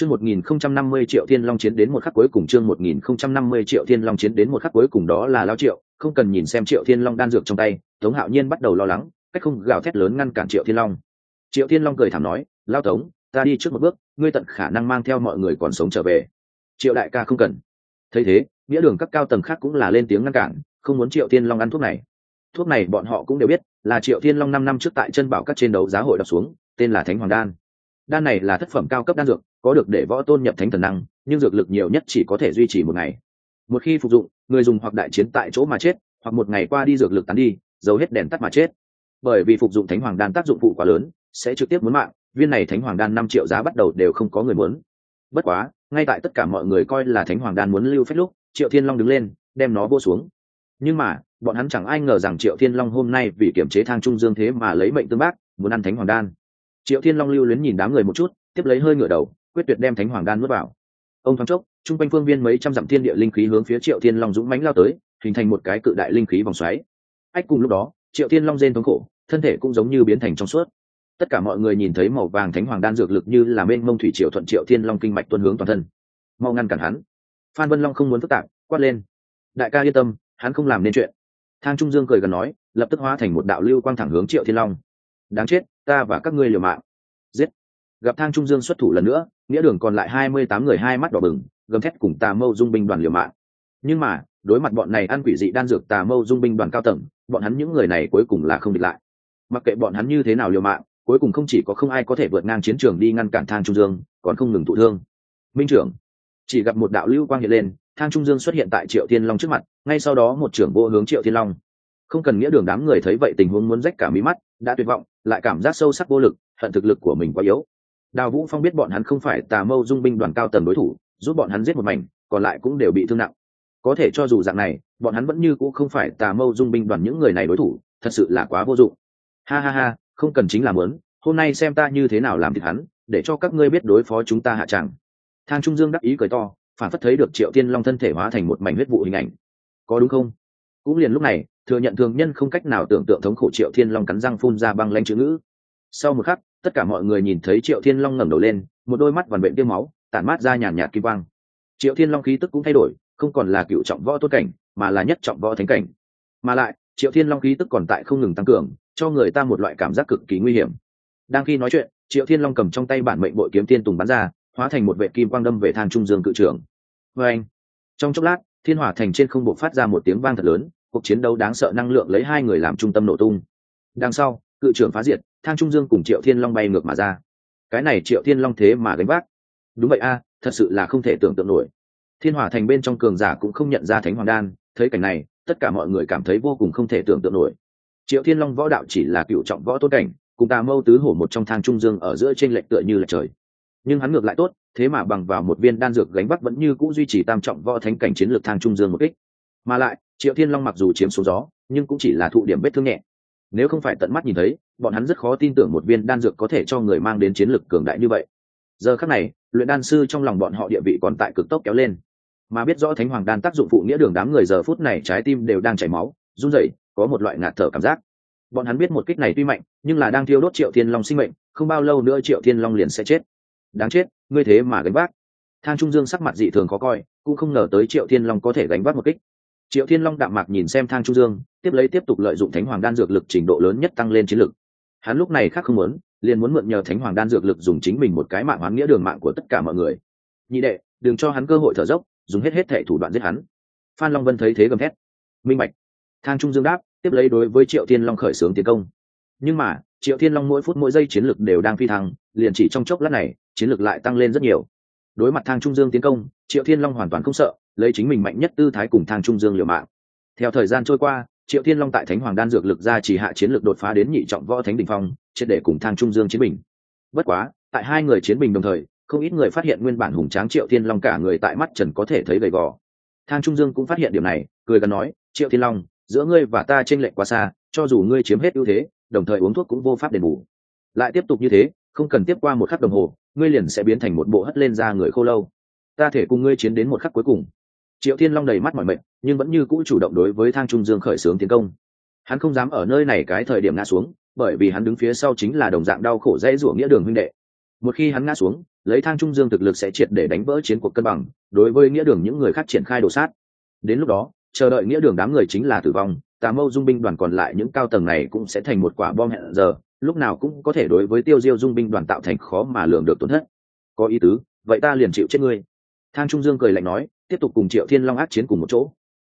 Chương 1050 triệu thiên long chiến đến một khắc cuối cùng chương 1050 triệu thiên long chiến đến một khắc cuối cùng đó là lão triệu, không cần nhìn xem triệu thiên long đan dược trong tay, Tống Hạo Nhiên bắt đầu lo lắng, cách không gào thét lớn ngăn cản triệu thiên long. Triệu Thiên Long cười thảm nói, "Lão Tống, ta đi trước một bước, ngươi tận khả năng mang theo mọi người còn sống trở về." Triệu đại ca không cần. Thấy thế, nghĩa đường các cao tầng khác cũng là lên tiếng ngăn cản, không muốn Triệu Thiên Long ăn thuốc này. Thuốc này bọn họ cũng đều biết, là Triệu Thiên Long năm năm trước tại chân bảo các trên đấu giá hội đập xuống, tên là Thánh Hoàng đan. Đan này là thất phẩm cao cấp đan dược, có được để võ tôn nhập thánh thần năng nhưng dược lực nhiều nhất chỉ có thể duy trì một ngày. Một khi phục dụng người dùng hoặc đại chiến tại chỗ mà chết hoặc một ngày qua đi dược lực tán đi giấu hết đèn tắt mà chết. Bởi vì phục dụng thánh hoàng đan tác dụng phụ quá lớn sẽ trực tiếp muốn mạng viên này thánh hoàng đan năm triệu giá bắt đầu đều không có người muốn. Bất quá ngay tại tất cả mọi người coi là thánh hoàng đan muốn lưu phép lúc triệu thiên long đứng lên đem nó vô xuống. Nhưng mà bọn hắn chẳng ai ngờ rằng triệu thiên long hôm nay vì kiểm chế thang trung dương thế mà lấy mệnh tương bác muốn ăn thánh hoàng đan triệu thiên long lưu luyến nhìn đám người một chút, tiếp lấy hơi ngửa đầu, quyết tuyệt đem thánh hoàng đan nuốt vào. Ông thoáng chốc, chung quanh phương viên mấy trăm dặm thiên địa linh khí hướng phía triệu thiên long dũng mãnh lao tới, hình thành một cái cự đại linh khí vòng xoáy. Ách, cùng lúc đó, triệu thiên long rên thống khổ, thân thể cũng giống như biến thành trong suốt. Tất cả mọi người nhìn thấy màu vàng thánh hoàng đan dược lực như là mênh mông thủy triệu thuận triệu thiên long kinh mạch tuân hướng toàn thân. Mau ngăn cản hắn. Phan vân long không muốn phức tạp, quát lên. Đại ca yên tâm, hắn không làm nên chuyện. Thang trung dương cười gần nói, lập tức hóa thành một đạo lưu quang thẳng hướng triệu thiên long. Đáng chết ta và các ngươi liều mạng. Giết. Gặp thang trung dương xuất thủ lần nữa, nghĩa đường còn lại hai mươi tám người hai mắt đỏ bừng, gầm thét cùng tà mâu dung binh đoàn liều mạng. Nhưng mà, đối mặt bọn này ăn quỷ dị đan dược tà mâu dung binh đoàn cao tầng, bọn hắn những người này cuối cùng là không địch lại. Mặc kệ bọn hắn như thế nào liều mạng, cuối cùng không chỉ có không ai có thể vượt ngang chiến trường đi ngăn cản thang trung dương, còn không ngừng thụ thương. Minh trưởng, chỉ gặp một đạo lưu quang hiện lên, thang trung dương xuất hiện tại triệu thiên long trước mặt, ngay sau đó một trưởng vô hướng triệu thiên long không cần nghĩa đường đám người thấy vậy tình huống muốn rách cả mí mắt, đã tuyệt vọng, lại cảm giác sâu sắc vô lực, hận thực lực của mình quá yếu. Đào vũ phong biết bọn hắn không phải tà mâu dung binh đoàn cao tầng đối thủ, giúp bọn hắn giết một mảnh, còn lại cũng đều bị thương nặng. Có thể cho dù dạng này, bọn hắn vẫn như cũng không phải tà mâu dung binh đoàn những người này đối thủ, thật sự là quá vô dụng. Ha ha ha, không cần chính là mớn hôm nay xem ta như thế nào làm thịt hắn, để cho các ngươi biết đối phó chúng ta hạ tràng thang trung dương đắc ý cười to, phản phất thấy được triệu tiên long thân thể hóa thành một mảnh huyết vụ hình ảnh. Có đúng không? Cũng liền lúc này thừa nhận thường nhân không cách nào tưởng tượng thống khổ triệu thiên long cắn răng phun ra băng lanh chữ ngữ. Sau một khắc, tất cả mọi người nhìn thấy triệu thiên long ngẩng đầu lên, một đôi mắt vằn bệnh tiêu máu, tản mát ra nhàn nhạt kim quang. Triệu thiên long khí tức cũng thay đổi, không còn là cựu trọng võ tốt cảnh, mà là nhất trọng võ thánh cảnh. Mà lại, triệu thiên long khí tức còn tại không ngừng tăng cường, cho người ta một loại cảm giác cực kỳ nguy hiểm. Đang khi nói chuyện, triệu thiên long cầm trong tay bản mệnh bội kiếm tiên tùng bắn ra, hóa thành một vệ kim quang đâm về thang trung dương cự trưởng. Vê anh trong chốc lát, thiên hỏa thành trên không bộ phát ra một tiếng vang thật lớn cuộc chiến đấu đáng sợ năng lượng lấy hai người làm trung tâm nổ tung. Đằng sau, cự trưởng phá diệt, thang trung dương cùng triệu thiên long bay ngược mà ra. Cái này triệu thiên long thế mà gánh vác. Đúng vậy a, thật sự là không thể tưởng tượng nổi. Thiên hỏa thành bên trong cường giả cũng không nhận ra thánh hoàng đan, thấy cảnh này, tất cả mọi người cảm thấy vô cùng không thể tưởng tượng nổi. Triệu thiên long võ đạo chỉ là cựu trọng võ tốt cảnh, cùng tà mâu tứ hổ một trong thang trung dương ở giữa t r ê n lệch tựa như là trời. Nhưng hắn ngược lại tốt, thế mà bằng vào một viên đan dược gánh vác vẫn như c ũ duy trì tam trọng võ thánh cảnh chiến lược thang trung dương một kích. Mà lại triệu thiên long mặc dù chiếm số gió, nhưng cũng chỉ là thụ điểm vết thương nhẹ. Nếu không phải tận mắt nhìn thấy, bọn hắn rất khó tin tưởng một viên đan dược có thể cho người mang đến chiến lực cường đại như vậy. Giờ khắc này, luyện đan sư trong lòng bọn họ địa vị còn tại cực tốc kéo lên. Mà biết rõ thánh hoàng đan tác dụng phụ nghĩa đường đám người giờ phút này trái tim đều đang chảy máu, run rẩy, có một loại ngạt thở cảm giác. Bọn hắn biết một kích này tuy mạnh, nhưng là đang thiêu đốt triệu thiên long sinh mệnh, không bao lâu nữa triệu thiên long liền sẽ chết. Đáng chết, ngươi thế mà gánh vác. Thang trung dương sắc mặt dị thường khó coi, cũng không ngờ tới triệu thiên long có thể gánh vác một kích triệu thiên long đạm mạc nhìn xem thang trung dương, tiếp lấy tiếp tục lợi dụng thánh hoàng đan dược lực trình độ lớn nhất tăng lên chiến lực. Hắn lúc này khác không muốn, liền muốn mượn nhờ thánh hoàng đan dược lực dùng chính mình một cái mạng hoán nghĩa đường mạng của tất cả mọi người. Nhị đệ, đừng cho hắn cơ hội thở dốc, dùng hết hết thệ thủ đoạn giết hắn. Phan long vân thấy thế gầm thét. Minh bạch. Thang trung dương đáp, tiếp lấy đối với triệu thiên long khởi xướng tiến công. Nhưng mà, triệu thiên long mỗi phút mỗi giây chiến lực đều đang phi thăng, liền chỉ trong chốc lát này, chiến lực lại tăng lên rất nhiều. Đối mặt thang trung dương tiến công, triệu thiên long hoàn toàn không sợ lấy chính mình mạnh nhất tư thái cùng thang trung dương liều mạng. Theo thời gian trôi qua, triệu thiên long tại thánh hoàng đan dược lực ra chỉ hạ chiến lược đột phá đến nhị trọng võ thánh đình phong, triệt để cùng thang trung dương chiến bình. Bất quá, tại hai người chiến bình đồng thời, không ít người phát hiện nguyên bản hùng tráng triệu thiên long cả người tại mắt trần có thể thấy gầy gò. Thang trung dương cũng phát hiện điểm này, cười gần nói, triệu thiên long, giữa ngươi và ta tranh lệch quá xa, cho dù ngươi chiếm hết ưu thế, đồng thời uống thuốc cũng vô pháp đền bù. Lại tiếp tục như thế, không cần tiếp qua một khắc đồng hồ, ngươi liền sẽ biến thành một bộ hất lên ra người khô lâu. Ta thể cùng ngươi chiến đến một khắc cuối cùng triệu thiên long đầy mắt mỏi mệt, nhưng vẫn như cũ chủ động đối với thang trung dương khởi xướng tiến công. Hắn không dám ở nơi này cái thời điểm ngã xuống, bởi vì hắn đứng phía sau chính là đồng dạng đau khổ dễ rủa nghĩa đường huynh đệ. Một khi hắn ngã xuống, lấy thang trung dương thực lực sẽ triệt để đánh vỡ chiến cuộc cân bằng, đối với nghĩa đường những người khác triển khai đổ sát. Đến lúc đó, chờ đợi nghĩa đường đám người chính là tử vong, tà mâu dung binh đoàn còn lại những cao tầng này cũng sẽ thành một quả bom hẹn giờ, lúc nào cũng có thể đối với tiêu diêu dung binh đoàn tạo thành khó mà lường được tổn thất. Có ý tứ, vậy ta liền chịu chết ngươi. Thang trung dương cười lạnh nói tiếp tục cùng triệu thiên long át chiến cùng một chỗ.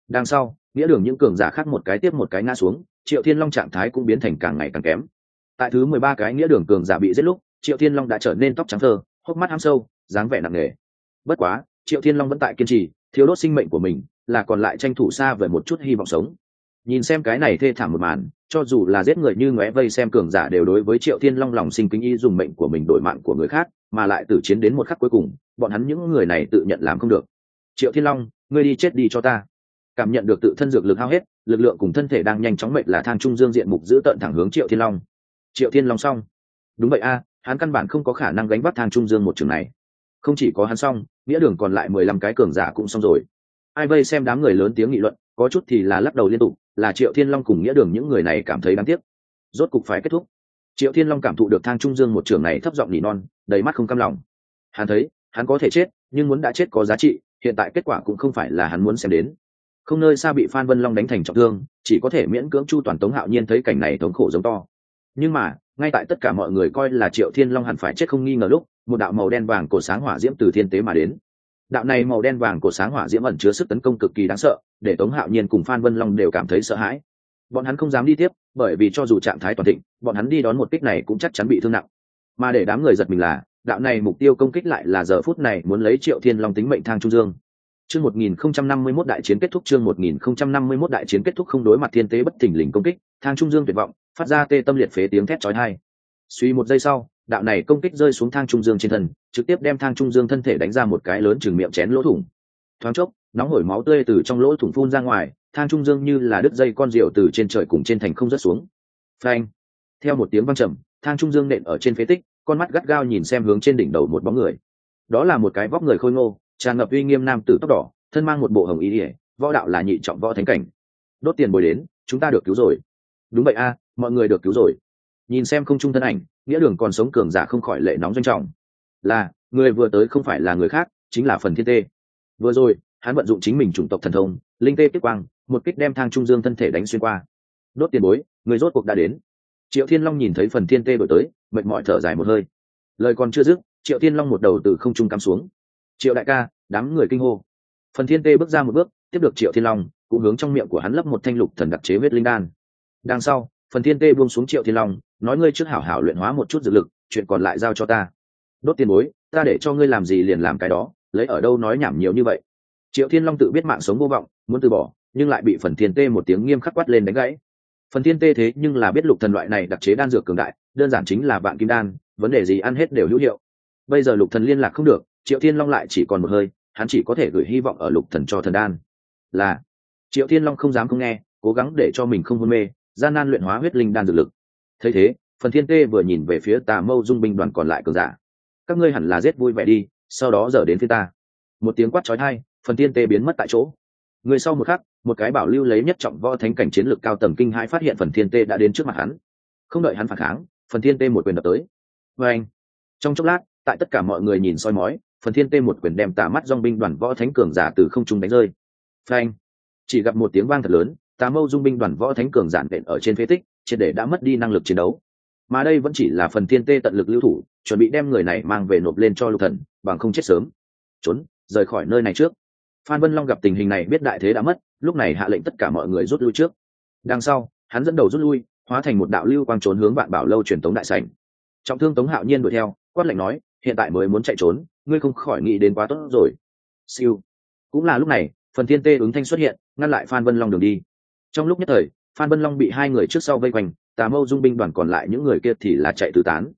Đằng sau, nghĩa đường những cường giả khác một cái tiếp một cái ngã xuống, triệu thiên long trạng thái cũng biến thành càng ngày càng kém. Tại thứ mười ba cái nghĩa đường cường giả bị giết lúc, triệu thiên long đã trở nên tóc trắng thơ, hốc mắt ham sâu, dáng vẻ nặng nề. Bất quá, triệu thiên long vẫn tại kiên trì thiếu đốt sinh mệnh của mình, là còn lại tranh thủ xa về một chút hy vọng sống. Nhìn xem cái này thê thảm một màn, cho dù là giết người như ngóe vây xem cường giả đều đối với triệu thiên long lòng sinh kính y dùng mệnh của mình đổi mạng của người khác, mà lại tử chiến đến một khắc cuối cùng, bọn hắn những người này tự nhận làm không được triệu thiên long, ngươi đi chết đi cho ta. Cảm nhận được tự thân dược lực hao hết, lực lượng cùng thân thể đang nhanh chóng mệnh là thang trung dương diện mục giữ tận thẳng hướng triệu thiên long. Triệu thiên long xong. Đúng vậy a, hắn căn bản không có khả năng gánh bắt thang trung dương một trường này. Không chỉ có hắn xong, nghĩa đường còn lại mười lăm cái cường giả cũng xong rồi. Ai vây xem đám người lớn tiếng nghị luận, có chút thì là lắc đầu liên tục, là triệu thiên long cùng nghĩa đường những người này cảm thấy đáng tiếc. Rốt cục phải kết thúc. Triệu thiên long cảm thụ được thang trung dương một trường này thấp giọng nỉ non, đầy mắt không cam lòng. Hắn thấy, hắn có thể chết, nhưng muốn đã chết có giá trị hiện tại kết quả cũng không phải là hắn muốn xem đến. Không nơi xa bị phan vân long đánh thành trọng thương, chỉ có thể miễn cưỡng chu toàn tống hạo nhiên thấy cảnh này thống khổ giống to. Nhưng mà, ngay tại tất cả mọi người coi là triệu thiên long hẳn phải chết không nghi ngờ lúc, một đạo màu đen vàng cổ sáng hỏa diễm từ thiên tế mà đến. Đạo này màu đen vàng cổ sáng hỏa diễm ẩn chứa sức tấn công cực kỳ đáng sợ, để tống hạo nhiên cùng phan vân long đều cảm thấy sợ hãi. Bọn hắn không dám đi tiếp, bởi vì cho dù trạng thái toàn thịnh, bọn hắn đi đón một kích này cũng chắc chắn bị thương nặng. Mà để đám người giật mình là đạo này mục tiêu công kích lại là giờ phút này muốn lấy triệu thiên long tính mệnh thang trung dương. Chương 1051 đại chiến kết thúc, chương 1051 đại chiến kết thúc không đối mặt thiên tế bất thình lình công kích, thang trung dương tuyệt vọng, phát ra tê tâm liệt phế tiếng thét chói tai. Suy một giây sau, đạo này công kích rơi xuống thang trung dương trên thân, trực tiếp đem thang trung dương thân thể đánh ra một cái lớn chừng miệng chén lỗ thủng. Thoáng chốc, nóng hổi máu tươi từ trong lỗ thủng phun ra ngoài, thang trung dương như là đứt dây con rượu từ trên trời cùng trên thành không rớt xuống. Phanh! Theo một tiếng văng trầm, thang trung dương nện ở trên phế tích con mắt gắt gao nhìn xem hướng trên đỉnh đầu một bóng người. Đó là một cái vóc người khôi ngô, tràn ngập uy nghiêm nam tử tóc đỏ, thân mang một bộ hồng ý ỉa võ đạo là nhị trọng võ thánh cảnh. Đốt tiền bồi đến, chúng ta được cứu rồi. Đúng vậy a, mọi người được cứu rồi. Nhìn xem không trung thân ảnh, nghĩa đường còn sống cường giả không khỏi lệ nóng doanh trọng. Là, người vừa tới không phải là người khác, chính là phần thiên tê. Vừa rồi, hắn vận dụng chính mình chủng tộc thần thông, linh tê tiếp quang, một kích đem thang trung dương thân thể đánh xuyên qua. Đốt tiền bối người rốt cuộc đã đến triệu thiên long nhìn thấy phần thiên tê đổi tới, mệt mỏi thở dài một hơi. Lời còn chưa dứt, triệu thiên long một đầu từ không trung cắm xuống. Triệu đại ca, đám người kinh hô. Phần thiên tê bước ra một bước, tiếp được triệu thiên long, cũng hướng trong miệng của hắn lấp một thanh lục thần đặc chế huyết linh đan. Đằng sau, phần thiên tê buông xuống triệu thiên long, nói ngươi trước hảo hảo luyện hóa một chút dự lực, chuyện còn lại giao cho ta. Đốt tiền bối, ta để cho ngươi làm gì liền làm cái đó, lấy ở đâu nói nhảm nhiều như vậy. Triệu thiên long tự biết mạng sống vô vọng, muốn từ bỏ, nhưng lại bị phần thiên tê một tiếng nghiêm khắc quát lên đánh gãy phần thiên tê thế nhưng là biết lục thần loại này đặc chế đan dược cường đại, đơn giản chính là vạn kim đan, vấn đề gì ăn hết đều hữu hiệu. Bây giờ lục thần liên lạc không được, triệu thiên long lại chỉ còn một hơi, hắn chỉ có thể gửi hy vọng ở lục thần cho thần đan. Là, triệu thiên long không dám không nghe, cố gắng để cho mình không hôn mê, gian nan luyện hóa huyết linh đan dược lực. Thấy thế, phần thiên tê vừa nhìn về phía tà mâu dung binh đoàn còn lại cường giả. Các ngươi hẳn là giết vui vẻ đi, sau đó giờ đến phía ta. Một tiếng quát chói tai, phần thiên tê biến mất tại chỗ. Người sau một khắc một cái bảo lưu lấy nhất trọng võ thánh cảnh chiến lược cao tầng kinh hãi phát hiện phần thiên tê đã đến trước mặt hắn. Không đợi hắn phản kháng, phần thiên tê một quyền đập tới. Vê anh, trong chốc lát, tại tất cả mọi người nhìn soi mói, phần thiên tê một quyền đem tà mắt dong binh đoàn võ thánh cường giả từ không trung đánh rơi. Phanh chỉ gặp một tiếng vang thật lớn, tà mâu dung binh đoàn võ thánh cường giản đện ở trên phế tích, triệt để đã mất đi năng lực chiến đấu. Mà đây vẫn chỉ là phần thiên tê tận lực lưu thủ, chuẩn bị đem người này mang về nộp lên cho lục thần, bằng không chết sớm. Trốn, rời khỏi nơi này trước. Phan vân long gặp tình hình này biết đại thế đã mất lúc này hạ lệnh tất cả mọi người rút lui trước. Đằng sau, hắn dẫn đầu rút lui, hóa thành một đạo lưu quang trốn hướng bạn bảo lâu truyền tống đại sảnh. Trọng thương tống hạo nhiên đuổi theo, quát lệnh nói, hiện tại mới muốn chạy trốn, ngươi không khỏi nghĩ đến quá tốt rồi. Siêu. Cũng là lúc này, phần thiên tê ứng thanh xuất hiện, ngăn lại phan vân long đường đi. Trong lúc nhất thời, phan vân long bị hai người trước sau vây quanh, tà mâu dung binh đoàn còn lại những người kia thì là chạy tứ tán.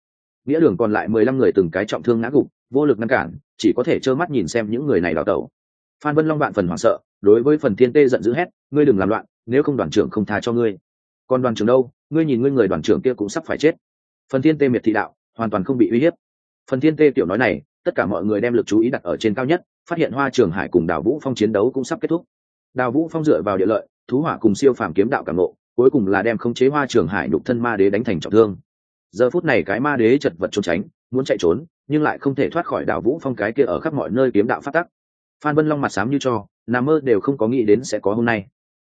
Nghĩa đường còn lại mười lăm người từng cái trọng thương ngã gục, vô lực ngăn cản, chỉ có thể trơ mắt nhìn xem những người này đào tẩu phan vân long bạn phần hoảng sợ, đối với phần thiên tê giận dữ hét, ngươi đừng làm loạn, nếu không đoàn trưởng không tha cho ngươi. Còn đoàn trưởng đâu? Ngươi nhìn ngươi người đoàn trưởng kia cũng sắp phải chết. Phần thiên tê miệt thị đạo, hoàn toàn không bị uy hiếp. Phần thiên tê tiểu nói này, tất cả mọi người đem lực chú ý đặt ở trên cao nhất, phát hiện hoa trường hải cùng đào vũ phong chiến đấu cũng sắp kết thúc. Đào vũ phong dựa vào địa lợi, thú hỏa cùng siêu phàm kiếm đạo cảm nộ cuối cùng là đem khống chế hoa trường hải đục thân ma đế đánh thành trọng thương. Giờ phút này cái ma đế chật vật trốn tránh, muốn chạy trốn, nhưng lại không thể thoát khỏi Đào vũ phong cái kia ở khắp mọi nơi kiếm đạo phát tắc phan vân long mặt sám như cho nằm mơ đều không có nghĩ đến sẽ có hôm nay.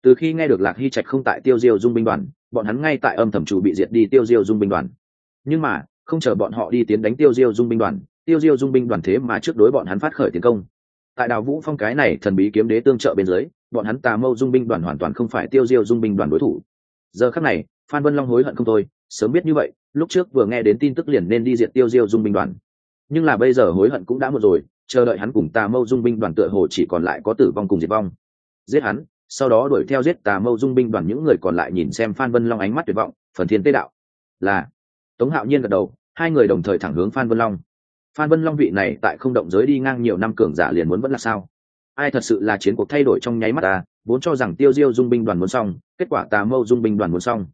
Từ khi nghe được lạc hy trạch không tại tiêu diêu dung binh đoàn, bọn hắn ngay tại âm thầm chủ bị diệt đi tiêu diêu dung binh đoàn. Nhưng mà, không chờ bọn họ đi tiến đánh tiêu diêu dung binh đoàn, tiêu diêu dung binh đoàn thế mà trước đối bọn hắn phát khởi tiến công. Tại đào vũ phong cái này thần bí kiếm đế tương trợ bên dưới, bọn hắn tà mâu dung binh đoàn hoàn toàn không phải tiêu diêu dung binh đoàn đối thủ. Giờ khắc này, phan vân long hối hận không thôi, sớm biết như vậy, lúc trước vừa nghe đến tin tức liền nên đi diệt tiêu diêu dung binh đoàn. Nhưng là bây giờ hối hận cũng đã một rồi chờ đợi hắn cùng tà mâu dung binh đoàn tựa hồ chỉ còn lại có tử vong cùng diệt vong. Giết hắn, sau đó đuổi theo giết tà mâu dung binh đoàn những người còn lại nhìn xem phan vân long ánh mắt tuyệt vọng, phần thiên tế đạo. Là, tống hạo nhiên gật đầu, hai người đồng thời thẳng hướng phan vân long. Phan vân long vị này tại không động giới đi ngang nhiều năm cường giả liền muốn vẫn là sao? Ai thật sự là chiến cuộc thay đổi trong nháy mắt ta vốn cho rằng tiêu diêu dung binh đoàn muốn xong, kết quả tà mâu dung binh đoàn muốn xong.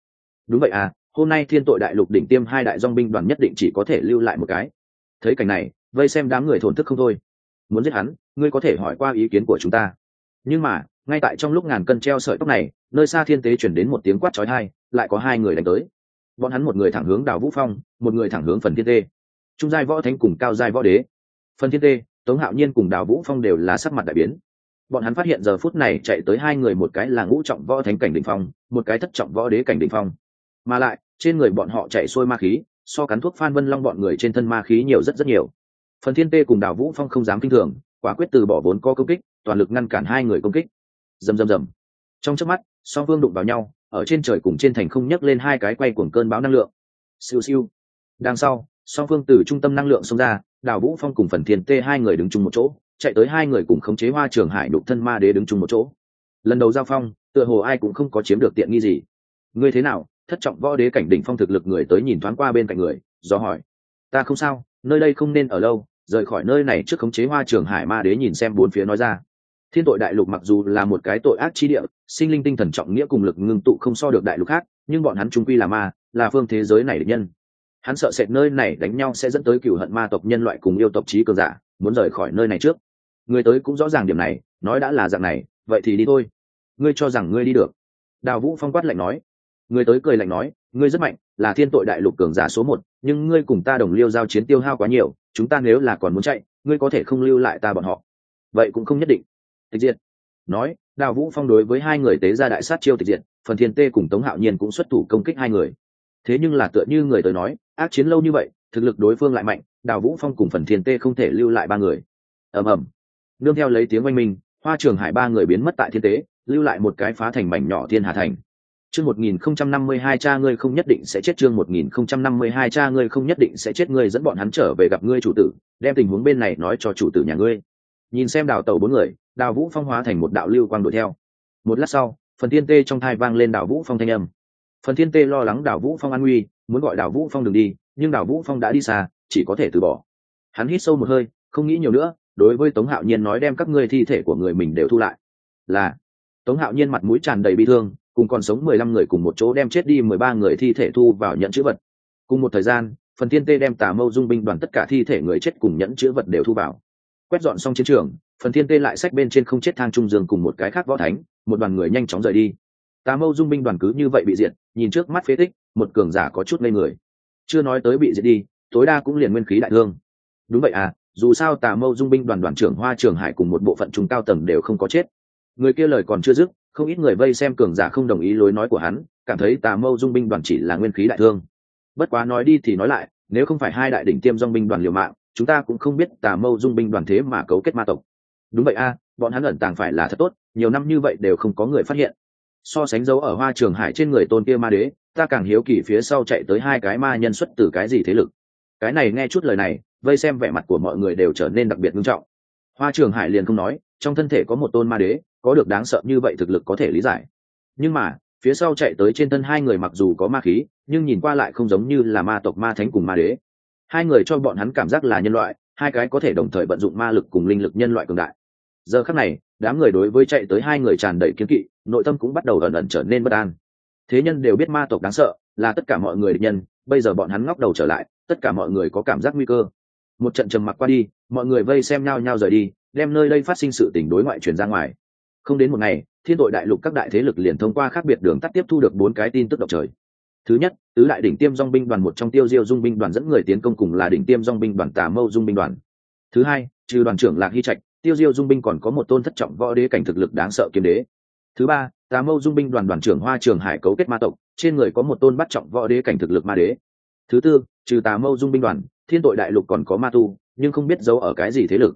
Đúng vậy à hôm nay thiên tội đại lục đỉnh tiêm hai đại dong binh đoàn nhất định chỉ có thể lưu lại một cái. Thấy cảnh này vây xem đám người thổn thức không thôi. Muốn giết hắn, ngươi có thể hỏi qua ý kiến của chúng ta. Nhưng mà, ngay tại trong lúc ngàn cân treo sợi tóc này, nơi xa thiên tế chuyển đến một tiếng quát trói thai lại có hai người đánh tới. Bọn hắn một người thẳng hướng đào vũ phong, một người thẳng hướng phần thiên tê trung giai võ thánh cùng cao giai võ đế. Phần thiên tê tống hạo nhiên cùng đào vũ phong đều là sắc mặt đại biến. Bọn hắn phát hiện giờ phút này chạy tới hai người, một cái là ngũ trọng võ thánh cảnh đ ỉ n h phong, một cái thất trọng võ đế cảnh đ ỉ n h phong. Mà lại, trên người bọn họ chạy xuôi ma khí, so cắn thuốc phan vân long bọn người trên thân ma khí nhiều rất rất nhiều phần thiên tê cùng đào vũ phong không dám kinh thường, quả quyết từ bỏ vốn có công kích, toàn lực ngăn cản hai người công kích. Rầm rầm rầm. Trong chớp mắt, song phương đụng vào nhau, ở trên trời cùng trên thành không nhấc lên hai cái quay cuồng cơn bão năng lượng. Siêu siêu. Đằng sau, song phương từ trung tâm năng lượng xông ra, đào vũ phong cùng phần thiên tê hai người đứng chung một chỗ, chạy tới hai người cùng khống chế hoa trường hải đục thân ma đế đứng chung một chỗ. Lần đầu giao phong, tựa hồ ai cũng không có chiếm được tiện nghi gì. Ngươi thế nào? Thất trọng võ đế cảnh đỉnh phong thực lực người tới nhìn thoáng qua bên cạnh người, do hỏi. Ta không sao, nơi đây không nên ở lâu rời khỏi nơi này trước khống chế hoa trường hải ma đế nhìn xem bốn phía nói ra. Thiên tội đại lục mặc dù là một cái tội ác chi địa, sinh linh tinh thần trọng nghĩa cùng lực ngưng tụ không so được đại lục khác, nhưng bọn hắn trung quy là ma, là phương thế giới này địch nhân. Hắn sợ sệt nơi này đánh nhau sẽ dẫn tới cựu hận ma tộc nhân loại cùng yêu tộc trí cường giả, muốn rời khỏi nơi này trước. Người tới cũng rõ ràng điểm này, nói đã là dạng này, vậy thì đi thôi. Ngươi cho rằng ngươi đi được. Đào vũ phong quát lạnh nói. Người tới cười lạnh nói, ngươi rất mạnh, là thiên tội đại lục cường giả số một, nhưng ngươi cùng ta đồng liêu giao chiến tiêu hao quá nhiều chúng ta nếu là còn muốn chạy, ngươi có thể không lưu lại ta bọn họ. Vậy cũng không nhất định. Tịch diệt nói, đào vũ phong đối với hai người tế ra đại sát chiêu tịch diệt, phần thiên tê cùng tống hạo nhiên cũng xuất thủ công kích hai người. Thế nhưng là tựa như người tới nói, ác chiến lâu như vậy, thực lực đối phương lại mạnh, đào vũ phong cùng phần thiên tê không thể lưu lại ba người. Ầm ầm. Nương theo lấy tiếng oanh minh, hoa trường hải ba người biến mất tại thiên tế, lưu lại một cái phá thành mảnh nhỏ thiên hà thành chương một nghìn không trăm năm mươi hai cha ngươi không nhất định sẽ chết, chương một nghìn không trăm năm mươi hai cha ngươi không nhất định sẽ chết, ngươi dẫn bọn hắn trở về gặp ngươi chủ tử, đem tình huống bên này nói cho chủ tử nhà ngươi. Nhìn xem đào tàu bốn người, đào vũ phong hóa thành một đạo lưu quang đuổi theo. Một lát sau, phần thiên tê trong thai vang lên đào vũ phong thanh âm. Phần thiên tê lo lắng đào vũ phong an nguy, muốn gọi đào vũ phong đừng đi, nhưng đào vũ phong đã đi xa, chỉ có thể từ bỏ. Hắn hít sâu một hơi, không nghĩ nhiều nữa, đối với tống hạo nhiên nói đem các ngươi thi thể của người mình đều thu lại. Là, tống hạo nhiên mặt mũi tràn đầy bi thương cùng còn sống mười lăm người cùng một chỗ đem chết đi mười ba người thi thể thu vào nhận chữ vật. Cùng một thời gian, phần thiên tê đem tà mâu dung binh đoàn tất cả thi thể người chết cùng nhẫn chữ vật đều thu vào. Quét dọn xong chiến trường, phần thiên tê lại sách bên trên không chết thang trung dương cùng một cái khác võ thánh, một đoàn người nhanh chóng rời đi. Tà mâu dung binh đoàn cứ như vậy bị diệt, nhìn trước mắt phế tích, một cường giả có chút ngây người. Chưa nói tới bị diệt đi, tối đa cũng liền nguyên khí đại thương. Đúng vậy à dù sao tà mâu dung binh đoàn đoàn trưởng hoa trường hải cùng một bộ phận trung cao tầng đều không có chết. Người kia lời còn chưa dứt không ít người vây xem cường giả không đồng ý lối nói của hắn, cảm thấy tà mâu dung binh đoàn chỉ là nguyên khí đại thương. Bất quá nói đi thì nói lại, nếu không phải hai đại đỉnh tiêm dong binh đoàn liều mạng, chúng ta cũng không biết tà mâu dung binh đoàn thế mà cấu kết ma tộc. Đúng vậy a, bọn hắn ẩn tàng phải là thật tốt, nhiều năm như vậy đều không có người phát hiện. So sánh dấu ở hoa trường hải trên người tôn kia ma đế, ta càng hiếu kỳ phía sau chạy tới hai cái ma nhân xuất từ cái gì thế lực. Cái này nghe chút lời này, vây xem vẻ mặt của mọi người đều trở nên đặc biệt nghiêm trọng. Hoa trường hải liền không nói, trong thân thể có một tôn ma đế có được đáng sợ như vậy thực lực có thể lý giải. Nhưng mà, phía sau chạy tới trên thân hai người mặc dù có ma khí, nhưng nhìn qua lại không giống như là ma tộc, ma thánh cùng ma đế. Hai người cho bọn hắn cảm giác là nhân loại, hai cái có thể đồng thời vận dụng ma lực cùng linh lực nhân loại cường đại. Giờ khắc này, đám người đối với chạy tới hai người tràn đầy kiếm kỵ, nội tâm cũng bắt đầu ẩn ẩn trở nên bất an. Thế nhân đều biết ma tộc đáng sợ, là tất cả mọi người địch nhân, bây giờ bọn hắn ngóc đầu trở lại, tất cả mọi người có cảm giác nguy cơ. Một trận trầm mặc qua đi, mọi người vây xem nhau nhau rời đi, đem nơi đây phát sinh sự tình đối ngoại truyền ra ngoài không đến một ngày, thiên tội đại lục các đại thế lực liền thông qua khác biệt đường tắt tiếp thu được bốn cái tin tức độc trời. Thứ nhất, tứ đại đỉnh tiêm dong binh đoàn một trong tiêu diêu dung binh đoàn dẫn người tiến công cùng là đỉnh tiêm dong binh đoàn tà mâu dung binh đoàn. Thứ hai, trừ đoàn trưởng lạc hy trạch, tiêu diêu dung binh còn có một tôn thất trọng võ đế cảnh thực lực đáng sợ kiếm đế. Thứ ba, tà mâu dung binh đoàn đoàn trưởng hoa trường hải cấu kết ma tộc, trên người có một tôn bắt trọng võ đế cảnh thực lực ma đế. Thứ tư, trừ tà mâu dung binh đoàn, thiên tội đại lục còn có ma tu, nhưng không biết giấu ở cái gì thế lực.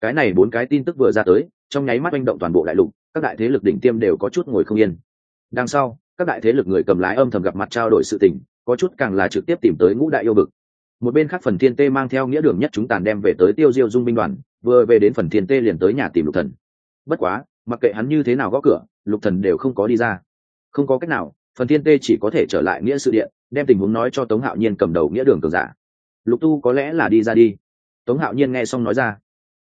Cái này bốn cái tin tức vừa ra tới trong nháy mắt manh động toàn bộ đại lục, các đại thế lực đỉnh tiêm đều có chút ngồi không yên. Đằng sau, các đại thế lực người cầm lái âm thầm gặp mặt trao đổi sự tình, có chút càng là trực tiếp tìm tới ngũ đại yêu bực một bên khác phần thiên tê mang theo nghĩa đường nhất chúng tàn đem về tới tiêu diêu dung binh đoàn, vừa về đến phần thiên tê liền tới nhà tìm lục thần. Bất quá, mặc kệ hắn như thế nào gõ cửa, lục thần đều không có đi ra. Không có cách nào, phần thiên tê chỉ có thể trở lại nghĩa sự điện, đem tình huống nói cho tống hạo nhiên cầm đầu nghĩa đường cường giả. Lục tu có lẽ là đi ra đi. Tống hạo nhiên nghe xong nói ra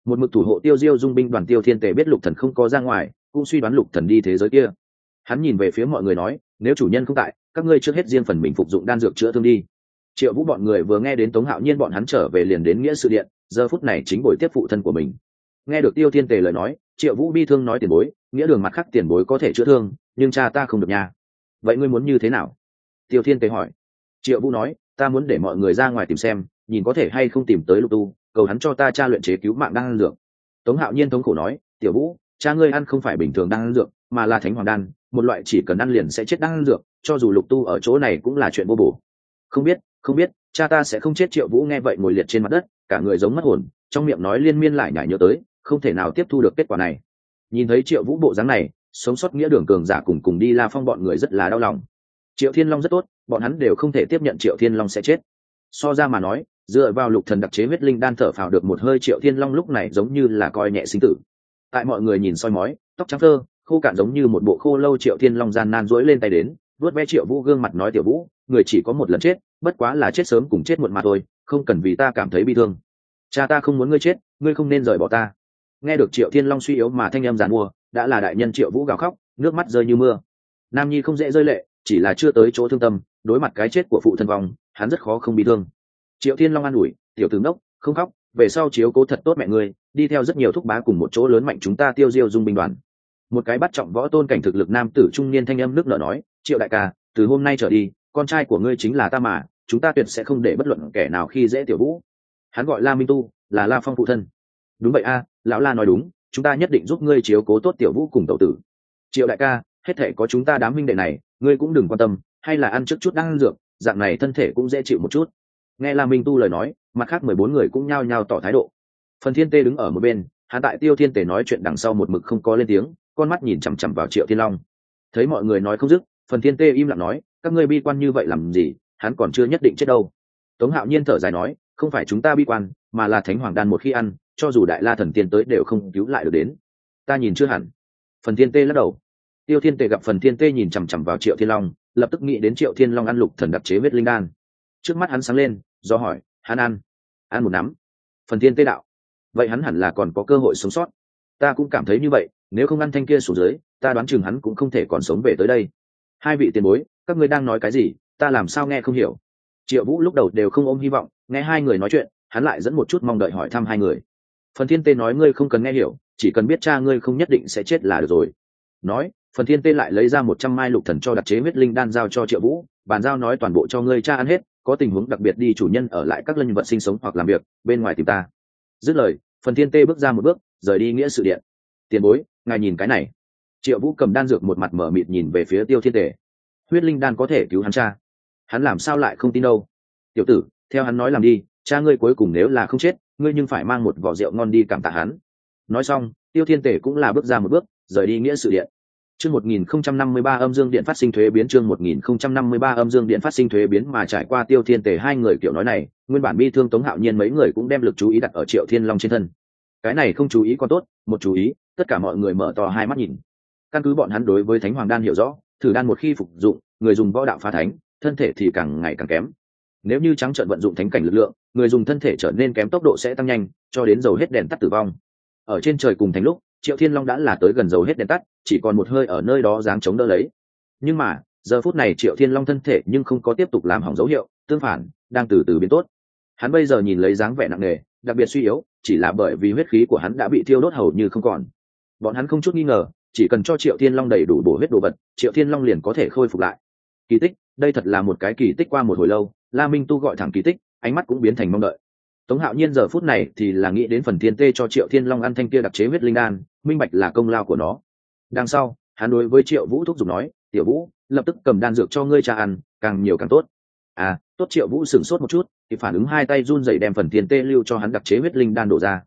một mực thủ hộ tiêu diêu dung binh đoàn tiêu thiên tề biết lục thần không có ra ngoài, cũng suy đoán lục thần đi thế giới kia. Hắn nhìn về phía mọi người nói, nếu chủ nhân không tại, các ngươi trước hết riêng phần mình phục dụng đan dược chữa thương đi. Triệu vũ bọn người vừa nghe đến tống hạo nhiên bọn hắn trở về liền đến nghĩa sự điện, giờ phút này chính buổi tiếp phụ thân của mình. Nghe được tiêu thiên tề lời nói, triệu vũ bi thương nói tiền bối, nghĩa đường mặt khác tiền bối có thể chữa thương, nhưng cha ta không được nha vậy ngươi muốn như thế nào? Tiêu thiên tề hỏi. Triệu vũ nói, ta muốn để mọi người ra ngoài tìm xem, nhìn có thể hay không tìm tới lục tu cầu hắn cho ta cha luyện chế cứu mạng đan dược. Tống hạo nhiên thống khổ nói, tiểu vũ, cha ngươi ăn không phải bình thường đan dược, mà là thánh hoàng đan, một loại chỉ cần ăn liền sẽ chết đan dược, cho dù lục tu ở chỗ này cũng là chuyện vô bổ. Không biết không biết, cha ta sẽ không chết. Triệu vũ nghe vậy ngồi liệt trên mặt đất, cả người giống mất hồn, trong miệng nói liên miên lại nhảy nhớ tới, không thể nào tiếp thu được kết quả này. Nhìn thấy triệu vũ bộ dáng này, sống sót nghĩa đường cường giả cùng cùng đi la phong bọn người rất là đau lòng. Triệu thiên long rất tốt, bọn hắn đều không thể tiếp nhận triệu thiên long sẽ chết. So ra mà nói dựa vào lục thần đặc chế huyết linh đan thở phào được một hơi triệu thiên long lúc này giống như là coi nhẹ sinh tử. Tại mọi người nhìn soi mói, tóc trắng thơ khô cạn giống như một bộ khô lâu triệu thiên long gian nan rỗi lên tay đến, vuốt ve triệu vũ gương mặt nói tiểu vũ, người chỉ có một lần chết, bất quá là chết sớm cùng chết muộn mà thôi, không cần vì ta cảm thấy bi thương. Cha ta không muốn ngươi chết, ngươi không nên rời bỏ ta. Nghe được triệu thiên long suy yếu mà thanh em giàn mua, đã là đại nhân triệu vũ gào khóc, nước mắt rơi như mưa. Nam nhi không dễ rơi lệ, chỉ là chưa tới chỗ thương tâm, đối mặt cái chết của phụ thân vong, hắn rất khó không bị thương triệu thiên long an ủi, tiểu tướng đốc không khóc, về sau chiếu cố thật tốt mẹ ngươi, đi theo rất nhiều thúc bá cùng một chỗ lớn mạnh chúng ta tiêu diêu dung binh đoàn. Một cái bắt trọng võ tôn cảnh thực lực nam tử trung niên thanh âm nước nở nói, triệu đại ca, từ hôm nay trở đi, con trai của ngươi chính là ta mà, chúng ta tuyệt sẽ không để bất luận kẻ nào khi dễ tiểu vũ. Hắn gọi la minh tu, là la phong phụ thân. Đúng vậy a, lão la nói đúng, chúng ta nhất định giúp ngươi chiếu cố tốt tiểu vũ cùng tậu tử. Triệu đại ca, hết thể có chúng ta đám minh đệ này, ngươi cũng đừng quan tâm, hay là ăn trước chút đang ăn dược, dạng này thân thể cũng dễ chịu một chút nghe la minh tu lời nói, mặt khác mười bốn người cũng nhao nhao tỏ thái độ. Phần thiên tê đứng ở một bên, hắn tại tiêu thiên tề nói chuyện đằng sau một mực không có lên tiếng, con mắt nhìn chằm chằm vào triệu thiên long. Thấy mọi người nói không dứt, phần thiên tê im lặng nói, các ngươi bi quan như vậy làm gì, hắn còn chưa nhất định chết đâu. Tống hạo nhiên thở dài nói, không phải chúng ta bi quan, mà là thánh hoàng đan một khi ăn, cho dù đại la thần tiên tới đều không cứu lại được đến. Ta nhìn chưa hẳn. Phần thiên tê lắc đầu. Tiêu thiên tề gặp phần thiên tê nhìn chằm chằm vào triệu thiên long, lập tức nghĩ đến triệu thiên long ăn lục thần đặc chế huyết linh đan trước mắt hắn sáng lên, do hỏi, hắn ăn ăn một nắm. Phần thiên tê đạo, vậy hắn hẳn là còn có cơ hội sống sót. Ta cũng cảm thấy như vậy, nếu không ăn thanh kia xuống dưới, ta đoán chừng hắn cũng không thể còn sống về tới đây. Hai vị tiền bối, các ngươi đang nói cái gì? Ta làm sao nghe không hiểu? Triệu vũ lúc đầu đều không ôm hy vọng, nghe hai người nói chuyện, hắn lại dẫn một chút mong đợi hỏi thăm hai người. Phần thiên tê nói, ngươi không cần nghe hiểu, chỉ cần biết cha ngươi không nhất định sẽ chết là được rồi. Nói, phần thiên tê lại lấy ra một trăm mai lục thần cho đặc chế huyết linh đan giao cho triệu vũ, bàn giao nói toàn bộ cho ngươi cha ăn hết có tình huống đặc biệt đi chủ nhân ở lại các lân vật sinh sống hoặc làm việc, bên ngoài tìm ta. Dứt lời, phần thiên tê bước ra một bước, rời đi nghĩa sự điện. Tiền bối, ngài nhìn cái này. Triệu vũ cầm đan dược một mặt mở mịt nhìn về phía tiêu thiên tề. Huyết linh đan có thể cứu hắn cha. Hắn làm sao lại không tin đâu? Tiểu tử, theo hắn nói làm đi, cha ngươi cuối cùng nếu là không chết, ngươi nhưng phải mang một vỏ rượu ngon đi cảm tạ hắn. Nói xong, tiêu thiên tể cũng là bước ra một bước, rời đi nghĩa sự điện. Chương 1053 âm dương điện phát sinh thuế biến chương 1053 âm dương điện phát sinh thuế biến mà trải qua Tiêu Thiên Tề hai người kiểu nói này, nguyên bản bi thương Tống Hạo Nhiên mấy người cũng đem lực chú ý đặt ở Triệu Thiên Long trên thân. Cái này không chú ý còn tốt, một chú ý, tất cả mọi người mở to hai mắt nhìn. Căn cứ bọn hắn đối với Thánh Hoàng đan hiểu rõ, thử đan một khi phục dụng, người dùng võ đạo phá thánh, thân thể thì càng ngày càng kém. Nếu như trắng trợn vận dụng thánh cảnh lực lượng, người dùng thân thể trở nên kém tốc độ sẽ tăng nhanh, cho đến dầu hết đèn tắt tử vong. Ở trên trời cùng thành lúc, Triệu Thiên Long đã là tới gần dầu hết đèn tắt, chỉ còn một hơi ở nơi đó dáng chống đỡ lấy. Nhưng mà giờ phút này triệu thiên long thân thể nhưng không có tiếp tục làm hỏng dấu hiệu tương phản đang từ từ biến tốt. Hắn bây giờ nhìn lấy dáng vẻ nặng nề đặc biệt suy yếu chỉ là bởi vì huyết khí của hắn đã bị thiêu đốt hầu như không còn. Bọn hắn không chút nghi ngờ chỉ cần cho triệu thiên long đầy đủ bổ huyết đồ vật triệu thiên long liền có thể khôi phục lại. Kỳ tích đây thật là một cái kỳ tích qua một hồi lâu la minh tu gọi thẳng kỳ tích ánh mắt cũng biến thành mong đợi tống hạo nhiên giờ phút này thì là nghĩ đến phần thiên tê cho triệu thiên long ăn thanh kia đặc chế huyết linh đan, minh bạch là công lao của nó. Đằng sau, hắn đối với triệu vũ thúc giục nói, tiểu vũ, lập tức cầm đan dược cho ngươi cha ăn, càng nhiều càng tốt. À tốt. Triệu vũ sửng sốt một chút, thì phản ứng hai tay run dậy đem phần thiên tê lưu cho hắn đặc chế huyết linh đan đổ ra.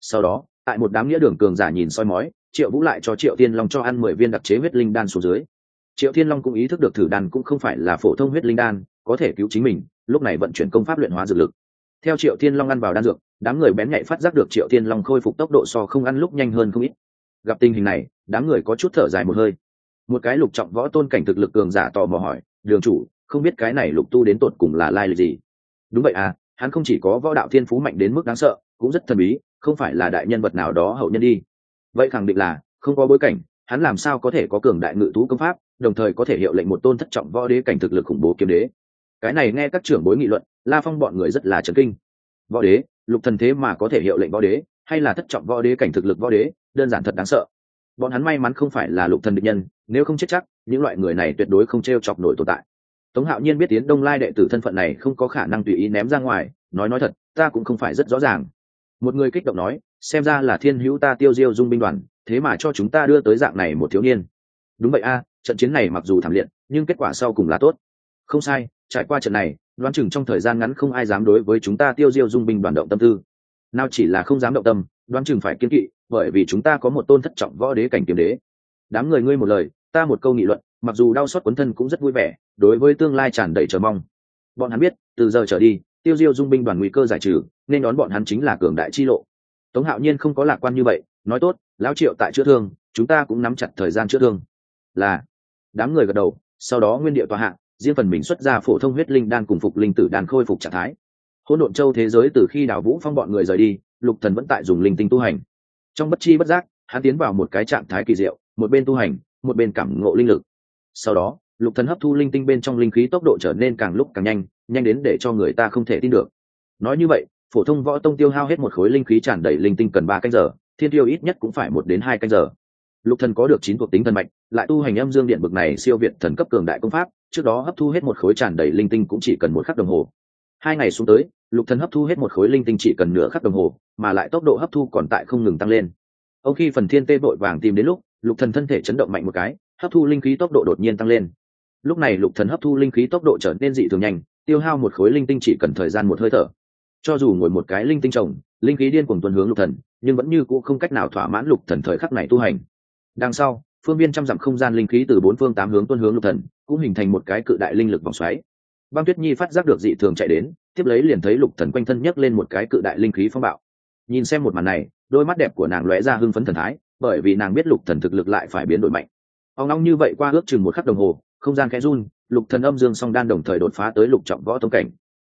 Sau đó, tại một đám nghĩa đường cường giả nhìn soi mói, triệu vũ lại cho triệu thiên long cho ăn mười viên đặc chế huyết linh đan xuống dưới. Triệu thiên long cũng ý thức được thử đan cũng không phải là phổ thông huyết linh đan, có thể cứu chính mình, lúc này vận chuyển công pháp luyện hóa dược lực theo triệu thiên long ăn vào đan dược, đám người bén nhạy phát giác được triệu thiên long khôi phục tốc độ so không ăn lúc nhanh hơn không ít. Gặp tình hình này, đám người có chút thở dài một hơi. Một cái lục trọng võ tôn cảnh thực lực cường giả tò mò hỏi, đường chủ, không biết cái này lục tu đến tột cùng là lai lịch gì? Đúng vậy à hắn không chỉ có võ đạo thiên phú mạnh đến mức đáng sợ, cũng rất thần bí, không phải là đại nhân vật nào đó hậu nhân đi. Vậy khẳng định là, không có bối cảnh, hắn làm sao có thể có cường đại ngự thú công pháp, đồng thời có thể hiệu lệnh một tôn thất trọng võ đế cảnh thực lực khủng bố kiếm đế? Cái này nghe các trưởng bối nghị luận, la phong bọn người rất là chấn kinh. Võ đế, lục thần thế mà có thể hiệu lệnh võ đế, hay là thất trọng võ đế cảnh thực lực võ đế, đơn giản thật đáng sợ. Bọn hắn may mắn không phải là lục thần địch nhân, nếu không chết chắc, những loại người này tuyệt đối không t r e o chọc nổi tồn tại. Tống hạo nhiên biết tiến đông lai đệ tử thân phận này không có khả năng tùy ý ném ra ngoài, nói nói thật, ta cũng không phải rất rõ ràng. Một người kích động nói, xem ra là thiên hữu ta tiêu diêu dung binh đoàn, thế mà cho chúng ta đưa tới dạng này một thiếu niên. Đúng vậy a, trận chiến này mặc dù thảm liệt, nhưng kết quả sau cùng là tốt không sai, trải qua trận này, đoán chừng trong thời gian ngắn không ai dám đối với chúng ta tiêu diêu dung binh đoàn động tâm tư. Nào chỉ là không dám động tâm, đoán chừng phải kiên kỵ, bởi vì chúng ta có một tôn thất trọng võ đế cảnh kiếm đế. Đám người ngươi một lời, ta một câu nghị luận, mặc dù đau xót quấn thân cũng rất vui vẻ, đối với tương lai tràn đầy chờ mong. Bọn hắn biết, từ giờ trở đi, tiêu diêu dung binh đoàn nguy cơ giải trừ, nên đón bọn hắn chính là cường đại chi lộ. Tống hạo nhiên không có lạc quan như vậy, nói tốt, lão triệu tại chữa thương, chúng ta cũng nắm chặt thời gian chữa thương. Là, đám người gật đầu, sau đó nguyên địa tòa hạng riêng phần mình xuất ra phổ thông huyết linh đan cùng phục linh tử đan khôi phục trạng thái. Hỗn độn châu thế giới từ khi đảo vũ phong bọn người rời đi, lục thần vẫn tại dùng linh tinh tu hành. Trong bất chi bất giác, hắn tiến vào một cái trạng thái kỳ diệu, một bên tu hành, một bên cảm ngộ linh lực. Sau đó, lục thần hấp thu linh tinh bên trong linh khí tốc độ trở nên càng lúc càng nhanh nhanh đến để cho người ta không thể tin được. Nói như vậy, phổ thông võ tông tiêu hao hết một khối linh khí tràn đầy linh tinh cần ba canh giờ, thiên tiêu ít nhất cũng phải một đến hai canh giờ. Lục thần có được chín thuộc tính thần mạch, lại tu hành âm dương điện bực này siêu việt thần cấp cường đại công pháp trước đó hấp thu hết một khối tràn đầy linh tinh cũng chỉ cần một khắc đồng hồ. Hai ngày xuống tới, lục thần hấp thu hết một khối linh tinh chỉ cần nửa khắc đồng hồ, mà lại tốc độ hấp thu còn tại không ngừng tăng lên. Ông khi phần thiên tê vội vàng tìm đến lúc, lục thần thân thể chấn động mạnh một cái, hấp thu linh khí tốc độ đột nhiên tăng lên. Lúc này lục thần hấp thu linh khí tốc độ trở nên dị thường nhanh, tiêu hao một khối linh tinh chỉ cần thời gian một hơi thở. Cho dù ngồi một cái linh tinh trồng linh khí điên cuồng tuần hướng lục thần, nhưng vẫn như cũ không cách nào thỏa mãn lục thần thời khắc này tu hành. Đằng sau, phương viên trăm dặm không gian linh khí từ bốn phương tám hướng tuân hướng lục thần cũng hình thành một cái cự đại linh lực vòng xoáy. Băng tuyết nhi phát giác được dị thường chạy đến, tiếp lấy liền thấy lục thần quanh thân nhấc lên một cái cự đại linh khí phong bạo. Nhìn xem một màn này, đôi mắt đẹp của nàng lóe ra hưng phấn thần thái, bởi vì nàng biết lục thần thực lực lại phải biến đổi mạnh. Ông long như vậy qua ước chừng một khắc đồng hồ, không gian khẽ run, lục thần âm dương song đan đồng thời đột phá tới lục trọng võ tông cảnh.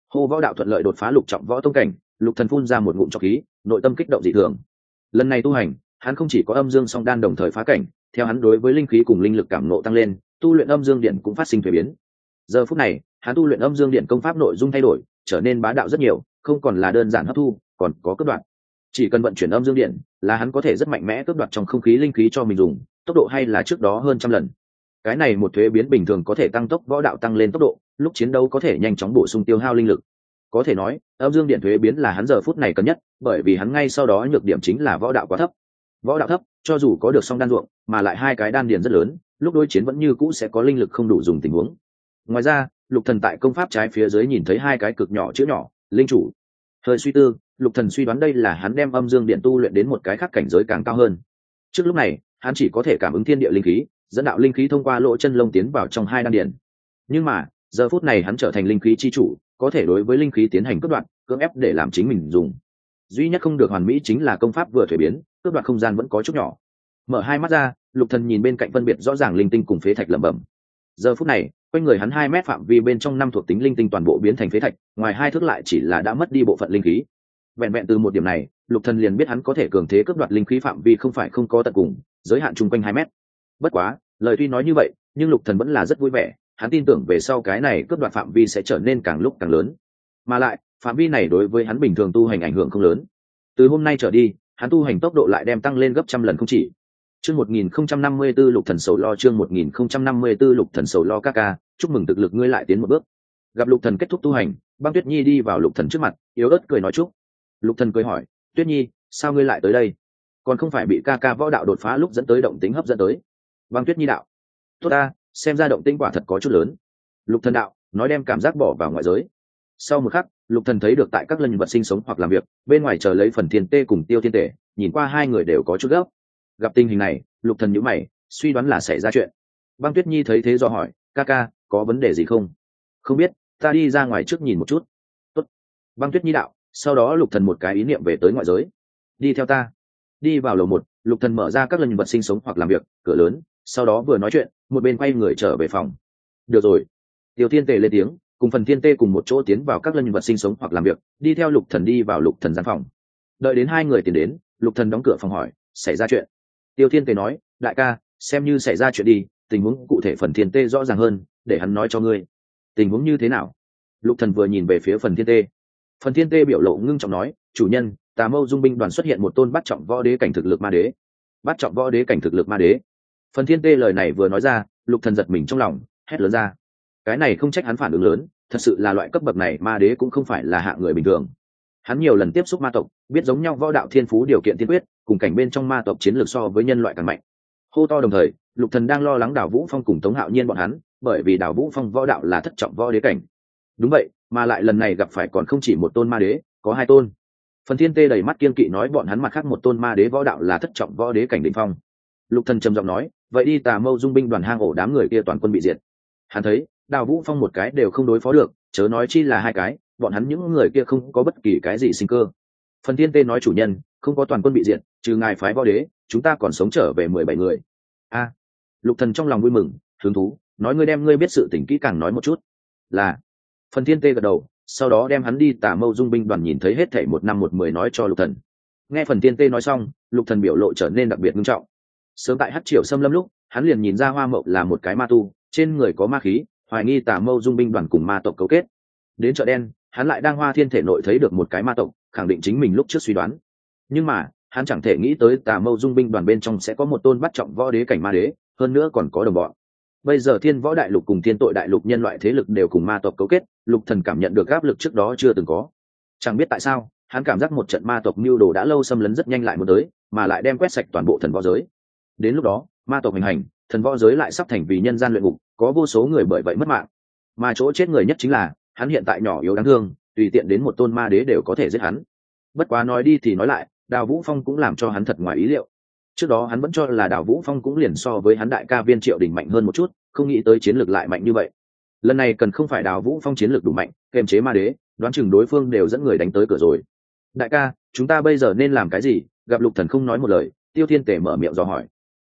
Hô võ đạo thuận lợi đột phá lục trọng võ tông cảnh, lục thần phun ra một ngụm trọc khí, nội tâm kích động dị thường. Lần này tu hành, hắn không chỉ có âm dương song đan đồng thời phá cảnh, theo hắn đối với linh khí cùng linh lực cảm nộ tăng lên tu luyện âm dương điện cũng phát sinh thuế biến. Giờ phút này, hắn tu luyện âm dương điện công pháp nội dung thay đổi, trở nên bá đạo rất nhiều, không còn là đơn giản hấp thu, còn có cấp đoạn. Chỉ cần vận chuyển âm dương điện là hắn có thể rất mạnh mẽ cướp đoạt trong không khí linh khí cho mình dùng, tốc độ hay là trước đó hơn trăm lần. Cái này một thuế biến bình thường có thể tăng tốc, võ đạo tăng lên tốc độ, lúc chiến đấu có thể nhanh chóng bổ sung tiêu hao linh lực. Có thể nói, âm dương điện thuế biến là hắn giờ phút này cần nhất, bởi vì hắn ngay sau đó nhược điểm chính là võ đạo quá thấp. Võ đạo thấp, cho dù có được song đan ruộng, mà lại hai cái đan điền rất lớn lúc đối chiến vẫn như cũ sẽ có linh lực không đủ dùng tình huống. Ngoài ra, lục thần tại công pháp trái phía dưới nhìn thấy hai cái cực nhỏ chữ nhỏ, linh chủ. Hơi suy tư, lục thần suy đoán đây là hắn đem âm dương điện tu luyện đến một cái khác cảnh giới càng cao hơn. Trước lúc này, hắn chỉ có thể cảm ứng thiên địa linh khí, dẫn đạo linh khí thông qua lỗ chân lông tiến vào trong hai đan điện. Nhưng mà, giờ phút này hắn trở thành linh khí chi chủ, có thể đối với linh khí tiến hành cướp đoạn cưỡng ép để làm chính mình dùng. Duy nhất không được hoàn mỹ chính là công pháp vừa thuế biến, cướp đoạn không gian vẫn có chút nhỏ. Mở hai mắt ra lục thần nhìn bên cạnh phân biệt rõ ràng linh tinh cùng phế thạch lẩm bẩm. Giờ phút này, quanh người hắn hai mét phạm vi bên trong năm thuộc tính linh tinh toàn bộ biến thành phế thạch, ngoài hai thước lại chỉ là đã mất đi bộ phận linh khí. Vẹn vẹn từ một điểm này, lục thần liền biết hắn có thể cường thế cướp đoạt linh khí phạm vi không phải không có tận cùng, giới hạn chung quanh hai mét. Bất quá, lời tuy nói như vậy, nhưng lục thần vẫn là rất vui vẻ, hắn tin tưởng về sau cái này cướp đoạt phạm vi sẽ trở nên càng lúc càng lớn. Mà lại, phạm vi này đối với hắn bình thường tu hành ảnh hưởng không lớn. Từ hôm nay trở đi, hắn tu hành tốc độ lại đem tăng lên gấp trăm lần không chỉ. Chương 1054 Lục Thần Sầu Lo chương 1054 Lục Thần Sầu Lo ca ca, chúc mừng thực lực ngươi lại tiến một bước. Gặp Lục Thần kết thúc tu hành, Băng Tuyết Nhi đi vào Lục Thần trước mặt, yếu ớt cười nói chúc. Lục Thần cười hỏi, "Tuyết Nhi, sao ngươi lại tới đây? Còn không phải bị ca ca võ đạo đột phá lúc dẫn tới động tính hấp dẫn tới?" Băng Tuyết Nhi đạo, "Tốt ta, xem ra động tĩnh quả thật có chút lớn." Lục Thần đạo, nói đem cảm giác bỏ vào ngoại giới. Sau một khắc, Lục Thần thấy được tại các lân vật sinh sống hoặc làm việc, bên ngoài chờ lấy phần thiên tê cùng Tiêu Thiên Tể, nhìn qua hai người đều có chút gấp gặp tình hình này, lục thần nhíu mày, suy đoán là xảy ra chuyện. Băng tuyết nhi thấy thế do hỏi, ca ca, có vấn đề gì không? Không biết, ta đi ra ngoài trước nhìn một chút. Tốt. băng tuyết nhi đạo, sau đó lục thần một cái ý niệm về tới ngoại giới. Đi theo ta. Đi vào lầu một, lục thần mở ra các lần vật sinh sống hoặc làm việc, cửa lớn, sau đó vừa nói chuyện, một bên quay người trở về phòng. Được rồi. Tiểu thiên tề lên tiếng, cùng phần thiên tê cùng một chỗ tiến vào các lần vật sinh sống hoặc làm việc, đi theo lục thần đi vào lục thần gian phòng. Đợi đến hai người tiến đến, lục thần đóng cửa phòng hỏi, xảy ra chuyện? Tiêu thiên tề nói, đại ca, xem như xảy ra chuyện đi, tình huống cụ thể phần thiên tê rõ ràng hơn, để hắn nói cho ngươi. Tình huống như thế nào? Lục thần vừa nhìn về phía phần thiên tê. Phần thiên tê biểu lộ ngưng trọng nói, chủ nhân, tà mâu dung binh đoàn xuất hiện một tôn bắt trọng võ đế cảnh thực lực ma đế. Bắt trọng võ đế cảnh thực lực ma đế? Phần thiên tê lời này vừa nói ra, lục thần giật mình trong lòng, hét lớn ra. Cái này không trách hắn phản ứng lớn, thật sự là loại cấp bậc này ma đế cũng không phải là hạng người bình thường. Hắn nhiều lần tiếp xúc ma tộc, biết giống nhau võ đạo thiên phú điều kiện tiên quyết cùng cảnh bên trong ma tộc chiến lược so với nhân loại càng mạnh. Hô to đồng thời, lục thần đang lo lắng đào vũ phong cùng tống hạo nhiên bọn hắn, bởi vì đào vũ phong võ đạo là thất trọng võ đế cảnh. Đúng vậy, mà lại lần này gặp phải còn không chỉ một tôn ma đế, có hai tôn. Phần thiên tê đầy mắt kiên kỵ nói bọn hắn mặt khác một tôn ma đế võ đạo là thất trọng võ đế cảnh đỉnh phong. Lục thần trầm giọng nói, vậy đi, tà mâu dung binh đoàn hang ổ đám người kia toàn quân bị diệt. Hắn thấy, đào vũ phong một cái đều không đối phó được, chớ nói chi là hai cái, bọn hắn những người kia không có bất kỳ cái gì sinh cơ. Phần thiên tê nói chủ nhân không có toàn quân bị diệt, trừ ngài phái võ đế, chúng ta còn sống trở về mười bảy người. A, lục thần trong lòng vui mừng, hứng thú, nói ngươi đem ngươi biết sự tình kỹ càng nói một chút. Là, phần thiên tê gật đầu, sau đó đem hắn đi tả mâu dung binh đoàn nhìn thấy hết thảy một năm một mười nói cho lục thần. Nghe phần thiên tê nói xong, lục thần biểu lộ trở nên đặc biệt nghiêm trọng. Sớm tại hát triều xâm lâm lúc, hắn liền nhìn ra hoa mậu là một cái ma tu, trên người có ma khí, hoài nghi tả mâu dung binh đoàn cùng ma tộc cấu kết. Đến chợ đen, hắn lại đang hoa thiên thể nội thấy được một cái ma tộc, khẳng định chính mình lúc trước suy đoán nhưng mà, hắn chẳng thể nghĩ tới tà mâu dung binh đoàn bên trong sẽ có một tôn bắt trọng võ đế cảnh ma đế, hơn nữa còn có đồng bọn. Bây giờ thiên võ đại lục cùng thiên tội đại lục nhân loại thế lực đều cùng ma tộc cấu kết, lục thần cảm nhận được áp lực trước đó chưa từng có. Chẳng biết tại sao, hắn cảm giác một trận ma tộc mưu đồ đã lâu xâm lấn rất nhanh lại một tới mà lại đem quét sạch toàn bộ thần võ giới. Đến lúc đó, ma tộc hình hành, thần võ giới lại sắp thành vì nhân gian luyện ngục, có vô số người bởi vậy mất mạng. Mà chỗ chết người nhất chính là, hắn hiện tại nhỏ yếu đáng thương, tùy tiện đến một tôn ma đế đều có thể giết hắn bất quá nói đi thì nói lại, đào vũ phong cũng làm cho hắn thật ngoài ý liệu. Trước đó hắn vẫn cho là đào vũ phong cũng liền so với hắn đại ca viên triệu đình mạnh hơn một chút, không nghĩ tới chiến lược lại mạnh như vậy. Lần này cần không phải đào vũ phong chiến lược đủ mạnh, kềm chế ma đế, đoán chừng đối phương đều dẫn người đánh tới cửa rồi. Đại ca, chúng ta bây giờ nên làm cái gì? Gặp lục thần không nói một lời, tiêu thiên tể mở miệng do hỏi.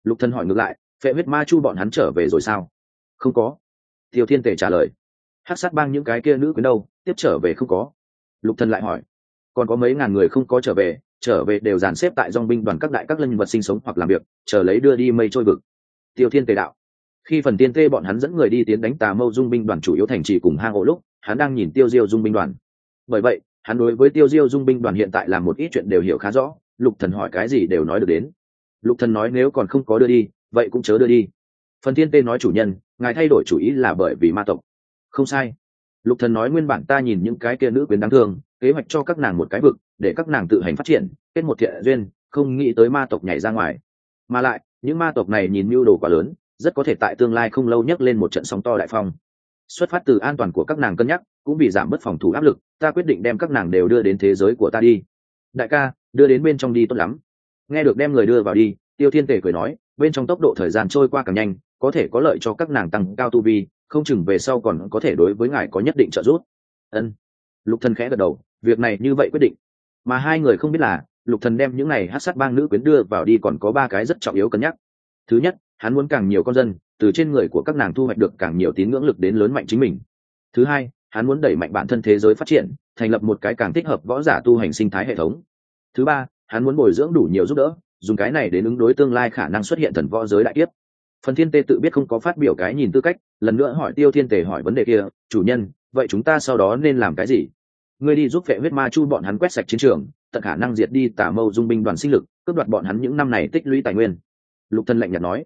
Lục thần hỏi ngược lại, phệ huyết ma chu bọn hắn trở về rồi sao? Không có. Tiêu thiên tể trả lời. Hát sát bang những cái kia nữ quyến đâu? Tiếp trở về không có. Lục thần lại hỏi còn có mấy ngàn người không có trở về trở về đều dàn xếp tại dong binh đoàn các đại các lân vật sinh sống hoặc làm việc, chờ lấy đưa đi mây trôi vực. Tiêu thiên tề đạo. Khi phần tiên tê bọn hắn dẫn người đi tiến đánh tà mâu dung binh đoàn chủ yếu thành trì cùng hang ổ lúc, hắn đang nhìn tiêu diêu dung binh đoàn. Bởi vậy, hắn đối với tiêu diêu dung binh đoàn hiện tại làm một ít chuyện đều hiểu khá rõ, lục thần hỏi cái gì đều nói được đến. Lục thần nói nếu còn không có đưa đi, vậy cũng chớ đưa đi. Phần tiên tê nói chủ nhân, ngài thay đổi chủ ý là bởi vì ma tộc. Không sai lục thần nói nguyên bản ta nhìn những cái kia nữ quyến đáng thương, kế hoạch cho các nàng một cái vực, để các nàng tự hành phát triển, kết một thiện duyên, không nghĩ tới ma tộc nhảy ra ngoài. Mà lại, những ma tộc này nhìn mưu đồ quá lớn, rất có thể tại tương lai không lâu nhấc lên một trận sóng to đại phong. Xuất phát từ an toàn của các nàng cân nhắc, cũng vì giảm bớt phòng thủ áp lực, ta quyết định đem các nàng đều đưa đến thế giới của ta đi. Đại ca, đưa đến bên trong đi tốt lắm. Nghe được đem người đưa vào đi, tiêu thiên tể cười nói, bên trong tốc độ thời gian trôi qua càng nhanh, có thể có lợi cho các nàng tăng cao tu vi không chừng về sau còn có thể đối với ngài có nhất định trợ giúp. Ân. Lục thần khẽ gật đầu, việc này như vậy quyết định. Mà hai người không biết là, lục thần đem những này hát sát bang nữ quyến đưa vào đi còn có ba cái rất trọng yếu cân nhắc. Thứ nhất, hắn muốn càng nhiều con dân, từ trên người của các nàng thu hoạch được càng nhiều tín ngưỡng lực đến lớn mạnh chính mình. Thứ hai, hắn muốn đẩy mạnh bản thân thế giới phát triển, thành lập một cái càng thích hợp võ giả tu hành sinh thái hệ thống. Thứ ba, hắn muốn bồi dưỡng đủ nhiều giúp đỡ, dùng cái này đến ứng đối tương lai khả năng xuất hiện thần võ giới đại tiếp phần thiên tê tự biết không có phát biểu cái nhìn tư cách, lần nữa hỏi tiêu thiên tề hỏi vấn đề kia, chủ nhân, vậy chúng ta sau đó nên làm cái gì? Ngươi đi giúp vệ huyết ma chu bọn hắn quét sạch chiến trường, tận khả năng diệt đi tả mâu dung binh đoàn sinh lực, cướp đoạt bọn hắn những năm này tích lũy tài nguyên. Lục thần lạnh nhạt nói,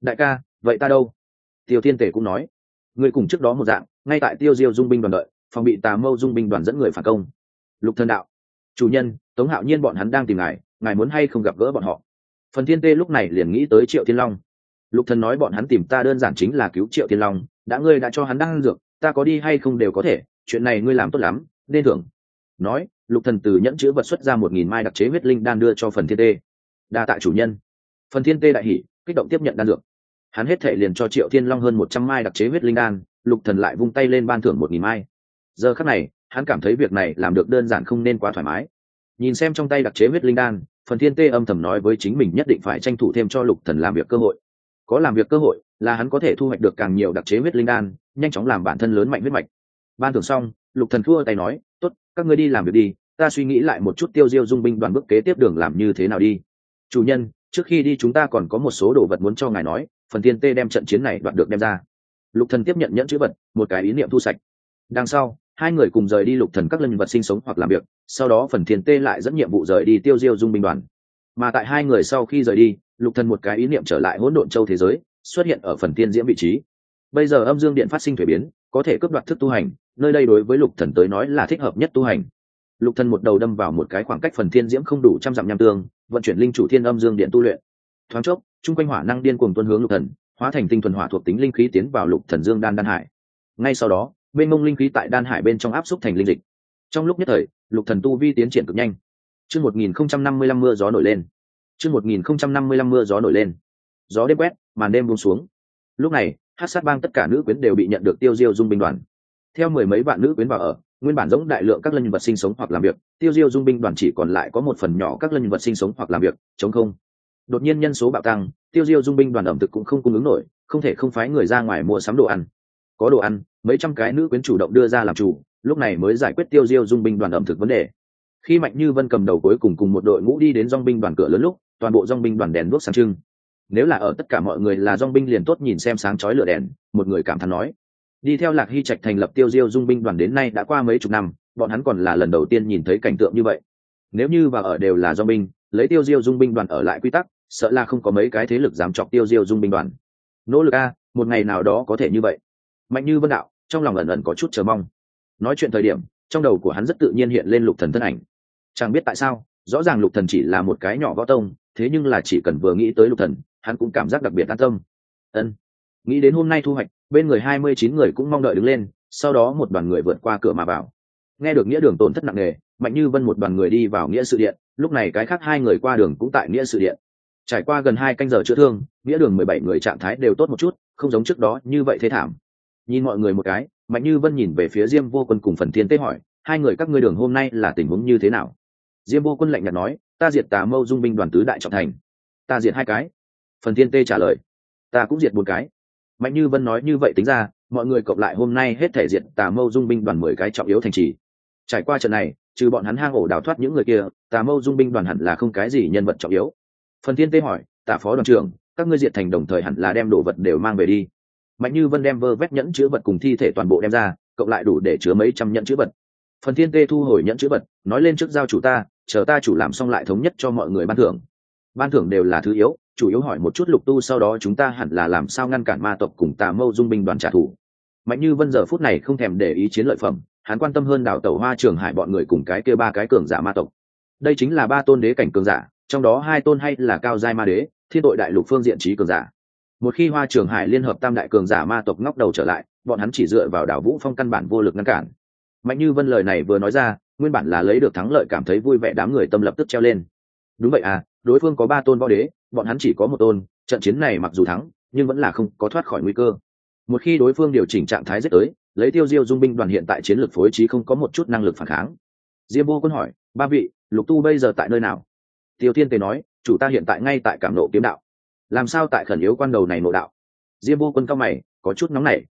đại ca, vậy ta đâu? Tiêu thiên Tề cũng nói, Ngươi cùng trước đó một dạng, ngay tại tiêu diêu dung binh đoàn đợi, phòng bị tà mâu dung binh đoàn dẫn người phản công. Lục thần đạo, chủ nhân, tống hạo nhiên bọn hắn đang tìm ngài ngài muốn hay không gặp gỡ bọn họ? Phần thiên tê lúc này liền nghĩ tới triệu thiên long lục thần nói bọn hắn tìm ta đơn giản chính là cứu triệu thiên long, đã ngươi đã cho hắn đang dược, ta có đi hay không đều có thể, chuyện này ngươi làm tốt lắm, nên thưởng. Nói, lục thần từ nhẫn chữ vật xuất ra một nghìn mai đặc chế huyết linh đan đưa cho phần thiên tê. Đa tạ chủ nhân. Phần thiên tê đại hỉ, kích động tiếp nhận đan dược. Hắn hết thể liền cho triệu thiên long hơn một trăm mai đặc chế huyết linh đan, lục thần lại vung tay lên ban thưởng một nghìn mai. Giờ khắc này, hắn cảm thấy việc này làm được đơn giản không nên quá thoải mái. Nhìn xem trong tay đặc chế huyết linh đan, phần thiên tê âm thầm nói với chính mình nhất định phải tranh thủ thêm cho lục thần làm việc cơ hội có làm việc cơ hội, là hắn có thể thu hoạch được càng nhiều đặc chế huyết linh đan, nhanh chóng làm bản thân lớn mạnh huyết mạch. Ban thưởng xong, lục thần thua tay nói, tốt, các ngươi đi làm việc đi, ta suy nghĩ lại một chút tiêu diêu dung binh đoàn bước kế tiếp đường làm như thế nào đi. Chủ nhân, trước khi đi chúng ta còn có một số đồ vật muốn cho ngài nói, phần thiên tê đem trận chiến này đoạt được đem ra. Lục thần tiếp nhận nhẫn chữ vật, một cái ý niệm thu sạch. Đằng sau, hai người cùng rời đi lục thần các lân vật sinh sống hoặc làm việc, sau đó phần thiên tê lại dẫn nhiệm vụ rời đi tiêu diêu dung binh đoàn. Mà tại hai người sau khi rời đi lục thần một cái ý niệm trở lại hỗn độn châu thế giới, xuất hiện ở phần tiên diễm vị trí. Bây giờ âm dương điện phát sinh thuế biến, có thể cướp đoạt thức tu hành, nơi đây đối với lục thần tới nói là thích hợp nhất tu hành. Lục thần một đầu đâm vào một cái khoảng cách phần thiên diễm không đủ trăm dặm nham tương, vận chuyển linh chủ thiên âm dương điện tu luyện. Thoáng chốc, chung quanh hỏa năng điên cuồng tuân hướng lục thần, hóa thành tinh thuần hỏa thuộc tính linh khí tiến vào lục thần dương đan đan hải. Ngay sau đó bên mông linh khí tại đan hải bên trong áp xúc thành linh dịch. Trong lúc nhất thời, lục thần tu vi tiến triển cực nhanh. Chương một nghìn không trăm năm mươi lăm mưa gió nổi lên chương một nghìn không trăm năm mươi lăm mưa gió nổi lên. Gió đêm quét, màn đêm buông xuống. Lúc này, hát sát bang tất cả nữ quyến đều bị nhận được tiêu diêu dung binh đoàn. Theo mười mấy bạn nữ quyến vào ở, nguyên bản giống đại lượng các lân vật sinh sống hoặc làm việc, tiêu diêu dung binh đoàn chỉ còn lại có một phần nhỏ các lân vật sinh sống hoặc làm việc, chống không. Đột nhiên nhân số bạo tăng, tiêu diêu dung binh đoàn ẩm thực cũng không cung ứng nổi, không thể không phái người ra ngoài mua sắm đồ ăn. Có đồ ăn, mấy trăm cái nữ quyến chủ động đưa ra làm chủ, lúc này mới giải quyết tiêu diêu dung binh đoàn ẩm thực vấn đề. Khi mạnh như vân cầm đầu cuối cùng cùng một đội ngũ đi đến dong binh đoàn cửa lớn lúc toàn bộ dong binh đoàn đèn đuốc sáng trưng. Nếu là ở tất cả mọi người là dong binh liền tốt nhìn xem sáng chói lửa đèn, một người cảm thán nói. Đi theo lạc hy trạch thành lập tiêu diêu dung binh đoàn đến nay đã qua mấy chục năm, bọn hắn còn là lần đầu tiên nhìn thấy cảnh tượng như vậy. Nếu như và ở đều là dong binh, lấy tiêu diêu dung binh đoàn ở lại quy tắc, sợ là không có mấy cái thế lực dám chọc tiêu diêu dung binh đoàn. Nỗ lực a, một ngày nào đó có thể như vậy. Mạnh như vân đạo, trong lòng ẩn ẩn có chút chờ mong. Nói chuyện thời điểm, trong đầu của hắn rất tự nhiên hiện lên lục thần thân ảnh. Chẳng biết tại sao, rõ ràng lục thần chỉ là một cái nhỏ võ tông thế nhưng là chỉ cần vừa nghĩ tới lục thần, hắn cũng cảm giác đặc biệt an tâm. Ân. Nghĩ đến hôm nay thu hoạch, bên người hai mươi chín người cũng mong đợi đứng lên, sau đó một đoàn người vượt qua cửa mà vào. Nghe được nghĩa đường tổn thất nặng nề, mạnh như vân một đoàn người đi vào nghĩa sự điện, lúc này cái khác hai người qua đường cũng tại nghĩa sự điện. Trải qua gần hai canh giờ chữa thương, nghĩa đường mười bảy người trạng thái đều tốt một chút, không giống trước đó như vậy thế thảm. Nhìn mọi người một cái, mạnh như vân nhìn về phía diêm vô quân cùng phần thiên tế hỏi, hai người các ngươi đường hôm nay là tình huống như thế nào? Diêm vô quân lạnh nhạt nói ta diệt tà mâu dung binh đoàn tứ đại trọng thành. Ta diệt hai cái. Phần thiên tê trả lời. Ta cũng diệt bốn cái. Mạnh như vân nói như vậy tính ra, mọi người cộng lại hôm nay hết thể diệt tà mâu dung binh đoàn mười cái trọng yếu thành trì. Trải qua trận này, trừ bọn hắn hang ổ đào thoát những người kia, tà mâu dung binh đoàn hẳn là không cái gì nhân vật trọng yếu. Phần thiên tê hỏi tạ phó đoàn trưởng, các ngươi diệt thành đồng thời hẳn là đem đồ vật đều mang về đi. Mạnh như vân đem vơ vét nhẫn chứa vật cùng thi thể toàn bộ đem ra, cộng lại đủ để chứa mấy trăm nhẫn chứa vật. Phần thiên tê thu hồi nhẫn chứa vật, nói lên trước giao chủ ta chờ ta chủ làm xong lại thống nhất cho mọi người ban thưởng. Ban thưởng đều là thứ yếu, chủ yếu hỏi một chút lục tu sau đó chúng ta hẳn là làm sao ngăn cản ma tộc cùng tà mâu dung binh đoàn trả thù. Mạnh như vân giờ phút này không thèm để ý chiến lợi phẩm, hắn quan tâm hơn đảo tàu hoa trường hải bọn người cùng cái kia ba cái cường giả ma tộc. Đây chính là ba tôn đế cảnh cường giả, trong đó hai tôn hay là cao giai ma đế, thiên tội đại lục phương diện trí cường giả. Một khi hoa trường hải liên hợp tam đại cường giả ma tộc ngóc đầu trở lại, bọn hắn chỉ dựa vào đảo vũ phong căn bản vô lực ngăn cản. Mạnh như vân lời này vừa nói ra nguyên bản là lấy được thắng lợi cảm thấy vui vẻ đám người tâm lập tức treo lên. Đúng vậy à đối phương có ba tôn võ đế, bọn hắn chỉ có một tôn, trận chiến này mặc dù thắng, nhưng vẫn là không có thoát khỏi nguy cơ. Một khi đối phương điều chỉnh trạng thái rất tới, lấy tiêu diêu dung binh đoàn hiện tại chiến lược phối trí không có một chút năng lực phản kháng. Diêm vô quân hỏi, ba vị, lục tu bây giờ tại nơi nào? Tiêu thiên tề nói, chủ ta hiện tại ngay tại cảm nộ kiếm đạo. Làm sao tại khẩn yếu quan đầu này nộ đạo? Diêm vô quân cao mày, có chút nóng nảy.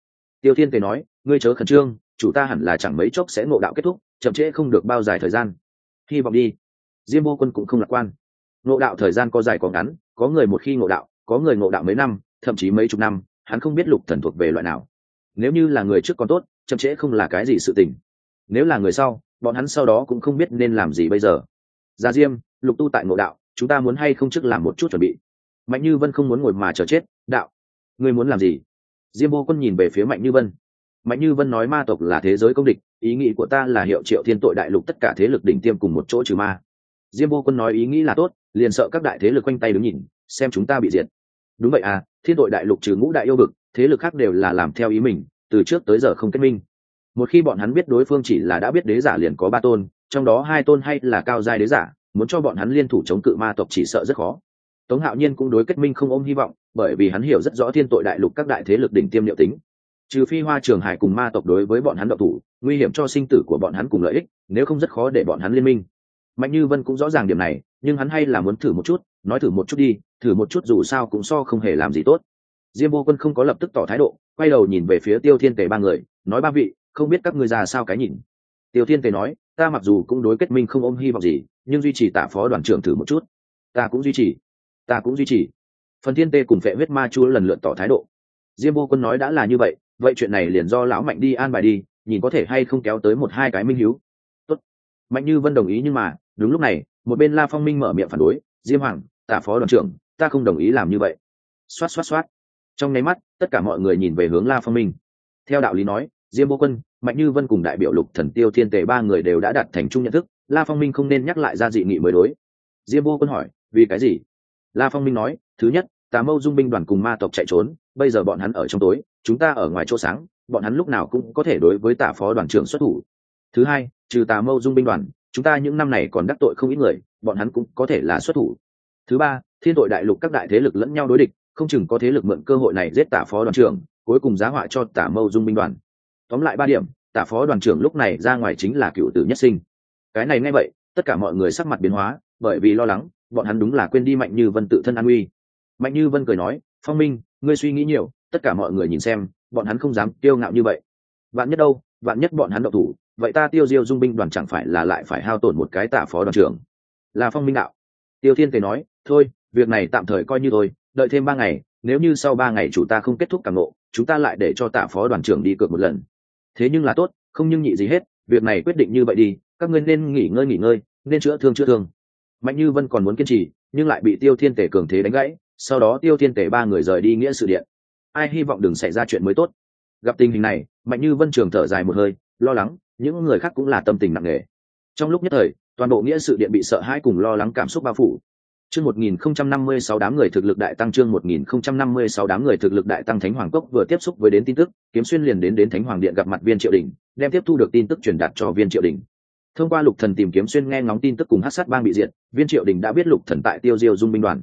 Tiêu thiên tề nói, ngươi chớ khẩn trương, chủ ta hẳn là chẳng mấy chốc sẽ ngộ đạo kết thúc chậm trễ không được bao dài thời gian. Hy vọng đi. Diêm vô quân cũng không lạc quan. Ngộ đạo thời gian có dài có ngắn, có người một khi ngộ đạo, có người ngộ đạo mấy năm, thậm chí mấy chục năm, hắn không biết lục thần thuộc về loại nào. Nếu như là người trước còn tốt, chậm trễ không là cái gì sự tình. Nếu là người sau, bọn hắn sau đó cũng không biết nên làm gì bây giờ. Gia diêm, lục tu tại ngộ đạo, chúng ta muốn hay không trước làm một chút chuẩn bị? Mạnh như vân không muốn ngồi mà chờ chết, đạo. Ngươi muốn làm gì? Diêm vô quân nhìn về phía mạnh như vân mạnh như vân nói ma tộc là thế giới công địch, ý nghĩ của ta là hiệu triệu thiên tội đại lục tất cả thế lực đỉnh tiêm cùng một chỗ trừ ma. Diêm vô quân nói ý nghĩ là tốt, liền sợ các đại thế lực quanh tay đứng nhìn, xem chúng ta bị diệt. Đúng vậy à thiên tội đại lục trừ ngũ đại yêu vực, thế lực khác đều là làm theo ý mình, từ trước tới giờ không kết minh. Một khi bọn hắn biết đối phương chỉ là đã biết đế giả liền có ba tôn, trong đó hai tôn hay là cao giai đế giả, muốn cho bọn hắn liên thủ chống cự ma tộc chỉ sợ rất khó. Tống hạo nhiên cũng đối kết minh không ôm hy vọng, bởi vì hắn hiểu rất rõ thiên tội đại lục các đại thế lực đỉnh tiêm liệu tính trừ phi hoa trường hải cùng ma tộc đối với bọn hắn độc thủ, nguy hiểm cho sinh tử của bọn hắn cùng lợi ích, nếu không rất khó để bọn hắn liên minh. Mạnh như vân cũng rõ ràng điểm này, nhưng hắn hay là muốn thử một chút, nói thử một chút đi, thử một chút dù sao cũng so không hề làm gì tốt. Diêm vô quân không có lập tức tỏ thái độ, quay đầu nhìn về phía tiêu thiên tề ba người, nói, ba vị, không biết các ngươi già sao cái nhìn? Tiêu thiên tề nói, ta mặc dù cũng đối kết minh không ôm hy vọng gì, nhưng duy trì tạ phó đoàn trưởng thử một chút. Ta cũng duy trì, ta cũng duy trì. Phần thiên tê cùng phệ huyết ma chúa lần lượt tỏ thái độ. Diêm vô quân nói, đã là như vậy vậy chuyện này liền do lão mạnh đi an bài đi, nhìn có thể hay không kéo tới một hai cái minh hiếu. Tốt. mạnh như vân đồng ý nhưng mà, đúng lúc này, một bên la phong minh mở miệng phản đối, diêm hoàng tạ phó đoàn trưởng, ta không đồng ý làm như vậy. Xoát xoát xoát. Trong nháy mắt, tất cả mọi người nhìn về hướng la phong minh. Theo đạo lý nói, diêm vô quân, mạnh như vân cùng đại biểu lục thần tiêu thiên tề ba người đều đã đạt thành chung nhận thức, la phong minh không nên nhắc lại ra dị nghị mới đối. Diêm vô quân hỏi, vì cái gì? La phong minh nói, thứ nhất, tà mâu dung binh đoàn cùng ma tộc chạy trốn bây giờ bọn hắn ở trong tối, chúng ta ở ngoài chỗ sáng, bọn hắn lúc nào cũng có thể đối với tả phó đoàn trưởng xuất thủ. Thứ hai, trừ tà mâu dung binh đoàn, chúng ta những năm này còn đắc tội không ít người, bọn hắn cũng có thể là xuất thủ. Thứ ba, thiên tội đại lục các đại thế lực lẫn nhau đối địch, không chừng có thế lực mượn cơ hội này giết tả phó đoàn trưởng, cuối cùng giá họa cho tả mâu dung binh đoàn. Tóm lại ba điểm, tả phó đoàn trưởng lúc này ra ngoài chính là cựu tử nhất sinh. Cái này ngay vậy, tất cả mọi người sắc mặt biến hóa, bởi vì lo lắng, bọn hắn đúng là quên đi mạnh như vân tự thân an uy mạnh như vân cười nói phong minh, ngươi suy nghĩ nhiều, tất cả mọi người nhìn xem, bọn hắn không dám kiêu ngạo như vậy. Vạn nhất đâu, vạn nhất bọn hắn độc thủ, vậy ta tiêu diêu dung binh đoàn chẳng phải là lại phải hao tổn một cái tả phó đoàn trưởng? Là phong minh đạo. Tiêu thiên tề nói, thôi, việc này tạm thời coi như thôi, đợi thêm ba ngày, nếu như sau ba ngày chủ ta không kết thúc càng nộ chúng ta lại để cho tả phó đoàn trưởng đi cược một lần. Thế nhưng là tốt, không nhưng nhị gì hết, việc này quyết định như vậy đi, các ngươi nên nghỉ ngơi nghỉ ngơi, nên chữa thương chữa thương. Mạnh như vân còn muốn kiên trì, nhưng lại bị tiêu thiên Tề cường thế đánh gãy sau đó tiêu thiên tể ba người rời đi nghĩa sự điện ai hy vọng đừng xảy ra chuyện mới tốt gặp tình hình này mạnh như vân trường thở dài một hơi lo lắng những người khác cũng là tâm tình nặng nề trong lúc nhất thời toàn bộ nghĩa sự điện bị sợ hãi cùng lo lắng cảm xúc bao phủ Chương 1056 đám người thực lực đại tăng chương 1056 đám người thực lực đại tăng Thánh Hoàng Cốc vừa tiếp xúc với đến tin tức, Kiếm Xuyên liền đến đến Thánh Hoàng Điện gặp mặt Viên Triệu Đình, đem tiếp thu được tin tức truyền đạt cho Viên Triệu Đình. Thông qua Lục Thần tìm Kiếm Xuyên nghe ngóng tin tức cùng Hắc Sát Bang bị diệt, Viên Triệu Đình đã biết Lục Thần tại Tiêu Diêu Dung binh đoàn.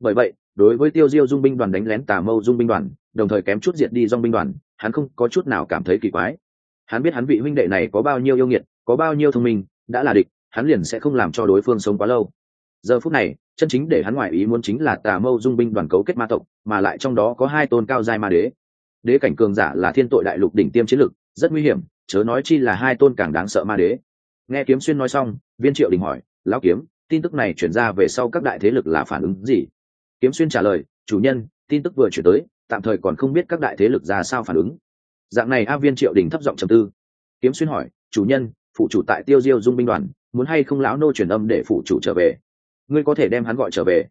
Bởi vậy, đối với Tiêu Diêu Dung binh đoàn đánh lén Tà Mâu Dung binh đoàn, đồng thời kém chút diệt đi Dung binh đoàn, hắn không có chút nào cảm thấy kỳ quái. Hắn biết hắn vị huynh đệ này có bao nhiêu yêu nghiệt, có bao nhiêu thông minh, đã là địch, hắn liền sẽ không làm cho đối phương sống quá lâu. Giờ phút này chân chính để hắn ngoại ý muốn chính là tà mâu dung binh đoàn cấu kết ma tộc mà lại trong đó có hai tôn cao giai ma đế. Đế cảnh cường giả là thiên tội đại lục đỉnh tiêm chiến lực rất nguy hiểm chớ nói chi là hai tôn càng đáng sợ ma đế. Nghe kiếm xuyên nói xong viên triệu đình hỏi lão kiếm tin tức này chuyển ra về sau các đại thế lực là phản ứng gì? Kiếm xuyên trả lời, chủ nhân, tin tức vừa chuyển tới, tạm thời còn không biết các đại thế lực ra sao phản ứng. Dạng này a viên triệu đình thấp giọng trầm tư. Kiếm xuyên hỏi, chủ nhân, phụ chủ tại tiêu diêu dung binh đoàn, muốn hay không lão nô truyền âm để phụ chủ trở về? Ngươi có thể đem hắn gọi trở về.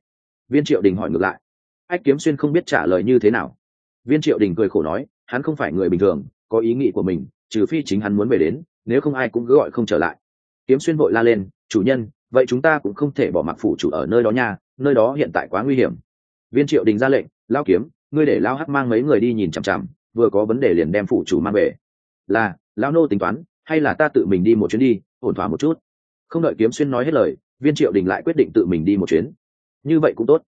Viên triệu đình hỏi ngược lại. Ách, kiếm xuyên không biết trả lời như thế nào. Viên triệu đình cười khổ nói, hắn không phải người bình thường, có ý nghĩ của mình, trừ phi chính hắn muốn về đến, nếu không ai cũng cứ gọi không trở lại. Kiếm xuyên vội la lên, chủ nhân, vậy chúng ta cũng không thể bỏ mặc phủ chủ ở nơi đó nha nơi đó hiện tại quá nguy hiểm. Viên triệu đình ra lệnh lao kiếm, ngươi để lao hắc mang mấy người đi nhìn chằm chằm, vừa có vấn đề liền đem phụ chủ mang về. Là lao nô tính toán, hay là ta tự mình đi một chuyến đi, ổn thỏa một chút? Không đợi kiếm xuyên nói hết lời, viên triệu đình lại quyết định tự mình đi một chuyến. Như vậy cũng tốt.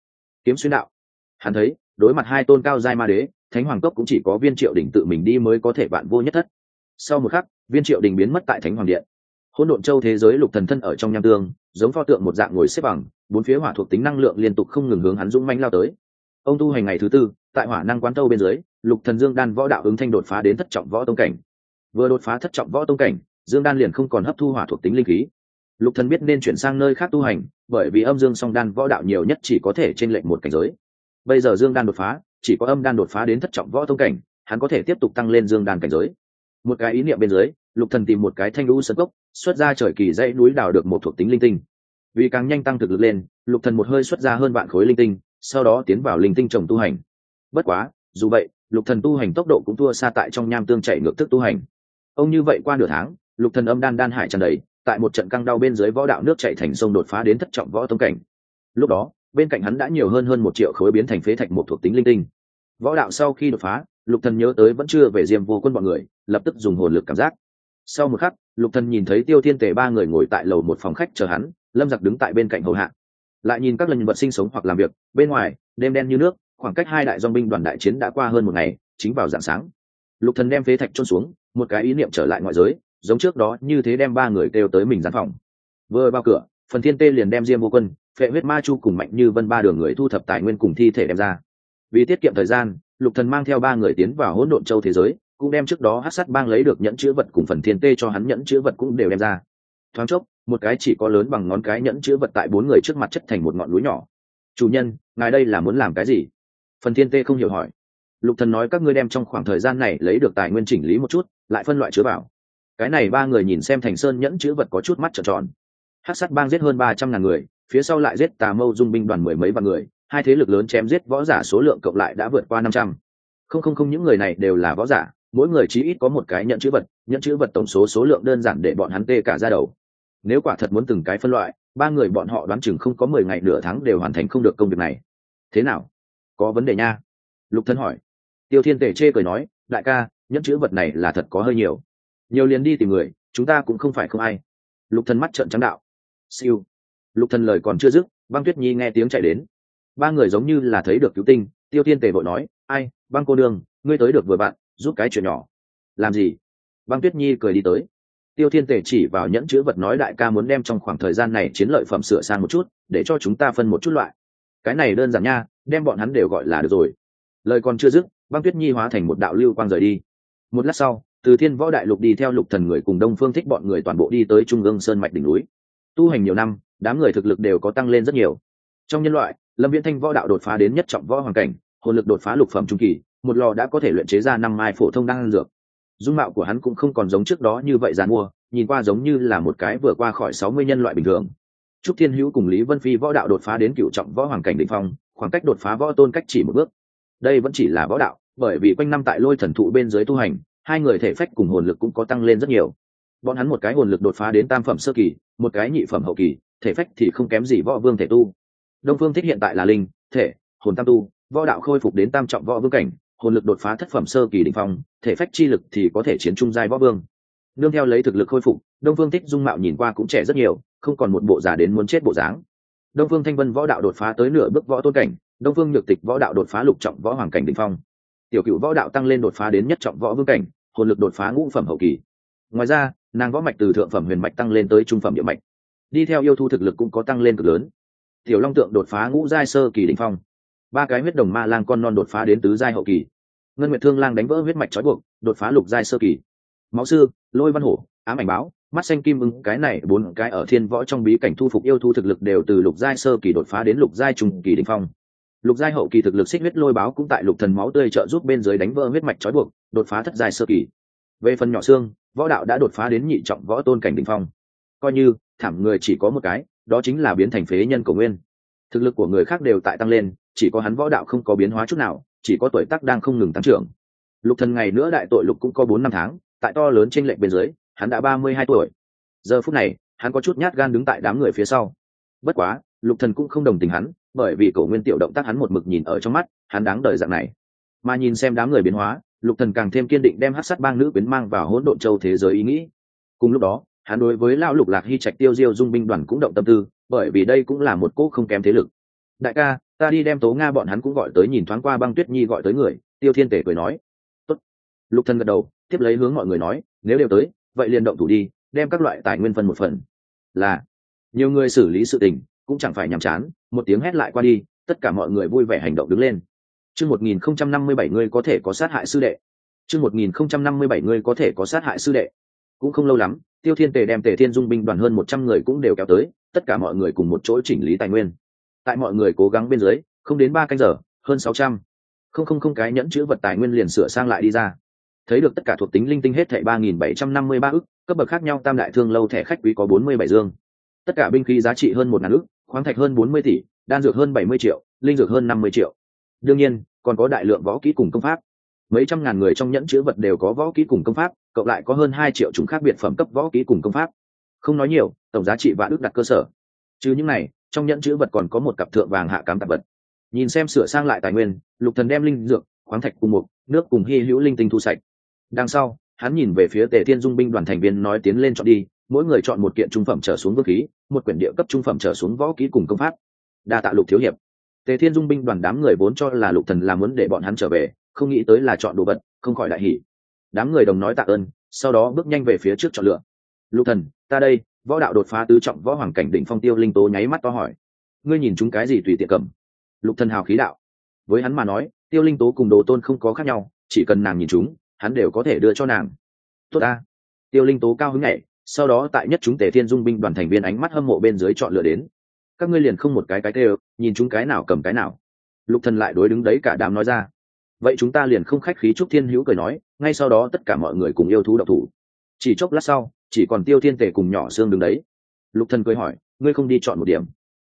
Kiếm xuyên đạo. Hắn thấy, đối mặt hai tôn cao giai ma đế, thánh hoàng cốc cũng chỉ có viên triệu đình tự mình đi mới có thể bạn vô nhất thất. Sau một khắc, viên triệu đình biến mất tại thánh hoàng điện. Hỗn độn châu thế giới lục thần thân ở trong nham tương giống pho tượng một dạng ngồi xếp bằng, bốn phía hỏa thuộc tính năng lượng liên tục không ngừng hướng hắn dũng manh lao tới. Ông tu hành ngày thứ tư, tại hỏa năng quán tâu bên dưới, lục thần dương đan võ đạo ứng thanh đột phá đến thất trọng võ tông cảnh. Vừa đột phá thất trọng võ tông cảnh, dương đan liền không còn hấp thu hỏa thuộc tính linh khí. Lục thần biết nên chuyển sang nơi khác tu hành, bởi vì âm dương song đan võ đạo nhiều nhất chỉ có thể trên lệnh một cảnh giới. Bây giờ dương đan đột phá, chỉ có âm đan đột phá đến thất trọng võ tông cảnh, hắn có thể tiếp tục tăng lên dương đan cảnh giới. Một cái ý niệm bên dưới lục thần tìm một cái thanh lũ sân cốc xuất ra trời kỳ dãy núi đào được một thuộc tính linh tinh. Vì càng nhanh tăng thực lực lên, lục thần một hơi xuất ra hơn vạn khối linh tinh, sau đó tiến vào linh tinh trồng tu hành. Bất quá, dù vậy, lục thần tu hành tốc độ cũng thua xa tại trong nham tương chạy ngược thức tu hành. Ông như vậy qua nửa tháng, lục thần âm đan đan hải tràn đầy, tại một trận căng đau bên dưới võ đạo nước chạy thành sông đột phá đến thất trọng võ tông cảnh. Lúc đó, bên cạnh hắn đã nhiều hơn hơn một triệu khối biến thành phế thạch một thuộc tính linh tinh. Võ đạo sau khi đột phá, lục thần nhớ tới vẫn chưa về diêm vô quân bọn người, lập tức dùng hồn lực cảm giác sau một khắc, lục thần nhìn thấy tiêu thiên tề ba người ngồi tại lầu một phòng khách chờ hắn, lâm giặc đứng tại bên cạnh hầu hạ. Lại nhìn các lần vật sinh sống hoặc làm việc, bên ngoài, đêm đen như nước, khoảng cách hai đại dòng binh đoàn đại chiến đã qua hơn một ngày, chính vào dạng sáng. Lục thần đem phế thạch trôn xuống, một cái ý niệm trở lại ngoại giới, giống trước đó như thế đem ba người kêu tới mình gián phòng. Vừa vào cửa, phần thiên tê liền đem diêm vô quân, phệ huyết ma chu cùng mạnh như vân ba đường người thu thập tài nguyên cùng thi thể đem ra. Vì tiết kiệm thời gian, lục thần mang theo ba người tiến vào hỗn độn châu thế giới cũng đem trước đó hát sắt bang lấy được nhẫn chữ vật cùng phần thiên tê cho hắn nhẫn chữ vật cũng đều đem ra. Thoáng chốc, một cái chỉ có lớn bằng ngón cái nhẫn chữ vật tại bốn người trước mặt chất thành một ngọn núi nhỏ. Chủ nhân, ngài đây là muốn làm cái gì? Phần thiên tê không hiểu hỏi. Lục thần nói các ngươi đem trong khoảng thời gian này lấy được tài nguyên chỉnh lý một chút, lại phân loại chứa vào. Cái này ba người nhìn xem thành sơn nhẫn chữ vật có chút mắt trợn tròn. Hát sắt bang giết hơn ba trăm ngàn người, phía sau lại giết tà mâu dung binh đoàn mười mấy vạn người, hai thế lực lớn chém giết võ giả số lượng cộng lại đã vượt qua năm trăm. Không không không, những người này đều là võ giả mỗi người chí ít có một cái nhận chữ vật nhận chữ vật tổng số số lượng đơn giản để bọn hắn tê cả ra đầu. Nếu quả thật muốn từng cái phân loại ba người bọn họ đoán chừng không có mười ngày nửa tháng đều hoàn thành không được công việc này. Thế nào? Có vấn đề nha. Lục thân hỏi. Tiêu thiên tể chê cười nói đại ca nhẫn chữ vật này là thật có hơi nhiều. Nhiều liền đi tìm người chúng ta cũng không phải không ai. Lục thần mắt trợn trắng đạo. Siêu. Lục thần lời còn chưa dứt băng tuyết nhi nghe tiếng chạy đến. Ba người giống như là thấy được cứu tinh tiêu thiên tề vội nói ai băng cô đường, ngươi tới được vừa bạn giúp cái chuyện nhỏ. Làm gì? Băng tuyết nhi cười đi tới. Tiêu thiên tề chỉ vào nhẫn chữ vật nói đại ca muốn đem trong khoảng thời gian này chiến lợi phẩm sửa sang một chút, để cho chúng ta phân một chút loại. Cái này đơn giản nha, đem bọn hắn đều gọi là được rồi. Lời còn chưa dứt, băng tuyết nhi hóa thành một đạo lưu quang rời đi. Một lát sau, từ thiên võ đại lục đi theo lục thần người cùng đông phương thích bọn người toàn bộ đi tới trung ương sơn mạch đỉnh núi. Tu hành nhiều năm, đám người thực lực đều có tăng lên rất nhiều. Trong nhân loại, lâm viễn thanh võ đạo đột phá đến nhất trọng võ hoàng cảnh, hồn lực đột phá lục phẩm trung kỳ một lò đã có thể luyện chế ra năm mai phổ thông đan dược. Dung mạo của hắn cũng không còn giống trước đó như vậy dàn mua, nhìn qua giống như là một cái vừa qua khỏi sáu mươi nhân loại bình thường. Trúc thiên hữu cùng lý vân phi võ đạo đột phá đến cựu trọng võ hoàng cảnh định phong, khoảng cách đột phá võ tôn cách chỉ một bước. Đây vẫn chỉ là võ đạo, bởi vì quanh năm tại lôi thần thụ bên dưới tu hành, hai người thể phách cùng hồn lực cũng có tăng lên rất nhiều. Bọn hắn một cái hồn lực đột phá đến tam phẩm sơ kỳ, một cái nhị phẩm hậu kỳ, thể phách thì không kém gì võ vương thể tu. Đông phương thích hiện tại là linh, thể, hồn tam tu, võ đạo khôi phục đến tam trọng võ vương cảnh hồn lực đột phá thất phẩm sơ kỳ đỉnh phong, thể phách chi lực thì có thể chiến trung giai võ vương. Nương theo lấy thực lực khôi phục, đông phương thích dung mạo nhìn qua cũng trẻ rất nhiều, không còn một bộ già đến muốn chết bộ dáng. Đông phương thanh vân võ đạo đột phá tới nửa bước võ tôn cảnh, đông phương nhược tịch võ đạo đột phá lục trọng võ hoàng cảnh đỉnh phong. Tiểu Cửu võ đạo tăng lên đột phá đến nhất trọng võ vương cảnh, hồn lực đột phá ngũ phẩm hậu kỳ. Ngoài ra, nàng võ mạch từ thượng phẩm huyền mạch tăng lên tới trung phẩm địa mạch. Đi theo yêu thu thực lực cũng có tăng lên cực lớn. Tiểu long tượng đột phá ngũ giai sơ kỳ đỉnh phong. Ba cái huyết đồng ma lang con non đột phá đến tứ giai hậu kỳ ngân nguyệt thương lang đánh vỡ huyết mạch trói buộc, đột phá lục giai sơ kỳ. Máu sư, lôi văn hổ, ám ảnh báo, mắt xanh kim ưng cái này bốn cái ở thiên võ trong bí cảnh thu phục yêu thu thực lực đều từ lục giai sơ kỳ đột phá đến lục giai trung kỳ đình phong. Lục giai hậu kỳ thực lực xích huyết lôi báo cũng tại lục thần máu tươi trợ giúp bên dưới đánh vỡ huyết mạch trói buộc, đột phá thất giai sơ kỳ. Về phần nhỏ xương, võ đạo đã đột phá đến nhị trọng võ tôn cảnh đình phong. Coi như, thảm người chỉ có một cái, đó chính là biến thành phế nhân cổ nguyên. Thực lực của người khác đều tại tăng lên, chỉ có hắn võ đạo không có biến hóa chút nào chỉ có tuổi tác đang không ngừng tăng trưởng. Lục thần ngày nữa đại tội lục cũng có bốn năm tháng, tại to lớn trên lệnh bên dưới, hắn đã ba mươi hai tuổi. Giờ phút này, hắn có chút nhát gan đứng tại đám người phía sau. Bất quá, lục thần cũng không đồng tình hắn, bởi vì cổ nguyên tiểu động tác hắn một mực nhìn ở trong mắt, hắn đáng đời dạng này. Mà nhìn xem đám người biến hóa, lục thần càng thêm kiên định đem hắc sát bang nữ quyến mang vào hỗn độn châu thế giới ý nghĩ. Cùng lúc đó, hắn đối với lão lục lạc hy trạch tiêu diêu dung binh đoàn cũng động tâm tư, bởi vì đây cũng là một cỗ không kém thế lực đại ca, ta đi đem tố nga bọn hắn cũng gọi tới nhìn thoáng qua băng tuyết nhi gọi tới người. Tiêu thiên tể cười nói. Tốt. lục thần gật đầu, tiếp lấy hướng mọi người nói, nếu đều tới, vậy liền động thủ đi, đem các loại tài nguyên phân một phần. Là, nhiều người xử lý sự tình, cũng chẳng phải nhàm chán, một tiếng hét lại qua đi, tất cả mọi người vui vẻ hành động đứng lên. Chương một nghìn không trăm năm mươi bảy người có thể có sát hại sư đệ. Chương một nghìn không trăm năm mươi bảy người có thể có sát hại sư đệ. Cũng không lâu lắm, tiêu thiên tề đem tề thiên dung binh đoàn hơn một trăm người cũng đều kéo tới, tất cả mọi người cùng một chỗ chỉnh lý tài nguyên tại mọi người cố gắng bên dưới, không đến ba canh giờ, hơn sáu trăm. Không không không, cái nhẫn chữ vật tài nguyên liền sửa sang lại đi ra. Thấy được tất cả thuộc tính linh tinh hết thảy ba nghìn bảy trăm năm mươi ba ức, cấp bậc khác nhau, tam đại thương lâu thẻ khách quý có bốn mươi bảy dương. Tất cả binh khí giá trị hơn một ngàn ức, khoáng thạch hơn bốn mươi tỷ, đan dược hơn bảy mươi triệu, linh dược hơn năm mươi triệu. Đương nhiên, còn có đại lượng võ kỹ cùng công pháp. Mấy trăm ngàn người trong nhẫn chữ vật đều có võ kỹ cùng công pháp, cộng lại có hơn hai triệu chúng khác biệt phẩm cấp võ kỹ cùng công pháp. Không nói nhiều, tổng giá trị vạn ước đặt cơ sở. Chứ những này trong nhẫn chữ vật còn có một cặp thượng vàng hạ cám tạp vật. Nhìn xem sửa sang lại tài nguyên, lục thần đem linh dược, khoáng thạch cùng một nước cùng hy hữu linh tinh thu sạch. Đằng sau, hắn nhìn về phía tề thiên dung binh đoàn thành viên nói tiến lên chọn đi, mỗi người chọn một kiện trung phẩm trở xuống vũ khí, một quyển địa cấp trung phẩm trở xuống võ kỹ cùng công pháp. Đa tạ lục thiếu hiệp. Tề thiên dung binh đoàn đám người vốn cho là lục thần làm muốn để bọn hắn trở về, không nghĩ tới là chọn đồ vật, không khỏi đại hỉ. Đám người đồng nói tạ ơn, sau đó bước nhanh về phía trước chọn lựa. Lục thần, ta đây võ đạo đột phá tứ trọng võ hoàng cảnh đỉnh phong tiêu linh tố nháy mắt to hỏi. Ngươi nhìn chúng cái gì tùy tiện cầm? Lục thần hào khí đạo. Với hắn mà nói, tiêu linh tố cùng đồ tôn không có khác nhau, chỉ cần nàng nhìn chúng, hắn đều có thể đưa cho nàng. Tốt ta. Tiêu linh tố cao hứng nhảy, sau đó tại nhất chúng tề thiên dung binh đoàn thành viên ánh mắt hâm mộ bên dưới chọn lựa đến. Các ngươi liền không một cái cái tê nhìn chúng cái nào cầm cái nào. Lục thần lại đối đứng đấy cả đám nói ra. Vậy chúng ta liền không khách khí trúc thiên hữu cười nói, ngay sau đó tất cả mọi người cùng yêu thú độc thủ. Chỉ chốc lát sau chỉ còn tiêu thiên tể cùng nhỏ xương đứng đấy. Lục thần cười hỏi, ngươi không đi chọn một điểm?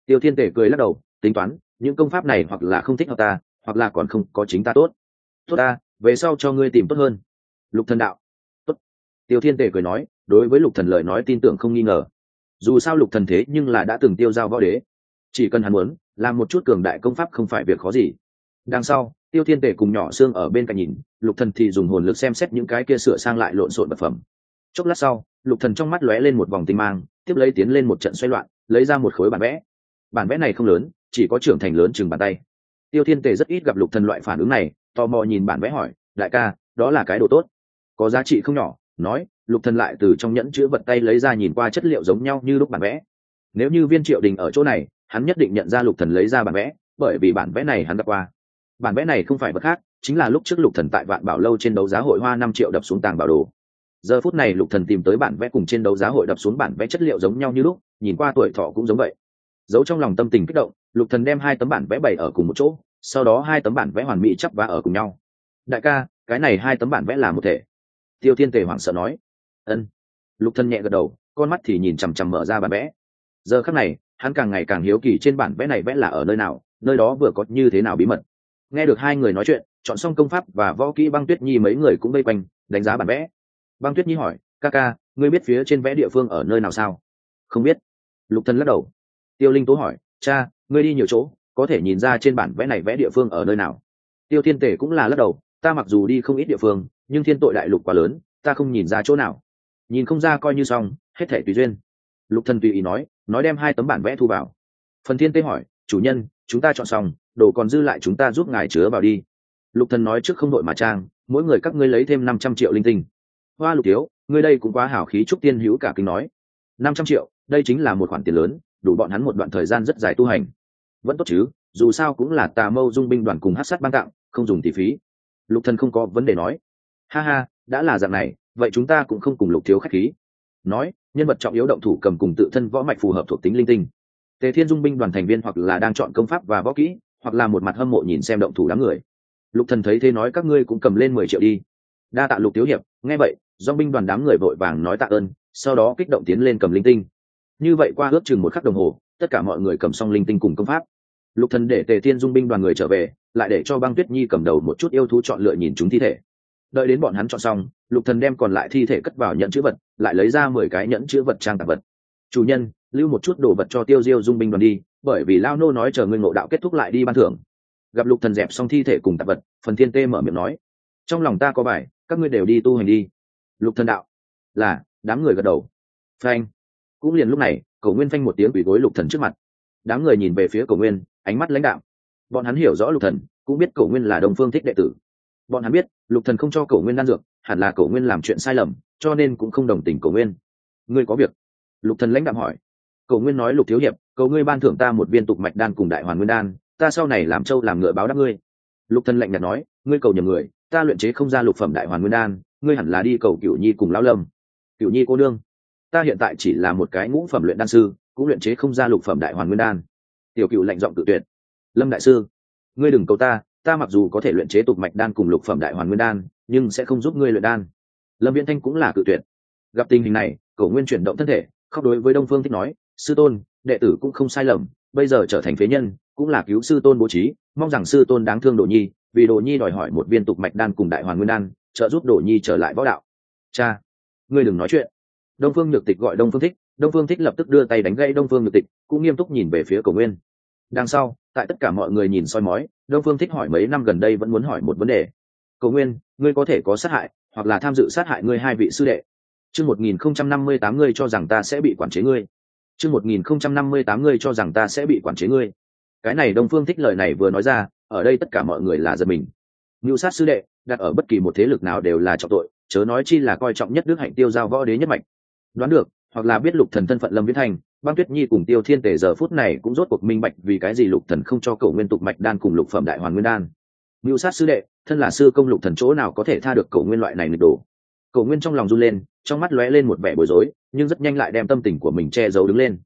Tiêu thiên tể cười lắc đầu, tính toán, những công pháp này hoặc là không thích hợp ta, hoặc là còn không có chính ta tốt. Tốt ta, về sau cho ngươi tìm tốt hơn. Lục thần đạo, tốt. Tiêu thiên tể cười nói, đối với lục thần lời nói tin tưởng không nghi ngờ. Dù sao lục thần thế nhưng là đã từng tiêu giao võ đế. Chỉ cần hắn muốn, làm một chút cường đại công pháp không phải việc khó gì. Đằng sau, tiêu thiên tể cùng nhỏ xương ở bên cạnh nhìn, lục thần thì dùng hồn lực xem xét những cái kia sửa sang lại lộn xộn vật phẩm. Chốc lát sau lục thần trong mắt lóe lên một vòng tinh mang, tiếp lấy tiến lên một trận xoay loạn, lấy ra một khối bản vẽ. Bản vẽ này không lớn, chỉ có trưởng thành lớn chừng bàn tay. Tiêu thiên tề rất ít gặp lục thần loại phản ứng này, tò mò nhìn bản vẽ hỏi, đại ca, đó là cái đồ tốt. Có giá trị không nhỏ, nói, lục thần lại từ trong nhẫn chứa vật tay lấy ra nhìn qua chất liệu giống nhau như lúc bản vẽ. Nếu như viên triệu đình ở chỗ này, hắn nhất định nhận ra lục thần lấy ra bản vẽ, bởi vì bản vẽ này hắn gặp qua. Bản vẽ này không phải vật khác, chính là lúc trước lục thần tại vạn bảo lâu trên đấu giá hội hoa năm triệu đập xuống tàng bảo đồ giờ phút này lục thần tìm tới bản vẽ cùng trên đấu giá hội đập xuống bản vẽ chất liệu giống nhau như lúc, nhìn qua tuổi thọ cũng giống vậy. Giấu trong lòng tâm tình kích động, lục thần đem hai tấm bản vẽ bày ở cùng một chỗ, sau đó hai tấm bản vẽ hoàn mỹ chắp và ở cùng nhau. Đại ca, cái này hai tấm bản vẽ là một thể. Tiêu thiên tề hoảng sợ nói. Ân. Lục thần nhẹ gật đầu, con mắt thì nhìn chằm chằm mở ra bản vẽ. Giờ khắc này, hắn càng ngày càng hiếu kỳ trên bản vẽ này vẽ là ở nơi nào, nơi đó vừa có như thế nào bí mật. Nghe được hai người nói chuyện, chọn xong công pháp và võ kỹ băng tuyết nhi mấy người cũng vây quanh, đánh giá bản vẽ băng tuyết nhi hỏi, ca ca, ngươi biết phía trên vẽ địa phương ở nơi nào sao? Không biết. Lục thần lắc đầu. Tiêu linh tố hỏi, cha, ngươi đi nhiều chỗ, có thể nhìn ra trên bản vẽ này vẽ địa phương ở nơi nào? Tiêu thiên tể cũng là lắc đầu, ta mặc dù đi không ít địa phương, nhưng thiên tội đại lục quá lớn, ta không nhìn ra chỗ nào. Nhìn không ra coi như xong, hết thể tùy duyên. Lục thần tùy ý nói nói đem hai tấm bản vẽ thu vào. Phần thiên tê hỏi, chủ nhân, chúng ta chọn xong, đồ còn dư lại chúng ta giúp ngài chứa vào đi. Lục thần nói trước không đội mà trang, mỗi người các ngươi lấy thêm năm trăm triệu linh tinh hoa lục thiếu ngươi đây cũng quá hảo khí trúc tiên hữu cả kinh nói. Năm trăm triệu, đây chính là một khoản tiền lớn, đủ bọn hắn một đoạn thời gian rất dài tu hành. Vẫn tốt chứ, dù sao cũng là tà mâu dung binh đoàn cùng hát sát ban tặng không dùng tỷ phí. Lục thần không có vấn đề nói. Ha ha, đã là dạng này, vậy chúng ta cũng không cùng lục thiếu khách khí. Nói, nhân vật trọng yếu động thủ cầm cùng tự thân võ mạch phù hợp thuộc tính linh tinh. Tề thiên dung binh đoàn thành viên hoặc là đang chọn công pháp và võ kỹ, hoặc là một mặt hâm mộ nhìn xem động thủ đám người. Lục thần thấy thế nói các ngươi cũng cầm lên mười triệu đi. Đa tạ lục thiếu hiệp, nghe vậy do binh đoàn đám người vội vàng nói tạ ơn, sau đó kích động tiến lên cầm linh tinh. Như vậy qua ước chừng một khắc đồng hồ, tất cả mọi người cầm xong linh tinh cùng công pháp. Lục thần để tề thiên dung binh đoàn người trở về, lại để cho băng tuyết nhi cầm đầu một chút yêu thú chọn lựa nhìn chúng thi thể. Đợi đến bọn hắn chọn xong, lục thần đem còn lại thi thể cất vào nhẫn chữ vật, lại lấy ra mười cái nhẫn chữ vật trang tạp vật. Chủ nhân, lưu một chút đồ vật cho tiêu diêu dung binh đoàn đi, bởi vì lao nô nói chờ ngươi ngộ đạo kết thúc lại đi ban thưởng. Gặp lục thần dẹp xong thi thể cùng tạp vật, phần thiên tê mở miệng nói, trong lòng ta có bài, các ngươi đều đi tu hành đi lục thần đạo. Là, đám người gật đầu. Phanh. Cũng liền lúc này, cổ nguyên phanh một tiếng quỳ gối lục thần trước mặt. Đám người nhìn về phía cổ nguyên, ánh mắt lãnh đạo bọn hắn hiểu rõ lục thần, cũng biết cổ nguyên là đồng phương thích đệ tử. Bọn hắn biết, lục thần không cho cổ nguyên đan dược, hẳn là cổ nguyên làm chuyện sai lầm, cho nên cũng không đồng tình cổ nguyên. Ngươi có việc? Lục thần lãnh đạo hỏi. Cổ nguyên nói, lục thiếu hiệp, cầu ngươi ban thưởng ta một viên tục mạch đan cùng đại hoàn nguyên đan, ta sau này làm châu làm ngựa báo đáp ngươi. Lục thần lạnh nhạt nói, ngươi cầu nhầm người, ta luyện chế không ra lục phẩm đại hoàn nguyên đan ngươi hẳn là đi cầu cửu nhi cùng lão lâm. Cửu nhi cô đương ta hiện tại chỉ là một cái ngũ phẩm luyện đan sư, cũng luyện chế không ra lục phẩm đại hoàn nguyên đan. Tiểu cựu lạnh giọng tự tuyệt. Lâm đại sư, ngươi đừng cầu ta ta mặc dù có thể luyện chế tục mạch đan cùng lục phẩm đại hoàn nguyên đan, nhưng sẽ không giúp ngươi luyện đan. Lâm viễn thanh cũng là cự tuyệt. Gặp tình hình này, cổ nguyên chuyển động thân thể, khóc đối với đông phương thích nói, sư tôn, đệ tử cũng không sai lầm, bây giờ trở thành phế nhân, cũng là cứu sư tôn bố trí, mong rằng sư tôn đáng thương đồ nhi, vì đồ nhi đòi hỏi một viên tục mạch đan cùng đại hoàn nguyên đan trợ giúp đổ nhi trở lại võ đạo. Cha, ngươi đừng nói chuyện. Đông phương nhược tịch gọi đông phương thích, đông phương thích lập tức đưa tay đánh gây đông phương nhược tịch, cũng nghiêm túc nhìn về phía cầu nguyên. Đằng sau, tại tất cả mọi người nhìn soi mói, đông phương thích hỏi mấy năm gần đây vẫn muốn hỏi một vấn đề. Cầu nguyên, ngươi có thể có sát hại, hoặc là tham dự sát hại ngươi hai vị sư đệ. Chương một nghìn không trăm năm mươi tám ngươi cho rằng ta sẽ bị quản chế ngươi. Chương một nghìn không trăm năm mươi tám ngươi cho rằng ta sẽ bị quản chế ngươi. Cái này đông phương thích lời này vừa nói ra, ở đây tất cả mọi người là giật mình ngưu sát sư đệ, đặt ở bất kỳ một thế lực nào đều là trọng tội, chớ nói chi là coi trọng nhất đức hạnh tiêu giao võ đế nhất mạch. Đoán được, hoặc là biết lục thần thân phận lâm viễn thành, băng tuyết nhi cùng tiêu thiên tề giờ phút này cũng rốt cuộc minh bạch vì cái gì lục thần không cho cậu nguyên tục mạch đan cùng lục phẩm đại hoàn nguyên đan. Ngưu sát sư đệ, thân là sư công lục thần chỗ nào có thể tha được cậu nguyên loại này nghịch đổ cậu nguyên trong lòng run lên, trong mắt lóe lên một vẻ bối rối, nhưng rất nhanh lại đem tâm tình của mình che giấu đứng lên.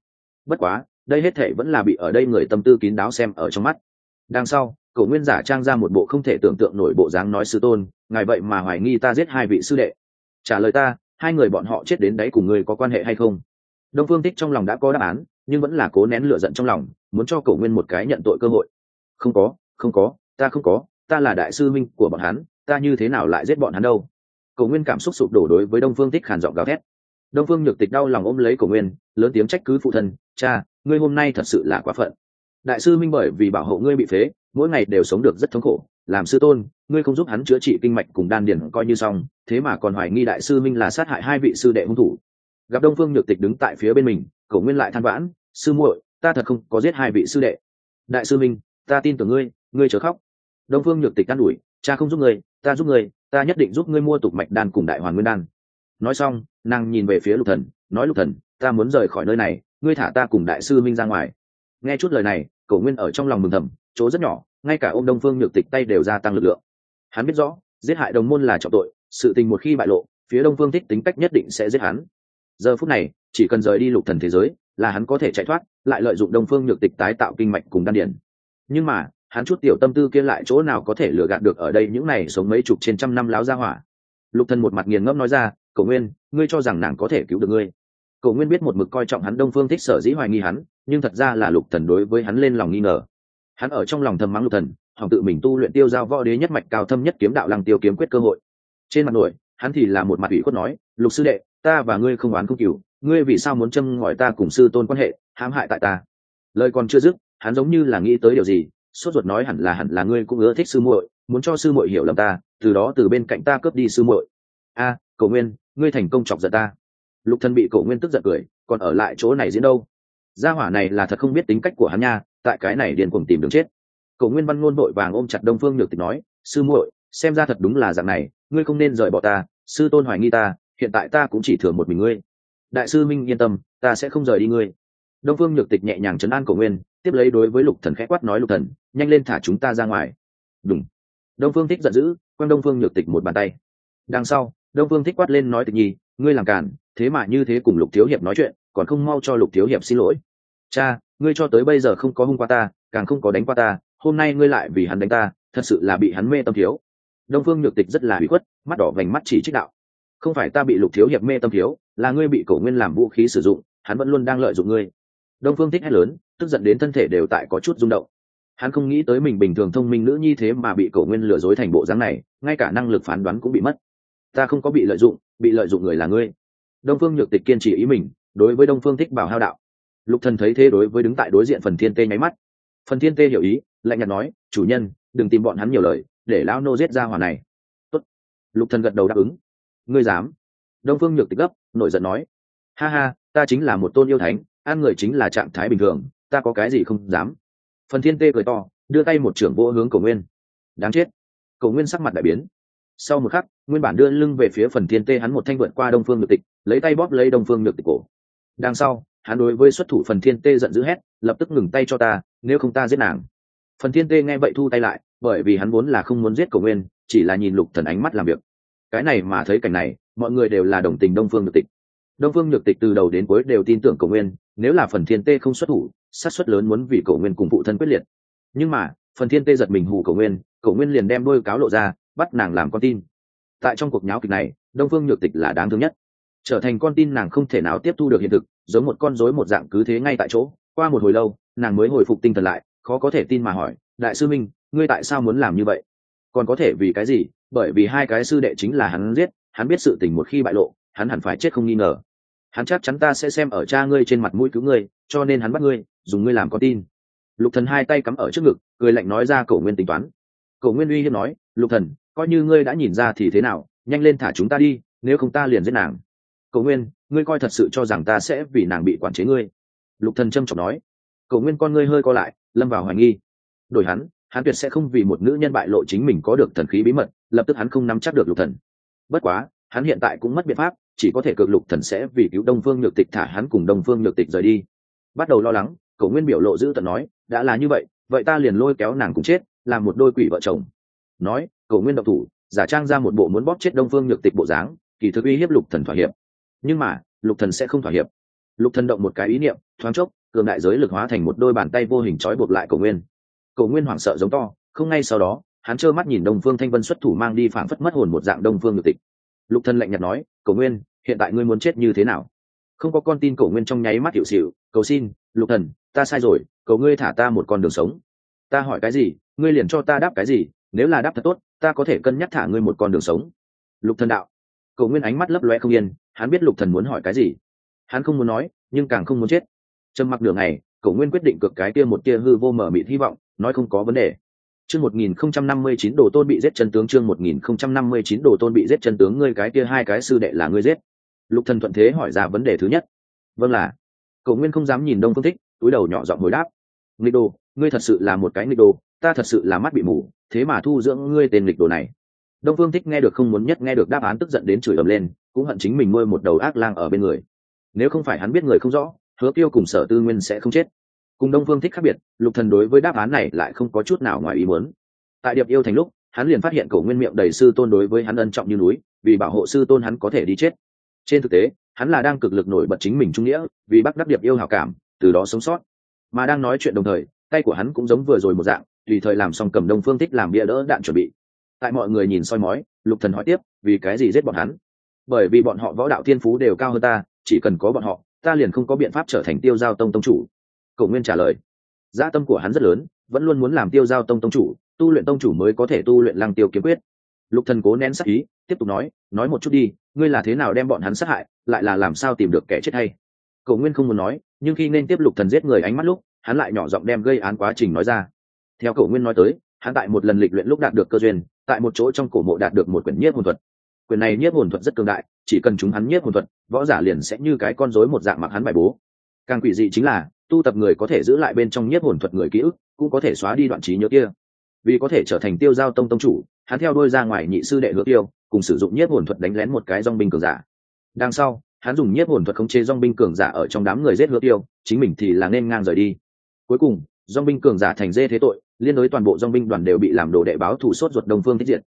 Bất quá, đây hết thể vẫn là bị ở đây người tâm tư kín đáo xem ở trong mắt. Đằng sau cậu nguyên giả trang ra một bộ không thể tưởng tượng nổi bộ dáng nói sư tôn, ngài vậy mà hoài nghi ta giết hai vị sư đệ. Trả lời ta, hai người bọn họ chết đến đấy cùng người có quan hệ hay không? Đông phương tích trong lòng đã có đáp án, nhưng vẫn là cố nén lửa giận trong lòng, muốn cho cậu nguyên một cái nhận tội cơ hội. Không có không có, ta không có, ta là đại sư minh của bọn hắn, ta như thế nào lại giết bọn hắn đâu? Cậu nguyên cảm xúc sụp đổ đối với đông phương tích khàn giọng gào thét. Đông phương nhược tịch đau lòng ôm lấy cậu nguyên, lớn tiếng trách cứ phụ thân, cha, ngươi hôm nay thật sự là quá phận. Đại sư minh bởi vì bảo hộ ngươi bị phế mỗi ngày đều sống được rất thống khổ. Làm sư tôn, ngươi không giúp hắn chữa trị kinh mạch cùng đan điền coi như xong, thế mà còn hoài nghi đại sư minh là sát hại hai vị sư đệ hung thủ. Gặp đông phương nhược tịch đứng tại phía bên mình cậu nguyên lại than vãn, sư muội, ta thật không có giết hai vị sư đệ. Đại sư minh, ta tin tưởng ngươi ngươi chớ khóc. Đông phương nhược tịch can ủi, cha không giúp ngươi, ta giúp ngươi, ta nhất định giúp ngươi mua tục mạch đan cùng đại hoàn nguyên đan. Nói xong, nàng nhìn về phía lục thần, nói, lục thần, ta muốn rời khỏi nơi này, ngươi thả ta cùng đại sư minh ra ngoài. Nghe chút lời này cậu nguyên ở trong lòng mừng thầm chỗ rất nhỏ, ngay cả ô đông phương nhược tịch tay đều gia tăng lực lượng. Hắn biết rõ, giết hại đồng môn là trọng tội, sự tình một khi bại lộ, phía đông phương thích tính cách nhất định sẽ giết hắn. Giờ phút này, chỉ cần rời đi lục thần thế giới, là hắn có thể chạy thoát, lại lợi dụng đông phương nhược tịch tái tạo kinh mạch cùng đan điển. Nhưng mà, hắn chút tiểu tâm tư kia lại chỗ nào có thể lừa gạt được ở đây những này sống mấy chục trên trăm năm láo ra hỏa. Lục thần một mặt nghiền ngẫm nói ra cậu nguyên, ngươi cho rằng nàng có thể cứu được ngươi? Cậu nguyên biết một mực coi trọng hắn đông phương thích sở dĩ hoài nghi hắn, nhưng thật ra là lục thần đối với hắn lên lòng nghi ngờ hắn ở trong lòng thầm mắng lục thần hỏng tự mình tu luyện tiêu giao võ đế nhất mạch cao thâm nhất kiếm đạo lăng tiêu kiếm quyết cơ hội. Trên mặt nổi hắn thì là một mặt ủy khuất nói lục sư đệ ta và ngươi không oán không cừu ngươi vì sao muốn châm ngòi ta cùng sư tôn quan hệ hãm hại tại ta? Lời còn chưa dứt hắn giống như là nghĩ tới điều gì sốt ruột nói hẳn là hẳn là ngươi cũng ưa thích sư muội muốn cho sư muội hiểu lầm ta từ đó từ bên cạnh ta cướp đi sư muội. A à, cầu nguyên ngươi thành công chọc giận ta. Lục thần bị cầu nguyên tức giận cười còn ở lại chỗ này diễn đâu? Gia hỏa này là thật không biết tính cách của hắn nha tại cái này điên cuồng tìm đường chết. Cổ nguyên văn ngôn vội vàng ôm chặt đông phương nhược tịch nói, sư muội, xem ra thật đúng là dạng này, ngươi không nên rời bỏ ta, sư tôn hoài nghi ta, hiện tại ta cũng chỉ thừa một mình ngươi. Đại sư minh yên tâm, ta sẽ không rời đi ngươi. Đông phương nhược tịch nhẹ nhàng chấn an cổ nguyên, tiếp lấy đối với lục thần khẽ quát nói, lục thần, nhanh lên thả chúng ta ra ngoài. Đúng đông phương thích giận dữ, quăng đông phương nhược tịch một bàn tay. Đằng sau, đông phương thích quát lên nói, tịch nhi, ngươi làm cản thế mà như thế cùng lục thiếu hiệp nói chuyện, còn không mau cho lục thiếu hiệp xin lỗi. Cha ngươi cho tới bây giờ không có hung qua ta, càng không có đánh qua ta, hôm nay ngươi lại vì hắn đánh ta, thật sự là bị hắn mê tâm thiếu. Đông phương nhược tịch rất là bị khuất, mắt đỏ vành mắt chỉ trích đạo. Không phải ta bị lục thiếu hiệp mê tâm thiếu, là ngươi bị cổ nguyên làm vũ khí sử dụng, hắn vẫn luôn đang lợi dụng ngươi. Đông phương thích hét lớn, tức giận đến thân thể đều tại có chút rung động. Hắn không nghĩ tới mình bình thường thông minh nữ nhi thế mà bị cổ nguyên lừa dối thành bộ dáng này, ngay cả năng lực phán đoán cũng bị mất. Ta không có bị lợi dụng, bị lợi dụng người là ngươi. Đông phương nhược tịch kiên trì ý mình, đối với đông phương thích bảo hao đạo lục thần thấy thế đối với đứng tại đối diện phần thiên tê nháy mắt. Phần thiên tê hiểu ý, lạnh nhạt nói, chủ nhân, đừng tìm bọn hắn nhiều lời, để lão nô giết ra hỏa này. Tốt. lục thần gật đầu đáp ứng. Ngươi dám? Đông phương nhược tịch gấp, nổi giận nói. Ha ha, ta chính là một tôn yêu thánh an người chính là trạng thái bình thường, ta có cái gì không dám. Phần thiên tê cười to, đưa tay một trưởng vô hướng cầu nguyên. Đáng chết. Cầu nguyên sắc mặt đại biến. Sau một khắc, nguyên bản đưa lưng về phía phần thiên tê hắn một thanh vượt qua đông phương nhược tịch, lấy tay bóp lấy đông phương nhược tịch cổ. Đằng sau hắn đối với xuất thủ phần thiên tê giận dữ hét, lập tức ngừng tay cho ta, nếu không ta giết nàng. Phần thiên tê nghe vậy thu tay lại, bởi vì hắn vốn là không muốn giết cầu nguyên, chỉ là nhìn lục thần ánh mắt làm việc. Cái này mà thấy cảnh này, mọi người đều là đồng tình đông phương nhược tịch. Đông phương nhược tịch từ đầu đến cuối đều tin tưởng cầu nguyên, nếu là phần thiên tê không xuất thủ, sát suất lớn muốn vì cầu nguyên cùng phụ thân quyết liệt. Nhưng mà, phần thiên tê giật mình hù cầu nguyên cầu nguyên liền đem đôi cáo lộ ra, bắt nàng làm con tin. Tại trong cuộc nháo kịch này, đông phương nhược tịch là đáng thương nhất. Trở thành con tin nàng không thể nào tiếp thu được hiện thực giống một con rối một dạng cứ thế ngay tại chỗ. Qua một hồi lâu, nàng mới hồi phục tinh thần lại, khó có thể tin mà hỏi, đại sư minh, ngươi tại sao muốn làm như vậy? Còn có thể vì cái gì? Bởi vì hai cái sư đệ chính là hắn giết, hắn biết sự tình một khi bại lộ, hắn hẳn phải chết không nghi ngờ. Hắn chắc chắn ta sẽ xem ở cha ngươi trên mặt mũi cứu ngươi, cho nên hắn bắt ngươi, dùng ngươi làm con tin. Lục thần hai tay cắm ở trước ngực, cười lạnh nói ra cổ nguyên tính toán. Cổ nguyên uy hiếp nói, lục thần, coi như ngươi đã nhìn ra thì thế nào, nhanh lên thả chúng ta đi, nếu không ta liền giết nàng cổ nguyên, ngươi coi thật sự cho rằng ta sẽ vì nàng bị quản chế ngươi? Lục thần trâm trọng nói. Cổ nguyên con ngươi hơi co lại, lâm vào hoài nghi. Đổi hắn hắn tuyệt sẽ không vì một nữ nhân bại lộ chính mình có được thần khí bí mật, lập tức hắn không nắm chắc được lục thần. Bất quá, hắn hiện tại cũng mất biện pháp, chỉ có thể cược lục thần sẽ vì cứu đông phương nhược tịch thả hắn cùng đông phương nhược tịch rời đi. Bắt đầu lo lắng, cổ nguyên biểu lộ giữ tận nói, đã là như vậy vậy ta liền lôi kéo nàng cùng chết, làm một đôi quỷ vợ chồng. Nói, cổ nguyên độc thủ, giả trang ra một bộ muốn bóp chết đông phương nhược tịch bộ dáng, kỳ thực uy hiếp lục thần thỏa hiệp nhưng mà, lục thần sẽ không thỏa hiệp. Lục thần động một cái ý niệm, thoáng chốc, cường đại giới lực hóa thành một đôi bàn tay vô hình trói buộc lại cổ nguyên. Cổ nguyên hoảng sợ giống to, không ngay sau đó, hắn trơ mắt nhìn đông phương thanh vân xuất thủ mang đi phảng phất mất hồn một dạng đông phương nhược tịch. Lục thần lạnh nhạt nói, cổ nguyên, hiện tại ngươi muốn chết như thế nào? Không có con tin cổ nguyên trong nháy mắt hiệu xịu cầu xin, lục thần, ta sai rồi, cầu ngươi thả ta một con đường sống. Ta hỏi cái gì? Ngươi liền cho ta đáp cái gì? Nếu là đáp thật tốt, ta có thể cân nhắc thả ngươi một con đường sống. Lục thần đạo. Cầu nguyên ánh mắt lấp loe không yên hắn biết lục thần muốn hỏi cái gì hắn không muốn nói nhưng càng không muốn chết trầm mặc đường này cầu nguyên quyết định cực cái kia một kia hư vô mở mịt hy vọng nói không có vấn đề Chương 1059 đồ tôn bị giết chân tướng chương 1059 đồ tôn bị giết chân tướng ngươi cái kia hai cái sư đệ là ngươi giết. Lục Thần thuận thế hỏi ra vấn đề thứ nhất. Vâng là. Cổ Nguyên không dám nhìn Đông Phương Thích, túi đầu nhỏ giọng hồi đáp. Nghịch đồ, ngươi thật sự là một cái nghịch đồ, ta thật sự là mắt bị mù, thế mà thu dưỡng ngươi tên nghịch đồ này. Đông Phương Thích nghe được không muốn nhất nghe được đáp án tức giận đến chửi ầm lên, cũng hận chính mình nuôi một đầu ác lang ở bên người. Nếu không phải hắn biết người không rõ, Hứa Tiêu cùng Sở Tư Nguyên sẽ không chết. Cùng đông phương thích khác biệt lục thần đối với đáp án này lại không có chút nào ngoài ý muốn. Tại điệp yêu thành lúc hắn liền phát hiện cổ nguyên miệng đầy sư tôn đối với hắn ân trọng như núi vì bảo hộ sư tôn hắn có thể đi chết. Trên thực tế hắn là đang cực lực nổi bật chính mình trung nghĩa vì bắt đắc điệp yêu hảo cảm từ đó sống sót. Mà đang nói chuyện đồng thời tay của hắn cũng giống vừa rồi một dạng tùy thời làm xong cầm đông phương thích làm bia đỡ đạn chuẩn bị. Tại mọi người nhìn soi mói lục thần hỏi tiếp vì cái gì giết bọn hắn? Bởi vì bọn họ võ đạo thiên phú đều cao hơn ta, chỉ cần có bọn họ, ta liền không có biện pháp trở thành tiêu giao tông tông chủ. Cổ nguyên trả lời. Gia tâm của hắn rất lớn, vẫn luôn muốn làm tiêu giao tông tông chủ, tu luyện tông chủ mới có thể tu luyện lăng tiêu kiếm quyết. Lục thần cố nén sắc ý, tiếp tục nói nói một chút đi, ngươi là thế nào đem bọn hắn sát hại, lại là làm sao tìm được kẻ chết hay? Cổ nguyên không muốn nói, nhưng khi nên tiếp lục thần giết người ánh mắt lúc, hắn lại nhỏ giọng đem gây án quá trình nói ra. Theo Cổ nguyên nói tới, hắn tại một lần lịch luyện lúc đạt được cơ duyên, tại một chỗ trong cổ mộ đạt được một quyển nhiếp hồn thuật. Quyền này nhiếp hồn thuật rất cường đại, chỉ cần chúng hắn nhiếp hồn thuật, võ giả liền sẽ như cái con rối một dạng mặc hắn bài bố. Càng quỷ dị chính là, tu tập người có thể giữ lại bên trong nhiếp hồn thuật người ký ức, cũng có thể xóa đi đoạn trí nhớ kia. Vì có thể trở thành tiêu giao tông tông chủ, hắn theo đôi ra ngoài nhị sư đệ hứa tiêu cùng sử dụng nhiếp hồn thuật đánh lén một cái dong binh cường giả. Đằng sau, hắn dùng nhiếp hồn thuật khống chế dong binh cường giả ở trong đám người giết hứa tiêu chính mình thì là nên ngang rời đi. Cuối cùng dong binh cường giả thành dê thế tội, liên đối toàn bộ dong binh đoàn đều bị làm đồ đệ báo thủ sốt ruột đồng phương tiết diệt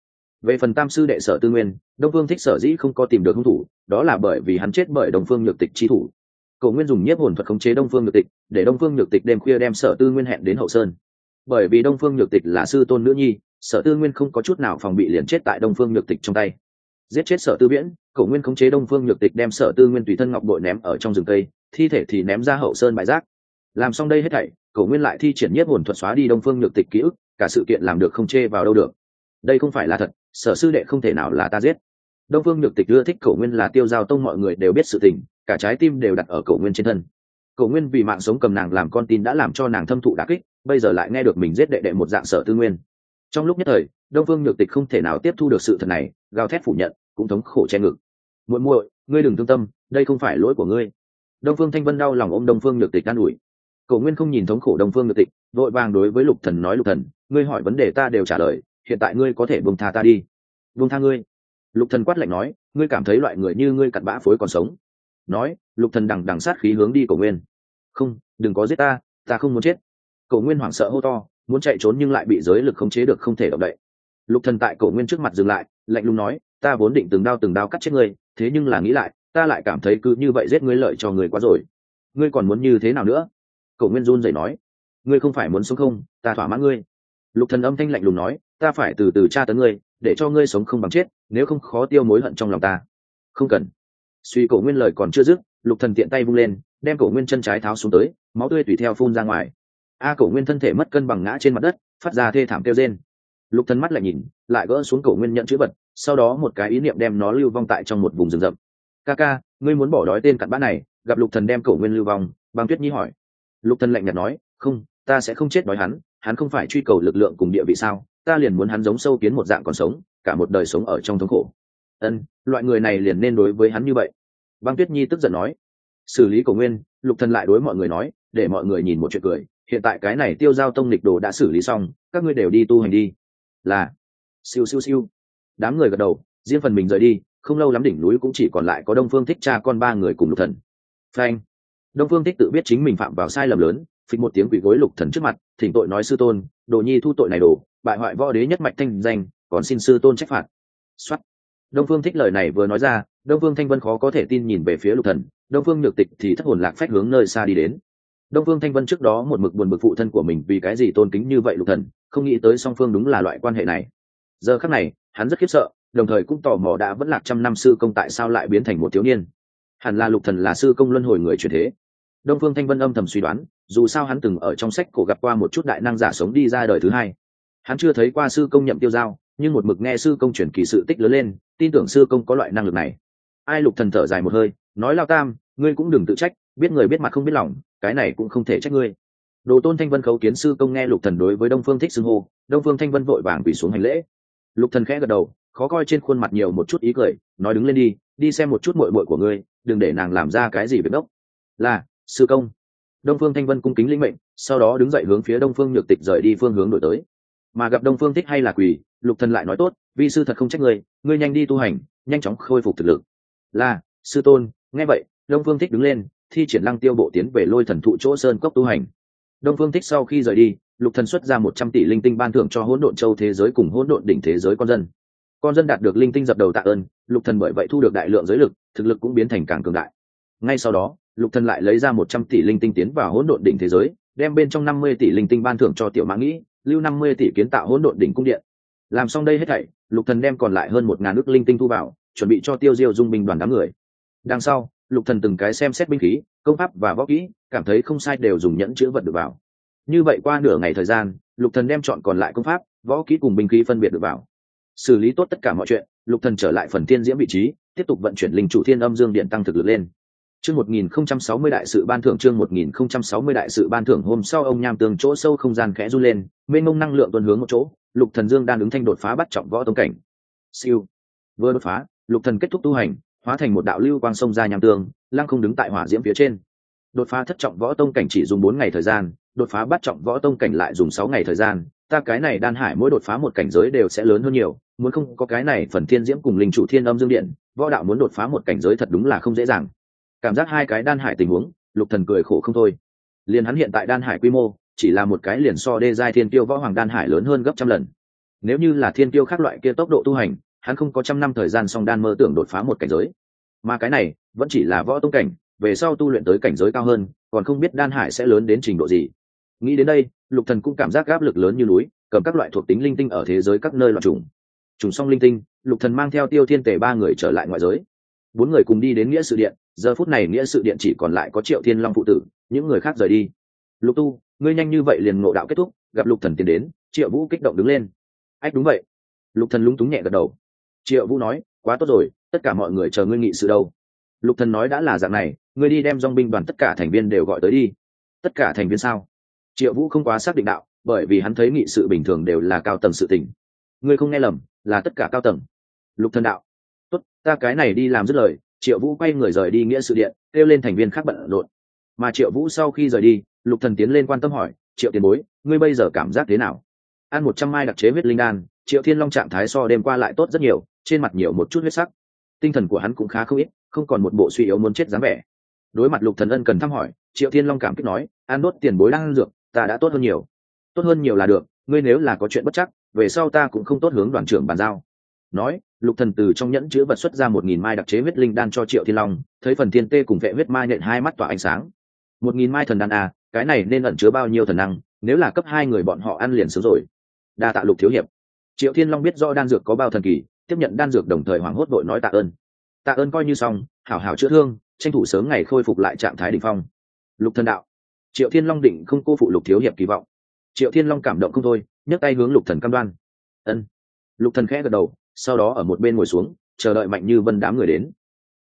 về phần tam sư đệ sở tư nguyên, đông phương thích sở dĩ không có tìm được hung thủ, đó là bởi vì hắn chết bởi đồng phương nhược tịch chi thủ. Cầu nguyên dùng nhiếp hồn thuật khống chế đông phương nhược tịch, để đông phương nhược tịch đêm khuya đem sở tư nguyên hẹn đến hậu sơn. Bởi vì đông phương nhược tịch là sư tôn nữ nhi, sở tư nguyên không có chút nào phòng bị liền chết tại đông phương nhược tịch trong tay. Giết chết sở tư viễn cầu nguyên khống chế đông phương nhược tịch đem sở tư nguyên tùy thân ngọc bội ném ở trong rừng cây, thi thể thì ném ra hậu sơn bãi rác. Làm xong đây hết thảy cầu nguyên lại thi triển nhiếp hồn thuật xóa đi đông phương nhược tịch ký ức, cả sự kiện làm được không chê vào đâu được. Đây không phải là thật sở sư đệ không thể nào là ta giết. Đông phương nhược tịch ưa thích Cổ nguyên là tiêu giao tông mọi người đều biết sự tình, cả trái tim đều đặt ở Cổ nguyên trên thân. Cổ nguyên vì mạng sống cầm nàng làm con tin đã làm cho nàng thâm thụ đà kích, bây giờ lại nghe được mình giết đệ đệ một dạng sở tư nguyên. Trong lúc nhất thời, đông phương nhược tịch không thể nào tiếp thu được sự thật này, gào thét phủ nhận, cũng thống khổ che ngực. Muội muội, ngươi đừng thương tâm, đây không phải lỗi của ngươi. Đông phương thanh vân đau lòng ôm đông phương nhược tịch an ủi. Cổ nguyên không nhìn thống khổ đông phương nhược tịch, vội vàng đối với lục thần nói, lục thần, ngươi hỏi vấn đề ta đều trả lời hiện tại ngươi có thể buông tha ta đi. Buông tha ngươi. Lục thần quát lạnh nói, ngươi cảm thấy loại người như ngươi cặn bã phối còn sống. Nói, lục thần đằng đằng sát khí hướng đi cổ nguyên. Không, đừng có giết ta ta không muốn chết. Cổ nguyên hoảng sợ hô to, muốn chạy trốn nhưng lại bị giới lực khống chế được không thể động đậy. Lục thần tại cổ nguyên trước mặt dừng lại, lạnh lùng nói, ta vốn định từng đao từng đao cắt chết ngươi, thế nhưng là nghĩ lại, ta lại cảm thấy cứ như vậy giết ngươi lợi cho người quá rồi. Ngươi còn muốn như thế nào nữa? Cổ nguyên run rẩy nói, ngươi không phải muốn sống không, ta thỏa mãn ngươi. Lục thần âm thanh lạnh lùng nói ta phải từ từ tra tấn ngươi, để cho ngươi sống không bằng chết, nếu không khó tiêu mối hận trong lòng ta. Không cần. Suy cổ nguyên lời còn chưa dứt, lục thần tiện tay vung lên, đem cổ nguyên chân trái tháo xuống tới, máu tươi tùy theo phun ra ngoài. A cổ nguyên thân thể mất cân bằng ngã trên mặt đất, phát ra thê thảm kêu rên. Lục thần mắt lại nhìn, lại gỡ xuống cổ nguyên nhận chữ vật, sau đó một cái ý niệm đem nó lưu vong tại trong một vùng rừng rậm. Ca ca, ngươi muốn bỏ đói tên cặn bã này, gặp lục thần đem cổ nguyên lưu vong, băng tuyết nhi hỏi. Lục thần lạnh nhạt nói, không, ta sẽ không chết đói hắn hắn không phải truy cầu lực lượng cùng địa vị sao? Ta liền muốn hắn giống sâu kiến một dạng còn sống, cả một đời sống ở trong thống khổ. Ân, loại người này liền nên đối với hắn như vậy. Băng tuyết nhi tức giận nói. Xử lý cổ nguyên, lục thần lại đối mọi người nói, để mọi người nhìn một chuyện cười. Hiện tại cái này tiêu giao tông lịch đồ đã xử lý xong, các ngươi đều đi tu hành đi. Là. Siêu siêu siêu. Đám người gật đầu, riêng phần mình rời đi, không lâu lắm đỉnh núi cũng chỉ còn lại có đông phương thích cha con ba người cùng lục thần. Phanh. Đông phương thích tự biết chính mình phạm vào sai lầm lớn, phịch một tiếng quỷ gối lục thần trước mặt, thỉnh tội nói sư tôn, đồ nhi thu tội này đồ bại hoại võ đế nhất mạch thanh danh, còn xin sư tôn trách phạt. Xuất đông phương thích lời này vừa nói ra, đông phương thanh vân khó có thể tin nhìn về phía lục thần. Đông phương nhược tịch thì thất hồn lạc phách hướng nơi xa đi đến. Đông phương thanh vân trước đó một mực buồn bực phụ thân của mình vì cái gì tôn kính như vậy lục thần, không nghĩ tới song phương đúng là loại quan hệ này. Giờ khắc này, hắn rất khiếp sợ, đồng thời cũng tò mò đã vẫn lạc trăm năm sư công tại sao lại biến thành một thiếu niên. Hẳn là lục thần là sư công luân hồi người chuyển thế. Đông phương thanh vân âm thầm suy đoán, dù sao hắn từng ở trong sách cổ gặp qua một chút đại năng giả sống đi ra đời thứ hai hắn chưa thấy qua sư công nhậm tiêu giao, nhưng một mực nghe sư công chuyển kỳ sự tích lớn lên, tin tưởng sư công có loại năng lực này. Ai lục thần thở dài một hơi, nói lao tam, ngươi cũng đừng tự trách, biết người biết mặt không biết lòng, cái này cũng không thể trách ngươi. Đồ tôn thanh vân khấu kiến sư công nghe lục thần đối với đông phương thích xưng hô, đông phương thanh vân vội vàng quỳ xuống hành lễ. Lục thần khẽ gật đầu, khó coi trên khuôn mặt nhiều một chút ý cười, nói đứng lên đi đi xem một chút muội muội của ngươi, đừng để nàng làm ra cái gì việc đốc. Là, sư công. Đông phương thanh vân cung kính linh mệnh, sau đó đứng dậy hướng phía đông phương nhược tịch rời đi phương hướng đổi tới mà gặp đông phương thích hay là quỳ, lục thần lại nói tốt, vi sư thật không trách ngươi ngươi nhanh đi tu hành, nhanh chóng khôi phục thực lực. Là, sư tôn, nghe vậy, đông phương thích đứng lên, thi triển lăng tiêu bộ tiến về lôi thần thụ chỗ sơn cốc tu hành. Đông phương thích sau khi rời đi, lục thần xuất ra một trăm tỷ linh tinh ban thưởng cho hỗn độn châu thế giới cùng hỗn độn đỉnh thế giới con dân. Con dân đạt được linh tinh dập đầu tạ ơn, lục thần bởi vậy thu được đại lượng giới lực, thực lực cũng biến thành càng cường đại. Ngay sau đó, lục thần lại lấy ra một trăm tỷ linh tinh tiến vào hỗn độn đỉnh thế giới, đem bên trong năm mươi tỷ linh tinh ban thưởng cho tiểu mã nghĩ lưu năm mươi tỷ kiến tạo hỗn độn đỉnh cung điện. Làm xong đây hết thảy, lục thần đem còn lại hơn một ngàn ước linh tinh thu vào, chuẩn bị cho tiêu diêu dung binh đoàn đám người. Đằng sau, lục thần từng cái xem xét binh khí, công pháp và võ kỹ, cảm thấy không sai đều dùng nhẫn chứa vật được vào. Như vậy qua nửa ngày thời gian, lục thần đem chọn còn lại công pháp, võ kỹ cùng binh khí phân biệt được vào. Xử lý tốt tất cả mọi chuyện, lục thần trở lại phần thiên diễm vị trí, tiếp tục vận chuyển linh chủ thiên âm dương điện tăng thực lực lên chương 1060 đại sự ban thưởng, chương 1060 đại sự ban thưởng. Hôm sau ông nham tường chỗ sâu không gian khẽ run lên, mênh mông năng lượng tuôn hướng một chỗ, lục thần dương đang đứng thanh đột phá bắt trọng võ tông cảnh. Siêu. Vừa đột phá, lục thần kết thúc tu hành, hóa thành một đạo lưu quang sông ra nham tường lăng không đứng tại hỏa diễm phía trên. Đột phá thất trọng võ tông cảnh chỉ dùng bốn ngày thời gian, đột phá bắt trọng võ tông cảnh lại dùng sáu ngày thời gian. Ta cái này đan hải mỗi đột phá một cảnh giới đều sẽ lớn hơn nhiều, muốn không có cái này phần thiên diễm cùng linh chủ thiên âm dương điện, võ đạo muốn đột phá một cảnh giới thật đúng là không dễ dàng cảm giác hai cái đan hải tình huống, lục thần cười khổ không thôi. Liền hắn hiện tại đan hải quy mô, chỉ là một cái liền so đê giai thiên tiêu võ hoàng đan hải lớn hơn gấp trăm lần. Nếu như là thiên tiêu khác loại kia tốc độ tu hành, hắn không có trăm năm thời gian song đan mơ tưởng đột phá một cảnh giới. Mà cái này, vẫn chỉ là võ tông cảnh, về sau tu luyện tới cảnh giới cao hơn, còn không biết đan hải sẽ lớn đến trình độ gì. Nghĩ đến đây, lục thần cũng cảm giác áp lực lớn như núi, cầm các loại thuộc tính linh tinh ở thế giới các nơi loạn trùng. Trùng song linh tinh, lục thần mang theo tiêu thiên Tề ba người trở lại ngoại giới bốn người cùng đi đến nghĩa sự điện, giờ phút này nghĩa sự điện chỉ còn lại có triệu thiên long phụ tử, những người khác rời đi. Lục tu, ngươi nhanh như vậy liền ngộ đạo kết thúc, gặp lục thần tiến đến, triệu vũ kích động đứng lên. Ách, đúng vậy. Lục thần lúng túng nhẹ gật đầu. Triệu vũ nói, quá tốt rồi, tất cả mọi người chờ ngươi nghị sự đâu. Lục thần nói đã là dạng này, ngươi đi đem dong binh đoàn tất cả thành viên đều gọi tới đi. Tất cả thành viên sao? Triệu vũ không quá xác định đạo, bởi vì hắn thấy nghị sự bình thường đều là cao tầng sự tình. Ngươi không nghe lầm, là tất cả cao tầng. Lục thần đạo tốt, ta cái này đi làm dứt lời. Triệu vũ quay người rời đi nghĩa sự điện, kêu lên thành viên khác bận rộn. Mà triệu vũ sau khi rời đi, lục thần tiến lên quan tâm hỏi, triệu tiền bối, ngươi bây giờ cảm giác thế nào? Ăn một trăm mai đặc chế huyết linh đan, triệu thiên long trạng thái so đêm qua lại tốt rất nhiều, trên mặt nhiều một chút huyết sắc. Tinh thần của hắn cũng khá không ít, không còn một bộ suy yếu muốn chết dáng vẻ. Đối mặt lục thần ân cần thăm hỏi, triệu thiên long cảm kích nói, an đốt tiền bối đang dược, ta đã tốt hơn nhiều. Tốt hơn nhiều là được, ngươi nếu là có chuyện bất chắc, về sau ta cũng không tốt hướng đoàn trưởng bàn giao nói, lục thần từ trong nhẫn chứa vật xuất ra một nghìn mai đặc chế huyết linh đan cho triệu thiên long, thấy phần thiên tê cùng vệ huyết mai nện hai mắt tỏa ánh sáng. Một nghìn mai thần đan à cái này nên ẩn chứa bao nhiêu thần năng, nếu là cấp hai người bọn họ ăn liền sớm rồi. Đa tạ lục thiếu hiệp. Triệu thiên long biết rõ đan dược có bao thần kỳ, tiếp nhận đan dược đồng thời hoảng hốt vội nói tạ ơn. Tạ ơn coi như xong, hảo hảo chữa thương, tranh thủ sớm ngày khôi phục lại trạng thái đỉnh phong. Lục thần đạo. Triệu thiên long định không cô phụ lục thiếu hiệp kỳ vọng. Triệu thiên long cảm động không thôi, nhấc tay hướng lục thần cam đoan. Ân. Lục thần khẽ gật đầu sau đó ở một bên ngồi xuống, chờ đợi mạnh như vân đám người đến.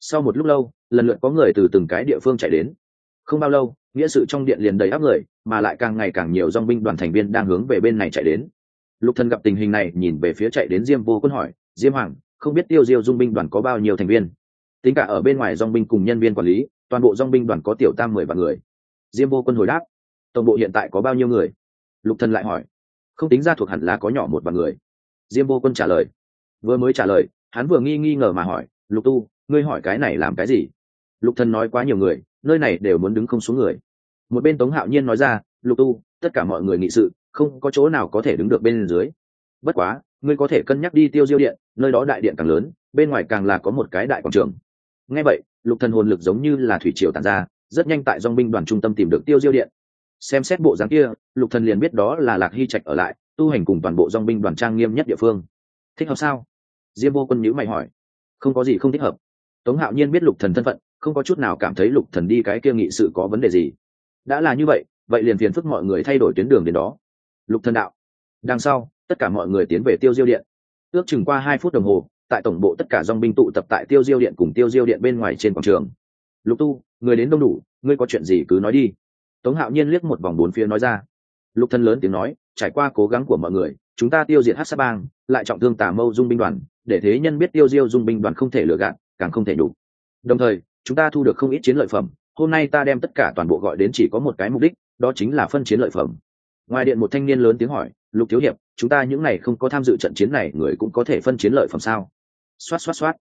Sau một lúc lâu, lần lượt có người từ từng cái địa phương chạy đến. Không bao lâu, nghĩa sự trong điện liền đầy áp người, mà lại càng ngày càng nhiều dong binh đoàn thành viên đang hướng về bên này chạy đến. Lục thần gặp tình hình này, nhìn về phía chạy đến diêm vô quân hỏi, diêm hoàng, không biết tiêu diêu dung binh đoàn có bao nhiêu thành viên? Tính cả ở bên ngoài dong binh cùng nhân viên quản lý, toàn bộ dong binh đoàn có tiểu tam mười vạn người. Diêm vô quân hồi đáp, tổng bộ hiện tại có bao nhiêu người? Lục thần lại hỏi, không tính ra thuộc hẳn là có nhỏ một vạn người. Diêm vô quân trả lời vừa mới trả lời, hắn vừa nghi nghi ngờ mà hỏi, lục tu, ngươi hỏi cái này làm cái gì? Lục thần nói quá nhiều người, nơi này đều muốn đứng không xuống người. Một bên tống hạo nhiên nói ra, lục tu, tất cả mọi người nghị sự, không có chỗ nào có thể đứng được bên dưới. Bất quá, ngươi có thể cân nhắc đi tiêu diêu điện, nơi đó đại điện càng lớn, bên ngoài càng là có một cái đại quảng trường. Ngay vậy, lục thần hồn lực giống như là thủy triều tàn ra, rất nhanh tại dòng binh đoàn trung tâm tìm được tiêu diêu điện. Xem xét bộ dáng kia, lục thần liền biết đó là lạc hy trạch ở lại, tu hành cùng toàn bộ dòng binh đoàn trang nghiêm nhất địa phương. Thích hợp sao? Diêm vô quân nhữ mày hỏi, không có gì không thích hợp. Tống hạo nhiên biết lục thần thân phận, không có chút nào cảm thấy lục thần đi cái kia nghị sự có vấn đề gì. Đã là như vậy vậy liền phiền phức mọi người thay đổi tuyến đường đến đó. Lục thần đạo, đằng sau, tất cả mọi người tiến về tiêu diêu điện. Ước chừng qua hai phút đồng hồ, tại tổng bộ tất cả dòng binh tụ tập tại tiêu diêu điện cùng tiêu diêu điện bên ngoài trên quảng trường. Lục tu, người đến đông đủ, ngươi có chuyện gì cứ nói đi. Tống hạo nhiên liếc một vòng bốn phía nói ra. Lục thân lớn tiếng nói, trải qua cố gắng của mọi người, chúng ta tiêu diệt hát sa bang, lại trọng thương tà mâu dung binh đoàn để thế nhân biết tiêu diêu dung binh đoàn không thể lừa gạt, càng không thể đủ. Đồng thời, chúng ta thu được không ít chiến lợi phẩm, hôm nay ta đem tất cả toàn bộ gọi đến chỉ có một cái mục đích, đó chính là phân chiến lợi phẩm. Ngoài điện một thanh niên lớn tiếng hỏi, lục thiếu hiệp, chúng ta những này không có tham dự trận chiến này, người cũng có thể phân chiến lợi phẩm sao? Xoát xoát xoát.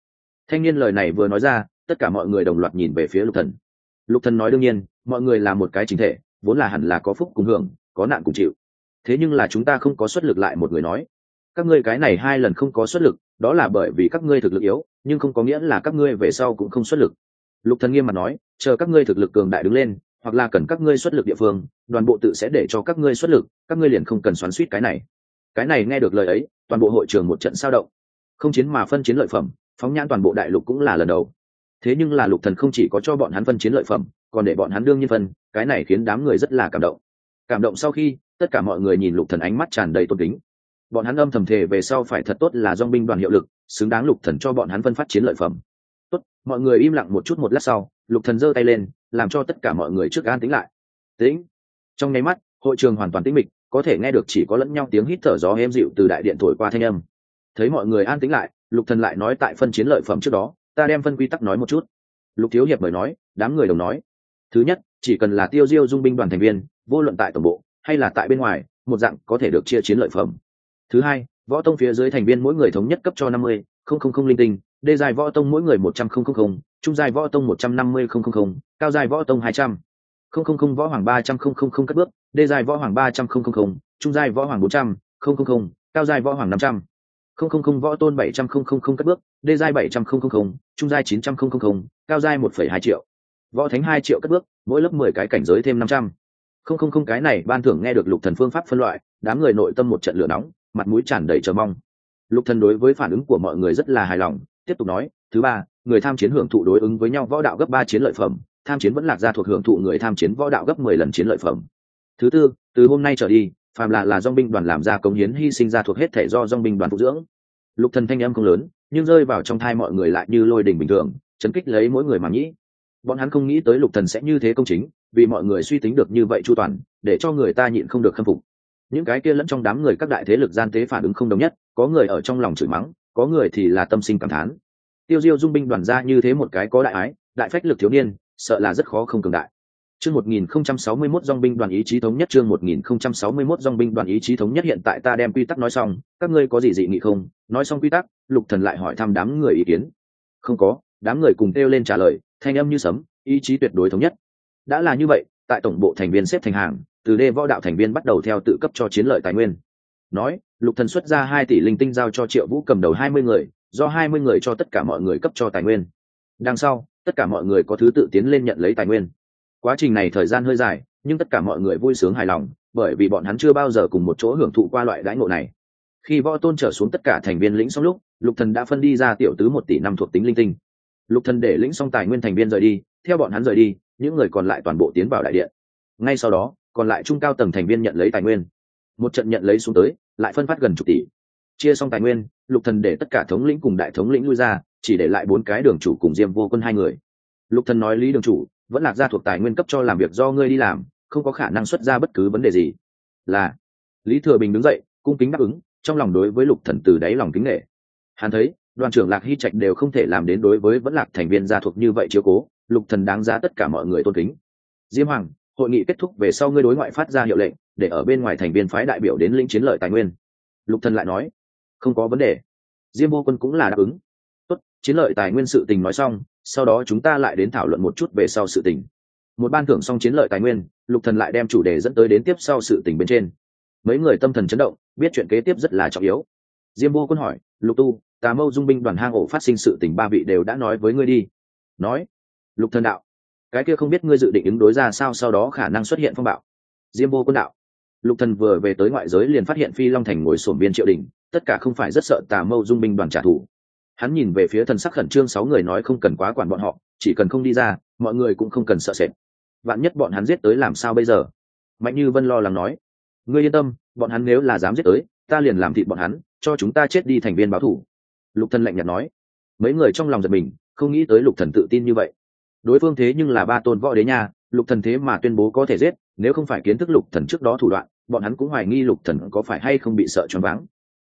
Thanh niên lời này vừa nói ra, tất cả mọi người đồng loạt nhìn về phía lục thần. Lục thần nói đương nhiên, mọi người là một cái chính thể, vốn là hẳn là có phúc cùng hưởng, có nạn cùng chịu. Thế nhưng là chúng ta không có xuất lực lại một người nói. Các ngươi cái này hai lần không có xuất lực đó là bởi vì các ngươi thực lực yếu, nhưng không có nghĩa là các ngươi về sau cũng không xuất lực. Lục thần nghiêm mặt nói, chờ các ngươi thực lực cường đại đứng lên, hoặc là cần các ngươi xuất lực địa phương, đoàn bộ tự sẽ để cho các ngươi xuất lực, các ngươi liền không cần xoắn suýt cái này. Cái này nghe được lời ấy, toàn bộ hội trường một trận sao động. Không chiến mà phân chiến lợi phẩm, phóng nhãn toàn bộ đại lục cũng là lần đầu. Thế nhưng là lục thần không chỉ có cho bọn hắn phân chiến lợi phẩm, còn để bọn hắn đương nhiên phân, cái này khiến đám người rất là cảm động. Cảm động sau khi, tất cả mọi người nhìn lục thần ánh mắt tràn đầy tôn kính bọn hắn âm thầm thề về sau phải thật tốt là dong binh đoàn hiệu lực, xứng đáng lục thần cho bọn hắn phân phát chiến lợi phẩm. Tốt, mọi người im lặng một chút một lát sau, lục thần giơ tay lên, làm cho tất cả mọi người trước an tĩnh lại. Tĩnh. Trong nháy mắt, hội trường hoàn toàn tĩnh mịch, có thể nghe được chỉ có lẫn nhau tiếng hít thở gió êm dịu từ đại điện thổi qua thanh âm. Thấy mọi người an tĩnh lại, lục thần lại nói tại phân chiến lợi phẩm trước đó, ta đem phân quy tắc nói một chút. Lục thiếu hiệp mời nói, đám người đồng nói. Thứ nhất, chỉ cần là tiêu diêu dung binh đoàn thành viên, vô luận tại tổng bộ, hay là tại bên ngoài, một dạng có thể được chia chiến lợi phẩm thứ hai võ tông phía dưới thành viên mỗi người thống nhất cấp cho năm mươi không không không linh tinh đê dài võ tông mỗi người một trăm không không không trung dài võ tông một trăm năm mươi không không không cao dài võ tông hai trăm không không không võ hoàng ba trăm không không không cất bước đê dài võ hoàng ba trăm không không không trung dài võ hoàng bốn trăm không không không cao dài võ hoàng năm trăm không không không võ tôn bảy trăm không không không cất bước đê dài bảy trăm không không không trung dài chín trăm không không không cao dài một phẩy hai triệu võ thánh hai triệu cất bước mỗi lớp mười cái cảnh giới thêm năm trăm không không không cái này ban thưởng nghe được lục thần phương pháp phân loại đám người nội tâm một trận lửa nóng mặt mũi tràn đầy chờ mong. Lục thần đối với phản ứng của mọi người rất là hài lòng, tiếp tục nói, thứ ba, người tham chiến hưởng thụ đối ứng với nhau võ đạo gấp ba chiến lợi phẩm, tham chiến vẫn lạc ra thuộc hưởng thụ người tham chiến võ đạo gấp mười lần chiến lợi phẩm. Thứ tư, từ hôm nay trở đi, phàm là là dong binh đoàn làm ra công hiến hy sinh ra thuộc hết thể do dong binh đoàn phụ dưỡng. Lục thần thanh âm không lớn, nhưng rơi vào trong thai mọi người lại như lôi đình bình thường, chấn kích lấy mỗi người mà nghĩ. Bọn hắn không nghĩ tới lục thần sẽ như thế công chính, vì mọi người suy tính được như vậy chu toàn, để cho người ta nhịn không được khâm phục những cái kia lẫn trong đám người các đại thế lực gian tế phản ứng không đồng nhất có người ở trong lòng chửi mắng có người thì là tâm sinh cảm thán tiêu diêu dung binh đoàn ra như thế một cái có đại ái đại phách lực thiếu niên sợ là rất khó không cường đại Chương 1061 dòng binh đoàn ý chí thống nhất chương 1061 dòng binh đoàn ý chí thống nhất hiện tại ta đem quy tắc nói xong, các ngươi có gì dị nghị không? Nói xong quy tắc, Lục Thần lại hỏi thăm đám người ý kiến. Không có, đám người cùng kêu lên trả lời, thanh âm như sấm, ý chí tuyệt đối thống nhất. Đã là như vậy, tại tổng bộ thành viên xếp thành hàng, từ đê võ đạo thành viên bắt đầu theo tự cấp cho chiến lợi tài nguyên. Nói, Lục Thần xuất ra 2 tỷ linh tinh giao cho Triệu Vũ cầm đầu 20 người, do 20 người cho tất cả mọi người cấp cho tài nguyên. Đằng sau, tất cả mọi người có thứ tự tiến lên nhận lấy tài nguyên quá trình này thời gian hơi dài nhưng tất cả mọi người vui sướng hài lòng bởi vì bọn hắn chưa bao giờ cùng một chỗ hưởng thụ qua loại đãi ngộ này khi võ tôn trở xuống tất cả thành viên lĩnh xong lúc lục thần đã phân đi ra tiểu tứ một tỷ năm thuộc tính linh tinh lục thần để lĩnh xong tài nguyên thành viên rời đi theo bọn hắn rời đi những người còn lại toàn bộ tiến vào đại điện ngay sau đó còn lại trung cao tầng thành viên nhận lấy tài nguyên. Một trận nhận lấy xuống tới, lại phân phát gần chục tỷ. Chia xong tài nguyên, lục thần để tất cả thống lĩnh cùng đại thống lĩnh lui ra, chỉ để lại bốn cái đường chủ cùng diêm vô quân hai người. Lục thần nói lý đường chủ, vẫn lạc gia thuộc tài nguyên cấp cho làm việc do ngươi đi làm, không có khả năng xuất ra bất cứ vấn đề gì. Là, lý thừa bình đứng dậy, cung kính đáp ứng, trong lòng đối với lục thần từ đáy lòng kính nghệ hắn thấy, đoàn trưởng lạc hy trạch đều không thể làm đến đối với vẫn lạc thành viên gia thuộc như vậy chiếu cố, lục thần đáng giá tất cả mọi người tôn kính. Diêm hoàng hội nghị kết thúc về sau ngươi đối ngoại phát ra hiệu lệnh, để ở bên ngoài thành viên phái đại biểu đến lĩnh chiến lợi tài nguyên. Lục thần lại nói, không có vấn đề. Diêm vô quân cũng là đáp ứng. Tốt, chiến lợi tài nguyên sự tình nói xong, sau đó chúng ta lại đến thảo luận một chút về sau sự tình. Một ban thưởng xong chiến lợi tài nguyên, lục thần lại đem chủ đề dẫn tới đến tiếp sau sự tình bên trên. Mấy người tâm thần chấn động, biết chuyện kế tiếp rất là trọng yếu. Diêm vô quân hỏi, lục tu, tà mâu dung binh đoàn hang ổ phát sinh sự tình ba vị đều đã nói với ngươi đi. Nói, lục thần đạo cái kia không biết ngươi dự định ứng đối ra sao, sau đó khả năng xuất hiện phong bạo. Diêm vô quân đạo. Lục thần vừa về tới ngoại giới liền phát hiện phi long thành ngồi sổm biên triệu đình tất cả không phải rất sợ tà mâu dung binh đoàn trả thù. Hắn nhìn về phía thần sắc khẩn trương sáu người nói không cần quá quản bọn họ, chỉ cần không đi ra, mọi người cũng không cần sợ sệt. Vạn nhất bọn hắn giết tới làm sao bây giờ? Mạnh như vân lo lắng nói. Ngươi yên tâm, bọn hắn nếu là dám giết tới, ta liền làm thịt bọn hắn, cho chúng ta chết đi thành viên báo thủ. Lục thần lạnh nhạt nói. Mấy người trong lòng giật mình, không nghĩ tới lục thần tự tin như vậy đối phương thế nhưng là ba tôn võ đế nha, lục thần thế mà tuyên bố có thể giết, nếu không phải kiến thức lục thần trước đó thủ đoạn, bọn hắn cũng hoài nghi lục thần có phải hay không bị sợ choáng váng.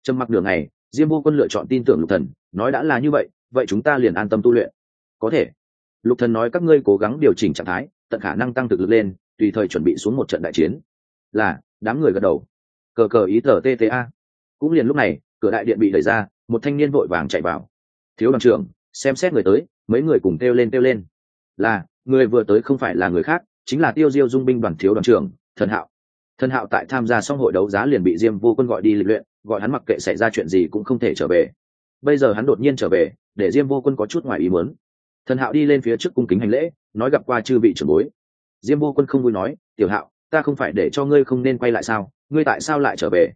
Trầm mặc đường này diêm vô quân lựa chọn tin tưởng lục thần, nói đã là như vậy vậy chúng ta liền an tâm tu luyện. Có thể. Lục thần nói các ngươi cố gắng điều chỉnh trạng thái, tận khả năng tăng thực lực lên, tùy thời chuẩn bị xuống một trận đại chiến. Là, đám người gật đầu. Cờ cờ ý tờ tta cũng liền lúc này, cửa đại điện bị đẩy ra, một thanh niên vội vàng chạy vào. Thiếu đoàn trưởng, xem xét người tới, mấy người cùng kêu lên kêu lên là, người vừa tới không phải là người khác, chính là tiêu diêu dung binh đoàn thiếu đoàn trưởng, thần hạo. Thần hạo tại tham gia xong hội đấu giá liền bị diêm vô quân gọi đi lịch luyện, gọi hắn mặc kệ xảy ra chuyện gì cũng không thể trở về. Bây giờ hắn đột nhiên trở về, để diêm vô quân có chút ngoài ý muốn. Thần hạo đi lên phía trước cung kính hành lễ, nói gặp qua chư vị trưởng bối. Diêm vô quân không vui nói, tiểu hạo, ta không phải để cho ngươi không nên quay lại sao? Ngươi tại sao lại trở về?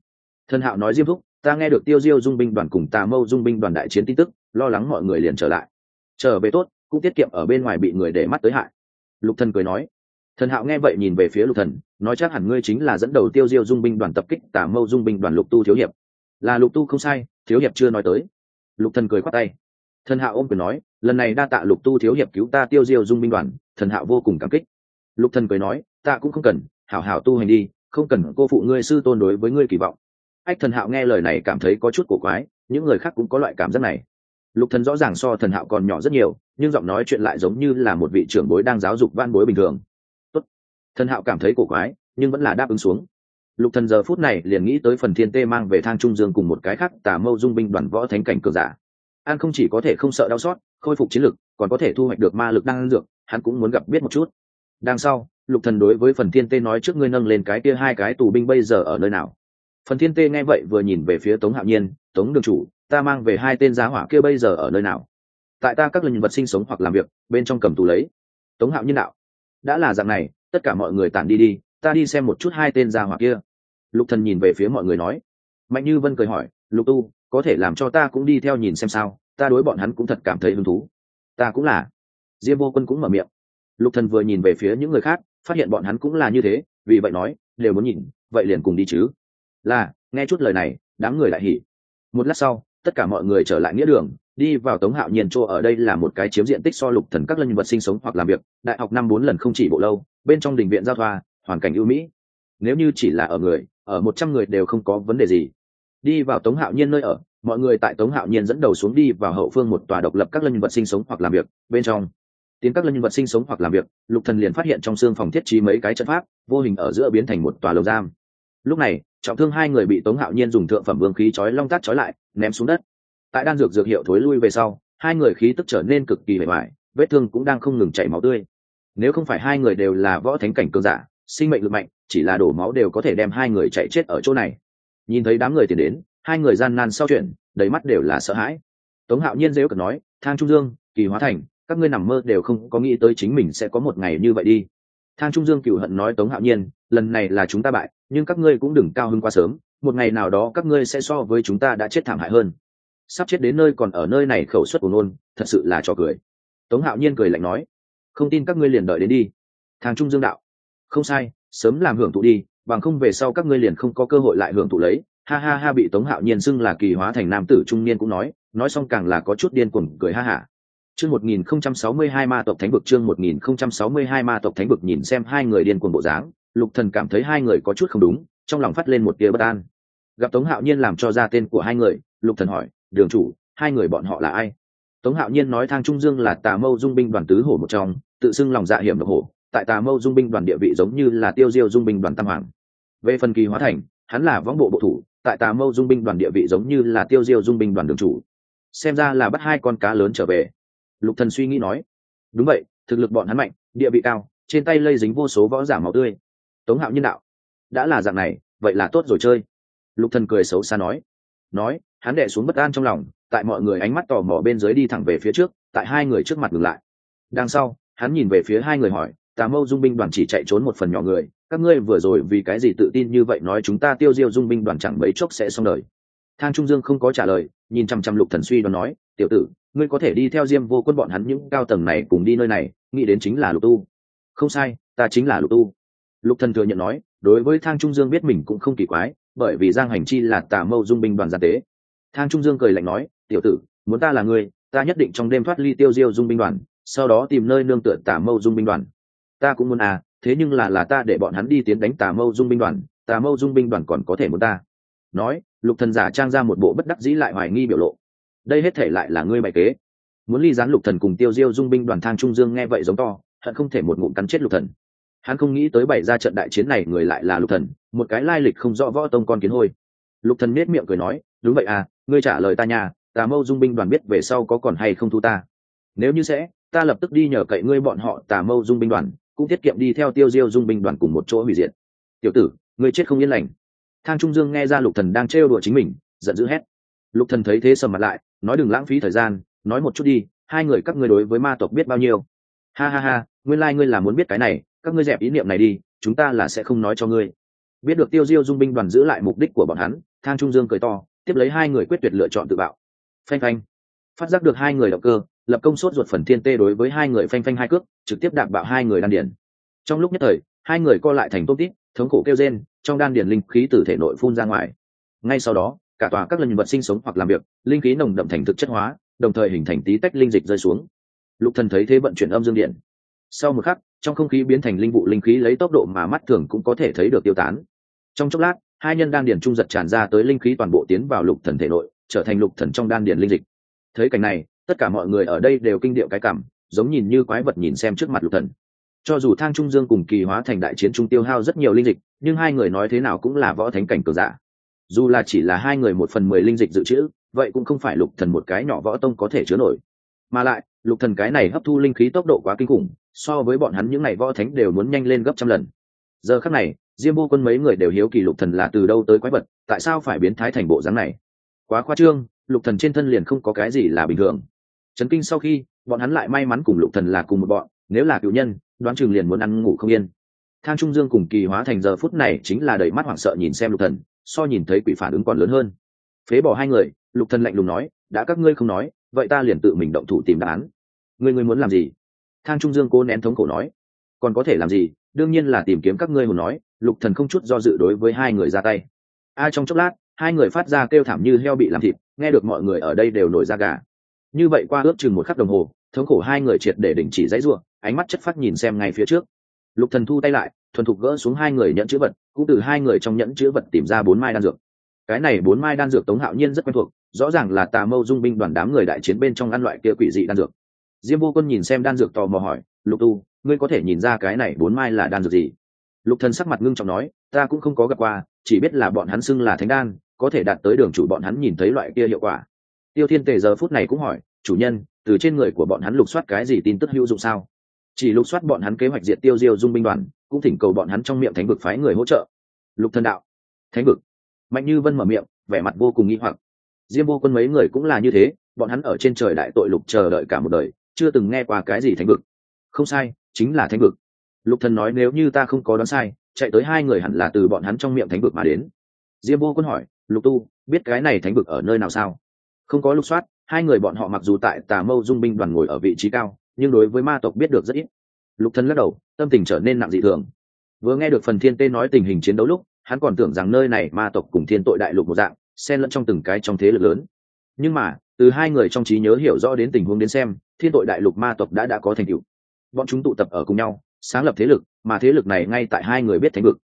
Thần hạo nói diêm thúc, ta nghe được tiêu diêu dung binh đoàn cùng tà mâu dung binh đoàn đại chiến tin tức, lo lắng mọi người liền trở lại. Trở về tốt cũng tiết kiệm ở bên ngoài bị người để mắt tới hại. Lục thần cười nói, thần hạo nghe vậy nhìn về phía lục thần, nói chắc hẳn ngươi chính là dẫn đầu tiêu diêu dung binh đoàn tập kích tả mâu dung binh đoàn lục tu thiếu hiệp. Là lục tu không sai, thiếu hiệp chưa nói tới. Lục thần cười khoát tay. Thần hạo ôm quyền nói, lần này đa tạ lục tu thiếu hiệp cứu ta tiêu diêu dung binh đoàn, thần hạo vô cùng cảm kích. Lục thần cười nói, ta cũng không cần, hảo hảo tu hành đi, không cần cô phụ ngươi sư tôn đối với ngươi kỳ vọng. Ách, thần hạo nghe lời này cảm thấy có chút cổ quái, những người khác cũng có loại cảm giác này lục thần rõ ràng so thần hạo còn nhỏ rất nhiều, nhưng giọng nói chuyện lại giống như là một vị trưởng bối đang giáo dục van bối bình thường. Tốt. thần hạo cảm thấy cổ quái, nhưng vẫn là đáp ứng xuống. Lục thần giờ phút này liền nghĩ tới phần thiên tê mang về thang trung dương cùng một cái khác tà mâu dung binh đoàn võ thánh cảnh cường giả. An không chỉ có thể không sợ đau xót, khôi phục chiến lực, còn có thể thu hoạch được ma lực đang dược, hắn cũng muốn gặp biết một chút. Đằng sau, lục thần đối với phần thiên tê nói trước ngươi nâng lên cái kia hai cái tù binh bây giờ ở nơi nào? Phần thiên tê nghe vậy vừa nhìn về phía tống hạo nhiên, tống đường chủ, ta mang về hai tên giá hỏa kia bây giờ ở nơi nào? Tại ta các lần vật sinh sống hoặc làm việc, bên trong cầm tù lấy. Tống hạo nhiên đạo, đã là dạng này, tất cả mọi người tản đi đi, ta đi xem một chút hai tên giá hỏa kia. Lục thần nhìn về phía mọi người nói. Mạnh như vân cười hỏi, lục tu, có thể làm cho ta cũng đi theo nhìn xem sao? Ta đối bọn hắn cũng thật cảm thấy hứng thú. Ta cũng là. Diêm vô quân cũng mở miệng. Lục thần vừa nhìn về phía những người khác, phát hiện bọn hắn cũng là như thế, vì vậy nói, đều muốn nhìn, vậy liền cùng đi chứ là, nghe chút lời này, đám người lại hỉ. Một lát sau, tất cả mọi người trở lại nghĩa đường, đi vào tống hạo nhiên chỗ ở đây là một cái chiếm diện tích so lục thần các lân vật sinh sống hoặc làm việc, đại học năm bốn lần không chỉ bộ lâu, bên trong đình viện giao thoa, hoàn cảnh ưu mỹ. Nếu như chỉ là ở người, ở một trăm người đều không có vấn đề gì. Đi vào tống hạo nhiên nơi ở, mọi người tại tống hạo nhiên dẫn đầu xuống đi vào hậu phương một tòa độc lập các lân vật sinh sống hoặc làm việc, bên trong. Tiến các lân vật sinh sống hoặc làm việc, lục thần liền phát hiện trong xương phòng thiết trí mấy cái trận pháp, vô hình ở giữa biến thành một tòa lầu giam. Lúc này trọng thương hai người bị tống hạo nhiên dùng thượng phẩm vương khí chói long tát chói lại, ném xuống đất. Tại đan dược dược hiệu thối lui về sau, hai người khí tức trở nên cực kỳ bề ngoài vết thương cũng đang không ngừng chảy máu tươi. Nếu không phải hai người đều là võ thánh cảnh cơn giả, sinh mệnh lực mạnh, chỉ là đổ máu đều có thể đem hai người chạy chết ở chỗ này. Nhìn thấy đám người tiến đến, hai người gian nan sau chuyện, đầy mắt đều là sợ hãi. Tống hạo nhiên dễ cực nói, thang trung dương, kỳ hóa thành, các ngươi nằm mơ đều không có nghĩ tới chính mình sẽ có một ngày như vậy đi. Thang trung dương cựu hận nói tống hạo nhiên, lần này là chúng ta bại nhưng các ngươi cũng đừng cao hơn quá sớm, một ngày nào đó các ngươi sẽ so với chúng ta đã chết thảm hại hơn. Sắp chết đến nơi còn ở nơi này khẩu suất của nôn thật sự là trò cười. Tống hạo nhiên cười lạnh nói, không tin các ngươi liền đợi đến đi. Thang trung dương đạo, không sai, sớm làm hưởng thụ đi, bằng không về sau các ngươi liền không có cơ hội lại hưởng thụ lấy. Ha ha ha, bị tống hạo nhiên xưng là kỳ hóa thành nam tử trung niên cũng nói nói xong càng là có chút điên cuồng cười ha hả. Chương một nghìn không trăm sáu mươi hai ma tộc thánh vực, chương một nghìn không trăm sáu mươi hai ma tộc thánh vực nhìn xem hai người điên cuồng bộ dáng lục thần cảm thấy hai người có chút không đúng, trong lòng phát lên một tia bất an. Gặp tống hạo nhiên làm cho ra tên của hai người, lục thần hỏi, đường chủ, hai người bọn họ là ai? Tống hạo nhiên nói, thang trung dương là tà mâu dung binh đoàn tứ hổ một trong, tự xưng lòng dạ hiểm độc hổ, tại tà mâu dung binh đoàn địa vị giống như là tiêu diêu dung binh đoàn tam hoàng. Về phần kỳ hóa thành, hắn là võng bộ bộ thủ, tại tà mâu dung binh đoàn địa vị giống như là tiêu diêu dung binh đoàn đường chủ. Xem ra là bắt hai con cá lớn trở về. Lục thần suy nghĩ nói, đúng vậy, thực lực bọn hắn mạnh, địa vị cao, trên tay lây dính vô số võ giả máu tươi tống hạo nhân đạo, đã là dạng này, vậy là tốt rồi chơi. Lục thần cười xấu xa nói. Nói, hắn đệ xuống bất an trong lòng, tại mọi người ánh mắt tò mò bên dưới đi thẳng về phía trước, tại hai người trước mặt ngừng lại. Đằng sau, hắn nhìn về phía hai người hỏi, tà mâu dung binh đoàn chỉ chạy trốn một phần nhỏ người, các ngươi vừa rồi vì cái gì tự tin như vậy nói chúng ta tiêu diêu dung binh đoàn chẳng mấy chốc sẽ xong đời? Thang trung dương không có trả lời, nhìn chăm chăm lục thần suy đoán nói, tiểu tử, ngươi có thể đi theo diêm vô quân bọn hắn những cao tầng này cùng đi nơi này, nghĩ đến chính là lục tu. Không sai, ta chính là lục tu lục thần thừa nhận nói, đối với thang trung dương biết mình cũng không kỳ quái, bởi vì giang hành chi là tà mâu dung binh đoàn gia tế. Thang trung dương cười lạnh nói, tiểu tử, muốn ta là ngươi, ta nhất định trong đêm thoát ly tiêu diêu dung binh đoàn, sau đó tìm nơi nương tựa tà mâu dung binh đoàn. Ta cũng muốn à thế nhưng là là ta để bọn hắn đi tiến đánh tà mâu dung binh đoàn, tà mâu dung binh đoàn còn có thể muốn ta. Nói, lục thần giả trang ra một bộ bất đắc dĩ lại hoài nghi biểu lộ. Đây hết thể lại là ngươi bày kế. Muốn ly gián lục thần cùng tiêu diêu dung binh đoàn thang trung dương nghe vậy giống to, hận không thể một ngụm cắn chết lục thần hắn không nghĩ tới bày ra trận đại chiến này người lại là lục thần, một cái lai lịch không rõ võ tông con kiến hôi. Lục thần nết miệng cười nói, đúng vậy à ngươi trả lời ta nhà tà mâu dung binh đoàn biết về sau có còn hay không thu ta. Nếu như sẽ, ta lập tức đi nhờ cậy ngươi bọn họ tà mâu dung binh đoàn, cũng tiết kiệm đi theo tiêu diêu dung binh đoàn cùng một chỗ hủy diệt. Tiểu tử, ngươi chết không yên lành. Thang trung dương nghe ra lục thần đang trêu đùa chính mình, giận dữ hét. Lục thần thấy thế sầm mặt lại, nói, đừng lãng phí thời gian, nói một chút đi, hai người các ngươi đối với ma tộc biết bao nhiêu? Ha ha ha, nguyên lai like ngươi là muốn biết cái này các ngươi dẹp ý niệm này đi, chúng ta là sẽ không nói cho ngươi. Biết được tiêu diêu dung binh đoàn giữ lại mục đích của bọn hắn, thang trung dương cười to, tiếp lấy hai người quyết tuyệt lựa chọn tự bạo. Phanh phanh. Phát giác được hai người động cơ, lập công sốt ruột phần thiên tê đối với hai người phanh phanh hai cước, trực tiếp đạp bạo hai người đan điển trong lúc nhất thời, hai người co lại thành tôm tít, thống khổ kêu rên, trong đan điển linh khí từ thể nội phun ra ngoài. Ngay sau đó, cả tòa các lần vật sinh sống hoặc làm việc, linh khí nồng đậm thành thực chất hóa, đồng thời hình thành tí tách linh dịch rơi xuống. Lục thần thấy thế vận chuyển âm dương điện. Sau một khắc trong không khí biến thành linh vụ linh khí lấy tốc độ mà mắt thường cũng có thể thấy được tiêu tán. Trong chốc lát, hai nhân đan điền trung giật tràn ra tới linh khí toàn bộ tiến vào lục thần thể nội, trở thành lục thần trong đan điền linh dịch. Thấy cảnh này, tất cả mọi người ở đây đều kinh điệu cái cảm, giống nhìn như quái vật nhìn xem trước mặt lục thần. Cho dù thang trung dương cùng kỳ hóa thành đại chiến trung tiêu hao rất nhiều linh dịch, nhưng hai người nói thế nào cũng là võ thánh cảnh cường giả. Dù là chỉ là hai người một phần mười linh dịch dự trữ, vậy cũng không phải lục thần một cái nhỏ võ tông có thể chứa nổi. Mà lại lục thần cái này hấp thu linh khí tốc độ quá kinh khủng, so với bọn hắn những ngày võ thánh đều muốn nhanh lên gấp trăm lần. Giờ khắc này, diêm vô quân mấy người đều hiếu kỳ lục thần là từ đâu tới quái vật, tại sao phải biến thái thành bộ dáng này? Quá khoa trương, lục thần trên thân liền không có cái gì là bình thường. Chấn kinh sau khi, bọn hắn lại may mắn cùng lục thần là cùng một bọn, nếu là cựu nhân, đoán chừng liền muốn ăn ngủ không yên. Thang trung dương cùng kỳ hóa thành giờ phút này chính là đầy mắt hoảng sợ nhìn xem lục thần, so nhìn thấy quỷ phản ứng còn lớn hơn. Phế bỏ hai người, lục thần lạnh lùng nói, đã các ngươi không nói vậy ta liền tự mình động thủ tìm đáp án. Người người muốn làm gì? Thang trung dương cố nén thống khổ nói. Còn có thể làm gì? Đương nhiên là tìm kiếm các ngươi hồn nói, lục thần không chút do dự đối với hai người ra tay. Ai trong chốc lát, hai người phát ra kêu thảm như heo bị làm thịt, nghe được mọi người ở đây đều nổi da gà. Như vậy qua ước chừng một khắc đồng hồ, thống khổ hai người triệt để đình chỉ dãy ruộng ánh mắt chất phát nhìn xem ngay phía trước. Lục thần thu tay lại, thuần thục gỡ xuống hai người nhẫn chữ vật, cũng từ hai người trong nhẫn chữ vật tìm ra bốn mai đan dược. Cái này bốn mai đan dược tống hạo nhiên rất quen thuộc rõ ràng là tà mâu dung binh đoàn đám người đại chiến bên trong ăn loại kia quỷ dị đan dược. Diêm vô quân nhìn xem đan dược tò mò hỏi, lục tu, ngươi có thể nhìn ra cái này bốn mai là đan dược gì? Lục thần sắc mặt ngưng trọng nói, ta cũng không có gặp qua, chỉ biết là bọn hắn xưng là thánh đan, có thể đạt tới đường chủ bọn hắn nhìn thấy loại kia hiệu quả. Tiêu thiên tề giờ phút này cũng hỏi, chủ nhân, từ trên người của bọn hắn lục soát cái gì tin tức hữu dụng sao? Chỉ lục soát bọn hắn kế hoạch diệt tiêu diêu dung binh đoàn, cũng thỉnh cầu bọn hắn trong miệng thánh vực phái người hỗ trợ. Lục thần đạo, thánh vực? Mạnh như vân mở miệng, vẻ mặt vô cùng nghi hoặc diêm vô quân mấy người cũng là như thế, bọn hắn ở trên trời đại tội lục chờ đợi cả một đời, chưa từng nghe qua cái gì thánh vực. Không sai, chính là thánh vực. Lục thần nói nếu như ta không có đoán sai, chạy tới hai người hẳn là từ bọn hắn trong miệng thánh vực mà đến. Diêm vô quân hỏi, lục tu, biết cái này thánh vực ở nơi nào sao? Không có lục soát, hai người bọn họ mặc dù tại tà mâu dung binh đoàn ngồi ở vị trí cao, nhưng đối với ma tộc biết được rất ít. Lục thần lắc đầu, tâm tình trở nên nặng dị thường. Vừa nghe được phần thiên tê nói tình hình chiến đấu lúc, hắn còn tưởng rằng nơi này ma tộc cùng thiên tội đại lục một dạng xen lẫn trong từng cái trong thế lực lớn. Nhưng mà, từ hai người trong trí nhớ hiểu rõ đến tình huống đến xem, thiên tội đại lục ma tộc đã đã có thành tựu. Bọn chúng tụ tập ở cùng nhau, sáng lập thế lực, mà thế lực này ngay tại hai người biết thánh vực.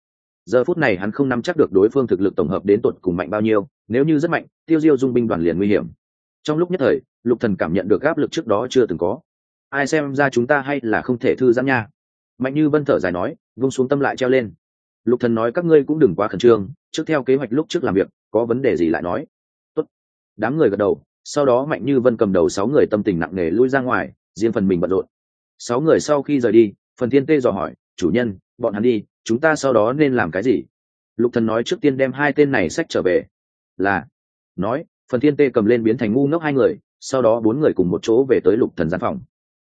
Giờ phút này hắn không nắm chắc được đối phương thực lực tổng hợp đến tột cùng mạnh bao nhiêu, nếu như rất mạnh, tiêu diêu dung binh đoàn liền nguy hiểm. Trong lúc nhất thời, lục thần cảm nhận được áp lực trước đó chưa từng có. Ai xem ra chúng ta hay là không thể thư giãn nha. Mạnh như vân thở dài nói, vung xuống tâm lại treo lên. Lục thần nói các ngươi cũng đừng quá khẩn trương, trước theo kế hoạch lúc trước làm việc có vấn đề gì lại nói. Tốt. đám người gật đầu, sau đó mạnh như vân cầm đầu sáu người tâm tình nặng nề lui ra ngoài, riêng phần mình bận rộn. Sáu người sau khi rời đi, phần thiên tê dò hỏi, chủ nhân, bọn hắn đi, chúng ta sau đó nên làm cái gì? Lục thần nói trước tiên đem hai tên này sách trở về. Là. Nói, phần thiên tê cầm lên biến thành ngu ngốc hai người, sau đó bốn người cùng một chỗ về tới lục thần gian phòng.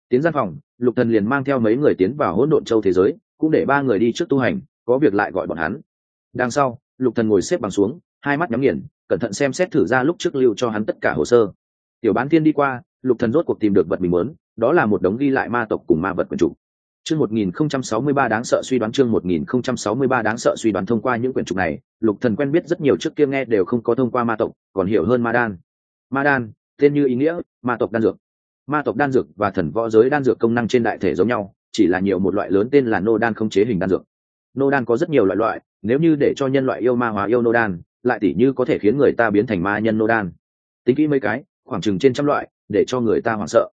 Tiến gian phòng, lục thần liền mang theo mấy người tiến vào hỗn độn châu thế giới, cũng để ba người đi trước tu hành, có việc lại gọi bọn hắn. Đằng sau, lục thần ngồi xếp bằng xuống hai mắt nhắm nghiền, cẩn thận xem xét thử ra lúc trước lưu cho hắn tất cả hồ sơ. Tiểu bán thiên đi qua, lục thần rốt cuộc tìm được vật mình muốn, đó là một đống ghi lại ma tộc cùng ma vật quần chủ. Chương 1063 đáng sợ suy đoán, chương 1063 đáng sợ suy đoán thông qua những quyển trục này, lục thần quen biết rất nhiều trước kia nghe đều không có thông qua ma tộc, còn hiểu hơn ma đan. Ma đan, tên như ý nghĩa, ma tộc đan dược. Ma tộc đan dược và thần võ giới đan dược công năng trên đại thể giống nhau, chỉ là nhiều một loại lớn tên là nô đan không chế hình đan dược. Nô đan có rất nhiều loại loại, nếu như để cho nhân loại yêu ma hóa yêu nô đan lại tỉ như có thể khiến người ta biến thành ma nhân nô đan. Tính kỹ mấy cái, khoảng chừng trên trăm loại, để cho người ta hoảng sợ.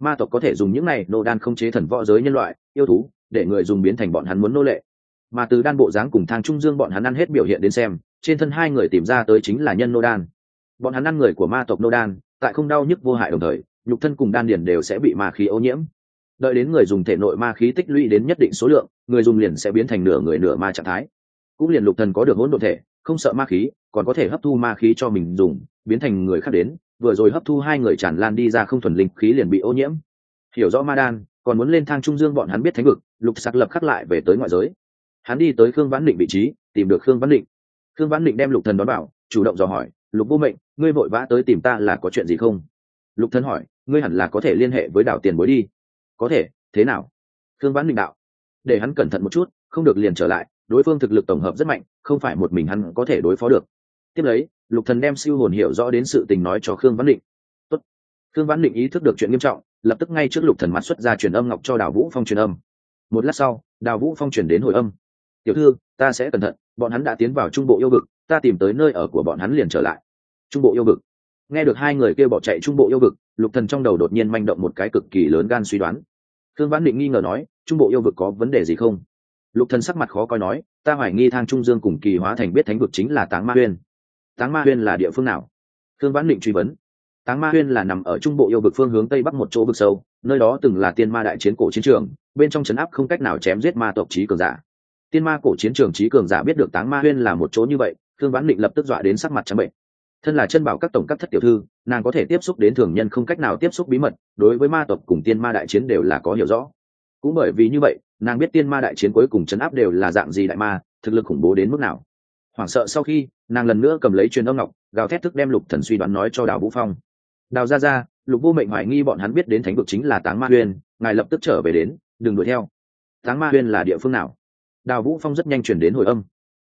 Ma tộc có thể dùng những này nô đan không chế thần võ giới nhân loại, yêu thú, để người dùng biến thành bọn hắn muốn nô lệ. Mà từ đan bộ dáng cùng thang trung dương bọn hắn ăn hết biểu hiện đến xem, trên thân hai người tìm ra tới chính là nhân nô đan. Bọn hắn ăn người của ma tộc nô đan, tại không đau nhức vô hại đồng thời, nhục thân cùng đan điền đều sẽ bị ma khí ô nhiễm. Đợi đến người dùng thể nội ma khí tích lũy đến nhất định số lượng, người dùng liền sẽ biến thành nửa người nửa ma trạng thái. Cũng liền lục thần có được hỗn độn thể không sợ ma khí, còn có thể hấp thu ma khí cho mình dùng, biến thành người khác đến, vừa rồi hấp thu hai người tràn lan đi ra không thuần linh khí liền bị ô nhiễm. Hiểu rõ ma đan, còn muốn lên thang trung dương bọn hắn biết thánh vực, lục sạc lập khắc lại về tới ngoại giới. Hắn đi tới khương vãn định vị trí, tìm được khương vãn định. Khương vãn định đem lục thần đón bảo, chủ động dò hỏi, lục vô mệnh, ngươi vội vã tới tìm ta là có chuyện gì không? Lục thần hỏi, ngươi hẳn là có thể liên hệ với đảo tiền bối đi. Có thể, thế nào? Khương vãn định đạo. Để hắn cẩn thận một chút, không được liền trở lại đối phương thực lực tổng hợp rất mạnh, không phải một mình hắn có thể đối phó được. Tiếp lấy, lục thần đem siêu hồn hiểu rõ đến sự tình nói cho khương văn định. Tốt. khương văn định ý thức được chuyện nghiêm trọng, lập tức ngay trước lục thần mặt xuất ra truyền âm ngọc cho đào vũ phong truyền âm. Một lát sau, đào vũ phong truyền đến hồi âm. Tiểu thư, ta sẽ cẩn thận, bọn hắn đã tiến vào trung bộ yêu vực, ta tìm tới nơi ở của bọn hắn liền trở lại. Trung bộ yêu vực. Nghe được hai người kêu bỏ chạy trung bộ yêu vực, lục thần trong đầu đột nhiên manh động một cái cực kỳ lớn gan suy đoán. Thương vãn định nghi ngờ nói, trung bộ yêu vực có vấn đề gì không? Lục thần sắc mặt khó coi nói, ta hoài nghi thang trung dương cùng kỳ hóa thành biết thánh vực chính là táng ma huyên. Táng ma huyên là địa phương nào? Thương vãn định truy vấn. Táng ma huyên là nằm ở trung bộ yêu vực phương hướng tây bắc một chỗ vực sâu, nơi đó từng là tiên ma đại chiến cổ chiến trường, bên trong chấn áp không cách nào chém giết ma tộc trí cường giả. Tiên ma cổ chiến trường trí cường giả biết được táng ma huyên là một chỗ như vậy thương vãn định lập tức dọa đến sắc mặt trắng bệnh. Thân là chân bảo các tổng các thất tiểu thư, nàng có thể tiếp xúc đến thường nhân không cách nào tiếp xúc bí mật, đối với ma tộc cùng tiên ma đại chiến đều là có hiểu rõ. Cũng bởi vì như vậy nàng biết tiên ma đại chiến cuối cùng chấn áp đều là dạng gì đại ma, thực lực khủng bố đến mức nào. Hoảng sợ sau khi, nàng lần nữa cầm lấy truyền âm ngọc, gào thét thức đem lục thần suy đoán nói cho đào vũ phong. Đào ra ra lục vô mệnh hoài nghi bọn hắn biết đến thánh vực chính là táng ma huyên, ngài lập tức trở về đến, đừng đuổi theo. Táng ma huyên là địa phương nào? Đào vũ phong rất nhanh chuyển đến hồi âm.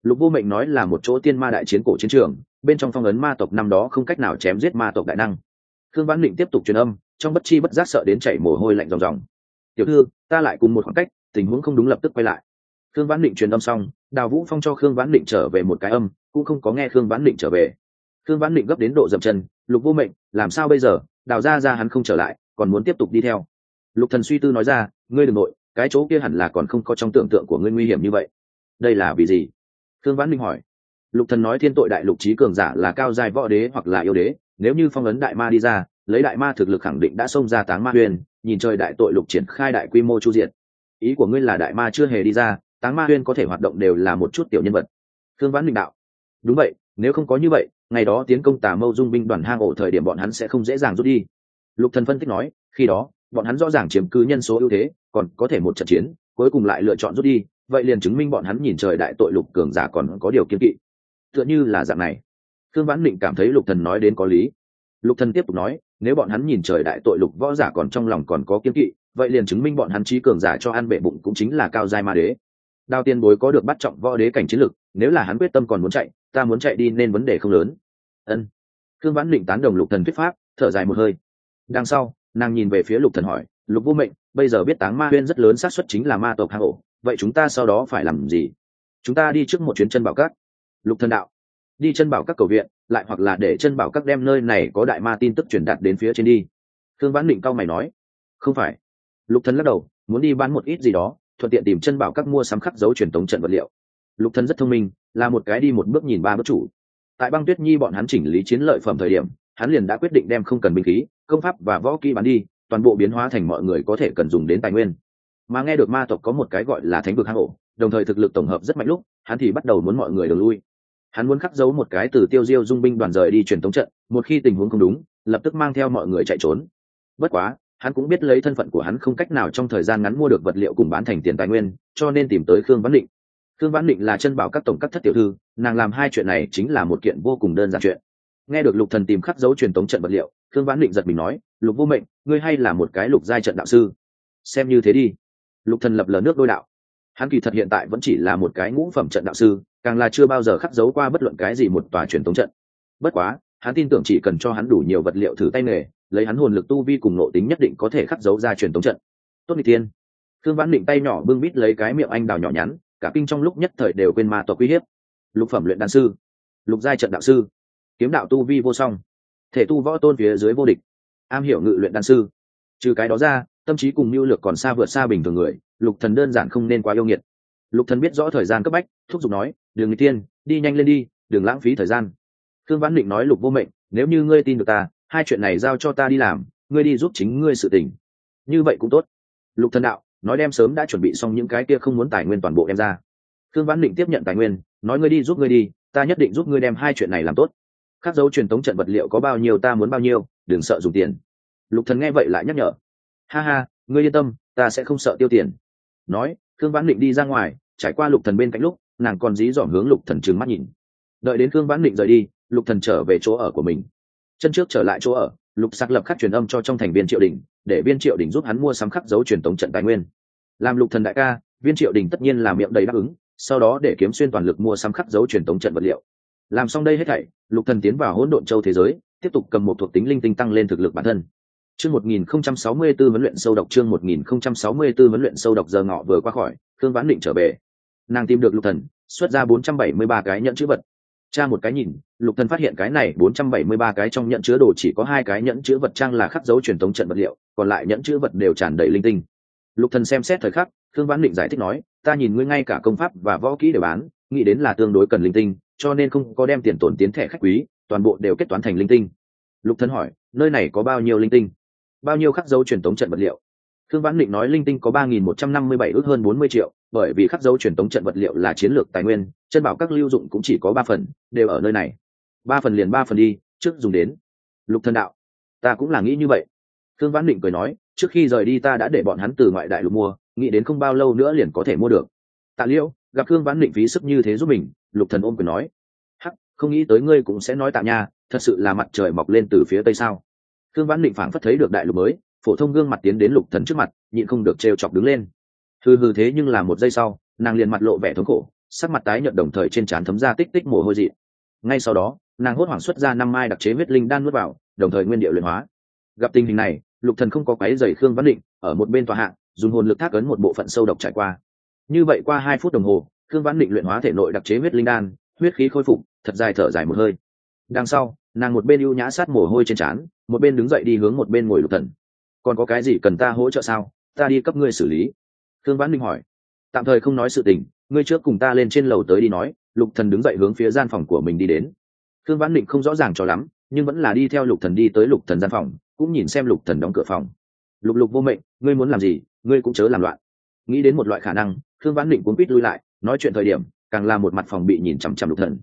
Lục vô mệnh nói là một chỗ tiên ma đại chiến cổ chiến trường, bên trong phong ấn ma tộc năm đó không cách nào chém giết ma tộc đại năng. Khương văn định tiếp tục truyền âm, trong bất chi bất giác sợ đến chảy mồ hôi lạnh ròng ròng. Tiểu thư, ta lại cùng một khoảng cách tình huống không đúng lập tức quay lại. Khương vãn định truyền âm xong, đào vũ phong cho khương vãn định trở về một cái âm, cũng không có nghe khương vãn định trở về. Khương vãn định gấp đến độ dậm chân, lục vô mệnh, làm sao bây giờ? Đào ra ra hắn không trở lại, còn muốn tiếp tục đi theo. Lục thần suy tư nói ra, ngươi đ ừ n g nội, cái chỗ kia hẳn là còn không có trong tưởng tượng của ngươi nguy hiểm như vậy. Đây là vì gì? Khương vãn định hỏi. Lục thần nói thiên tội đại lục trí cường giả là cao dài võ đế hoặc là yêu đế, nếu như phong ấn đại ma đi ra, lấy đại ma thực lực khẳng định đã xông ra táng ma huyền, nhìn trời đại tội lục triển khai đại quy mô chu diện ý của ngươi là đại ma chưa hề đi ra, táng ma huyên có thể hoạt động đều là một chút tiểu nhân vật. Thương vãn định đạo. Đúng vậy, nếu không có như vậy, ngày đó tiến công tà mâu dung binh đoàn hang ổ thời điểm bọn hắn sẽ không dễ dàng rút đi. Lục thần phân tích nói, khi đó, bọn hắn rõ ràng chiếm cứ nhân số ưu thế, còn có thể một trận chiến, cuối cùng lại lựa chọn rút đi, vậy liền chứng minh bọn hắn nhìn trời đại tội lục cường giả còn có điều kiên kỵ. Tựa như là dạng này. Thương vãn định cảm thấy lục thần nói đến có lý. Lục thần tiếp tục nói nếu bọn hắn nhìn trời đại tội lục võ giả còn trong lòng còn có kiên kỵ, vậy liền chứng minh bọn hắn trí cường giả cho ăn bệ bụng cũng chính là cao giai ma đế. Đao tiên bối có được bắt trọng võ đế cảnh chiến lực, nếu là hắn quyết tâm còn muốn chạy, ta muốn chạy đi nên vấn đề không lớn. Ân. Thương vãn định tán đồng lục thần thuyết pháp, thở dài một hơi. Đằng sau, nàng nhìn về phía lục thần hỏi, lục vô mệnh, bây giờ biết táng ma huyên rất lớn xác suất chính là ma tộc hang ổ, vậy chúng ta sau đó phải làm gì? Chúng ta đi trước một chuyến chân bảo cát lục thần đạo đi chân bảo các cầu viện, lại hoặc là để chân bảo các đem nơi này có đại ma tin tức truyền đạt đến phía trên đi. Thương vãn định cao mày nói, không phải. Lục thần lắc đầu, muốn đi bán một ít gì đó, thuận tiện tìm chân bảo các mua sắm khắc dấu truyền tống trận vật liệu. Lục thần rất thông minh, là một cái đi một bước nhìn ba bước chủ. Tại băng tuyết nhi bọn hắn chỉnh lý chiến lợi phẩm thời điểm, hắn liền đã quyết định đem không cần binh khí, công pháp và võ kỹ bán đi, toàn bộ biến hóa thành mọi người có thể cần dùng đến tài nguyên. Mà nghe được ma tộc có một cái gọi là thánh vực hang ổ, đồng thời thực lực tổng hợp rất mạnh lúc, hắn thì bắt đầu muốn mọi người đường lui hắn muốn khắc dấu một cái từ tiêu diêu dung binh đoàn rời đi truyền tống trận, một khi tình huống không đúng, lập tức mang theo mọi người chạy trốn. Bất quá, hắn cũng biết lấy thân phận của hắn không cách nào trong thời gian ngắn mua được vật liệu cùng bán thành tiền tài nguyên, cho nên tìm tới khương văn định. Khương văn định là chân bảo các tổng các thất tiểu thư, nàng làm hai chuyện này chính là một kiện vô cùng đơn giản chuyện. Nghe được lục thần tìm khắc dấu truyền tống trận vật liệu, khương văn định giật mình nói, lục vô mệnh, ngươi hay là một cái lục giai trận đạo sư? Xem như thế đi. Lục thần lập lờ nước đôi đạo. Hắn kỳ thật hiện tại vẫn chỉ là một cái ngũ phẩm trận đạo sư càng là chưa bao giờ khắc dấu qua bất luận cái gì một tòa truyền tống trận. Bất quá, hắn tin tưởng chỉ cần cho hắn đủ nhiều vật liệu thử tay nghề, lấy hắn hồn lực tu vi cùng nội tính nhất định có thể khắc dấu ra truyền tống trận. Tốt đi tiên thương vãn định tay nhỏ bưng bít lấy cái miệng anh đào nhỏ nhắn, cả kinh trong lúc nhất thời đều quên ma tộc uy hiếp. Lục phẩm luyện đan sư, lục giai trận đạo sư, kiếm đạo tu vi vô song, thể tu võ tôn phía dưới vô địch, am hiểu ngự luyện đan sư. Trừ cái đó ra, tâm trí cùng mưu lược còn xa vượt xa bình thường người, lục thần đơn giản không nên quá yêu nghiệt. Lục thần biết rõ thời gian cấp bách, thúc giục nói đường người tiên, đi nhanh lên đi, đừng lãng phí thời gian. Thương vãn định nói lục vô mệnh, nếu như ngươi tin được ta, hai chuyện này giao cho ta đi làm, ngươi đi giúp chính ngươi sự tình. Như vậy cũng tốt. Lục thần đạo, nói đem sớm đã chuẩn bị xong những cái kia không muốn tài nguyên toàn bộ đem ra. Thương vãn định tiếp nhận tài nguyên, nói ngươi đi giúp ngươi đi, ta nhất định giúp ngươi đem hai chuyện này làm tốt. Khắc dấu truyền tống trận vật liệu có bao nhiêu, ta muốn bao nhiêu, đừng sợ dùng tiền. Lục thần nghe vậy lại nhắc nhở. Ha ha, ngươi yên tâm, ta sẽ không sợ tiêu tiền. Nói thương vãn định đi ra ngoài, trải qua lục thần bên cạnh lúc nàng còn dí dỏm hướng lục thần trừng mắt nhìn. Đợi đến cương vãn định rời đi, lục thần trở về chỗ ở của mình. Chân trước trở lại chỗ ở, lục sắc lập khắc truyền âm cho trong thành viên triệu đình, để viên triệu đình giúp hắn mua sắm khắc dấu truyền tống trận tài nguyên. Làm lục thần đại ca, viên triệu đình tất nhiên là miệng đầy đáp ứng, sau đó để kiếm xuyên toàn lực mua sắm khắc dấu truyền tống trận vật liệu. Làm xong đây hết thảy, lục thần tiến vào hỗn độn châu thế giới, tiếp tục cầm một thuộc tính linh tinh tăng lên thực lực bản thân. Chương 1064 vấn luyện sâu độc, chương 1064 vấn luyện sâu độc giờ ngọ vừa qua khỏi thương vãn định trở về nàng tìm được lục thần, xuất ra 473 cái nhận chữ vật. Tra một cái nhìn, lục thần phát hiện cái này 473 cái trong nhận chứa đồ chỉ có hai cái nhẫn chứa vật trang là khắc dấu truyền thống trận vật liệu, còn lại nhẫn chứa vật đều tràn đầy linh tinh. Lục thần xem xét thời khắc thương vãn định giải thích nói, ta nhìn ngươi ngay cả công pháp và võ kỹ đều bán, nghĩ đến là tương đối cần linh tinh, cho nên không có đem tiền tổn tiến thẻ khách quý, toàn bộ đều kết toán thành linh tinh. Lục thần hỏi, nơi này có bao nhiêu linh tinh? Bao nhiêu khắc dấu truyền thống trận vật liệu? Thương vãn định nói, linh tinh có ba nghìn một trăm năm mươi bảy ước hơn bốn mươi triệu bởi vì khắc dấu truyền thống trận vật liệu là chiến lược tài nguyên, chân bảo các lưu dụng cũng chỉ có ba phần, đều ở nơi này. Ba phần liền ba phần đi, trước dùng đến. Lục thần đạo, ta cũng là nghĩ như vậy. Thương vãn định cười nói, trước khi rời đi ta đã để bọn hắn từ ngoại đại lục mua, nghĩ đến không bao lâu nữa liền có thể mua được. Tạ liễu, gặp thương vãn định phí sức như thế giúp mình, lục thần ôm cười nói, hắc, không nghĩ tới ngươi cũng sẽ nói tạ nha, thật sự là mặt trời mọc lên từ phía tây sao? Thương vãn định phảng phất thấy được đại lục mới, phổ thông gương mặt tiến đến lục thần trước mặt, nhịn không được trêu chọc đứng lên hừ hừ thế nhưng là một giây sau, nàng liền mặt lộ vẻ thống khổ, sắc mặt tái nhợt đồng thời trên trán thấm ra tích tích mồ hôi dị ngay sau đó, nàng hốt hoảng xuất ra năm mai đặc chế huyết linh đan nuốt vào, đồng thời nguyên điệu luyện hóa. Gặp tình hình này, lục thần không có quái dày khương văn định, ở một bên tòa hạng, dùng hồn lực thác ấn một bộ phận sâu độc trải qua. Như vậy qua hai phút đồng hồ, khương văn định luyện hóa thể nội đặc chế huyết linh đan, huyết khí khôi phục, thật dài thở dài một hơi. Đằng sau, nàng một bên ưu nhã sát mồ hôi trên trán, một bên đứng dậy đi hướng một bên ngồi lục thần. Còn có cái gì cần ta hỗ trợ sao? Ta đi cấp ngươi xử lý thương vãn Ninh hỏi. Tạm thời không nói sự tình, ngươi trước cùng ta lên trên lầu tới đi nói, lục thần đứng dậy hướng phía gian phòng của mình đi đến. Thương vãn định không rõ ràng cho lắm, nhưng vẫn là đi theo lục thần đi tới lục thần gian phòng, cũng nhìn xem lục thần đóng cửa phòng. Lục lục vô mệnh, ngươi muốn làm gì, ngươi cũng chớ làm loạn. Nghĩ đến một loại khả năng thương vãn định cuốn quýt lui lại, nói chuyện thời điểm, càng là một mặt phòng bị nhìn chằm chằm lục thần.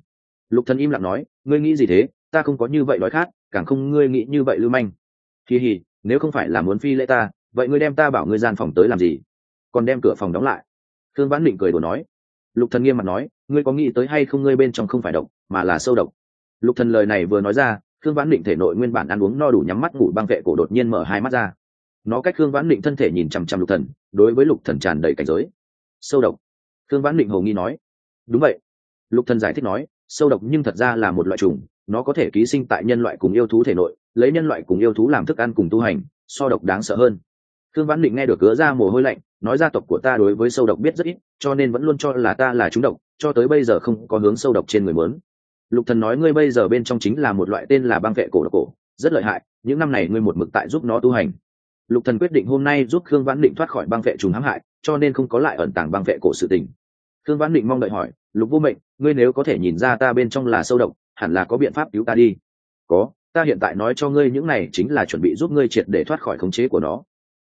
Lục thần im lặng nói, ngươi nghĩ gì thế, ta không có như vậy nói khác càng không ngươi nghĩ như vậy lưu manh. Kỳ hì nếu không phải là muốn phi lễ ta, vậy ngươi đem ta bảo ngươi gian phòng tới làm gì? Còn đem cửa phòng đóng lại. Thương vãn định cười đùa nói, lục thần nghiêm mặt nói, ngươi có nghĩ tới hay không ngươi bên trong không phải độc, mà là sâu độc? Lục thần lời này vừa nói ra thương vãn định thể nội nguyên bản ăn uống no đủ nhắm mắt ngủ băng vệ cổ đột nhiên mở hai mắt ra. Nó cách thương vãn định thân thể nhìn chằm chằm lục thần, đối với lục thần tràn đầy cảnh giới. Sâu độc? Thương vãn định hầu nghi nói. Đúng vậy. Lục thần giải thích nói, sâu độc nhưng thật ra là một loại trùng nó có thể ký sinh tại nhân loại cùng yêu thú thể nội, lấy nhân loại cùng yêu thú làm thức ăn cùng tu hành, so độc đáng sợ hơn thương vãn định nghe được cứa ra mồ hôi lạnh, nói gia tộc của ta đối với sâu độc biết rất ít, cho nên vẫn luôn cho là ta là chúng độc, cho tới bây giờ không có hướng sâu độc trên người mớn lục thần nói ngươi bây giờ bên trong chính là một loại tên là băng vệ cổ độc cổ, rất lợi hại, những năm này ngươi một mực tại giúp nó tu hành. Lục thần quyết định hôm nay giúp khương vãn định thoát khỏi băng vệ trùng hãm hại, cho nên không có lại ẩn tàng băng vệ cổ sự tình. Khương vãn định mong đợi hỏi, lục vô mệnh, ngươi nếu có thể nhìn ra ta bên trong là sâu độc, hẳn là có biện pháp cứu ta đi. Có, ta hiện tại nói cho ngươi những này chính là chuẩn bị giúp ngươi triệt để thoát khỏi khống chế của nó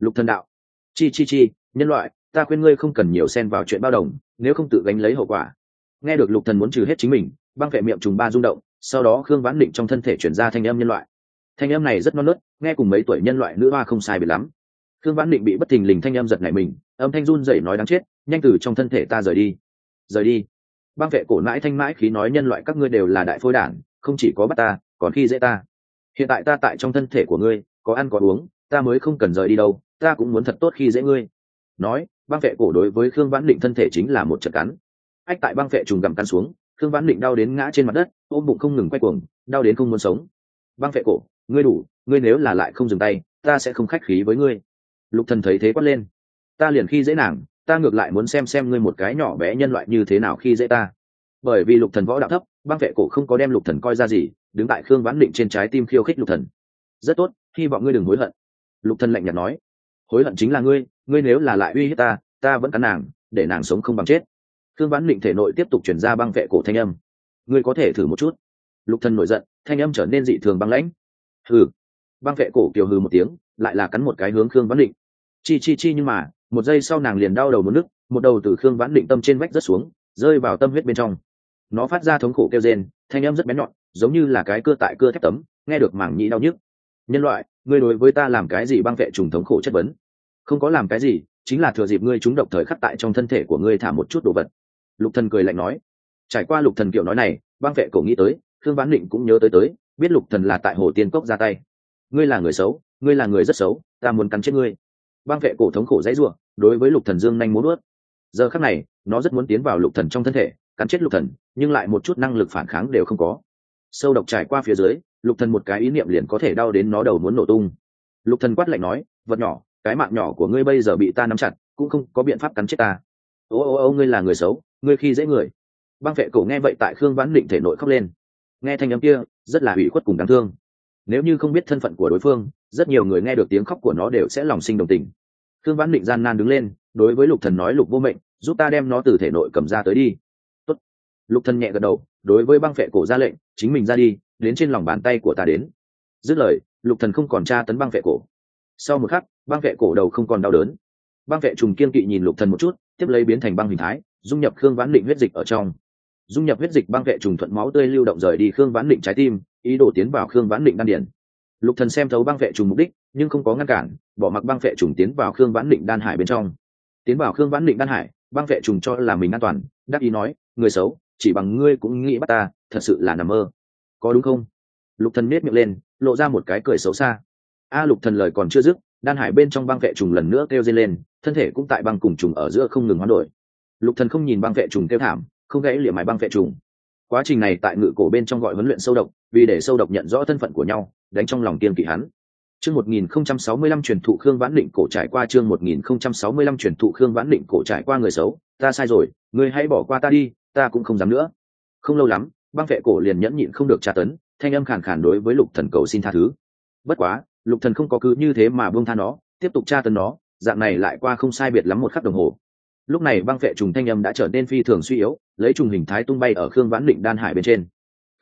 lục thần đạo. Chi chi chi, nhân loại, ta khuyên ngươi không cần nhiều xen vào chuyện bao đồng, nếu không tự gánh lấy hậu quả. Nghe được lục thần muốn trừ hết chính mình, băng vệ miệng trùng ba rung động, sau đó khương vãn định trong thân thể chuyển ra thanh âm nhân loại. Thanh âm này rất non nớt, nghe cùng mấy tuổi nhân loại nữ hoa không sai biệt lắm. Khương vãn định bị bất thình lình thanh âm giật nảy mình, âm thanh run rẩy nói đáng chết, nhanh từ trong thân thể ta rời đi. Rời đi. Băng vệ cổ mãi thanh mãi khí nói nhân loại các ngươi đều là đại phôi đản, không chỉ có bắt ta, còn khi dễ ta. Hiện tại ta tại trong thân thể của ngươi, có ăn có uống, ta mới không cần rời đi đâu ta cũng muốn thật tốt khi dễ ngươi. Nói, băng vệ cổ đối với khương vãn định thân thể chính là một trận cắn. Ách, tại băng vệ trùng gặm cắn xuống, khương vãn định đau đến ngã trên mặt đất, ôm bụng không ngừng quay cuồng, đau đến không muốn sống. Băng vệ cổ, ngươi đủ, ngươi nếu là lại không dừng tay, ta sẽ không khách khí với ngươi. Lục thần thấy thế quát lên. Ta liền khi dễ nàng, ta ngược lại muốn xem xem ngươi một cái nhỏ bé nhân loại như thế nào khi dễ ta. Bởi vì lục thần võ đạo thấp, băng vệ cổ không có đem lục thần coi ra gì, đứng tại khương vãn định trên trái tim khiêu khích lục thần. Rất tốt, hy vọng ngươi đừng hối hận. Lục thần lạnh nhạt nói hối hận chính là ngươi ngươi nếu là lại uy hiếp ta ta vẫn cắn nàng, để nàng sống không bằng chết. Thương vãn định thể nội tiếp tục chuyển ra băng vệ cổ thanh âm. Ngươi có thể thử một chút. Lục thần nổi giận, thanh âm trở nên dị thường băng lãnh. Hừ. Băng vệ cổ kiều hừ một tiếng, lại là cắn một cái hướng khương vãn định chi chi chi nhưng mà, một giây sau nàng liền đau đầu một nước, một đầu từ khương vãn định tâm trên vách rất xuống, rơi vào tâm huyết bên trong. Nó phát ra thống khổ kêu rên, thanh âm rất bén nhọn, giống như là cái cưa tại cưa thép tấm, nghe được mảng nhĩ đau nhức. Nhân loại, ngươi đối với ta làm cái gì băng vệ trùng thống khổ chất vấn? Không có làm cái gì chính là thừa dịp ngươi trúng độc thời khắc tại trong thân thể của ngươi thả một chút đồ vật. Lục thần cười lạnh nói. Trải qua lục thần kiểu nói này băng vệ cổ nghĩ tới thương vãn định cũng nhớ tới tới biết lục thần là tại hồ tiên cốc ra tay. Ngươi là người xấu ngươi là người rất xấu ta muốn cắn chết ngươi. Băng vệ cổ thống khổ dãy rủa, đối với lục thần dương nhanh muốn nuốt giờ khắc này nó rất muốn tiến vào lục thần trong thân thể cắn chết lục thần nhưng lại một chút năng lực phản kháng đều không có. Sâu độc trải qua phía dưới lục thần một cái ý niệm liền có thể đau đến nó đầu muốn nổ tung. Lục thần quát lạnh nói vật nhỏ cái mạng nhỏ của ngươi bây giờ bị ta nắm chặt, cũng không có biện pháp cắn chết ta. Ô ô ô, ngươi là người xấu, ngươi khi dễ người. Băng vệ cổ nghe vậy tại khương vãn định thể nội khóc lên. Nghe thanh âm kia, rất là ủy khuất cùng đáng thương. Nếu như không biết thân phận của đối phương, rất nhiều người nghe được tiếng khóc của nó đều sẽ lòng sinh đồng tình. Khương vãn định gian nan đứng lên, đối với lục thần nói, lục vô mệnh, giúp ta đem nó từ thể nội cầm ra tới đi. Tốt. lục thần nhẹ gật đầu, đối với băng vệ cổ ra lệnh, chính mình ra đi, đến trên lòng bàn tay của ta đến. Dứt lời, lục thần không còn tra tấn băng vệ cổ. Sau một khắc băng vệ cổ đầu không còn đau đớn. Băng vệ trùng kiên kỵ nhìn lục thần một chút, tiếp lấy biến thành băng hình thái, dung nhập khương vãn định huyết dịch ở trong. Dung nhập huyết dịch, băng vệ trùng thuận máu tươi lưu động rời đi khương vãn định trái tim, ý đồ tiến vào khương vãn định đan điển lục thần xem thấu băng vệ trùng mục đích, nhưng không có ngăn cản, bỏ mặc băng vệ trùng tiến vào khương vãn định đan hải bên trong. Tiến vào khương vãn định đan hải, băng vệ trùng cho là mình an toàn, đắc ý nói, người xấu, chỉ bằng ngươi cũng nghĩ bắt ta, thật sự là nằm mơ. Có đúng không? Lục thần nết miệng lên, lộ ra một cái cười xấu xa. A lục thần lời còn chưa dứt đan hải bên trong băng vệ trùng lần nữa kêu dây lên, thân thể cũng tại băng cùng trùng ở giữa không ngừng hoán đổi. Lục thần không nhìn băng vệ trùng kêu thảm, không gãy liệm mái băng vệ trùng. Quá trình này tại ngự cổ bên trong gọi huấn luyện sâu độc, vì để sâu độc nhận rõ thân phận của nhau, đánh trong lòng tiên kỵ hắn. Chương 1065 truyền thụ khương vãn định cổ trải qua chương 1065 truyền thụ khương vãn định cổ trải qua người xấu, ta sai rồi, ngươi hãy bỏ qua ta đi, ta cũng không dám nữa. Không lâu lắm, băng vệ cổ liền nhẫn nhịn không được tra tấn, thanh âm khàn khàn đối với lục thần cầu xin tha thứ. Bất quá lục thần không có cứ như thế mà buông tha nó, tiếp tục tra tấn nó, dạng này lại qua không sai biệt lắm một khắc đồng hồ. Lúc này băng vệ trùng thanh âm đã trở nên phi thường suy yếu, lấy trùng hình thái tung bay ở khương vãn định đan hải bên trên.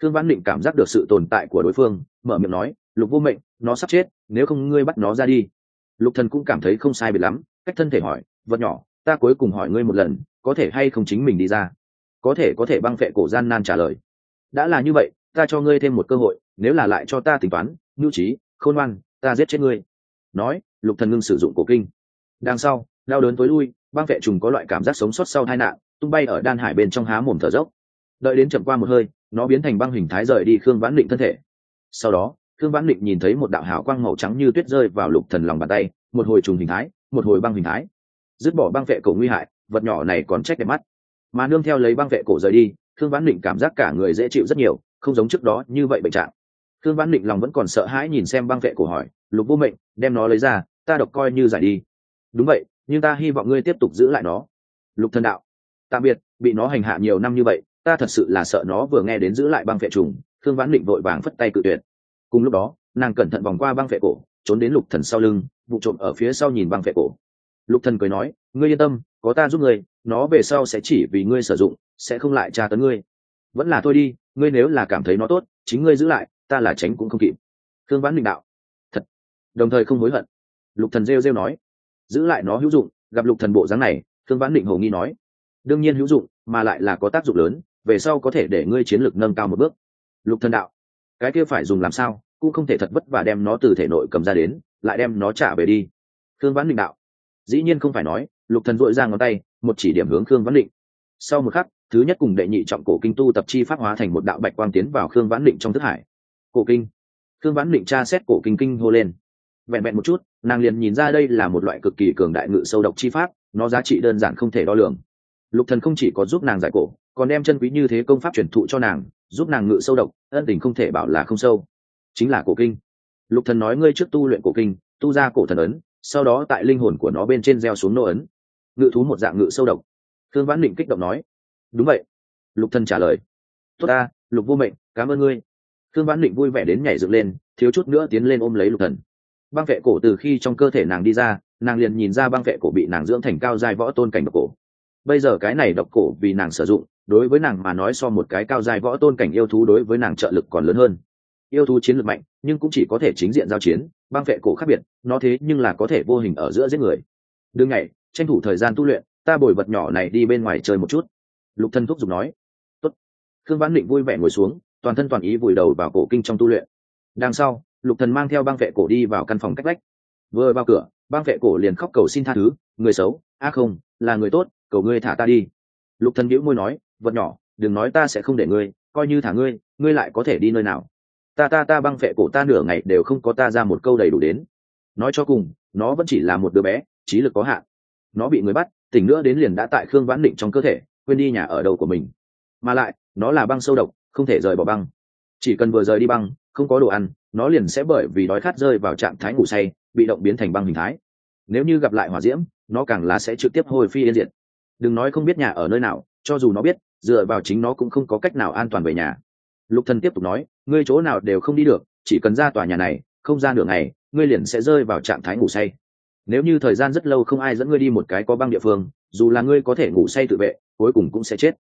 Khương vãn định cảm giác được sự tồn tại của đối phương, mở miệng nói, lục vô mệnh, nó sắp chết, nếu không ngươi bắt nó ra đi. Lục thần cũng cảm thấy không sai biệt lắm, cách thân thể hỏi, vật nhỏ, ta cuối cùng hỏi ngươi một lần, có thể hay không chính mình đi ra? Có thể có thể, băng vệ cổ gian nan trả lời. Đã là như vậy, ta cho ngươi thêm một cơ hội, nếu là lại cho ta tính toán, nhu trí, khôn ngoan ta giết chết ngươi. Nói, lục thần ngưng sử dụng cổ kinh. Đằng sau, đau đớn tối lui, băng vệ trùng có loại cảm giác sống sót sau tai nạn, tung bay ở đan hải bên trong há mồm thở dốc. Đợi đến chậm qua một hơi, nó biến thành băng hình thái rời đi khương vãn định thân thể. Sau đó, khương vãn định nhìn thấy một đạo hào quang màu trắng như tuyết rơi vào lục thần lòng bàn tay, một hồi trùng hình thái, một hồi băng hình thái. Dứt bỏ băng vệ cổ nguy hại, vật nhỏ này còn trách đẹp mắt. Mà nương theo lấy băng vệ cổ rời đi, khương vãn định cảm giác cả người dễ chịu rất nhiều, không giống trước đó như vậy bệnh trạng khương vãn định lòng vẫn còn sợ hãi nhìn xem băng vệ cổ hỏi, lục vô mệnh, đem nó lấy ra, ta độc coi như giải đi. Đúng vậy, nhưng ta hy vọng ngươi tiếp tục giữ lại nó. Lục thần đạo, tạm biệt, bị nó hành hạ nhiều năm như vậy, ta thật sự là sợ nó vừa nghe đến giữ lại băng vệ trùng. Khương vãn định vội vàng phất tay cự tuyệt. Cùng lúc đó, nàng cẩn thận vòng qua băng vệ cổ, trốn đến lục thần sau lưng, vụ trộm ở phía sau nhìn băng vệ cổ. Lục thần cười nói, ngươi yên tâm, có ta giúp ngươi, nó về sau sẽ chỉ vì ngươi sử dụng, sẽ không lại tra tấn ngươi. Vẫn là thôi đi, ngươi nếu là cảm thấy nó tốt, chính ngươi giữ lại ta là tránh cũng không kịp. Thương vãn định đạo, thật. Đồng thời không hối hận. Lục thần rêu rêu nói, giữ lại nó hữu dụng, gặp lục thần bộ dáng này thương vãn định hồ nghi nói, đương nhiên hữu dụng, mà lại là có tác dụng lớn, về sau có thể để ngươi chiến lược nâng cao một bước. Lục thần đạo, cái kia phải dùng làm sao, cũng không thể thật vất vả đem nó từ thể nội cầm ra đến, lại đem nó trả về đi. Thương vãn định đạo, dĩ nhiên không phải nói. Lục thần dội ra ngón tay, một chỉ điểm hướng khương vãn định sau một khắc, thứ nhất cùng đệ nhị trọng cổ kinh tu tập chi pháp hóa thành một đạo bạch quang tiến vào khương vãn định trong thức hải cổ kinh. Thương vãn định tra xét cổ kinh kinh hô lên. Vẹn vẹn một chút, nàng liền nhìn ra đây là một loại cực kỳ cường đại ngự sâu độc chi pháp, nó giá trị đơn giản không thể đo lường. Lục thần không chỉ có giúp nàng giải cổ, còn đem chân quý như thế công pháp truyền thụ cho nàng, giúp nàng ngự sâu độc, ân tình không thể bảo là không sâu. Chính là cổ kinh. Lục thần nói ngươi trước tu luyện cổ kinh, tu ra cổ thần ấn, sau đó tại linh hồn của nó bên trên gieo xuống nô ấn. Ngự thú một dạng ngự sâu độc. Thương vãn định kích động nói. Đúng vậy. Lục thần trả lời. Tốt ta, lục vô mệnh, cảm ơn ngươi thương vãn định vui vẻ đến nhảy dựng lên, thiếu chút nữa tiến lên ôm lấy lục thần. Băng vệ cổ từ khi trong cơ thể nàng đi ra, nàng liền nhìn ra băng vệ cổ bị nàng dưỡng thành cao dài võ tôn cảnh độc cổ. Bây giờ cái này độc cổ vì nàng sử dụng, đối với nàng mà nói so một cái cao dài võ tôn cảnh yêu thú đối với nàng trợ lực còn lớn hơn. Yêu thú chiến lược mạnh, nhưng cũng chỉ có thể chính diện giao chiến, băng vệ cổ khác biệt, nó thế nhưng là có thể vô hình ở giữa giết người. Đương ngày tranh thủ thời gian tu luyện, ta bồi vật nhỏ này đi bên ngoài chơi một chút. Lục thân thúc giục nói. Tốt. thương vãn định vui vẻ ngồi xuống toàn thân toàn ý vùi đầu vào cổ kinh trong tu luyện. Đằng sau, lục thần mang theo băng vệ cổ đi vào căn phòng cách lách. vừa vào cửa, băng vệ cổ liền khóc cầu xin tha thứ, người xấu, a không, là người tốt, cầu ngươi thả ta đi. Lục thần nhíu môi nói, vật nhỏ, đừng nói ta sẽ không để ngươi, coi như thả ngươi ngươi lại có thể đi nơi nào? Ta ta ta băng vệ cổ ta nửa ngày đều không có ta ra một câu đầy đủ đến. Nói cho cùng, nó vẫn chỉ là một đứa bé, trí lực có hạn. Nó bị người bắt, tỉnh nữa đến liền đã tại khương vãn định trong cơ thể, quên đi nhà ở đầu của mình. Mà lại, nó là băng sâu độc không thể rời bỏ băng. Chỉ cần vừa rời đi băng, không có đồ ăn, nó liền sẽ bởi vì đói khát rơi vào trạng thái ngủ say, bị động biến thành băng hình thái. Nếu như gặp lại hỏa diễm, nó càng là sẽ trực tiếp hồi phi yên diệt. Đừng nói không biết nhà ở nơi nào, cho dù nó biết, dựa vào chính nó cũng không có cách nào an toàn về nhà. Lục thần tiếp tục nói, ngươi chỗ nào đều không đi được, chỉ cần ra tòa nhà này, không ra nửa ngày, ngươi liền sẽ rơi vào trạng thái ngủ say. Nếu như thời gian rất lâu không ai dẫn ngươi đi một cái có băng địa phương, dù là ngươi có thể ngủ say tự vệ, cuối cùng cũng sẽ chết.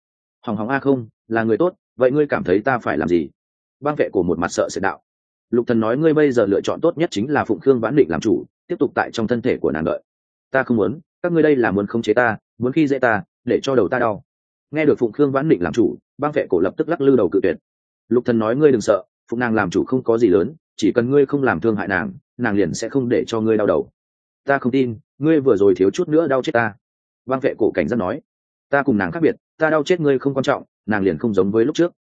Hỏng hỏng a không, là người tốt vậy ngươi cảm thấy ta phải làm gì? Băng vệ của một mặt sợ sẽ đạo. Lục thần nói ngươi bây giờ lựa chọn tốt nhất chính là phụng khương vãn định làm chủ, tiếp tục tại trong thân thể của nàng đợi. Ta không muốn, các ngươi đây là muốn khống chế ta, muốn khi dễ ta, để cho đầu ta đau. Nghe được phụng khương vãn định làm chủ băng vệ cổ lập tức lắc lư đầu cự tuyệt. Lục thần nói ngươi đừng sợ, phụng nàng làm chủ không có gì lớn, chỉ cần ngươi không làm thương hại nàng nàng liền sẽ không để cho ngươi đau đầu. Ta không tin, ngươi vừa rồi thiếu chút nữa đau chết ta. Băng vệ cổ cảnh giác nói. Ta cùng nàng khác biệt ta đau chết ngươi không quan trọng, nàng liền không giống với lúc trước.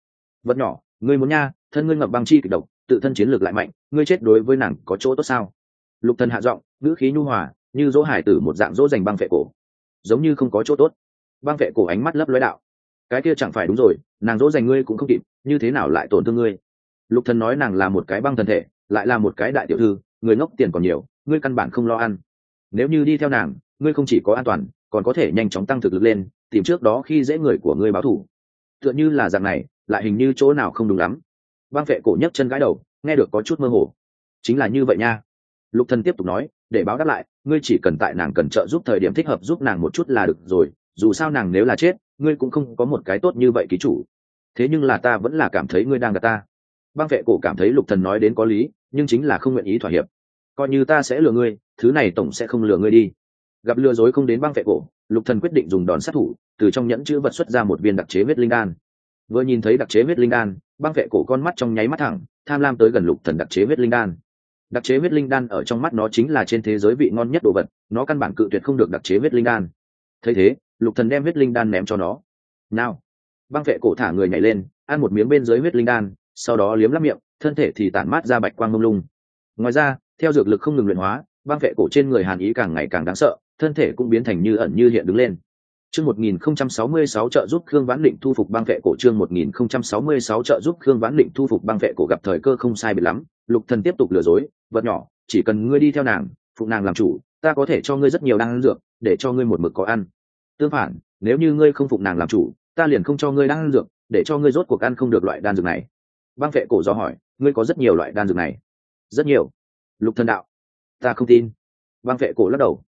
Vật nhỏ, ngươi muốn nha, thân ngươi ngập băng chi kịch độc, tự thân chiến lược lại mạnh, ngươi chết đối với nàng có chỗ tốt sao? Lục thần hạ giọng, ngữ khí nhu hòa, như dỗ hải tử một dạng dỗ dành băng vệ cổ. Giống như không có chỗ tốt. Băng vệ cổ ánh mắt lấp lóe đạo. Cái kia chẳng phải đúng rồi, nàng dỗ dành ngươi cũng không kịp, như thế nào lại tổn thương ngươi? Lục thần nói nàng là một cái băng thân thể, lại là một cái đại tiểu thư, người ngốc tiền còn nhiều, ngươi căn bản không lo ăn. Nếu như đi theo nàng, ngươi không chỉ có an toàn còn có thể nhanh chóng tăng thực lực lên, tìm trước đó khi dễ người của ngươi báo thủ. Tựa như là dạng này, lại hình như chỗ nào không đúng lắm. Băng vệ cổ nhấc chân gái đầu, nghe được có chút mơ hồ. Chính là như vậy nha. Lục thần tiếp tục nói, để báo đáp lại, ngươi chỉ cần tại nàng cần trợ giúp thời điểm thích hợp giúp nàng một chút là được rồi, dù sao nàng nếu là chết, ngươi cũng không có một cái tốt như vậy ký chủ. Thế nhưng là ta vẫn là cảm thấy ngươi đang gặp ta. Băng vệ cổ cảm thấy lục thần nói đến có lý, nhưng chính là không nguyện ý thỏa hiệp. Coi như ta sẽ lừa ngươi, thứ này tổng sẽ không lừa ngươi đi gặp lừa dối không đến băng vệ cổ, lục thần quyết định dùng đòn sát thủ, từ trong nhẫn chữ vật xuất ra một viên đặc chế huyết linh đan. Vừa nhìn thấy đặc chế huyết linh đan, băng vệ cổ con mắt trong nháy mắt thẳng, tham lam tới gần lục thần đặc chế huyết linh đan. Đặc chế huyết linh đan ở trong mắt nó chính là trên thế giới vị ngon nhất đồ vật, nó căn bản cự tuyệt không được đặc chế huyết linh đan. Thấy thế, lục thần đem huyết linh đan ném cho nó. Nào. Băng vệ cổ thả người nhảy lên, ăn một miếng bên dưới huyết linh đan, sau đó liếm lắp miệng, thân thể thì tản mát ra bạch quang mông lung. Ngoài ra, theo dược lực không ngừng luyện hóa, băng vệ cổ trên người hàn ý càng ngày càng đáng sợ thân thể cũng biến thành như ẩn như hiện đứng lên Chương 1066 trợ giúp Khương Vãn Định thu phục băng vệ cổ chương 1066 trợ giúp Khương Vãn Định thu phục băng vệ cổ gặp thời cơ không sai biệt lắm, Lục Thần tiếp tục lừa dối, vật nhỏ, chỉ cần ngươi đi theo nàng, phụ nàng làm chủ, ta có thể cho ngươi rất nhiều đan dược, để cho ngươi một mực có ăn. Tương phản, nếu như ngươi không phục nàng làm chủ, ta liền không cho ngươi đan dược, để cho ngươi rốt cuộc ăn không được loại đan dược này. Băng vệ cổ do hỏi, ngươi có rất nhiều loại đan dược này? Rất nhiều. Lục Thần đạo, ta không tin. Băng vệ cổ lắc đầu.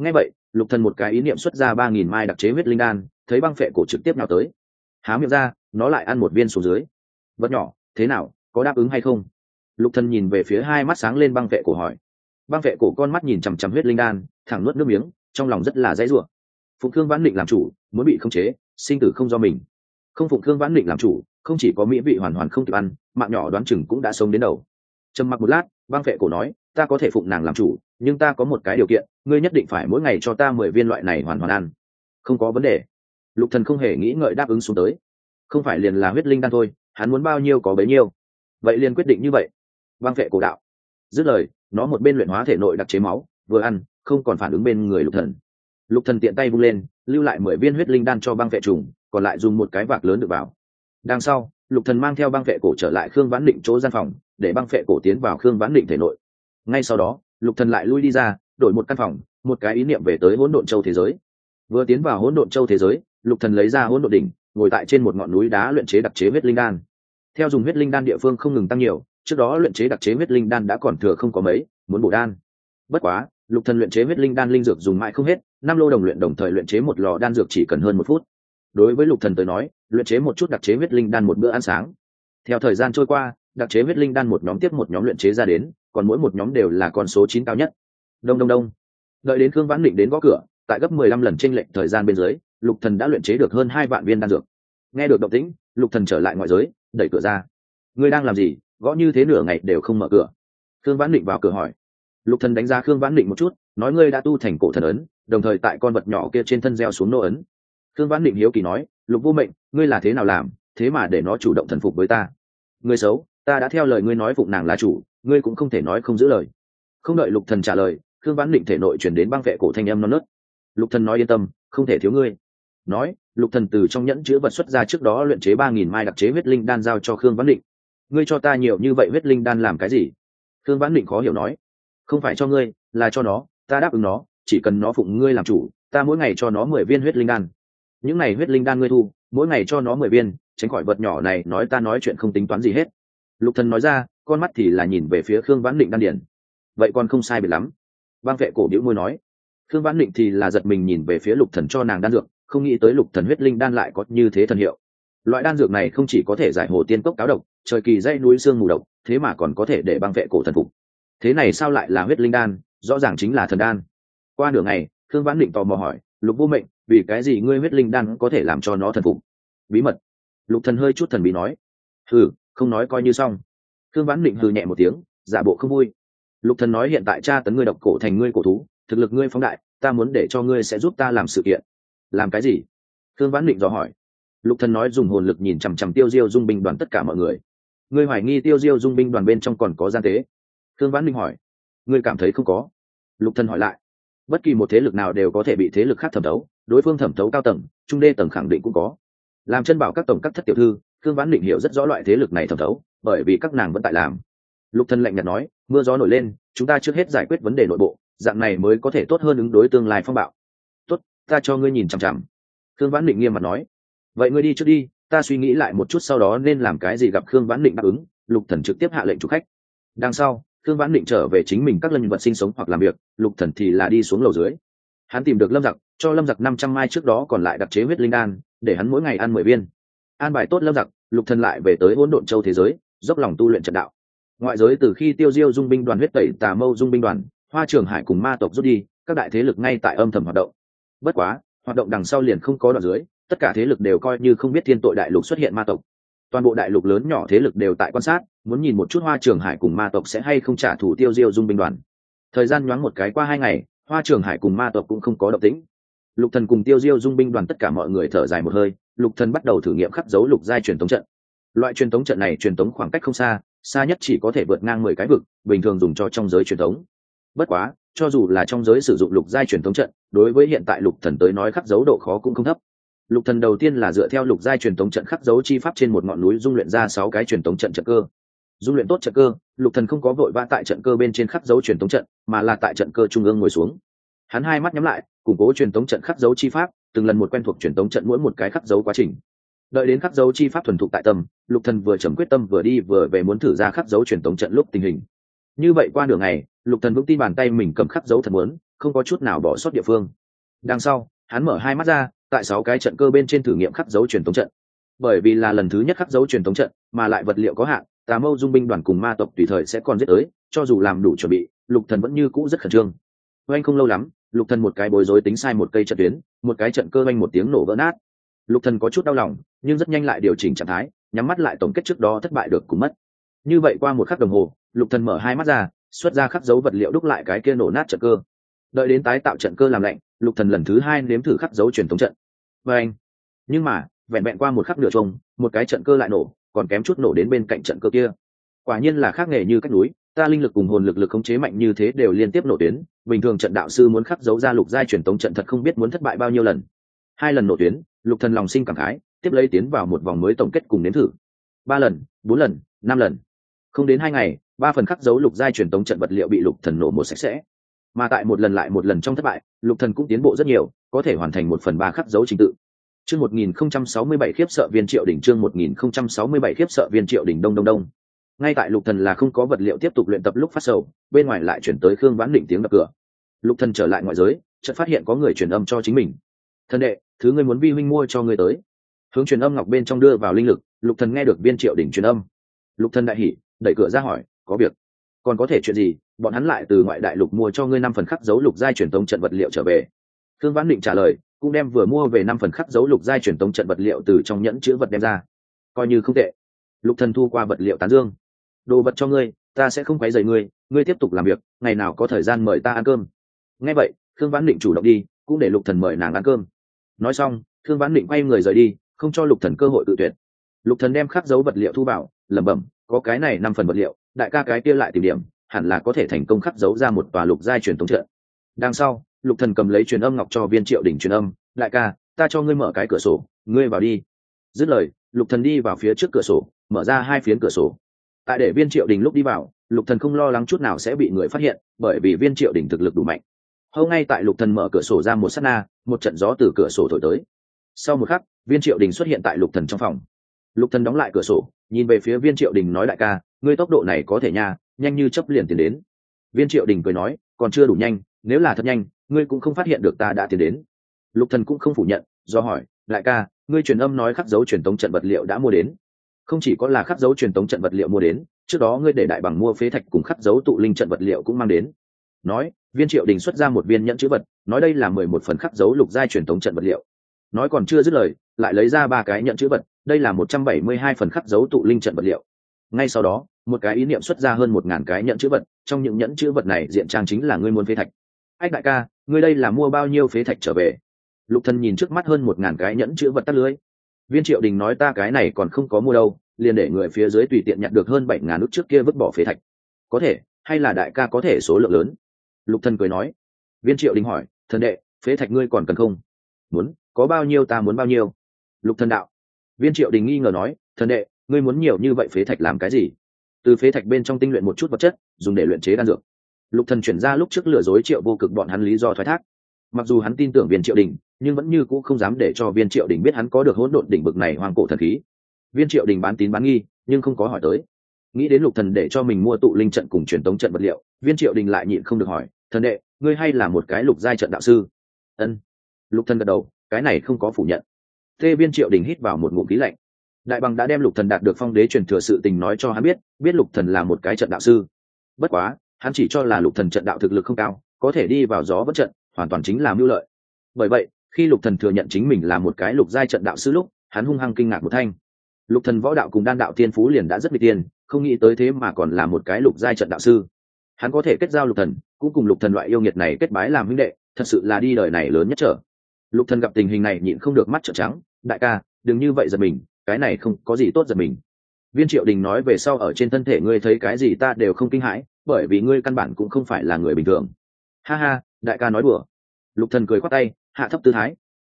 Nghe vậy, lục thần một cái ý niệm xuất ra ba nghìn mai đặc chế huyết linh đan thấy băng phệ cổ trực tiếp nào tới. Há miệng ra nó lại ăn một viên xuống dưới. Vật nhỏ thế nào có đáp ứng hay không? Lục thần nhìn về phía hai mắt sáng lên băng vệ cổ hỏi. Băng vệ cổ con mắt nhìn chằm chằm huyết linh đan thẳng nuốt nước miếng trong lòng rất là dãy rủa. Phụng thương vãn định làm chủ muốn bị khống chế sinh tử không do mình. Không phụng thương vãn định làm chủ không chỉ có mỹ vị hoàn hoàn không kịp ăn mạng nhỏ đoán chừng cũng đã sống đến đầu. Trầm mặc một lát băng vệ cổ nói ta có thể phụng nàng làm chủ nhưng ta có một cái điều kiện, ngươi nhất định phải mỗi ngày cho ta mười viên loại này hoàn hoàn ăn. Không có vấn đề. Lục thần không hề nghĩ ngợi đáp ứng xuống tới. Không phải liền là huyết linh đan thôi, hắn muốn bao nhiêu có bấy nhiêu. Vậy liền quyết định như vậy. Băng vệ cổ đạo. Dứt lời, nó một bên luyện hóa thể nội đặc chế máu, vừa ăn, không còn phản ứng bên người lục thần. Lục thần tiện tay vung lên, lưu lại mười viên huyết linh đan cho băng vệ trùng, còn lại dùng một cái vạc lớn được vào. Đằng sau, lục thần mang theo băng vệ cổ trở lại khương vãn định chỗ gian phòng, để băng vệ cổ tiến vào khương vãn định thể nội. Ngay sau đó lục thần lại lui đi ra, đổi một căn phòng, một cái ý niệm về tới hỗn độn châu thế giới. Vừa tiến vào hỗn độn châu thế giới, lục thần lấy ra hỗn độn đỉnh, ngồi tại trên một ngọn núi đá luyện chế đặc chế huyết linh đan. Theo dùng huyết linh đan địa phương không ngừng tăng nhiều, trước đó luyện chế đặc chế huyết linh đan đã còn thừa không có mấy, muốn bổ đan. Bất quá, lục thần luyện chế huyết linh đan linh dược dùng mãi không hết, năm lô đồng luyện đồng thời luyện chế một lò đan dược chỉ cần hơn một phút. Đối với lục thần tới nói, luyện chế một chút đặc chế huyết linh đan một bữa ăn sáng. Theo thời gian trôi qua, đặc chế huyết linh đan một nhóm tiếp một nhóm luyện chế ra đến còn mỗi một nhóm đều là con số chín cao nhất. Đông đông đông. Đợi đến khương vãn định đến gõ cửa, tại gấp mười lăm lần tranh lệnh thời gian bên dưới, lục thần đã luyện chế được hơn hai vạn viên đan dược. Nghe được động tĩnh, lục thần trở lại ngoại giới, đẩy cửa ra. Ngươi đang làm gì? Gõ như thế nửa ngày đều không mở cửa. Khương vãn định vào cửa hỏi. Lục thần đánh giá khương vãn định một chút, nói ngươi đã tu thành cổ thần ấn, đồng thời tại con vật nhỏ kia trên thân gieo xuống nô ấn. Khương vãn định hiếu kỳ nói, lục vô mệnh, ngươi là thế nào làm, thế mà để nó chủ động thần phục với ta? Ngươi xấu, ta đã theo lời ngươi nói phụng nàng là chủ ngươi cũng không thể nói không giữ lời. Không đợi lục thần trả lời, khương vãn định thể nội chuyển đến băng vệ cổ thanh âm non nớt. Lục thần nói yên tâm, không thể thiếu ngươi. Nói, lục thần từ trong nhẫn chứa vật xuất ra trước đó luyện chế ba nghìn mai đặc chế huyết linh đan giao cho khương vãn định. Ngươi cho ta nhiều như vậy huyết linh đan làm cái gì? Khương vãn định khó hiểu nói. Không phải cho ngươi, là cho nó, ta đáp ứng nó, chỉ cần nó phụng ngươi làm chủ, ta mỗi ngày cho nó mười viên huyết linh đan. Những này huyết linh đan ngươi thu, mỗi ngày cho nó mười viên, tránh khỏi vật nhỏ này nói ta nói chuyện không tính toán gì hết lục thần nói ra, con mắt thì là nhìn về phía khương vãn định đan điển vậy còn không sai biệt lắm. Băng vệ cổ biểu môi nói. Khương vãn định thì là giật mình nhìn về phía lục thần cho nàng đan dược, không nghĩ tới lục thần huyết linh đan lại có như thế thần hiệu. Loại đan dược này không chỉ có thể giải hồ tiên cốc cáo độc, trời kỳ dây núi xương mù độc, thế mà còn có thể để băng vệ cổ thần phục. Thế này sao lại là huyết linh đan, rõ ràng chính là thần đan. Qua nửa ngày, khương vãn định tò mò hỏi, lục vô mệnh, vì cái gì ngươi huyết linh đan có thể làm cho nó thần phục? Bí mật. Lục thần hơi chút thần bí nói ừ không nói coi như xong. Thương vãn định hừ nhẹ một tiếng, giả bộ không vui. Lục thần nói hiện tại cha tấn ngươi độc cổ thành ngươi cổ thú, thực lực ngươi phóng đại, ta muốn để cho ngươi sẽ giúp ta làm sự kiện. Làm cái gì? Thương vãn định dò hỏi. Lục thần nói dùng hồn lực nhìn chằm chằm tiêu diêu dung binh đoàn tất cả mọi người. Ngươi hoài nghi tiêu diêu dung binh đoàn bên trong còn có gian tế? Thương vãn định hỏi. Ngươi cảm thấy không có. Lục thần hỏi lại. Bất kỳ một thế lực nào đều có thể bị thế lực khác thẩm thấu, đối phương thẩm thấu cao tầng, trung đê tầng khẳng định cũng có. Làm chân bảo các tổng các thất tiểu thư khương vãn định hiểu rất rõ loại thế lực này thẩm thấu, bởi vì các nàng vẫn tại làm. Lục thần lạnh nhạt nói, mưa gió nổi lên, chúng ta trước hết giải quyết vấn đề nội bộ, dạng này mới có thể tốt hơn ứng đối tương lai phong bạo. Tốt, ta cho ngươi nhìn chằm chằm. Khương vãn định nghiêm mặt nói, vậy ngươi đi trước đi, ta suy nghĩ lại một chút sau đó nên làm cái gì gặp khương vãn định đáp ứng. Lục thần trực tiếp hạ lệnh chủ khách. Đằng sau, khương vãn định trở về chính mình các lần vật sinh sống hoặc làm việc, lục thần thì là đi xuống lầu dưới. Hắn tìm được lâm giặc, cho lâm giặc năm trăm mai trước đó còn lại đặc chế huyết linh đan, để hắn mỗi ngày ăn mười viên an bài tốt lâm giặc, lục thần lại về tới hỗn độn châu thế giới, dốc lòng tu luyện trận đạo. Ngoại giới từ khi tiêu diêu dung binh đoàn huyết tẩy tà mâu dung binh đoàn, hoa trường hải cùng ma tộc rút đi, các đại thế lực ngay tại âm thầm hoạt động. Bất quá, hoạt động đằng sau liền không có đoạn dưới, tất cả thế lực đều coi như không biết thiên tội đại lục xuất hiện ma tộc. Toàn bộ đại lục lớn nhỏ thế lực đều tại quan sát, muốn nhìn một chút hoa trường hải cùng ma tộc sẽ hay không trả thù tiêu diêu dung binh đoàn. Thời gian nhoáng một cái qua hai ngày, hoa trường hải cùng ma tộc cũng không có động tĩnh. Lục thần cùng tiêu diêu dung binh đoàn tất cả mọi người thở dài một hơi lục thần bắt đầu thử nghiệm khắc dấu lục giai truyền thống trận. Loại truyền thống trận này truyền thống khoảng cách không xa xa nhất chỉ có thể vượt ngang mười cái vực, bình thường dùng cho trong giới truyền thống bất quá, cho dù là trong giới sử dụng lục giai truyền thống trận, đối với hiện tại lục thần tới nói khắc dấu độ khó cũng không thấp. Lục thần đầu tiên là dựa theo lục giai truyền thống trận khắc dấu chi pháp trên một ngọn núi dung luyện ra sáu cái truyền thống trận trận cơ. Dung luyện tốt trận cơ, lục thần không có vội vã tại trận cơ bên trên khắc dấu truyền thống trận, mà là tại trận cơ trung ương ngồi xuống. Hắn hai mắt nhắm lại, củng cố truyền thống trận khắc dấu chi pháp từng lần một quen thuộc truyền thống trận mỗi một cái khắc dấu quá trình. Đợi đến khắc dấu chi pháp thuần thục tại tâm, lục thần vừa trầm quyết tâm vừa đi vừa về muốn thử ra khắc dấu truyền thống trận lúc tình hình. Như vậy qua nửa ngày, lục thần vững tin bàn tay mình cầm khắc dấu thật muốn, không có chút nào bỏ sót địa phương. Đằng sau, hắn mở hai mắt ra, tại sáu cái trận cơ bên trên thử nghiệm khắc dấu truyền thống trận. Bởi vì là lần thứ nhất khắc dấu truyền thống trận, mà lại vật liệu có hạn, tà mâu dung binh đoàn cùng ma tộc tùy thời sẽ còn giết tới, cho dù làm đủ chuẩn bị, lục thần vẫn như cũ rất khẩn trương. Oanh không lâu lắm lục thần một cái bối rối tính sai một cây trận tuyến, một cái trận cơ oanh một tiếng nổ vỡ nát. Lục thần có chút đau lòng, nhưng rất nhanh lại điều chỉnh trạng thái, nhắm mắt lại tổng kết trước đó thất bại được cùng mất. Như vậy qua một khắc đồng hồ, lục thần mở hai mắt ra, xuất ra khắc dấu vật liệu đúc lại cái kia nổ nát trận cơ. Đợi đến tái tạo trận cơ làm lạnh, lục thần lần thứ hai nếm thử khắc dấu truyền thống trận. Và anh nhưng mà, vẹn vẹn qua một khắc nửa trông một cái trận cơ lại nổ, còn kém chút nổ đến bên cạnh trận cơ kia. Quả nhiên là khác nghề như cách núi ta linh lực cùng hồn lực lực khống chế mạnh như thế đều liên tiếp nổ tuyến, bình thường trận đạo sư muốn khắc dấu ra lục giai truyền tống trận thật không biết muốn thất bại bao nhiêu lần. Hai lần nổ tuyến, lục thần lòng sinh cảm khái, tiếp lấy tiến vào một vòng mới tổng kết cùng nếm thử. Ba lần, bốn lần, năm lần. Không đến hai ngày, ba phần khắc dấu lục giai truyền tống trận vật liệu bị lục thần nổ một sạch sẽ. Mà tại một lần lại một lần trong thất bại, lục thần cũng tiến bộ rất nhiều, có thể hoàn thành một phần ba khắc dấu trình tự. Chương một nghìn không trăm sáu mươi bảy khiếp sợ viên triệu đỉnh, chương một nghìn không trăm sáu mươi bảy khiếp sợ viên triệu đỉnh, đông đông đông ngay tại lục thần là không có vật liệu tiếp tục luyện tập lúc phát sầu, bên ngoài lại chuyển tới khương vãn định tiếng đập cửa. Lục thần trở lại ngoại giới, chợt phát hiện có người truyền âm cho chính mình. Thần đệ, thứ ngươi muốn vi huynh mua cho ngươi tới. Hướng truyền âm ngọc bên trong đưa vào linh lực, lục thần nghe được viên triệu đỉnh truyền âm. Lục thần đại hỉ, đẩy cửa ra hỏi, có việc? Còn có thể chuyện gì? Bọn hắn lại từ ngoại đại lục mua cho ngươi năm phần khắc dấu lục giai truyền tống trận vật liệu trở về. Khương vãn định trả lời, cũng đem vừa mua về năm phần khắc dấu lục giai truyền tống trận vật liệu từ trong nhẫn chứa vật đem ra. Coi như không tệ. Lục thần thu qua vật liệu tán dương đồ vật cho ngươi, ta sẽ không quấy rầy ngươi ngươi tiếp tục làm việc, ngày nào có thời gian mời ta ăn cơm. Nghe vậy thương vãn định chủ động đi, cũng để lục thần mời nàng ăn cơm. Nói xong thương vãn định quay người rời đi, không cho lục thần cơ hội tự tuyệt. Lục thần đem khắc dấu vật liệu thu vào, lẩm bẩm, có cái này năm phần vật liệu, đại ca cái kia lại tìm điểm, hẳn là có thể thành công khắc dấu ra một tòa lục giai truyền thống trận. Đằng sau, lục thần cầm lấy truyền âm ngọc cho viên triệu đỉnh truyền âm, đại ca, ta cho ngươi mở cái cửa sổ, ngươi vào đi. Dứt lời, lục thần đi vào phía trước cửa sổ, mở ra hai phiến cửa sổ tại để viên triệu đình lúc đi vào, lục thần không lo lắng chút nào sẽ bị người phát hiện, bởi vì viên triệu đình thực lực đủ mạnh. Hâu ngay tại lục thần mở cửa sổ ra một sát na, một trận gió từ cửa sổ thổi tới. Sau một khắc, viên triệu đình xuất hiện tại lục thần trong phòng. Lục thần đóng lại cửa sổ, nhìn về phía viên triệu đình nói đại ca, ngươi tốc độ này có thể nha, nhanh như chấp liền tiến đến. Viên triệu đình cười nói, còn chưa đủ nhanh, nếu là thật nhanh, ngươi cũng không phát hiện được ta đã tiến đến. Lục thần cũng không phủ nhận, do hỏi, đại ca, ngươi truyền âm nói khắc dấu truyền tống trận vật liệu đã mua đến không chỉ có là khắc dấu truyền tống trận vật liệu mua đến, trước đó ngươi để đại bằng mua phế thạch cùng khắc dấu tụ linh trận vật liệu cũng mang đến. Nói, viên triệu đình xuất ra một viên nhẫn chữ vật, nói đây là mười một phần khắc dấu lục giai truyền tống trận vật liệu. Nói còn chưa dứt lời, lại lấy ra ba cái nhẫn chữ vật, đây là một trăm bảy mươi hai phần khắc dấu tụ linh trận vật liệu. Ngay sau đó, một cái ý niệm xuất ra hơn một ngàn cái nhẫn chữ vật, trong những nhẫn chữ vật này diện trang chính là ngươi muốn phế thạch. Ách đại ca, ngươi đây là mua bao nhiêu phế thạch trở về? Lục thần nhìn trước mắt hơn một ngàn cái nhẫn chữ vật tắt lưới viên triệu đình nói ta cái này còn không có mua đâu, liền để người phía dưới tùy tiện nhặt được hơn bảy ngàn ước trước kia vứt bỏ phế thạch. Có thể, hay là đại ca có thể số lượng lớn? Lục thần cười nói. Viên triệu đình hỏi, thần đệ, phế thạch ngươi còn cần không? Muốn, có bao nhiêu ta muốn bao nhiêu? Lục thần đạo. Viên triệu đình nghi ngờ nói, thần đệ, ngươi muốn nhiều như vậy phế thạch làm cái gì? Từ phế thạch bên trong tinh luyện một chút vật chất, dùng để luyện chế đan dược. Lục thần chuyển ra lúc trước lừa dối triệu vô cực bọn hắn lý do thoái thác. Mặc dù hắn tin tưởng viên triệu đình nhưng vẫn như cũ không dám để cho viên triệu đình biết hắn có được hỗn độn đỉnh bực này hoàng cổ thần khí. Viên triệu đình bán tín bán nghi, nhưng không có hỏi tới. Nghĩ đến lục thần để cho mình mua tụ linh trận cùng truyền tống trận vật liệu, viên triệu đình lại nhịn không được hỏi, thần đệ, ngươi hay là một cái lục giai trận đạo sư? Ân. Lục thần gật đầu, cái này không có phủ nhận. Tê viên triệu đình hít vào một ngụm khí lạnh. Đại bằng đã đem lục thần đạt được phong đế truyền thừa sự tình nói cho hắn biết biết lục thần là một cái trận đạo sư. Bất quá, hắn chỉ cho là lục thần trận đạo thực lực không cao, có thể đi vào gió bất trận, hoàn toàn chính là mưu lợi. Bởi vậy khi lục thần thừa nhận chính mình là một cái lục giai trận đạo sư lúc, hắn hung hăng kinh ngạc một thanh. Lục thần võ đạo cùng đan đạo tiên phú liền đã rất bị tiền không nghĩ tới thế mà còn là một cái lục giai trận đạo sư. Hắn có thể kết giao lục thần, cũng cùng lục thần loại yêu nghiệt này kết bái làm huynh đệ, thật sự là đi đời này lớn nhất trở. Lục thần gặp tình hình này nhịn không được mắt trợn trắng, đại ca, đừng như vậy giật mình, cái này không có gì tốt giật mình. Viên triệu đình nói về sau ở trên thân thể ngươi thấy cái gì ta đều không kinh hãi, bởi vì ngươi căn bản cũng không phải là người bình thường. Ha ha, đại ca nói đùa. Lục thần cười khoát tay hạ thấp tư thái.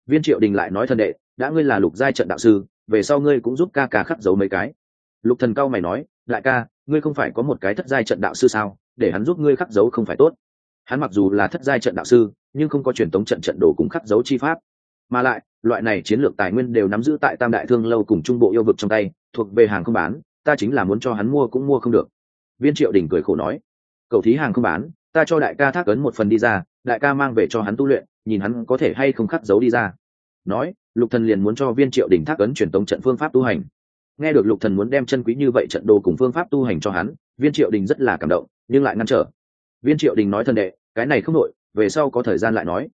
Viên triệu đình lại nói thần đệ, đã ngươi là lục giai trận đạo sư, về sau ngươi cũng giúp ca ca khắc dấu mấy cái. Lục thần cao mày nói lại ca, ngươi không phải có một cái thất giai trận đạo sư sao? Để hắn giúp ngươi khắc dấu không phải tốt. Hắn mặc dù là thất giai trận đạo sư, nhưng không có truyền thống trận trận đồ cùng khắc dấu chi pháp. Mà lại, loại này chiến lược tài nguyên đều nắm giữ tại tam đại thương lâu cùng trung bộ yêu vực trong tay, thuộc về hàng không bán, ta chính là muốn cho hắn mua cũng mua không được. Viên triệu đình cười khổ nói, cầu thí hàng không bán ta cho đại ca thác ấn một phần đi ra, đại ca mang về cho hắn tu luyện, nhìn hắn có thể hay không khắc dấu đi ra. Nói, lục thần liền muốn cho viên triệu đình thác ấn truyền tống trận phương pháp tu hành. Nghe được lục thần muốn đem chân quý như vậy trận đồ cùng phương pháp tu hành cho hắn, viên triệu đình rất là cảm động, nhưng lại ngăn trở. Viên triệu đình nói thần đệ, cái này không nội về sau có thời gian lại nói.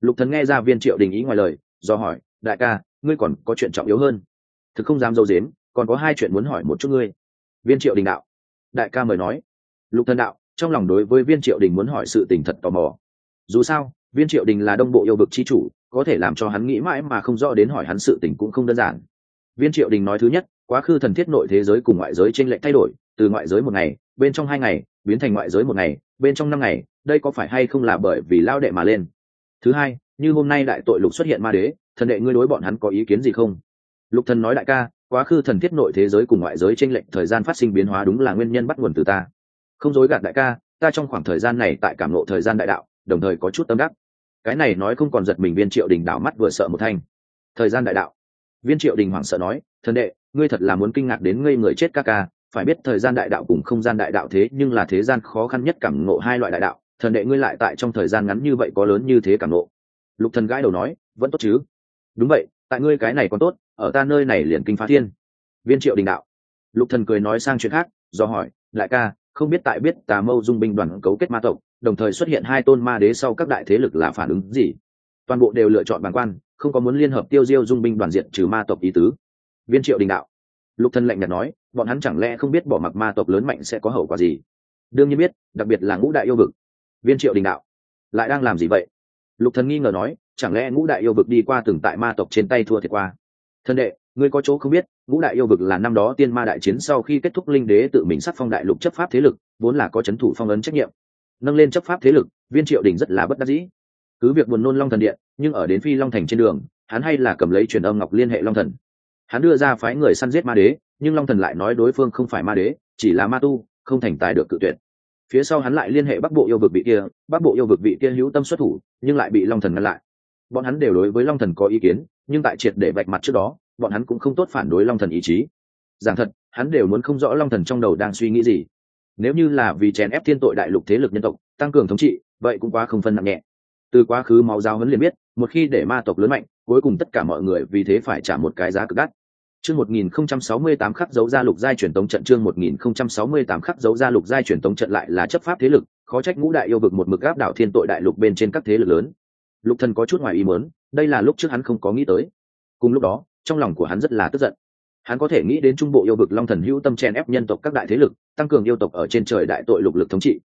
Lục thần nghe ra viên triệu đình ý ngoài lời, do hỏi, đại ca, ngươi còn có chuyện trọng yếu hơn. Thực không dám dâu dếm, còn có hai chuyện muốn hỏi một chút ngươi. Viên triệu đình đạo, đại ca mời nói. Lục thần đạo trong lòng đối với viên triệu đình muốn hỏi sự tình thật tò mò. Dù sao, viên triệu đình là đông bộ yêu vực chi chủ, có thể làm cho hắn nghĩ mãi mà không rõ đến hỏi hắn sự tình cũng không đơn giản. Viên triệu đình nói thứ nhất, quá khứ thần thiết nội thế giới cùng ngoại giới trên lệnh thay đổi, từ ngoại giới một ngày, bên trong hai ngày, biến thành ngoại giới một ngày, bên trong năm ngày, đây có phải hay không là bởi vì lao đệ mà lên? Thứ hai, như hôm nay đại tội lục xuất hiện ma đế, thần đệ ngươi đối bọn hắn có ý kiến gì không? Lục thần nói đại ca, quá khứ thần thiết nội thế giới cùng ngoại giới trên lệnh thời gian phát sinh biến hóa đúng là nguyên nhân bắt nguồn từ ta không dối gạt đại ca, ta trong khoảng thời gian này tại cảm lộ thời gian đại đạo, đồng thời có chút tâm đắc. Cái này nói không còn giật mình viên triệu đình đảo mắt vừa sợ một thanh. Thời gian đại đạo. Viên triệu đình hoảng sợ nói, thần đệ, ngươi thật là muốn kinh ngạc đến ngây người chết ca ca, phải biết thời gian đại đạo cùng không gian đại đạo thế, nhưng là thế gian khó khăn nhất cảm ngộ hai loại đại đạo, thần đệ ngươi lại tại trong thời gian ngắn như vậy có lớn như thế cảm ngộ. Lục thần gãi đầu nói, vẫn tốt chứ. Đúng vậy, tại ngươi cái này còn tốt, ở ta nơi này liền kinh phá thiên. Viên triệu đình đạo. Lục thần cười nói sang chuyện khác, do hỏi lại ca không biết tại biết tà mâu dung binh đoàn cấu kết ma tộc, đồng thời xuất hiện hai tôn ma đế sau các đại thế lực là phản ứng gì? Toàn bộ đều lựa chọn bản quan, không có muốn liên hợp tiêu diêu dung binh đoàn diện trừ ma tộc ý tứ. Viên triệu đình đạo. Lục thân lạnh nhạt nói, bọn hắn chẳng lẽ không biết bỏ mặc ma tộc lớn mạnh sẽ có hậu quả gì? Đương nhiên biết, đặc biệt là ngũ đại yêu vực. Viên triệu đình đạo. Lại đang làm gì vậy? Lục thần nghi ngờ nói, chẳng lẽ ngũ đại yêu vực đi qua từng tại ma tộc trên tay thua thiệt qua? Thân đệ ngươi có chỗ không biết, ngũ đại yêu vực là năm đó tiên ma đại chiến sau khi kết thúc linh đế tự mình sắc phong đại lục chấp pháp thế lực, vốn là có c h ấ n thủ phong ấn trách nhiệm. Nâng lên chấp pháp thế lực, viên triệu đình rất là bất đắc dĩ. Cứ việc buồn nôn long thần điện, nhưng ở đến phi long thành trên đường, hắn hay là cầm lấy truyền âm ngọc liên hệ long thần. Hắn đưa ra phái người săn giết ma đế, nhưng long thần lại nói đối phương không phải ma đế, chỉ là ma tu, không thành tài được cự tuyệt. Phía sau hắn lại liên hệ bắc bộ yêu vực vị kia, bắc bộ yêu vực vị kia hữu tâm xuất thủ, nhưng lại bị long thần ngăn lại. Bọn hắn đều đối với long thần có ý kiến, nhưng tại triệt để vạch mặt trước đó bọn hắn cũng không tốt phản đối long thần ý chí. Giảng thật, hắn đều muốn không rõ long thần trong đầu đang suy nghĩ gì. Nếu như là vì chèn ép thiên tội đại lục thế lực nhân tộc, tăng cường thống trị, vậy cũng quá không phân nặng nhẹ. Từ quá khứ máu giao huấn liền biết, một khi để ma tộc lớn mạnh, cuối cùng tất cả mọi người vì thế phải trả một cái giá cực đắt. Chương 1068 khắc dấu ra lục giai truyền tống trận, chương 1068 khắc dấu ra lục giai truyền tống trận lại là chấp pháp thế lực, khó trách ngũ đại yêu vực một mực áp đảo thiên tội đại lục bên trên các thế lực lớn. Lục thần có chút ngoài ý muốn, đây là lúc trước hắn không có nghĩ tới. Cùng lúc đó trong lòng của hắn rất là tức giận. Hắn có thể nghĩ đến trung bộ yêu vực long thần hữu tâm chen ép nhân tộc các đại thế lực, tăng cường yêu tộc ở trên trời đại tội lục lực thống trị.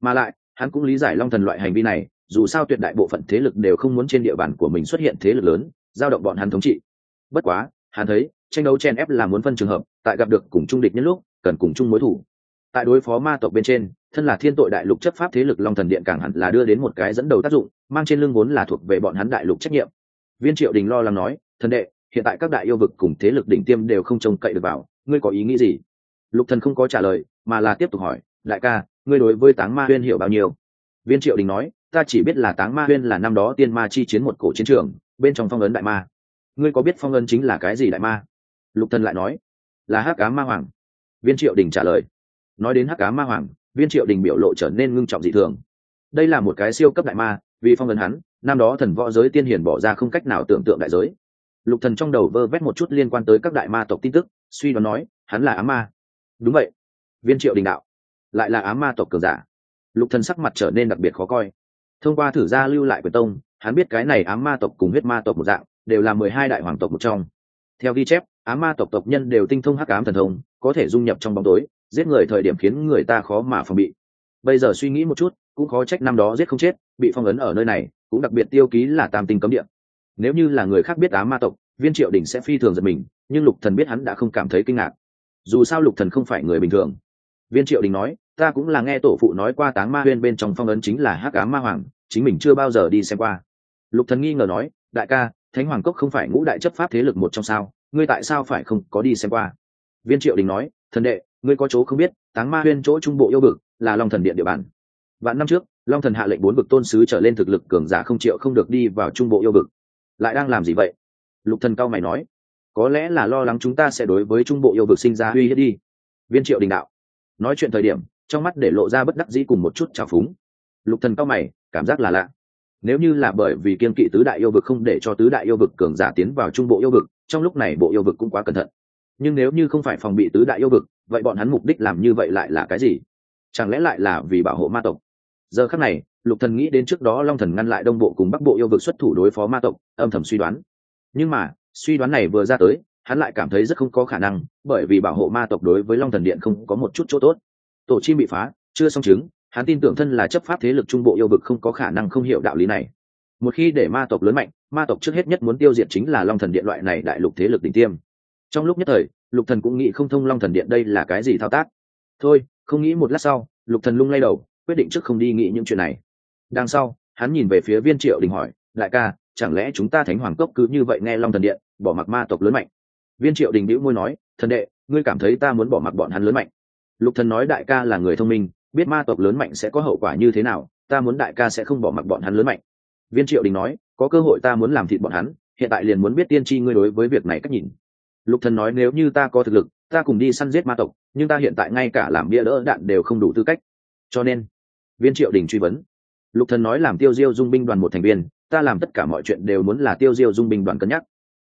Mà lại, hắn cũng lý giải long thần loại hành vi này, dù sao tuyệt đại bộ phận thế lực đều không muốn trên địa bàn của mình xuất hiện thế lực lớn, giao động bọn hắn thống trị. Bất quá, hắn thấy, tranh đấu chen ép là muốn phân trường hợp, tại gặp được cùng trung địch nhân lúc, cần cùng chung mối thủ. Tại đối phó ma tộc bên trên, thân là thiên tội đại lục chấp pháp thế lực long thần điện càng hẳn là đưa đến một cái dẫn đầu tác dụng, mang trên lưng vốn là thuộc về bọn hắn đại lục trách nhiệm. Viên triệu đình lo lắng nói, thần đệ hiện tại các đại yêu vực cùng thế lực đỉnh tiêm đều không trông cậy được vào, ngươi có ý nghĩ gì? Lục thần không có trả lời, mà là tiếp tục hỏi, đại ca, ngươi đối với táng ma huyên hiểu bao nhiêu? Viên triệu đình nói, ta chỉ biết là táng ma huyên là năm đó tiên ma chi chiến một cổ chiến trường, bên trong phong ấn đại ma. Ngươi có biết phong ấn chính là cái gì đại ma? Lục thần lại nói, là hắc cá ma hoàng. Viên triệu đình trả lời, nói đến hắc cá ma hoàng, viên triệu đình biểu lộ trở nên ngưng trọng dị thường. Đây là một cái siêu cấp đại ma, vì phong ấn hắn, năm đó thần võ giới tiên hiển bỏ ra không cách nào tưởng tượng đại giới lục thần trong đầu vơ vét một chút liên quan tới các đại ma tộc tin tức, suy đoán nói, hắn là ám ma. Đúng vậy. Viên triệu đình đạo. Lại là ám ma tộc cường giả. Lục thần sắc mặt trở nên đặc biệt khó coi. Thông qua thử gia lưu lại quyền tông, hắn biết cái này ám ma tộc cùng huyết ma tộc một dạng, đều là mười hai đại hoàng tộc một trong. Theo ghi chép, ám ma tộc tộc nhân đều tinh thông hắc ám thần thông, có thể dung nhập trong bóng tối, giết người thời điểm khiến người ta khó mà phòng bị. Bây giờ suy nghĩ một chút, cũng khó trách năm đó giết không chết, bị phong ấn ở nơi này, cũng đặc biệt tiêu ký là tam tinh cấm địa nếu như là người khác biết ám ma tộc, viên triệu đình sẽ phi thường giật mình, nhưng lục thần biết hắn đã không cảm thấy kinh ngạc. Dù sao lục thần không phải người bình thường. Viên triệu đình nói, ta cũng là nghe tổ phụ nói qua táng ma huyên bên trong phong ấn chính là hắc ám ma hoàng, chính mình chưa bao giờ đi xem qua. Lục thần nghi ngờ nói, đại ca, thánh hoàng cốc không phải ngũ đại chấp pháp thế lực một trong sao? Ngươi tại sao phải không có đi xem qua? Viên triệu đình nói, thần đệ, ngươi có chỗ không biết, táng ma huyên chỗ trung bộ yêu vực là long thần điện địa bàn. Vạn năm trước, long thần hạ lệnh bốn vực tôn sứ trở lên thực lực cường giả không triệu không được đi vào trung bộ yêu vực lại đang làm gì vậy? Lục thần cao mày nói, có lẽ là lo lắng chúng ta sẽ đối với trung bộ yêu vực sinh ra uy hiếp đi. Viên triệu đình đạo, nói chuyện thời điểm, trong mắt để lộ ra bất đắc dĩ cùng một chút trào phúng. Lục thần cao mày, cảm giác là lạ. Nếu như là bởi vì kiên kỵ tứ đại yêu vực không để cho tứ đại yêu vực cường giả tiến vào trung bộ yêu vực, trong lúc này bộ yêu vực cũng quá cẩn thận. Nhưng nếu như không phải phòng bị tứ đại yêu vực, vậy bọn hắn mục đích làm như vậy lại là cái gì? Chẳng lẽ lại là vì bảo hộ ma tộc? Giờ khắc này lục thần nghĩ đến trước đó long thần ngăn lại đông bộ cùng bắc bộ yêu vực xuất thủ đối phó ma tộc, âm thầm suy đoán. Nhưng mà, suy đoán này vừa ra tới, hắn lại cảm thấy rất không có khả năng, bởi vì bảo hộ ma tộc đối với long thần điện không có một chút chỗ tốt. Tổ chim bị phá, chưa xong chứng, hắn tin tưởng thân là chấp pháp thế lực trung bộ yêu vực không có khả năng không hiểu đạo lý này. Một khi để ma tộc lớn mạnh, ma tộc trước hết nhất muốn tiêu diệt chính là long thần điện loại này đại lục thế lực đỉnh tiêm. Trong lúc nhất thời, lục thần cũng nghĩ không thông long thần điện đây là cái gì thao tác. Thôi, không nghĩ một lát sau, lục thần lung lay đầu, quyết định trước không đi nghĩ những chuyện này đằng sau, hắn nhìn về phía viên triệu đình hỏi, đại ca, chẳng lẽ chúng ta thánh hoàng cốc cứ như vậy nghe long thần điện, bỏ mặc ma tộc lớn mạnh? Viên triệu đình đĩu môi nói, thần đệ, ngươi cảm thấy ta muốn bỏ mặc bọn hắn lớn mạnh? Lục thần nói, đại ca là người thông minh, biết ma tộc lớn mạnh sẽ có hậu quả như thế nào, ta muốn đại ca sẽ không bỏ mặc bọn hắn lớn mạnh. Viên triệu đình nói, có cơ hội ta muốn làm thịt bọn hắn, hiện tại liền muốn biết tiên tri ngươi đối với việc này cách nhìn. Lục thần nói, nếu như ta có thực lực, ta cùng đi săn giết ma tộc, nhưng ta hiện tại ngay cả làm bia đỡ đạn đều không đủ tư cách. Cho nên, viên triệu đình truy vấn lục thần nói làm tiêu diêu dung binh đoàn một thành viên, ta làm tất cả mọi chuyện đều muốn là tiêu diêu dung binh đoàn cân nhắc.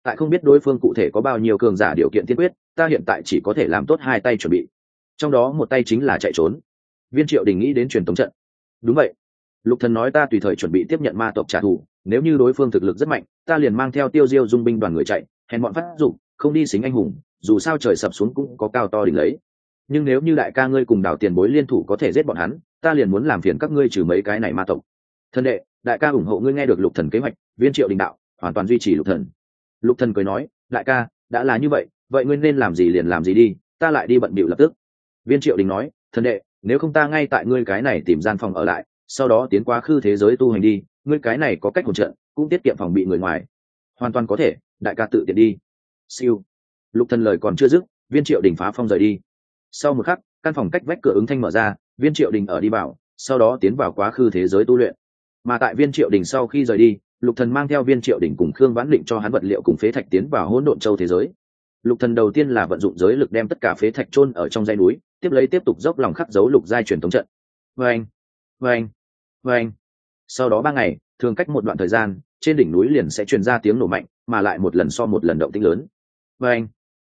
Tại không biết đối phương cụ thể có bao nhiêu cường giả điều kiện tiên quyết, ta hiện tại chỉ có thể làm tốt hai tay chuẩn bị. Trong đó một tay chính là chạy trốn. Viên triệu đình nghĩ đến truyền tống trận. Đúng vậy. Lục thần nói ta tùy thời chuẩn bị tiếp nhận ma tộc trả thù, nếu như đối phương thực lực rất mạnh, ta liền mang theo tiêu diêu dung binh đoàn người chạy hèn bọn phát dụng không đi xính anh hùng, dù sao trời sập xuống cũng có cao to đỉnh lấy. Nhưng nếu như đại ca ngươi cùng đào tiền bối liên thủ có thể giết bọn hắn ta liền muốn làm phiền các ngươi trừ mấy cái này ma tộc. Thân đệ, đại ca ủng hộ ngươi nghe được lục thần kế hoạch, viên triệu đình đạo, hoàn toàn duy trì lục thần. Lục thần cười nói, đại ca, đã là như vậy vậy ngươi nên làm gì liền làm gì đi, ta lại đi bận bịu lập tức. Viên triệu đình nói thân đệ, nếu không ta ngay tại ngươi cái này tìm gian phòng ở lại, sau đó tiến qua khư thế giới tu hành đi, ngươi cái này có cách hỗ trợ cũng tiết kiệm phòng bị người ngoài. Hoàn toàn có thể, đại ca tự tiện đi. Siêu. Lục thần lời còn chưa dứt, viên triệu đình phá phong rời đi. Sau một khắc, căn phòng cách vách cửa ứng thanh mở ra viên triệu đình ở đi vào, sau đó tiến vào quá khứ thế giới tu luyện. Mà tại viên triệu đình sau khi rời đi, lục thần mang theo viên triệu đình cùng khương vãn định cho hắn vật liệu cùng phế thạch tiến vào hỗn độn châu thế giới. Lục thần đầu tiên là vận dụng giới lực đem tất cả phế thạch chôn ở trong dãy núi, tiếp lấy tiếp tục dốc lòng khắc dấu lục giai truyền thống trận. Vâng vâng vâng sau đó ba ngày, thường cách một đoạn thời gian, trên đỉnh núi liền sẽ truyền ra tiếng nổ mạnh, mà lại một lần so một lần động tĩnh lớn. Vâng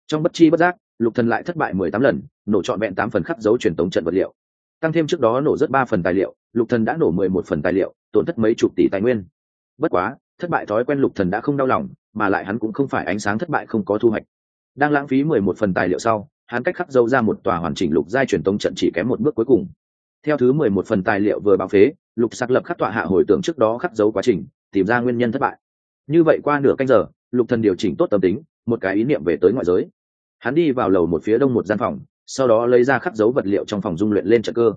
trong bất chi bất giác, lục thần lại thất bại mười tám lần, nổ trọn vẹn tám phần khắc dấu truyền thống trận vật liệu tăng thêm trước đó nổ rất ba phần tài liệu, lục thần đã nổ mười một phần tài liệu, tổn thất mấy chục tỷ tài nguyên. Bất quá, thất bại thói quen lục thần đã không đau lòng, mà lại hắn cũng không phải ánh sáng thất bại không có thu hoạch. Đang lãng phí mười một phần tài liệu sau, hắn cách khắc dấu ra một tòa hoàn chỉnh lục giai truyền tống trận chỉ kém một bước cuối cùng. Theo thứ mười một phần tài liệu vừa báo phế, lục sạc lập khắc tọa hạ hồi tưởng trước đó khắc dấu quá trình, tìm ra nguyên nhân thất bại. Như vậy qua nửa canh giờ, lục thần điều chỉnh tốt tâm tính, một cái ý niệm về tới ngoại giới. Hắn đi vào lầu một phía đông một gian phòng sau đó lấy ra khắc dấu vật liệu trong phòng dung luyện lên trận cơ.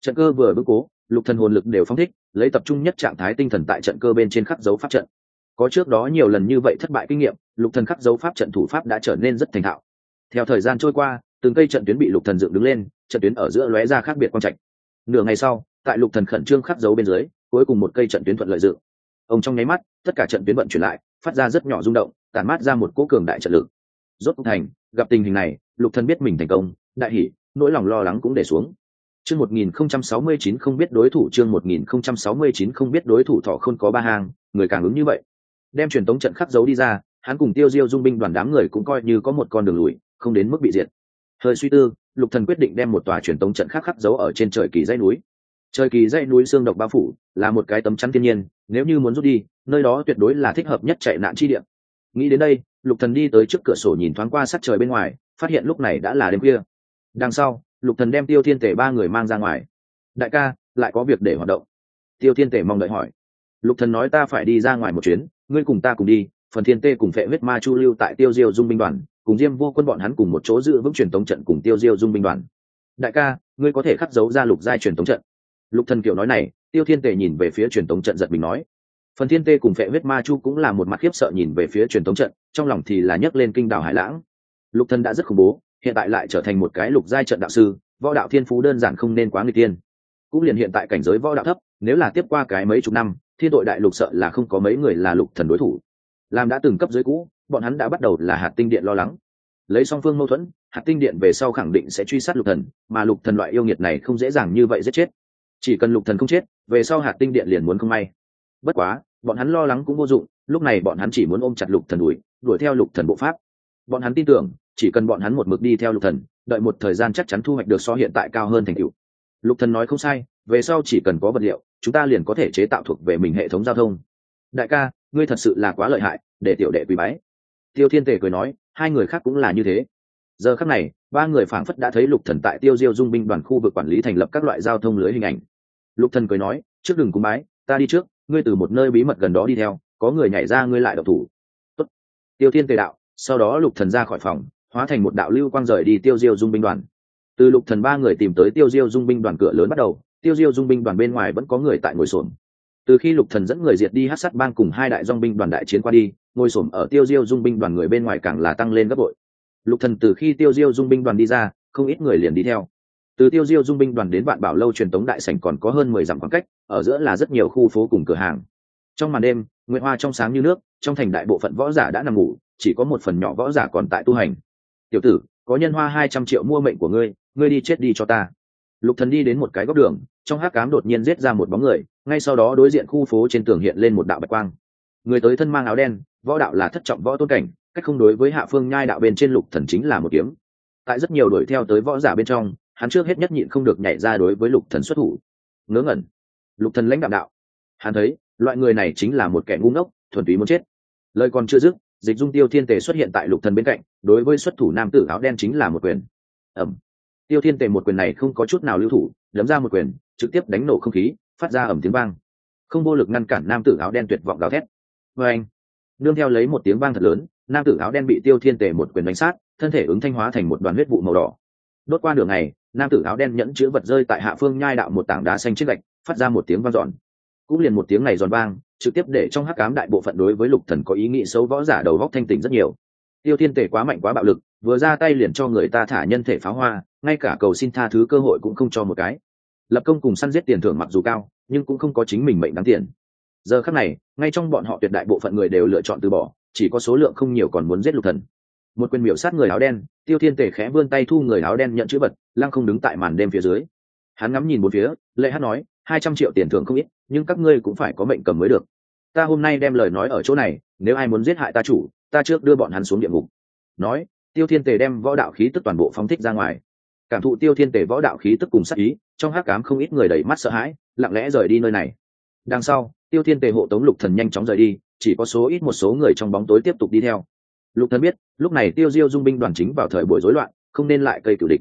Trận cơ vừa bước cố, lục thần hồn lực đều phóng thích, lấy tập trung nhất trạng thái tinh thần tại trận cơ bên trên khắc dấu pháp trận. Có trước đó nhiều lần như vậy thất bại kinh nghiệm, lục thần khắc dấu pháp trận thủ pháp đã trở nên rất thành thạo. Theo thời gian trôi qua, từng cây trận tuyến bị lục thần dựng đứng lên, trận tuyến ở giữa lóe ra khác biệt quang trạch. Nửa ngày sau, tại lục thần khẩn trương khắc dấu bên dưới, cuối cùng một cây trận tuyến thuận lợi dựng. Ông trong nháy mắt, tất cả trận tuyến vận chuyển lại, phát ra rất nhỏ rung động, tản mát ra một cỗ cường đại trận lực. Rốt cuộc thành, gặp tình hình này, lục thần biết mình thành công đại hỉ nỗi lòng lo lắng cũng để xuống. Chương 1069 không biết đối thủ, chương 1069 không biết đối thủ thọ không có ba hàng, người càng ứng như vậy. Đem truyền tống trận khắc dấu đi ra, hắn cùng tiêu diêu dung binh đoàn đám người cũng coi như có một con đường lùi, không đến mức bị diệt. Hơi suy tư, lục thần quyết định đem một tòa truyền tống trận khắc khắc dấu ở trên trời kỳ dãy núi. Trời kỳ dãy núi xương độc bao phủ, là một cái tấm chắn thiên nhiên, nếu như muốn rút đi, nơi đó tuyệt đối là thích hợp nhất chạy nạn chi địa. Nghĩ đến đây, lục thần đi tới trước cửa sổ nhìn thoáng qua sát trời bên ngoài, phát hiện lúc này đã là đêm khuya đằng sau, lục thần đem tiêu thiên tể ba người mang ra ngoài. Đại ca, lại có việc để hoạt động. Tiêu thiên tể mong đợi hỏi. Lục thần nói ta phải đi ra ngoài một chuyến, ngươi cùng ta cùng đi, phần thiên tê cùng phệ huyết ma chu lưu tại tiêu diêu dung binh đoàn, cùng diêm vô quân bọn hắn cùng một chỗ giữ vững truyền tống trận cùng tiêu diêu dung binh đoàn. Đại ca, ngươi có thể khắc dấu ra lục giai truyền tống trận. Lục thần kiều nói này, tiêu thiên tề nhìn về phía truyền tống trận giật mình nói. Phần thiên tê cùng phệ huyết ma chu cũng là một mặt khiếp sợ nhìn về phía truyền tống trận, trong lòng thì là nhấc lên kinh đảo hải lãng. Lục thần đã rất khủng bố hiện tại lại trở thành một cái lục giai trận đạo sư, võ đạo thiên phú đơn giản không nên quá người tiên cũng liền hiện tại cảnh giới võ đạo thấp, nếu là tiếp qua cái mấy chục năm, thiên đội đại lục sợ là không có mấy người là lục thần đối thủ. Làm đã từng cấp dưới cũ, bọn hắn đã bắt đầu là hạt tinh điện lo lắng. Lấy song phương mâu thuẫn, hạt tinh điện về sau khẳng định sẽ truy sát lục thần, mà lục thần loại yêu nghiệt này không dễ dàng như vậy giết chết. Chỉ cần lục thần không chết, về sau hạt tinh điện liền muốn không may. Bất quá, bọn hắn lo lắng cũng vô dụng, lúc này bọn hắn chỉ muốn ôm chặt lục thần đuổi đuổi theo lục thần bộ pháp bọn hắn tin tưởng, chỉ cần bọn hắn một mực đi theo lục thần, đợi một thời gian chắc chắn thu hoạch được so hiện tại cao hơn thành tựu. Lục thần nói không sai, về sau chỉ cần có vật liệu, chúng ta liền có thể chế tạo thuộc về mình hệ thống giao thông. Đại ca, ngươi thật sự là quá lợi hại, để tiểu đệ quý bái. Tiêu thiên tề cười nói, hai người khác cũng là như thế. Giờ khắc này, ba người phảng phất đã thấy lục thần tại tiêu diêu dung binh đoàn khu vực quản lý thành lập các loại giao thông lưới hình ảnh. Lục thần cười nói, trước đừng cúng bái, ta đi trước, ngươi từ một nơi bí mật gần đó đi theo, có người nhảy ra ngươi lại độc thủ. Tốt. tiêu thiên tề đạo sau đó lục thần ra khỏi phòng, hóa thành một đạo lưu quang rời đi tiêu diêu dung binh đoàn. Từ lục thần ba người tìm tới tiêu diêu dung binh đoàn cửa lớn bắt đầu, tiêu diêu dung binh đoàn bên ngoài vẫn có người tại ngồi xổm. Từ khi lục thần dẫn người diệt đi hát sát bang cùng hai đại dong binh đoàn đại chiến qua đi, ngồi xổm ở tiêu diêu dung binh đoàn người bên ngoài càng là tăng lên gấp bội. Lục thần từ khi tiêu diêu dung binh đoàn đi ra, không ít người liền đi theo. Từ tiêu diêu dung binh đoàn đến vạn bảo lâu truyền tống đại sảnh còn có hơn mười dặm khoảng cách, ở giữa là rất nhiều khu phố cùng cửa hàng. Trong màn đêm, nguyệt hoa trong sáng như nước, trong thành đại bộ phận võ giả đã nằm ngủ chỉ có một phần nhỏ võ giả còn tại tu hành. Tiểu tử, có nhân hoa hai trăm triệu mua mệnh của ngươi ngươi đi chết đi cho ta. Lục thần đi đến một cái góc đường, trong hắc cám đột nhiên giết ra một bóng người, ngay sau đó đối diện khu phố trên tường hiện lên một đạo bạch quang. Người tới thân mang áo đen, võ đạo là thất trọng võ tôn cảnh, cách không đối với hạ phương nhai đạo bên trên lục thần chính là một kiếm. Tại rất nhiều đuổi theo tới võ giả bên trong, hắn trước hết nhất nhịn không được nhảy ra đối với lục thần xuất thủ. Ngớ ngẩn. Lục thần lãnh đạo đạo. Hắn thấy, loại người này chính là một kẻ ngu ngốc, thuần túy muốn chết. Lời còn chưa dứt dịch dung tiêu thiên tề xuất hiện tại lục thần bên cạnh, đối với xuất thủ nam tử áo đen chính là một quyền. Ẩm tiêu thiên tề một quyền này không có chút nào lưu thủ, đấm ra một quyền, trực tiếp đánh nổ không khí, phát ra ẩm tiếng vang. Không vô lực ngăn cản nam tử áo đen tuyệt vọng gào thét. Vê anh nương theo lấy một tiếng vang thật lớn, nam tử áo đen bị tiêu thiên tề một quyền đánh sát, thân thể ứng thanh hóa thành một đoàn huyết vụ màu đỏ. Đốt qua đường này, nam tử áo đen nhẫn chứa vật rơi tại hạ phương nhai đạo một tảng đá xanh chiếc gạch, phát ra một tiếng vang dọn. Cũng liền một tiếng này giòn vang trực tiếp để trong hắc cám đại bộ phận đối với lục thần có ý nghĩ xấu võ giả đầu góc thanh tỉnh rất nhiều. Tiêu thiên tề quá mạnh quá bạo lực, vừa ra tay liền cho người ta thả nhân thể pháo hoa, ngay cả cầu xin tha thứ cơ hội cũng không cho một cái. Lập công cùng săn giết tiền thưởng mặc dù cao, nhưng cũng không có chính mình mệnh đáng tiền. Giờ khắc này, ngay trong bọn họ tuyệt đại bộ phận người đều lựa chọn từ bỏ, chỉ có số lượng không nhiều còn muốn giết lục thần. Một quyền miểu sát người áo đen, tiêu thiên tề khẽ vươn tay thu người áo đen nhận chữ vật, lăng không đứng tại màn đêm phía dưới. Hắn ngắm nhìn một phía, lệ hát nói hai trăm triệu tiền thưởng không ít, nhưng các ngươi cũng phải có mệnh cầm mới được. Ta hôm nay đem lời nói ở chỗ này, nếu ai muốn giết hại ta chủ, ta trước đưa bọn hắn xuống địa ngục. Nói, tiêu thiên tề đem võ đạo khí tức toàn bộ phóng thích ra ngoài. Cảm thụ tiêu thiên tề võ đạo khí tức cùng sắc ý, trong hát cám không ít người đẩy mắt sợ hãi, lặng lẽ rời đi nơi này. Đằng sau, tiêu thiên tề hộ tống lục thần nhanh chóng rời đi, chỉ có số ít một số người trong bóng tối tiếp tục đi theo. Lục thần biết, lúc này tiêu diêu dung binh đoàn chính vào thời buổi rối loạn, không nên lại cây cửu địch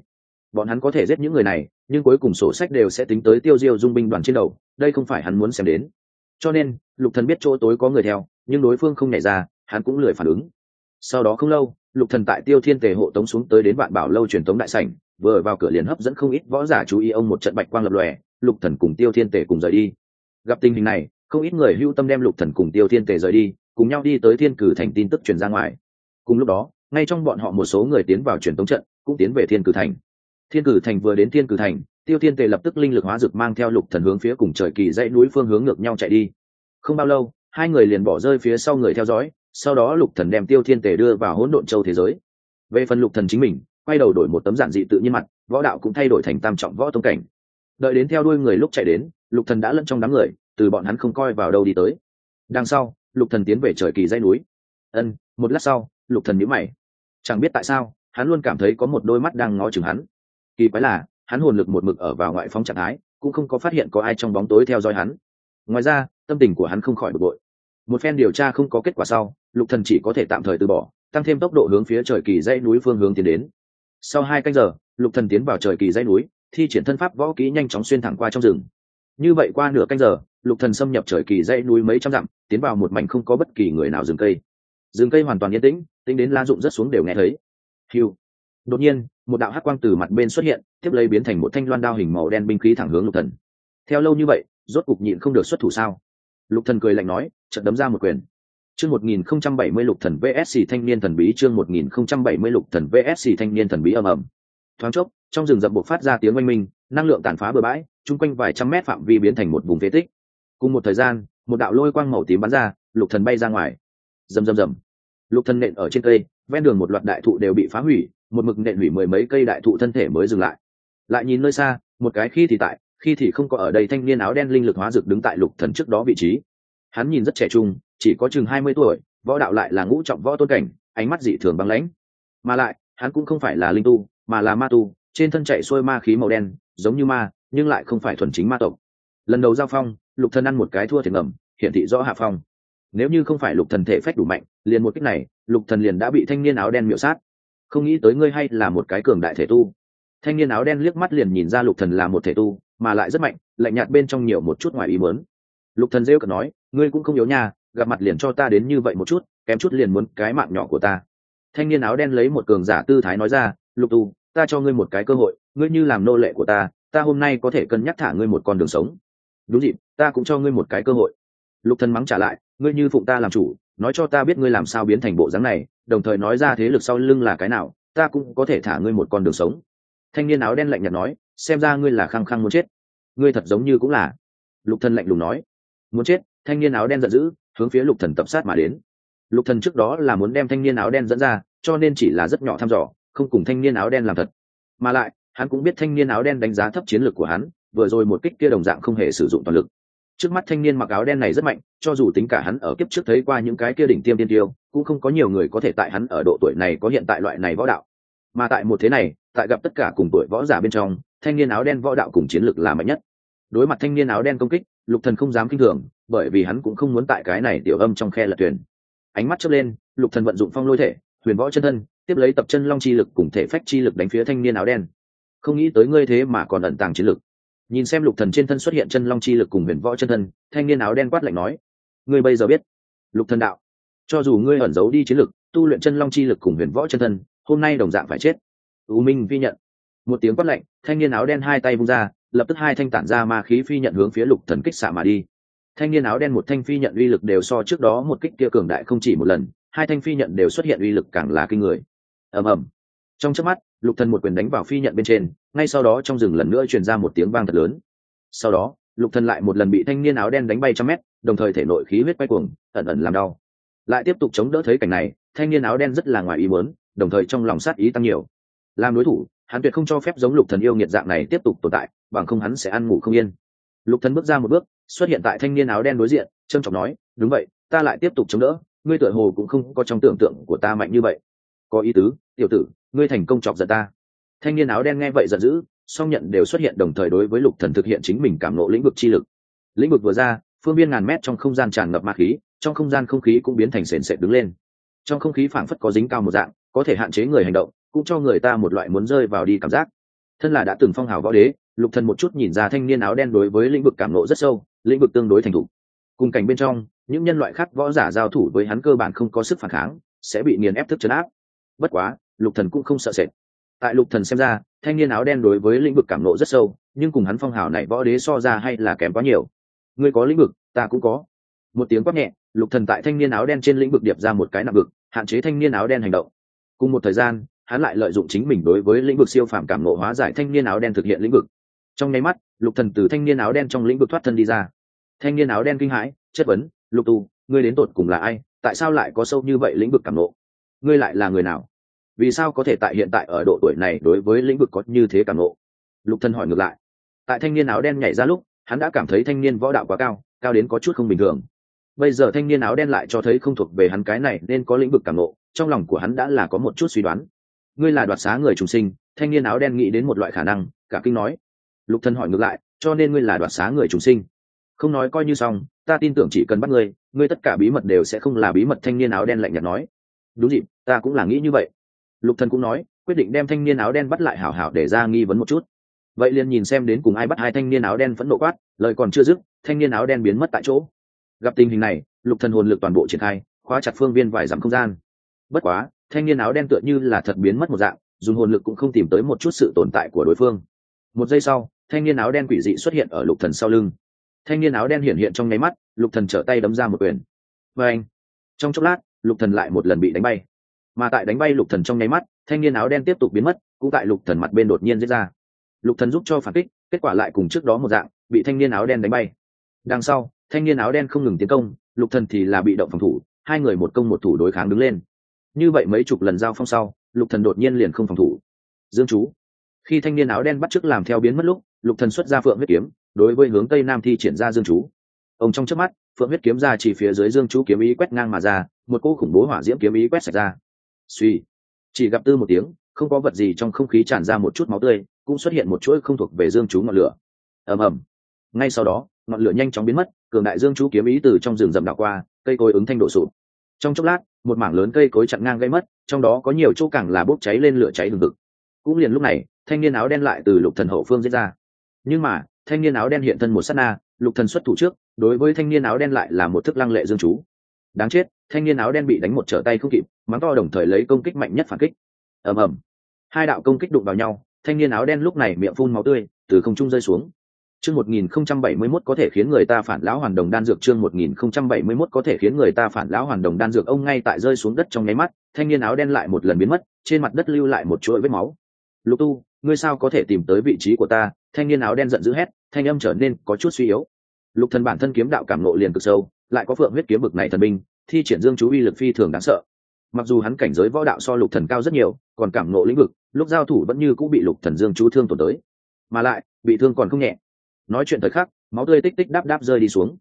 bọn hắn có thể giết những người này, nhưng cuối cùng sổ sách đều sẽ tính tới tiêu diêu dung binh đoàn trên đầu, đây không phải hắn muốn xem đến. Cho nên, lục thần biết chỗ tối có người theo, nhưng đối phương không nhảy ra, hắn cũng lười phản ứng. Sau đó không lâu, lục thần tại tiêu thiên tề hộ tống xuống tới đến vạn bảo lâu truyền tống đại sảnh, vừa vào cửa liền hấp dẫn không ít võ giả chú ý ông một trận bạch quang lập lòe, lục thần cùng tiêu thiên tề cùng rời đi. Gặp tình hình này, không ít người hưu tâm đem lục thần cùng tiêu thiên tề rời đi, cùng nhau đi tới thiên cử thành tin tức truyền ra ngoài. Cùng lúc đó, ngay trong bọn họ một số người tiến vào truyền tống trận, cũng tiến về thiên cử thành thiên cử thành vừa đến thiên cử thành, tiêu thiên tề lập tức linh lực hóa dực mang theo lục thần hướng phía cùng trời kỳ dãy núi phương hướng ngược nhau chạy đi. Không bao lâu, hai người liền bỏ rơi phía sau người theo dõi, sau đó lục thần đem tiêu thiên tề đưa vào hỗn độn châu thế giới. Về phần lục thần chính mình, quay đầu đổi một tấm giản dị tự nhiên mặt, võ đạo cũng thay đổi thành tam trọng võ tông cảnh. Đợi đến theo đuôi người lúc chạy đến, lục thần đã lẫn trong đám người, từ bọn hắn không coi vào đâu đi tới. Đằng sau, lục thần tiến về trời kỳ dãy núi. Ân, một lát sau, lục thần nhíu mày. Chẳng biết tại sao, hắn luôn cảm thấy có một đôi mắt đang ngó chừng hắn kỳ quái là, hắn hồn lực một mực ở vào ngoại phóng trạng thái, cũng không có phát hiện có ai trong bóng tối theo dõi hắn. Ngoài ra, tâm tình của hắn không khỏi bực bội. Một phen điều tra không có kết quả sau, lục thần chỉ có thể tạm thời từ bỏ, tăng thêm tốc độ hướng phía trời kỳ dãy núi phương hướng tiến đến. Sau hai canh giờ, lục thần tiến vào trời kỳ dãy núi, thi triển thân pháp võ kỹ nhanh chóng xuyên thẳng qua trong rừng. Như vậy qua nửa canh giờ, lục thần xâm nhập trời kỳ dãy núi mấy trăm dặm, tiến vào một mảnh không có bất kỳ người nào rừng cây. Rừng cây hoàn toàn yên tĩnh, tính đến la dụng rất xuống đều nghe thấy. Hiu đột nhiên một đạo hắc quang từ mặt bên xuất hiện, tiếp lấy biến thành một thanh loan đao hình màu đen binh khí thẳng hướng lục thần. Theo lâu như vậy, rốt cục nhịn không được xuất thủ sao? Lục thần cười lạnh nói, chợt đấm ra một quyền. Chương 1070 lục thần vsc thanh niên thần bí, chương 1070 lục thần vsc thanh niên thần bí ầm ầm. Thoáng chốc, trong rừng rậm bộc phát ra tiếng oanh minh, năng lượng tàn phá bừa bãi, chung quanh vài trăm mét phạm vi biến thành một vùng phế tích. Cùng một thời gian, một đạo lôi quang màu tím bắn ra, lục thần bay ra ngoài. Rầm rầm rầm. Lục thần nện ở trên cây, ven đường một loạt đại thụ đều bị phá hủy một mực nện hủy mười mấy cây đại thụ thân thể mới dừng lại. Lại nhìn nơi xa, một cái khi thì tại, khi thì không có ở đây thanh niên áo đen linh lực hóa rực đứng tại lục thần trước đó vị trí. Hắn nhìn rất trẻ trung, chỉ có chừng hai mươi tuổi, võ đạo lại là ngũ trọng võ tôn cảnh, ánh mắt dị thường băng lãnh. Mà lại, hắn cũng không phải là linh tu, mà là ma tu, trên thân chạy xuôi ma khí màu đen, giống như ma, nhưng lại không phải thuần chính ma tộc. Lần đầu giao phong, lục thần ăn một cái thua thiệt ngầm, hiển thị rõ hạ phong. Nếu như không phải lục thần thể phách đủ mạnh, liền một cách này, lục thần liền đã bị thanh niên áo đen miểu sát không nghĩ tới ngươi hay là một cái cường đại thể tu. Thanh niên áo đen liếc mắt liền nhìn ra lục thần là một thể tu, mà lại rất mạnh, lạnh nhạt bên trong nhiều một chút ngoài ý muốn. Lục thần rêu cợt nói, ngươi cũng không yếu nha, gặp mặt liền cho ta đến như vậy một chút, kém chút liền muốn cái mạng nhỏ của ta. Thanh niên áo đen lấy một cường giả tư thái nói ra, lục tu, ta cho ngươi một cái cơ hội, ngươi như làm nô lệ của ta ta hôm nay có thể cân nhắc thả ngươi một con đường sống. Đúng dịp, ta cũng cho ngươi một cái cơ hội. Lục thần mắng trả lại, ngươi như phụng ta làm chủ nói cho ta biết ngươi làm sao biến thành bộ dáng này, đồng thời nói ra thế lực sau lưng là cái nào, ta cũng có thể thả ngươi một con đường sống. Thanh niên áo đen lạnh nhạt nói, xem ra ngươi là khăng khăng muốn chết. Ngươi thật giống như cũng là. Lục thần lạnh lùng nói. Muốn chết? Thanh niên áo đen giận dữ, hướng phía lục thần tập sát mà đến. Lục thần trước đó là muốn đem thanh niên áo đen dẫn ra, cho nên chỉ là rất nhỏ thăm dò, không cùng thanh niên áo đen làm thật. Mà lại, hắn cũng biết thanh niên áo đen đánh giá thấp chiến lược của hắn, vừa rồi một kích kia đồng dạng không hề sử dụng toàn lực trước mắt thanh niên mặc áo đen này rất mạnh, cho dù tính cả hắn ở kiếp trước thấy qua những cái kia đỉnh tiêm tiên tiêu, cũng không có nhiều người có thể tại hắn ở độ tuổi này có hiện tại loại này võ đạo. Mà tại một thế này, tại gặp tất cả cùng tuổi võ giả bên trong, thanh niên áo đen võ đạo cùng chiến lược là mạnh nhất. Đối mặt thanh niên áo đen công kích, lục thần không dám kinh thường, bởi vì hắn cũng không muốn tại cái này tiểu âm trong khe lật thuyền. Ánh mắt chớp lên, lục thần vận dụng phong lôi thể, huyền võ chân thân, tiếp lấy tập chân long chi lực cùng thể phách chi lực đánh phía thanh niên áo đen. Không nghĩ tới ngươi thế mà còn ẩn tàng chiến lực nhìn xem lục thần trên thân xuất hiện chân long chi lực cùng huyền võ chân thân, thanh niên áo đen quát lạnh nói, ngươi bây giờ biết, lục thần đạo, cho dù ngươi ẩn giấu đi chiến lực, tu luyện chân long chi lực cùng huyền võ chân thân, hôm nay đồng dạng phải chết. U minh vi nhận. Một tiếng quát lạnh, thanh niên áo đen hai tay vung ra, lập tức hai thanh tản ra ma khí phi nhận hướng phía lục thần kích xạ mà đi. Thanh niên áo đen một thanh phi nhận uy lực đều so trước đó một kích kia cường đại không chỉ một lần, hai thanh phi nhận đều xuất hiện uy lực càng là kinh người. Ầm ầm. Trong chớp mắt lục thần một quyền đánh vào phi nhận bên trên, ngay sau đó trong rừng lần nữa truyền ra một tiếng vang thật lớn. Sau đó, lục thần lại một lần bị thanh niên áo đen đánh bay trăm mét, đồng thời thể nội khí huyết quay cuồng, ẩn ẩn làm đau. Lại tiếp tục chống đỡ thấy cảnh này, thanh niên áo đen rất là ngoài ý muốn, đồng thời trong lòng sát ý tăng nhiều. Làm đối thủ, hắn tuyệt không cho phép giống lục thần yêu nghiệt dạng này tiếp tục tồn tại, bằng không hắn sẽ ăn ngủ không yên. Lục thần bước ra một bước, xuất hiện tại thanh niên áo đen đối diện trâm trọng nói, đúng vậy, ta lại tiếp tục chống đỡ, ngươi tựa hồ cũng không có trong tưởng tượng của ta mạnh như vậy. Có ý tứ, tiểu tử ngươi thành công chọc giận ta. Thanh niên áo đen nghe vậy giận dữ, song nhận đều xuất hiện đồng thời đối với lục thần thực hiện chính mình cảm nộ lĩnh vực chi lực. Lĩnh vực vừa ra, phương viên ngàn mét trong không gian tràn ngập ma khí, trong không gian không khí cũng biến thành sền sệt đứng lên. Trong không khí phảng phất có dính cao một dạng, có thể hạn chế người hành động, cũng cho người ta một loại muốn rơi vào đi cảm giác. Thân là đã từng phong hào võ đế, lục thần một chút nhìn ra thanh niên áo đen đối với lĩnh vực cảm nộ rất sâu, lĩnh vực tương đối thành thục. Cùng cảnh bên trong, những nhân loại khác võ giả giao thủ với hắn cơ bản không có sức phản kháng, sẽ bị nghiền ép thức chấn áp. Bất quá lục thần cũng không sợ sệt. Tại lục thần xem ra, thanh niên áo đen đối với lĩnh vực cảm nộ rất sâu, nhưng cùng hắn phong hào này võ đế so ra hay là kém quá nhiều. Ngươi có lĩnh vực, ta cũng có. Một tiếng quát nhẹ, lục thần tại thanh niên áo đen trên lĩnh vực điệp ra một cái nặng vực, hạn chế thanh niên áo đen hành động. Cùng một thời gian, hắn lại lợi dụng chính mình đối với lĩnh vực siêu phàm cảm nộ hóa giải thanh niên áo đen thực hiện lĩnh vực. Trong nháy mắt, lục thần từ thanh niên áo đen trong lĩnh vực thoát thân đi ra. Thanh niên áo đen kinh hãi, chất vấn, lục tu ngươi đến tột cùng là ai? Tại sao lại có sâu như vậy lĩnh vực cảm nộ? Ngươi lại là người nào? Vì sao có thể tại hiện tại ở độ tuổi này đối với lĩnh vực có như thế cảm nộ lục thần hỏi ngược lại. Tại thanh niên áo đen nhảy ra lúc, hắn đã cảm thấy thanh niên võ đạo quá cao cao đến có chút không bình thường. Bây giờ thanh niên áo đen lại cho thấy không thuộc về hắn cái này nên có lĩnh vực cảm nộ trong lòng của hắn đã là có một chút suy đoán. Ngươi là đoạt xá người trùng sinh, thanh niên áo đen nghĩ đến một loại khả năng, cả kinh nói. Lục thần hỏi ngược lại, cho nên ngươi là đoạt xá người trùng sinh? Không nói coi như xong, ta tin tưởng chỉ cần bắt ngươi ngươi tất cả bí mật đều sẽ không là bí mật thanh niên áo đen lạnh nhạt nói. Đúng dịp, ta cũng là nghĩ như vậy lục thần cũng nói, quyết định đem thanh niên áo đen bắt lại hảo hảo để ra nghi vấn một chút. Vậy liền nhìn xem đến cùng ai bắt hai thanh niên áo đen phẫn nộ quát, lời còn chưa dứt, thanh niên áo đen biến mất tại chỗ. Gặp tình hình này, lục thần hồn lực toàn bộ triển khai, khóa chặt phương viên vài dặm không gian. Bất quá, thanh niên áo đen tựa như là thật biến mất một dạng, dùng hồn lực cũng không tìm tới một chút sự tồn tại của đối phương. Một giây sau, thanh niên áo đen quỷ dị xuất hiện ở lục thần sau lưng. Thanh niên áo đen hiện hiện trong nháy mắt, lục thần trở tay đấm ra một quyền. Và anh, trong chốc lát, lục thần lại một lần bị đánh bay mà tại đánh bay lục thần trong nháy mắt, thanh niên áo đen tiếp tục biến mất, cũng tại lục thần mặt bên đột nhiên diễn ra. Lục thần giúp cho phản kích, kết quả lại cùng trước đó một dạng, bị thanh niên áo đen đánh bay. Đằng sau, thanh niên áo đen không ngừng tiến công, lục thần thì là bị động phòng thủ, hai người một công một thủ đối kháng đứng lên. Như vậy mấy chục lần giao phong sau, lục thần đột nhiên liền không phòng thủ. Dương chú. Khi thanh niên áo đen bắt chước làm theo biến mất lúc, lục thần xuất ra phượng huyết kiếm, đối với hướng tây nam thi triển ra dương chú. Ông trong trước mắt, phượng huyết kiếm ra chỉ phía dưới dương chú kiếm ý quét ngang mà ra, một cỗ khủng bố hỏa diễm kiếm ý quét sạch ra suy. Chỉ gặp tư một tiếng, không có vật gì trong không khí tràn ra một chút máu tươi, cũng xuất hiện một chuỗi không thuộc về dương chú ngọn lửa. Ầm ầm. Ngay sau đó, ngọn lửa nhanh chóng biến mất, cường đại dương chú kiếm ý từ trong rừng rậm đảo qua, cây cối ứng thanh độ sụp. Trong chốc lát, một mảng lớn cây cối chặn ngang gây mất, trong đó có nhiều chỗ càng là bốc cháy lên lửa cháy hừng hực. Cũng liền lúc này, thanh niên áo đen lại từ lục thần hậu phương diễn ra. Nhưng mà, thanh niên áo đen hiện thân một sát na, lục thần xuất thủ trước, đối với thanh niên áo đen lại là một thức lăng lệ dương chú. Đáng chết, thanh niên áo đen bị đánh một trở tay không kịp mắng to đồng thời lấy công kích mạnh nhất phản kích. Ầm ầm. Hai đạo công kích đụng vào nhau, thanh niên áo đen lúc này miệng phun máu tươi, từ không trung rơi xuống. Chương 1071 có thể khiến người ta phản lão hoàn đồng đan dược, chương 1071 có thể khiến người ta phản lão hoàn đồng đan dược, ông ngay tại rơi xuống đất trong nháy mắt, thanh niên áo đen lại một lần biến mất, trên mặt đất lưu lại một chuỗi vết máu. Lục tu, ngươi sao có thể tìm tới vị trí của ta? Thanh niên áo đen giận dữ hét, thanh âm trở nên có chút suy yếu. Lục thần bản thân kiếm đạo cảm nộ liền cực sâu, lại có phượng huyết kiếm bực này thần binh, thi triển dương chú uy lực phi thường đáng sợ mặc dù hắn cảnh giới võ đạo so lục thần cao rất nhiều, còn cảm nộ lĩnh vực, lúc giao thủ vẫn như cũng bị lục thần dương chú thương tổn tới. Mà lại, bị thương còn không nhẹ. Nói chuyện thời khắc, máu tươi tích tích đáp đáp rơi đi xuống.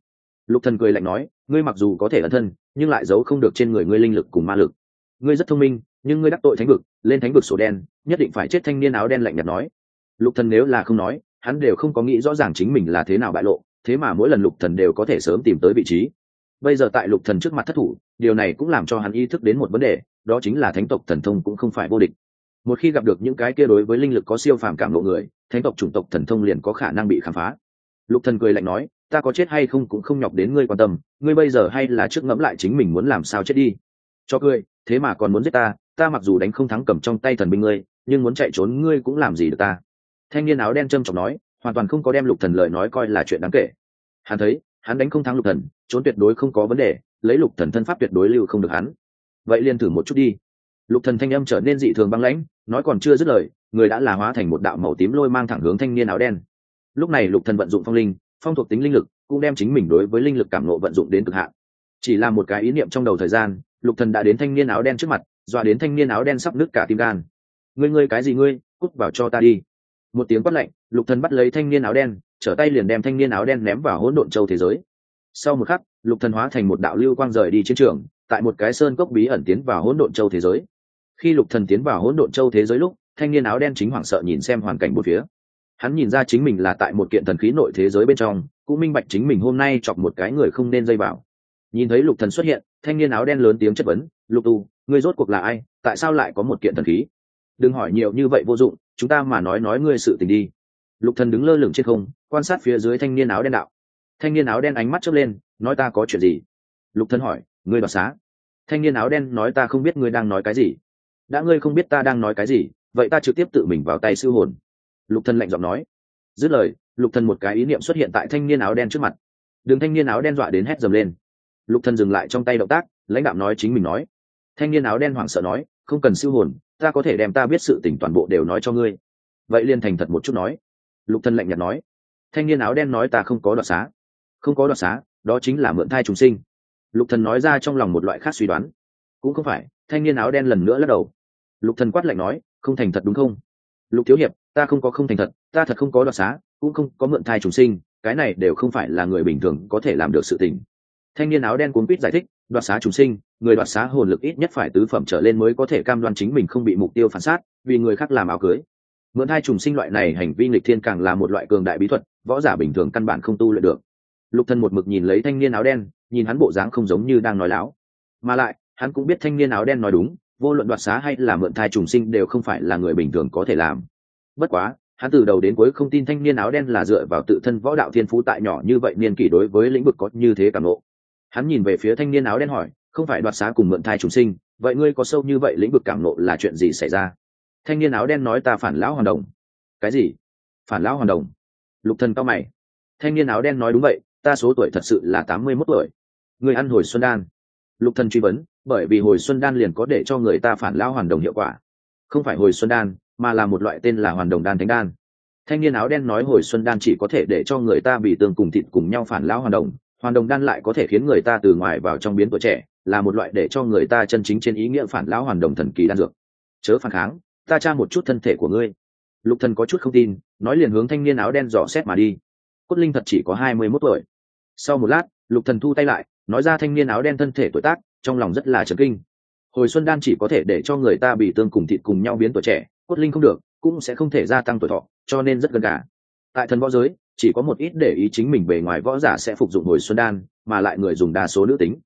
Lục thần cười lạnh nói, ngươi mặc dù có thể ẩn thân, nhưng lại giấu không được trên người ngươi linh lực cùng ma lực. Ngươi rất thông minh, nhưng ngươi đắc tội thánh vực, lên thánh vực sổ đen, nhất định phải chết thanh niên áo đen lạnh nhạt nói. Lục thần nếu là không nói, hắn đều không có nghĩ rõ ràng chính mình là thế nào bại lộ, thế mà mỗi lần lục thần đều có thể sớm tìm tới vị trí bây giờ tại lục thần trước mặt thất thủ, điều này cũng làm cho hắn ý thức đến một vấn đề, đó chính là thánh tộc thần thông cũng không phải vô địch. Một khi gặp được những cái kia đối với linh lực có siêu phàm cảm lộ người, thánh tộc chủng tộc thần thông liền có khả năng bị khám phá. Lục thần cười lạnh nói, ta có chết hay không cũng không nhọc đến ngươi quan tâm, ngươi bây giờ hay là trước ngẫm lại chính mình muốn làm sao chết đi. Cho cười, thế mà còn muốn giết ta ta mặc dù đánh không thắng cầm trong tay thần binh ngươi, nhưng muốn chạy trốn ngươi cũng làm gì được ta? Thanh niên áo đen trâm trọng nói, hoàn toàn không có đem lục thần lời nói coi là chuyện đáng kể. Hắn thấy hắn đánh không thắng lục thần, trốn tuyệt đối không có vấn đề, lấy lục thần thân pháp tuyệt đối lưu không được hắn. Vậy liền thử một chút đi. Lục thần thanh âm trở nên dị thường băng lãnh, nói còn chưa dứt lời, người đã là hóa thành một đạo màu tím lôi mang thẳng hướng thanh niên áo đen. Lúc này lục thần vận dụng phong linh, phong thuộc tính linh lực, cũng đem chính mình đối với linh lực cảm nộ vận dụng đến cực hạn. Chỉ là một cái ý niệm trong đầu thời gian, lục thần đã đến thanh niên áo đen trước mặt, dọa đến thanh niên áo đen sắp nứt cả tim gan. Ngươi ngươi cái gì ngươi? Cút vào cho ta đi. Một tiếng quát lạnh, lục thần bắt lấy thanh niên áo đen trở tay liền đem thanh niên áo đen ném vào hỗn độn châu thế giới. Sau một khắc, lục thần hóa thành một đạo lưu quang rời đi chiến trường, tại một cái sơn cốc bí ẩn tiến vào hỗn độn châu thế giới. Khi lục thần tiến vào hỗn độn châu thế giới lúc, thanh niên áo đen chính hoảng sợ nhìn xem hoàn cảnh bốn phía. Hắn nhìn ra chính mình là tại một kiện thần khí nội thế giới bên trong, cũng minh bạch chính mình hôm nay chọc một cái người không nên dây vào. Nhìn thấy lục thần xuất hiện, thanh niên áo đen lớn tiếng chất vấn, lục tu, ngươi rốt cuộc là ai? Tại sao lại có một kiện thần khí? Đừng hỏi nhiều như vậy vô dụng, chúng ta mà nói nói ngươi sự tình đi. Lục thần đứng lơ lửng trên không quan sát phía dưới thanh niên áo đen đạo. Thanh niên áo đen ánh mắt chớp lên, nói ta có chuyện gì? Lục thân hỏi, ngươi đoạt xá. Thanh niên áo đen nói ta không biết ngươi đang nói cái gì. Đã ngươi không biết ta đang nói cái gì, vậy ta trực tiếp tự mình vào tay sư hồn. Lục thân lạnh giọng nói. Dứt lời, lục thân một cái ý niệm xuất hiện tại thanh niên áo đen trước mặt. Đường thanh niên áo đen dọa đến hét dầm lên. Lục thân dừng lại trong tay động tác, lãnh đạo nói chính mình nói. Thanh niên áo đen hoảng sợ nói, không cần siêu hồn, ta có thể đem ta biết sự tình toàn bộ đều nói cho ngươi. Vậy liên thành thật một chút nói. Lục thân lạnh nhạt nói thanh niên áo đen nói ta không có đoạt xá. Không có đoạt xá, đó chính là mượn thai trùng sinh. Lục thần nói ra trong lòng một loại khác suy đoán. Cũng không phải, thanh niên áo đen lần nữa lắc đầu. Lục thần quát lạnh nói, không thành thật đúng không? Lục thiếu hiệp, ta không có không thành thật, ta thật không có đoạt xá, cũng không có mượn thai trùng sinh, cái này đều không phải là người bình thường có thể làm được sự tình. Thanh niên áo đen cuốn quýt giải thích, đoạt xá trùng sinh, người đoạt xá hồn lực ít nhất phải tứ phẩm trở lên mới có thể cam đoan chính mình không bị mục tiêu phản sát vì người khác làm áo cưới. Mượn thai trùng sinh loại này hành vi nghịch thiên càng là một loại cường đại bí thuật võ giả bình thường căn bản không tu luyện được. Lục thần một mực nhìn lấy thanh niên áo đen, nhìn hắn bộ dáng không giống như đang nói láo. Mà lại, hắn cũng biết thanh niên áo đen nói đúng, vô luận đoạt xá hay là mượn thai trùng sinh đều không phải là người bình thường có thể làm. Bất quá, hắn từ đầu đến cuối không tin thanh niên áo đen là dựa vào tự thân võ đạo thiên phú tại nhỏ như vậy niên kỷ đối với lĩnh vực có như thế cảm ngộ. Hắn nhìn về phía thanh niên áo đen hỏi, không phải đoạt xá cùng mượn thai trùng sinh, vậy ngươi có sâu như vậy lĩnh vực cảm nộ là chuyện gì xảy ra? Thanh niên áo đen nói, ta phản lão hoàn đồng. Cái gì? Phản lão hoàn đồng lục thần cao mày. Thanh niên áo đen nói đúng vậy, ta số tuổi thật sự là tám mươi 81 tuổi. Người ăn hồi xuân đan. Lục thần truy vấn, bởi vì hồi xuân đan liền có để cho người ta phản lao hoàn đồng hiệu quả. Không phải hồi xuân đan, mà là một loại tên là hoàn đồng đan thánh đan. Thanh niên áo đen nói hồi xuân đan chỉ có thể để cho người ta bị tương cùng thịt cùng nhau phản lão hoàn đồng hoàn đồng đan lại có thể khiến người ta từ ngoài vào trong biến tuổi trẻ, là một loại để cho người ta chân chính trên ý nghĩa phản lão hoàn đồng thần kỳ đan dược. Chớ phản kháng, ta tra một chút thân thể của ngươi lục thần có chút không tin, nói liền hướng thanh niên áo đen dò xét mà đi. Cốt linh thật chỉ có hai mươi 21 tuổi. Sau một lát, lục thần thu tay lại, nói ra thanh niên áo đen thân thể tuổi tác, trong lòng rất là chấn kinh. Hồi xuân đan chỉ có thể để cho người ta bị tương cùng thịt cùng nhau biến tuổi trẻ, cốt linh không được, cũng sẽ không thể gia tăng tuổi thọ, cho nên rất gần cả tại thần võ giới, chỉ có một ít để ý chính mình bề ngoài võ giả sẽ phục dụng hồi xuân đan, mà lại người dùng đa số nữ tính.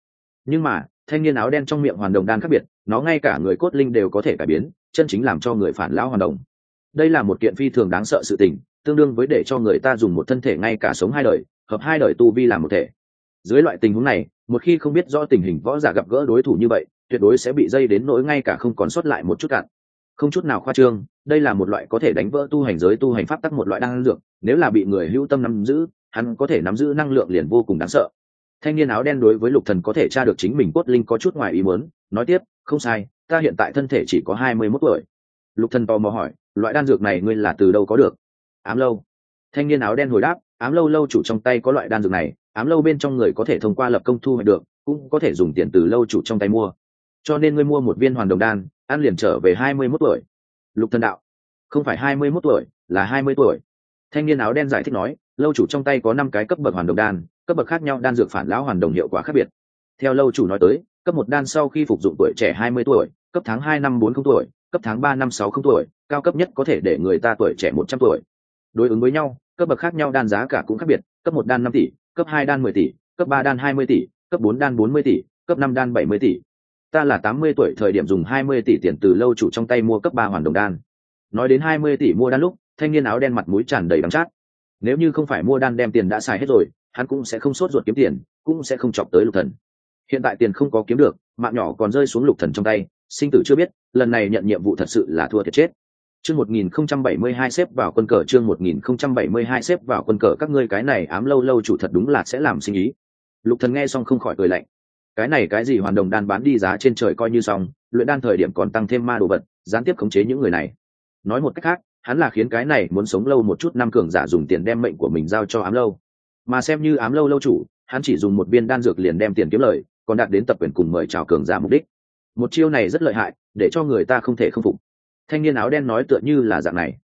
Nhưng mà, thanh niên áo đen trong miệng hoàn đồng đan khác biệt, nó ngay cả người cốt linh đều có thể cải biến, chân chính làm cho người phản lão hoàn đồng đây là một kiện phi thường đáng sợ sự tình, tương đương với để cho người ta dùng một thân thể ngay cả sống hai đời, hợp hai đời tu vi làm một thể. Dưới loại tình huống này, một khi không biết rõ tình hình võ giả gặp gỡ đối thủ như vậy, tuyệt đối sẽ bị dây đến nỗi ngay cả không còn sót lại một chút cạn không chút nào khoa trương, đây là một loại có thể đánh vỡ tu hành giới tu hành pháp tắc một loại năng lượng nếu là bị người hữu tâm nắm giữ, hắn có thể nắm giữ năng lượng liền vô cùng đáng sợ. Thanh niên áo đen đối với lục thần có thể tra được chính mình cốt linh có chút ngoài ý muốn, nói tiếp, không sai, ta hiện tại thân thể chỉ có hai mươi 21 tuổi. Lục thần tò mò hỏi loại đan dược này ngươi là từ đâu có được? Ám lâu. Thanh niên áo đen hồi đáp, ám lâu lâu chủ trong tay có loại đan dược này, ám lâu bên trong người có thể thông qua lập công thu hoạch được, cũng có thể dùng tiền từ lâu chủ trong tay mua. Cho nên ngươi mua một viên hoàn đồng đan, ăn liền trở về hai mươi mốt tuổi. Lục thần đạo. Không phải hai mươi mốt tuổi, là hai mươi tuổi. Thanh niên áo đen giải thích nói, lâu chủ trong tay có năm cái cấp bậc hoàn đồng đan, cấp bậc khác nhau đan dược phản lão hoàn đồng hiệu quả khác biệt. Theo lâu chủ nói tới, cấp một đan sau khi phục dụng tuổi trẻ hai mươi tuổi, cấp tháng hai năm bốn không tuổi cấp tháng ba năm sáu không tuổi, cao cấp nhất có thể để người ta tuổi trẻ một trăm tuổi. Đối ứng với nhau, cấp bậc khác nhau đan giá cả cũng khác biệt, cấp một đan năm tỷ, cấp hai đan mười tỷ, cấp ba đan hai mươi tỷ, cấp bốn đan bốn mươi tỷ, cấp năm đan bảy mươi tỷ. Ta là tám mươi tuổi thời điểm dùng hai mươi tỷ tiền từ lâu chủ trong tay mua cấp ba hoàn đồng đan. Nói đến hai mươi tỷ mua đan lúc, thanh niên áo đen mặt mũi tràn đầy đắng chát. Nếu như không phải mua đan đem tiền đã xài hết rồi, hắn cũng sẽ không sốt ruột kiếm tiền, cũng sẽ không chọc tới lục thần. Hiện tại tiền không có kiếm được, mạng nhỏ còn rơi xuống lục thần trong tay sinh tử chưa biết, lần này nhận nhiệm vụ thật sự là thua thiệt chết. Chương 1072 xếp vào quân cờ, chương 1072 xếp vào quân cờ, các ngươi cái này ám lâu lâu chủ thật đúng là sẽ làm sinh ý. Lục thần nghe xong không khỏi cười lạnh. Cái này cái gì hoàn đồng đan bán đi giá trên trời coi như xong, luyện đan thời điểm còn tăng thêm ma đồ vật, gián tiếp khống chế những người này. Nói một cách khác, hắn là khiến cái này muốn sống lâu một chút năm cường giả dùng tiền đem mệnh của mình giao cho ám lâu. Mà xem như ám lâu lâu chủ, hắn chỉ dùng một viên đan dược liền đem tiền kiếm lời, còn đạt đến tập quyền cùng mời chào cường giả mục đích một chiêu này rất lợi hại, để cho người ta không thể không phục. Thanh niên áo đen nói tựa như là dạng này.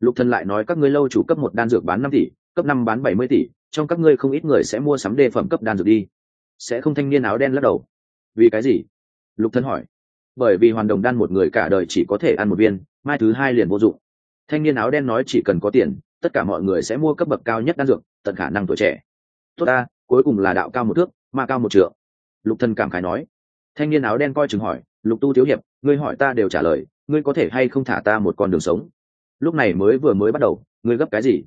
Lục thần lại nói các ngươi lâu chủ cấp một đan dược bán năm tỷ, cấp năm bán bảy mươi tỷ, trong các ngươi không ít người sẽ mua sắm đề phẩm cấp đan dược đi. Sẽ không thanh niên áo đen lắc đầu. Vì cái gì? Lục thần hỏi. Bởi vì hoàn đồng đan một người cả đời chỉ có thể ăn một viên, mai thứ hai liền vô dụng. Thanh niên áo đen nói chỉ cần có tiền, tất cả mọi người sẽ mua cấp bậc cao nhất đan dược, tận khả năng tuổi trẻ. Tốt ta, cuối cùng là đạo cao một thước ma cao một trượng. Lục thần cảm khái nói thanh niên áo đen coi chừng hỏi, lục tu thiếu hiệp, ngươi hỏi ta đều trả lời, ngươi có thể hay không thả ta một con đường sống? Lúc này mới vừa mới bắt đầu, ngươi gấp cái gì?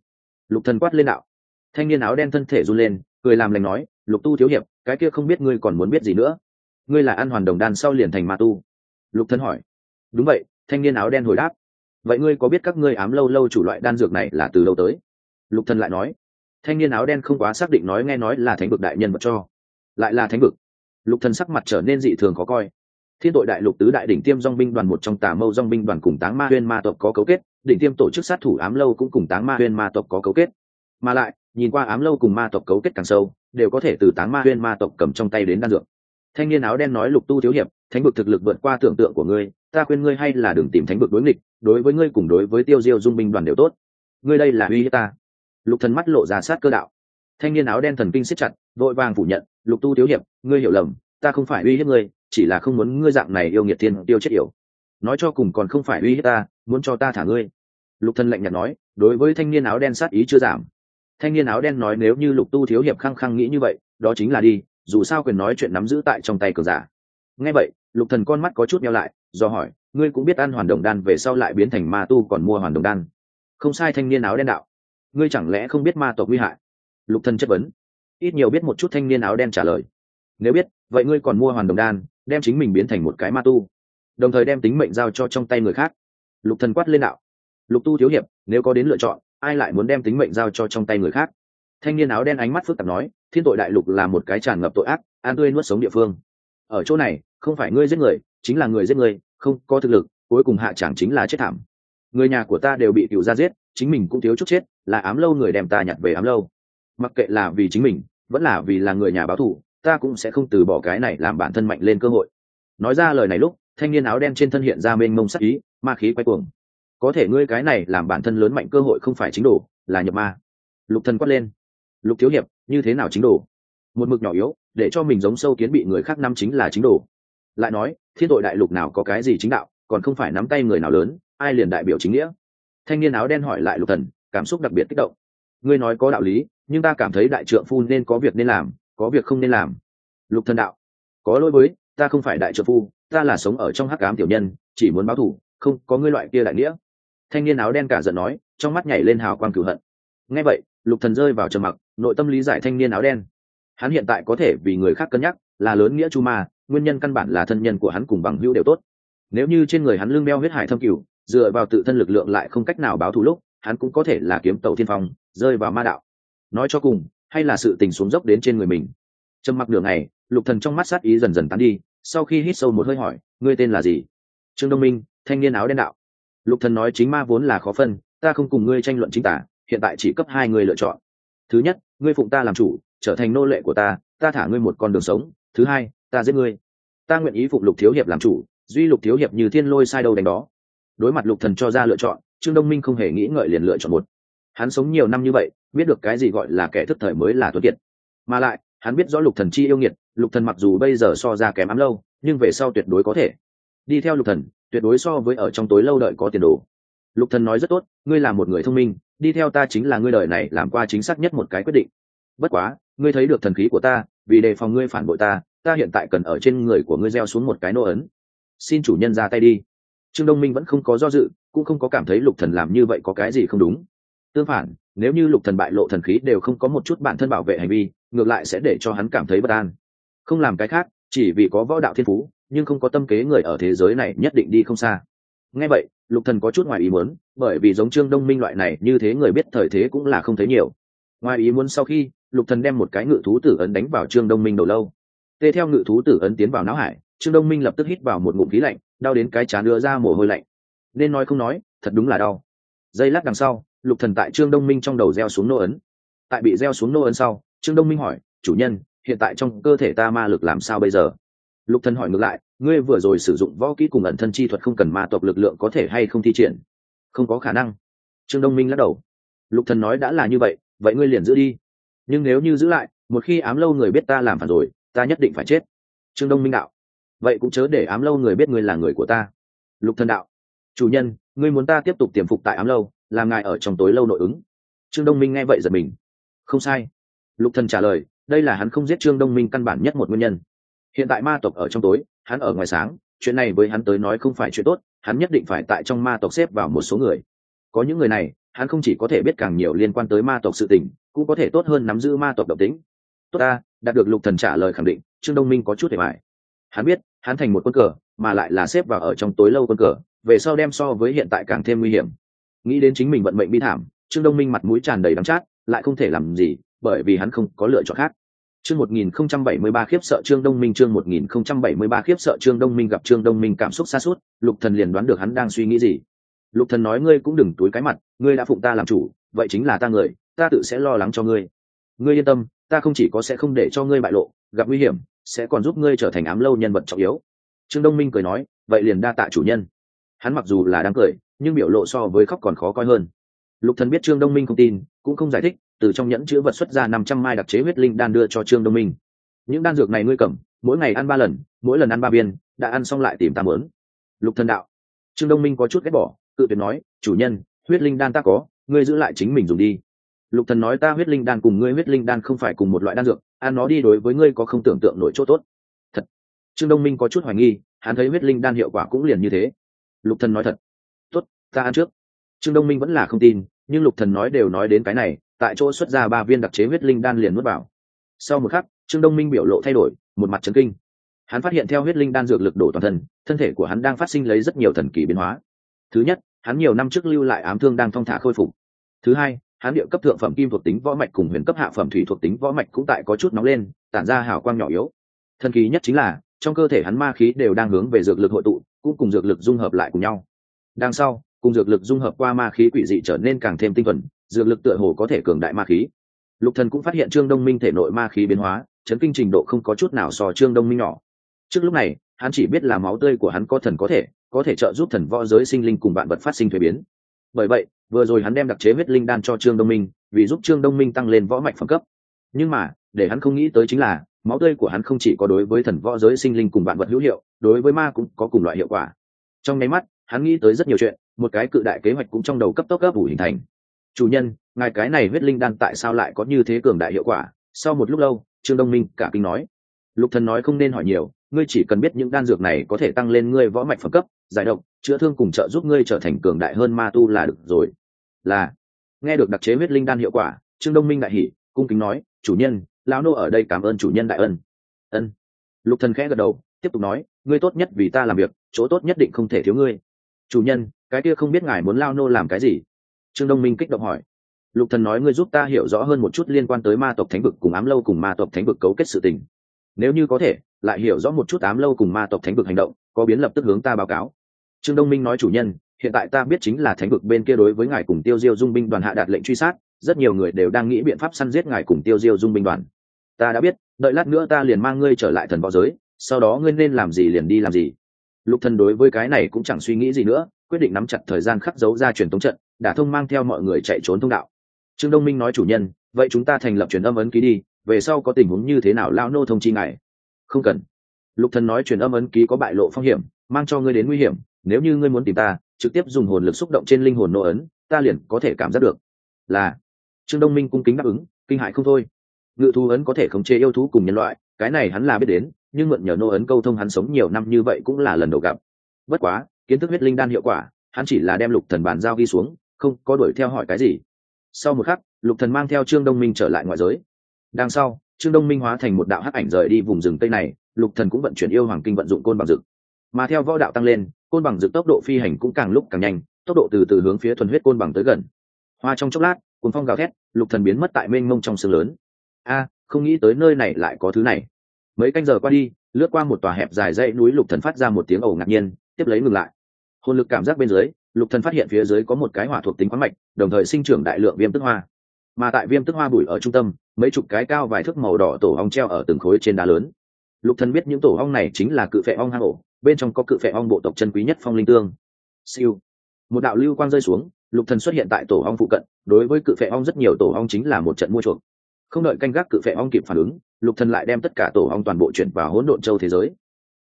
Lục thần quát lên đạo. Thanh niên áo đen thân thể run lên, cười làm lành nói, lục tu thiếu hiệp, cái kia không biết ngươi còn muốn biết gì nữa. Ngươi là ăn hoàn đồng đan sau liền thành ma tu. Lục thần hỏi. Đúng vậy, thanh niên áo đen hồi đáp. Vậy ngươi có biết các ngươi ám lâu lâu chủ loại đan dược này là từ lâu tới? Lục thần lại nói. Thanh niên áo đen không quá xác định nói nghe nói là thánh vực đại nhân vật cho. Lại là thánh vực lục thần sắc mặt trở nên dị thường khó coi. Thiên tội đại lục tứ đại đỉnh tiêm dong binh đoàn một trong tà mâu dong binh đoàn cùng táng ma huyên ma tộc có cấu kết, đỉnh tiêm tổ chức sát thủ ám lâu cũng cùng táng ma huyên ma tộc có cấu kết. Mà lại, nhìn qua ám lâu cùng ma tộc cấu kết càng sâu, đều có thể từ táng ma huyên ma tộc cầm trong tay đến đan dược. Thanh niên áo đen nói lục tu thiếu hiệp, thánh vực thực lực vượt qua tưởng tượng của ngươi, ta khuyên ngươi hay là đừng tìm thánh vực đối nghịch, đối với ngươi cùng đối với tiêu diêu dung binh đoàn đều tốt. Ngươi đây là uy hiếp ta. Lục thần mắt lộ ra sát cơ đạo. Thanh niên áo đen thần kinh siết chặt vội vàng phủ nhận, lục tu thiếu hiệp, ngươi hiểu lầm, ta không phải uy hiếp ngươi, chỉ là không muốn ngươi dạng này yêu nghiệt thiên tiêu chết yểu. Nói cho cùng còn không phải uy hiếp ta, muốn cho ta thả ngươi. Lục thần lạnh nhạt nói, đối với thanh niên áo đen sát ý chưa giảm. Thanh niên áo đen nói nếu như lục tu thiếu hiệp khăng khăng nghĩ như vậy, đó chính là đi, dù sao quyền nói chuyện nắm giữ tại trong tay cờ giả. Nghe vậy, lục thần con mắt có chút nhau lại, do hỏi, ngươi cũng biết ăn hoàn đồng đan về sau lại biến thành ma tu còn mua hoàn đồng đan? Không sai, thanh niên áo đen đạo. Ngươi chẳng lẽ không biết ma tộc nguy hại? Lục thần chất vấn ít nhiều biết một chút thanh niên áo đen trả lời. Nếu biết, vậy ngươi còn mua hoàn đồng đan, đem chính mình biến thành một cái ma tu. Đồng thời đem tính mệnh giao cho trong tay người khác. Lục thần quát lên đạo. Lục tu thiếu hiệp, nếu có đến lựa chọn, ai lại muốn đem tính mệnh giao cho trong tay người khác? Thanh niên áo đen ánh mắt phức tạp nói, thiên tội đại lục là một cái tràn ngập tội ác, an tươi nuốt sống địa phương. Ở chỗ này, không phải ngươi giết người, chính là người giết người, không có thực lực, cuối cùng hạ chẳng chính là chết thảm. Người nhà của ta đều bị cựu gia giết, chính mình cũng thiếu chút chết, là ám lâu người đem ta nhặt về ám lâu. Mặc kệ là vì chính mình vẫn là vì là người nhà báo thù, ta cũng sẽ không từ bỏ cái này làm bản thân mạnh lên cơ hội. Nói ra lời này lúc, thanh niên áo đen trên thân hiện ra mênh mông sắc ý, ma khí quay cuồng. Có thể ngươi cái này làm bản thân lớn mạnh cơ hội không phải chính đồ, là nhập ma. Lục thần quát lên. Lục thiếu hiệp, như thế nào chính đồ? Một mực nhỏ yếu, để cho mình giống sâu kiến bị người khác năm chính là chính đồ. Lại nói, thiên tội đại lục nào có cái gì chính đạo, còn không phải nắm tay người nào lớn, ai liền đại biểu chính nghĩa? Thanh niên áo đen hỏi lại lục thần, cảm xúc đặc biệt kích động ngươi nói có đạo lý, nhưng ta cảm thấy đại trượng phu nên có việc nên làm, có việc không nên làm. Lục thần đạo, có lỗi với, ta không phải đại trượng phu, ta là sống ở trong hắc ám tiểu nhân, chỉ muốn báo thù, không, có ngươi loại kia đại nghĩa. Thanh niên áo đen cả giận nói, trong mắt nhảy lên hào quang cửu hận. Nghe vậy, lục thần rơi vào trầm mặc, nội tâm lý giải thanh niên áo đen. Hắn hiện tại có thể vì người khác cân nhắc, là lớn nghĩa chu ma, nguyên nhân căn bản là thân nhân của hắn cùng bằng hữu đều tốt. Nếu như trên người hắn lưng đeo huyết hải thâm cửu dựa vào tự thân lực lượng lại không cách nào báo thù lúc hắn cũng có thể là kiếm tàu thiên phong, rơi vào ma đạo. Nói cho cùng, hay là sự tình xuống dốc đến trên người mình. Trầm mặc đường này lục thần trong mắt sát ý dần dần tán đi, sau khi hít sâu một hơi hỏi, ngươi tên là gì? Trương đông minh, thanh niên áo đen đạo. Lục thần nói, chính ma vốn là khó phân, ta không cùng ngươi tranh luận chính tả, hiện tại chỉ cấp hai người lựa chọn. Thứ nhất, ngươi phụng ta làm chủ, trở thành nô lệ của ta ta thả ngươi một con đường sống. Thứ hai, ta giết ngươi. Ta nguyện ý phụng lục thiếu hiệp làm chủ, duy lục thiếu hiệp như thiên lôi sai đầu đánh đó. Đối mặt lục thần cho ra lựa chọn trương đông minh không hề nghĩ ngợi liền lựa chọn một. Hắn sống nhiều năm như vậy, biết được cái gì gọi là kẻ thức thời mới là tuấn kiệt. Mà lại, hắn biết rõ lục thần chi yêu nghiệt, lục thần mặc dù bây giờ so ra kém ám lâu, nhưng về sau tuyệt đối có thể. Đi theo lục thần, tuyệt đối so với ở trong tối lâu đợi có tiền đồ. Lục thần nói rất tốt, ngươi là một người thông minh, đi theo ta chính là ngươi đời này làm qua chính xác nhất một cái quyết định. Bất quá, ngươi thấy được thần khí của ta, vì đề phòng ngươi phản bội ta ta hiện tại cần ở trên người của ngươi gieo xuống một cái nô ấn. Xin chủ nhân ra tay đi trương đông minh vẫn không có do dự, cũng không có cảm thấy lục thần làm như vậy có cái gì không đúng. Tương phản, nếu như lục thần bại lộ thần khí đều không có một chút bản thân bảo vệ hành vi, ngược lại sẽ để cho hắn cảm thấy bất an. Không làm cái khác, chỉ vì có võ đạo thiên phú, nhưng không có tâm kế người ở thế giới này nhất định đi không xa. Nghe vậy, lục thần có chút ngoài ý muốn, bởi vì giống trương đông minh loại này, như thế người biết thời thế cũng là không thấy nhiều. Ngoài ý muốn sau khi, lục thần đem một cái ngự thú tử ấn đánh vào trương đông minh đầu lâu. Tê theo ngự thú tử ấn tiến vào não hải trương đông minh lập tức hít vào một ngụm khí lạnh, đau đến cái chán đưa ra mồ hôi lạnh. Nên nói không nói, thật đúng là đau. Giây lát đằng sau, lục thần tại trương đông minh trong đầu gieo xuống nô ấn. Tại bị gieo xuống nô ấn sau, trương đông minh hỏi, chủ nhân, hiện tại trong cơ thể ta ma lực làm sao bây giờ? Lục thần hỏi ngược lại, ngươi vừa rồi sử dụng võ kỹ cùng ẩn thân chi thuật không cần ma tộc lực lượng có thể hay không thi triển? Không có khả năng. Trương đông minh lắc đầu. Lục thần nói, đã là như vậy vậy ngươi liền giữ đi. Nhưng nếu như giữ lại, một khi ám lâu người biết ta làm phản rồi, ta nhất định phải chết. Trương đông minh đạo vậy cũng chớ để ám lâu người biết ngươi là người của ta. Lục thần đạo, chủ nhân, ngươi muốn ta tiếp tục tiềm phục tại ám lâu, làm ngài ở trong tối lâu nội ứng. Trương đông minh nghe vậy giật mình. Không sai. Lục thần trả lời, đây là hắn không giết trương đông minh căn bản nhất một nguyên nhân. Hiện tại ma tộc ở trong tối, hắn ở ngoài sáng, chuyện này với hắn tới nói không phải chuyện tốt, hắn nhất định phải tại trong ma tộc xếp vào một số người. Có những người này, hắn không chỉ có thể biết càng nhiều liên quan tới ma tộc sự tình, cũng có thể tốt hơn nắm giữ ma tộc độc tính tốt ta, đạt được lục thần trả lời khẳng định, trương đông minh có chút để mải hắn biết hắn thành một quân cờ mà lại là xếp vào ở trong tối lâu quân cờ về sau đem so với hiện tại càng thêm nguy hiểm nghĩ đến chính mình vận mệnh bi thảm trương đông minh mặt mũi tràn đầy đắng chát lại không thể làm gì bởi vì hắn không có lựa chọn khác Chương 1073 khiếp sợ Trương Đông Minh chương 1073 khiếp sợ Trương Đông Minh gặp Trương Đông Minh cảm xúc xa suốt, Lục Thần liền đoán được hắn đang suy nghĩ gì. Lục Thần nói ngươi cũng đừng túi cái mặt, ngươi đã phụng ta làm chủ, vậy chính là ta người, ta tự sẽ lo lắng cho ngươi. Ngươi yên tâm, ta không chỉ có sẽ không để cho ngươi bại lộ, gặp nguy hiểm, sẽ còn giúp ngươi trở thành ám lâu nhân vật trọng yếu. Trương Đông Minh cười nói, vậy liền đa tạ chủ nhân. Hắn mặc dù là đang cười, nhưng biểu lộ so với khóc còn khó coi hơn. Lục Thần biết Trương Đông Minh không tin, cũng không giải thích, từ trong nhẫn chứa vật xuất ra năm trăm mai đặc chế huyết linh đan đưa cho trương đông minh những đan dược này ngươi cầm mỗi ngày ăn ba lần mỗi lần ăn ba viên đã ăn xong lại tìm ta mớn lục thần đạo trương đông minh có chút ghét bỏ cự tuyệt nói chủ nhân huyết linh đan ta có ngươi giữ lại chính mình dùng đi lục thần nói ta huyết linh đan cùng ngươi huyết linh đan không phải cùng một loại đan dược ăn nó đi đối với ngươi có không tưởng tượng nổi chỗ tốt. Thật. Trương đông minh có chút hoài nghi, hắn thấy huyết linh đan hiệu quả cũng liền như thế. Lục thần nói thật. Tốt, ta ăn trước. Trương đông minh vẫn là không tin, nhưng lục thần nói đều nói đến cái này, tại chỗ xuất ra ba viên đặc chế huyết linh đan liền nuốt vào. Sau một khắc, trương đông minh biểu lộ thay đổi, một mặt trấn kinh. Hắn phát hiện theo huyết linh đan dược lực đổ toàn thân thân thể của hắn đang phát sinh lấy rất nhiều thần kỳ biến hóa. Thứ nhất, hắn nhiều năm trước lưu lại ám thương đang thong thả khôi phục. Thứ hai Hán địa cấp thượng phẩm kim thuộc tính võ mạch cùng huyền cấp hạ phẩm thủy thuộc tính võ mạch cũng tại có chút nóng lên, tản ra hào quang nhỏ yếu. Thần kỳ nhất chính là, trong cơ thể hắn ma khí đều đang hướng về dược lực hội tụ, cũng cùng dược lực dung hợp lại cùng nhau. Đằng sau, cùng dược lực dung hợp qua ma khí quỷ dị trở nên càng thêm tinh thuần, dược lực tựa hồ có thể cường đại ma khí. Lục thần cũng phát hiện trương đông minh thể nội ma khí biến hóa, chấn kinh trình độ không có chút nào so trương đông minh nhỏ. Trước lúc này, hắn chỉ biết là máu tươi của hắn có thần có thể có thể trợ giúp thần võ giới sinh linh cùng bạn vật phát sinh thuế biến bởi vậy, vừa rồi hắn đem đặc chế huyết linh đan cho trương đông minh, vì giúp trương đông minh tăng lên võ mạch phẩm cấp. Nhưng mà, để hắn không nghĩ tới chính là, máu tươi của hắn không chỉ có đối với thần võ giới sinh linh cùng bạn vật hữu hiệu, đối với ma cũng có cùng loại hiệu quả. Trong nháy mắt, hắn nghĩ tới rất nhiều chuyện, một cái cự đại kế hoạch cũng trong đầu cấp tốc cấp ủ hình thành. Chủ nhân, ngài cái này huyết linh đan tại sao lại có như thế cường đại hiệu quả? Sau một lúc lâu, trương đông minh cả kinh nói. Lục thần nói không nên hỏi nhiều, ngươi chỉ cần biết những đan dược này có thể tăng lên ngươi võ mạch phẩm cấp, giải độc chữa thương cùng trợ giúp ngươi trở thành cường đại hơn ma tu là được rồi. Là. Nghe được đặc chế huyết linh đan hiệu quả, trương đông minh đại hỉ, cung kính nói, chủ nhân, lão nô ở đây cảm ơn chủ nhân đại ân. Ân. Lục thần khẽ gật đầu, tiếp tục nói, ngươi tốt nhất vì ta làm việc, chỗ tốt nhất định không thể thiếu ngươi. Chủ nhân, cái kia không biết ngài muốn lao nô làm cái gì? Trương đông minh kích động hỏi. Lục thần nói, ngươi giúp ta hiểu rõ hơn một chút liên quan tới ma tộc thánh vực cùng ám lâu cùng ma tộc thánh vực cấu kết sự tình. Nếu như có thể, lại hiểu rõ một chút ám lâu cùng ma tộc thánh vực hành động, có biến lập tức hướng ta báo cáo trương đông minh nói chủ nhân, hiện tại ta biết chính là thánh vực bên kia đối với ngài cùng tiêu diêu dung binh đoàn hạ đạt lệnh truy sát, rất nhiều người đều đang nghĩ biện pháp săn giết ngài cùng tiêu diêu dung binh đoàn. Ta đã biết, đợi lát nữa ta liền mang ngươi trở lại thần võ giới, sau đó ngươi nên làm gì liền đi làm gì. Lục thần đối với cái này cũng chẳng suy nghĩ gì nữa, quyết định nắm chặt thời gian khắc dấu ra truyền tống trận, đả thông mang theo mọi người chạy trốn thông đạo. Trương đông minh nói chủ nhân, vậy chúng ta thành lập truyền âm ấn ký đi, về sau có tình huống như thế nào lao nô thông chi ngài? Không cần. Lục thần nói truyền âm ấn ký có bại lộ phong hiểm, mang cho ngươi đến nguy hiểm nếu như ngươi muốn tìm ta, trực tiếp dùng hồn lực xúc động trên linh hồn nô ấn, ta liền có thể cảm giác được. Là. Trương đông minh cung kính đáp ứng, kinh hại không thôi. Ngự thú ấn có thể khống chế yêu thú cùng nhân loại, cái này hắn là biết đến, nhưng mượn nhờ nô ấn câu thông hắn sống nhiều năm như vậy cũng là lần đầu gặp. Bất quá, kiến thức huyết linh đan hiệu quả, hắn chỉ là đem lục thần bàn giao ghi xuống, không có đuổi theo hỏi cái gì. Sau một khắc, lục thần mang theo trương đông minh trở lại ngoại giới. Đằng sau, trương đông minh hóa thành một đạo hắc ảnh rời đi vùng rừng tây này, lục thần cũng vận chuyển yêu hoàng kinh vận dụng côn bằng dực mà theo võ đạo tăng lên côn bằng dực tốc độ phi hành cũng càng lúc càng nhanh, tốc độ từ từ hướng phía thuần huyết côn bằng tới gần. Hoa trong chốc lát cuốn phong gào thét, lục thần biến mất tại mênh mông trong sương lớn. A, không nghĩ tới nơi này lại có thứ này. Mấy canh giờ qua đi, lướt qua một tòa hẹp dài dãy núi lục thần phát ra một tiếng ồ ngạc nhiên, tiếp lấy ngừng lại. Hồn lực cảm giác bên dưới, lục thần phát hiện phía dưới có một cái hỏa thuộc tính khoáng mạch, đồng thời sinh trưởng đại lượng viêm tức hoa. Mà tại viêm tức hoa bụi ở trung tâm, mấy chục cái cao vài thước màu đỏ tổ ong treo ở từng khối trên đá lớn. Lục thần biết những tổ ong này chính là cự phệ ong hang ổ bên trong có cự phệ ong bộ tộc chân quý nhất phong linh tương. Siêu. Một đạo lưu quang rơi xuống, lục thần xuất hiện tại tổ ong phụ cận, đối với cự phệ ong rất nhiều tổ ong chính là một trận mua chuộc. Không đợi canh gác cự phệ ong kịp phản ứng, lục thần lại đem tất cả tổ ong toàn bộ chuyển vào hỗn độn châu thế giới.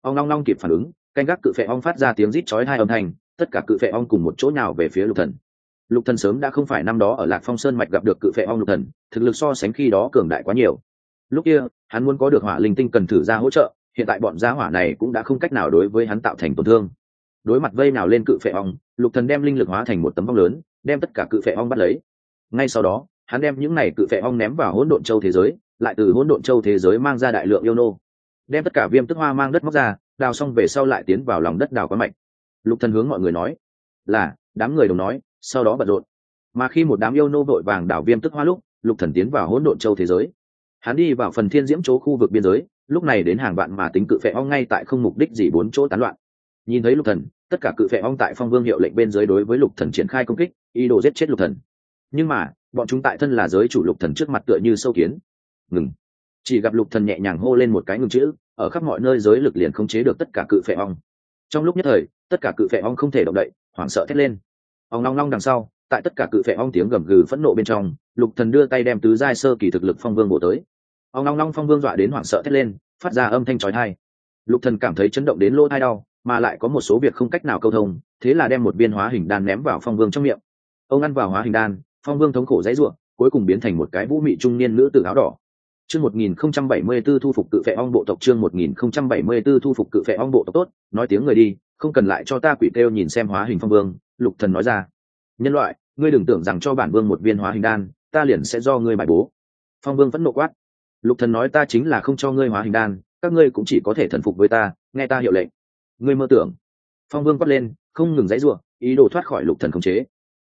Ong long long kịp phản ứng, canh gác cự phệ ong phát ra tiếng rít chói hai âm thanh, tất cả cự phệ ong cùng một chỗ nào về phía lục thần. Lục thần sớm đã không phải năm đó ở lạc phong sơn mạch gặp được cự phệ ong lục thần, thực lực so sánh khi đó cường đại quá nhiều. Lúc kia, hắn muốn có được hỏa linh tinh cần thử ra hỗ trợ hiện tại bọn gia hỏa này cũng đã không cách nào đối với hắn tạo thành tổn thương. Đối mặt vây nào lên cự phệ ong, lục thần đem linh lực hóa thành một tấm vong lớn, đem tất cả cự phệ ong bắt lấy. Ngay sau đó, hắn đem những này cự phệ ong ném vào hỗn độn châu thế giới, lại từ hỗn độn châu thế giới mang ra đại lượng yêu nô. Đem tất cả viêm tức hoa mang đất móc ra, đào xong về sau lại tiến vào lòng đất đào quá mạch. Lục thần hướng mọi người nói, là, đám người đồng nói, sau đó bận rộn. Mà khi một đám yêu nô vội vàng đảo viêm tức hoa lúc, lục thần tiến vào hỗn độn châu thế giới. Hắn đi vào phần thiên diễm chỗ khu vực biên giới lúc này đến hàng vạn mà tính cự phệ ong ngay tại không mục đích gì bốn chỗ tán loạn. Nhìn thấy lục thần, tất cả cự phệ ong tại phong vương hiệu lệnh bên dưới đối với lục thần triển khai công kích, ý đồ giết chết lục thần. Nhưng mà, bọn chúng tại thân là giới chủ lục thần trước mặt tựa như sâu kiến. Ngừng. Chỉ gặp lục thần nhẹ nhàng hô lên một cái ngừng chữ, ở khắp mọi nơi giới lực liền không chế được tất cả cự phệ ong. Trong lúc nhất thời, tất cả cự phệ ong không thể động đậy, hoảng sợ thét lên. Ong long long đằng sau, tại tất cả cự phệ ong tiếng gầm gừ phẫn nộ bên trong, lục thần đưa tay đem tứ giai sơ kỳ thực lực phong vương bổ tới ông long long phong vương dọa đến hoảng sợ thét lên, phát ra âm thanh chói tai. Lục thần cảm thấy chấn động đến lỗ tai đau, mà lại có một số việc không cách nào câu thông, thế là đem một viên hóa hình đan ném vào phong vương trong miệng. Ông ăn vào hóa hình đan, phong vương thống khổ dãy ruộng, cuối cùng biến thành một cái vũ mị trung niên nữ tử áo đỏ. Chương 1074 thu phục cự phệ ong bộ tộc, chương 1074 thu phục cự phệ ong bộ tộc tốt, nói tiếng người đi, không cần lại cho ta quỷ kêu nhìn xem hóa hình phong vương, lục thần nói ra. Nhân loại, ngươi đừng tưởng rằng cho bản vương một viên hóa hình đan, ta liền sẽ do ngươi bài bố. Phong vương vẫn nộ quát lục thần nói ta chính là không cho ngươi hóa hình đan, các ngươi cũng chỉ có thể thần phục với ta, nghe ta hiệu lệnh. Ngươi mơ tưởng. Phong vương quát lên, không ngừng dãy ruộng ý đồ thoát khỏi lục thần khống chế.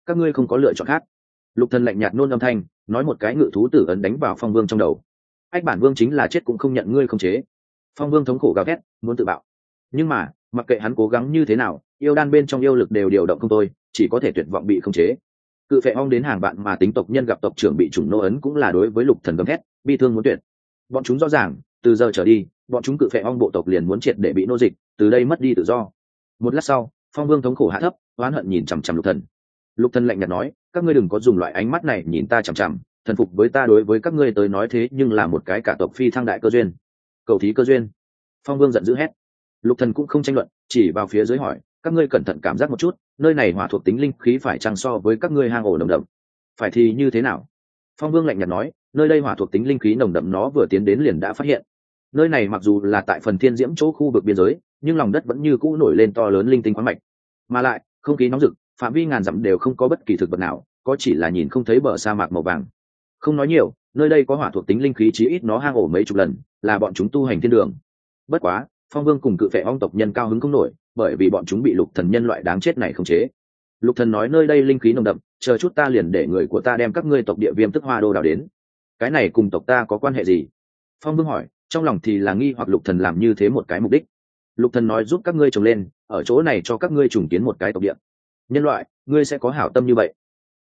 Các ngươi không có lựa chọn khác. Lục thần lạnh nhạt nôn âm thanh, nói một cái ngự thú tử ấn đánh vào phong vương trong đầu. Ách bản vương chính là chết cũng không nhận ngươi khống chế. Phong vương thống khổ gào thét, muốn tự bạo. Nhưng mà, mặc kệ hắn cố gắng như thế nào, yêu đan bên trong yêu lực đều điều động không tôi chỉ có thể tuyệt vọng bị khống chế cự phệ ong đến hàng bạn mà tính tộc nhân gặp tộc trưởng bị chủng nô ấn cũng là đối với lục thần gầm thét, bi thương muốn tuyệt. Bọn chúng rõ ràng, từ giờ trở đi, bọn chúng cự phệ ong bộ tộc liền muốn triệt để bị nô dịch, từ đây mất đi tự do. Một lát sau, phong vương thống khổ hạ thấp, oán hận nhìn chằm chằm lục thần. Lục thần lạnh nhạt nói, các ngươi đừng có dùng loại ánh mắt này nhìn ta chằm chằm, thần phục với ta đối với các ngươi tới nói thế nhưng là một cái cả tộc phi thăng đại cơ duyên. Cầu thí cơ duyên. Phong vương giận dữ hét. Lục thần cũng không tranh luận, chỉ vào phía dưới hỏi các ngươi cẩn thận cảm giác một chút, nơi này hỏa thuộc tính linh khí phải chăng so với các ngươi hang ổ nồng đậm? Phải thì như thế nào? Phong vương lạnh nhạt nói, nơi đây hỏa thuộc tính linh khí nồng đậm nó vừa tiến đến liền đã phát hiện. Nơi này mặc dù là tại phần thiên diễm chỗ khu vực biên giới, nhưng lòng đất vẫn như cũ nổi lên to lớn linh tinh khoáng mạch. Mà lại, không khí nóng rực, phạm vi ngàn dặm đều không có bất kỳ thực vật nào, có chỉ là nhìn không thấy bờ sa mạc màu vàng. Không nói nhiều, nơi đây có hỏa thuộc tính linh khí chí ít nó hang ổ mấy chục lần, là bọn chúng tu hành thiên đường. Bất quá, phong vương cùng cự phệ ong tộc nhân cao hứng không nổi bởi vì bọn chúng bị lục thần nhân loại đáng chết này khống chế. Lục thần nói nơi đây linh khí nồng đậm, chờ chút ta liền để người của ta đem các ngươi tộc địa viêm tức hoa đô đào đến. Cái này cùng tộc ta có quan hệ gì? Phong vương hỏi, trong lòng thì là nghi hoặc lục thần làm như thế một cái mục đích. Lục thần nói giúp các ngươi trồng lên, ở chỗ này cho các ngươi trùng kiến một cái tộc địa. Nhân loại, ngươi sẽ có hảo tâm như vậy.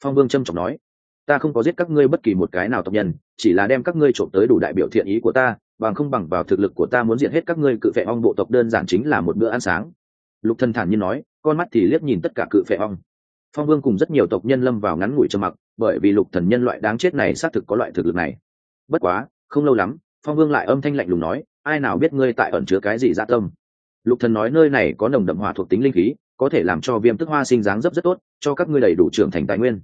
Phong vương trâm trọng nói, ta không có giết các ngươi bất kỳ một cái nào tộc nhân, chỉ là đem các ngươi trộm tới đủ đại biểu thiện ý của ta, bằng không bằng vào thực lực của ta muốn diện hết các ngươi cự vệ ong bộ tộc đơn giản chính là một bữa ăn sáng lục thần thản nhiên nói, con mắt thì liếc nhìn tất cả cự phệ ong. Phong vương cùng rất nhiều tộc nhân lâm vào ngắn ngủi trầm mặc, bởi vì lục thần nhân loại đáng chết này xác thực có loại thực lực này. Bất quá, không lâu lắm, phong vương lại âm thanh lạnh lùng nói, ai nào biết ngươi tại ẩn chứa cái gì dạ tâm? Lục thần nói, nơi này có nồng đậm hỏa thuộc tính linh khí, có thể làm cho viêm tức hoa sinh dáng dấp rất tốt, cho các ngươi đầy đủ trưởng thành tài nguyên.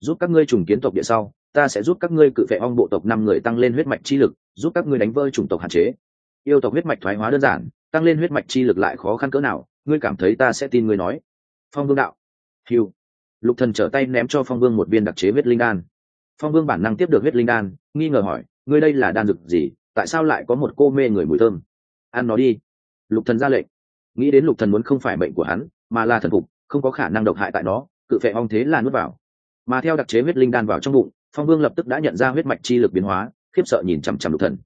Giúp các ngươi trùng kiến tộc địa sau, ta sẽ giúp các ngươi cự phệ ong bộ tộc năm người tăng lên huyết mạch chi lực, giúp các ngươi đánh vơi chủng tộc hạn chế. Yêu tộc huyết mạch thoái hóa đơn giản, tăng lên huyết mạch chi lực lại khó khăn cỡ nào ngươi cảm thấy ta sẽ tin ngươi nói. Phong vương đạo. Hiu lục thần trở tay ném cho phong vương một viên đặc chế huyết linh đan. Phong vương bản năng tiếp được huyết linh đan, nghi ngờ hỏi, ngươi đây là đan dược gì, tại sao lại có một cô mê người mùi thơm? Ăn nó đi. Lục thần ra lệnh. Nghĩ đến lục thần muốn không phải bệnh của hắn, mà là thần phục, không có khả năng độc hại tại nó, cự phệ ong thế là nuốt vào. Mà theo đặc chế huyết linh đan vào trong bụng, phong vương lập tức đã nhận ra huyết mạch chi lực biến hóa, khiếp sợ nhìn chằm chằm lục thần.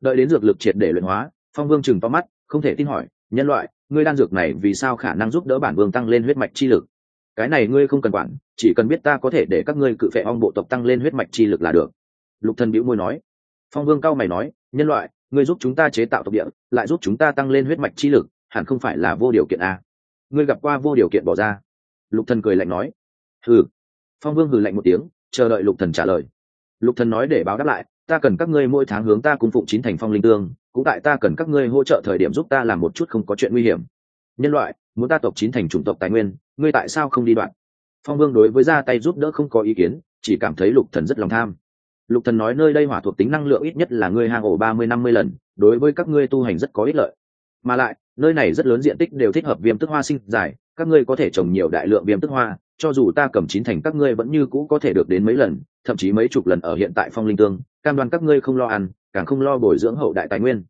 Đợi đến dược lực triệt để luyện hóa, phong vương chừng to mắt, không thể tin hỏi, nhân loại ngươi đan dược này vì sao khả năng giúp đỡ bản vương tăng lên huyết mạch chi lực? Cái này ngươi không cần quản, chỉ cần biết ta có thể để các ngươi cự phệ ong bộ tộc tăng lên huyết mạch chi lực là được. Lục thần bĩu môi nói. Phong vương cao mày nói, nhân loại, ngươi giúp chúng ta chế tạo tộc địa, lại giúp chúng ta tăng lên huyết mạch chi lực, hẳn không phải là vô điều kiện à. ngươi gặp qua vô điều kiện bỏ ra? Lục thần cười lạnh nói. Hừ. Phong vương hừ lạnh một tiếng, chờ đợi lục thần trả lời. Lục thần nói để báo đáp lại, ta cần các ngươi mỗi tháng hướng ta cung phụng chín thành phong linh tương cũng tại ta cần các ngươi hỗ trợ thời điểm giúp ta làm một chút không có chuyện nguy hiểm. Nhân loại, muốn ta tộc chín thành chủng tộc tài nguyên, ngươi tại sao không đi đoạn? Phong vương đối với ra tay giúp đỡ không có ý kiến, chỉ cảm thấy lục thần rất lòng tham. Lục thần nói nơi đây hỏa thuộc tính năng lượng ít nhất là ngươi hang ổ ba mươi, năm mươi lần, đối với các ngươi tu hành rất có ích lợi. Mà lại, nơi này rất lớn diện tích đều thích hợp viêm tức hoa sinh dài, các ngươi có thể trồng nhiều đại lượng viêm tức hoa cho dù ta cầm chín thành các ngươi vẫn như cũ có thể được đến mấy lần, thậm chí mấy chục lần ở hiện tại phong linh tương, cam đoan các ngươi không lo ăn, càng không lo bồi dưỡng hậu đại tài nguyên.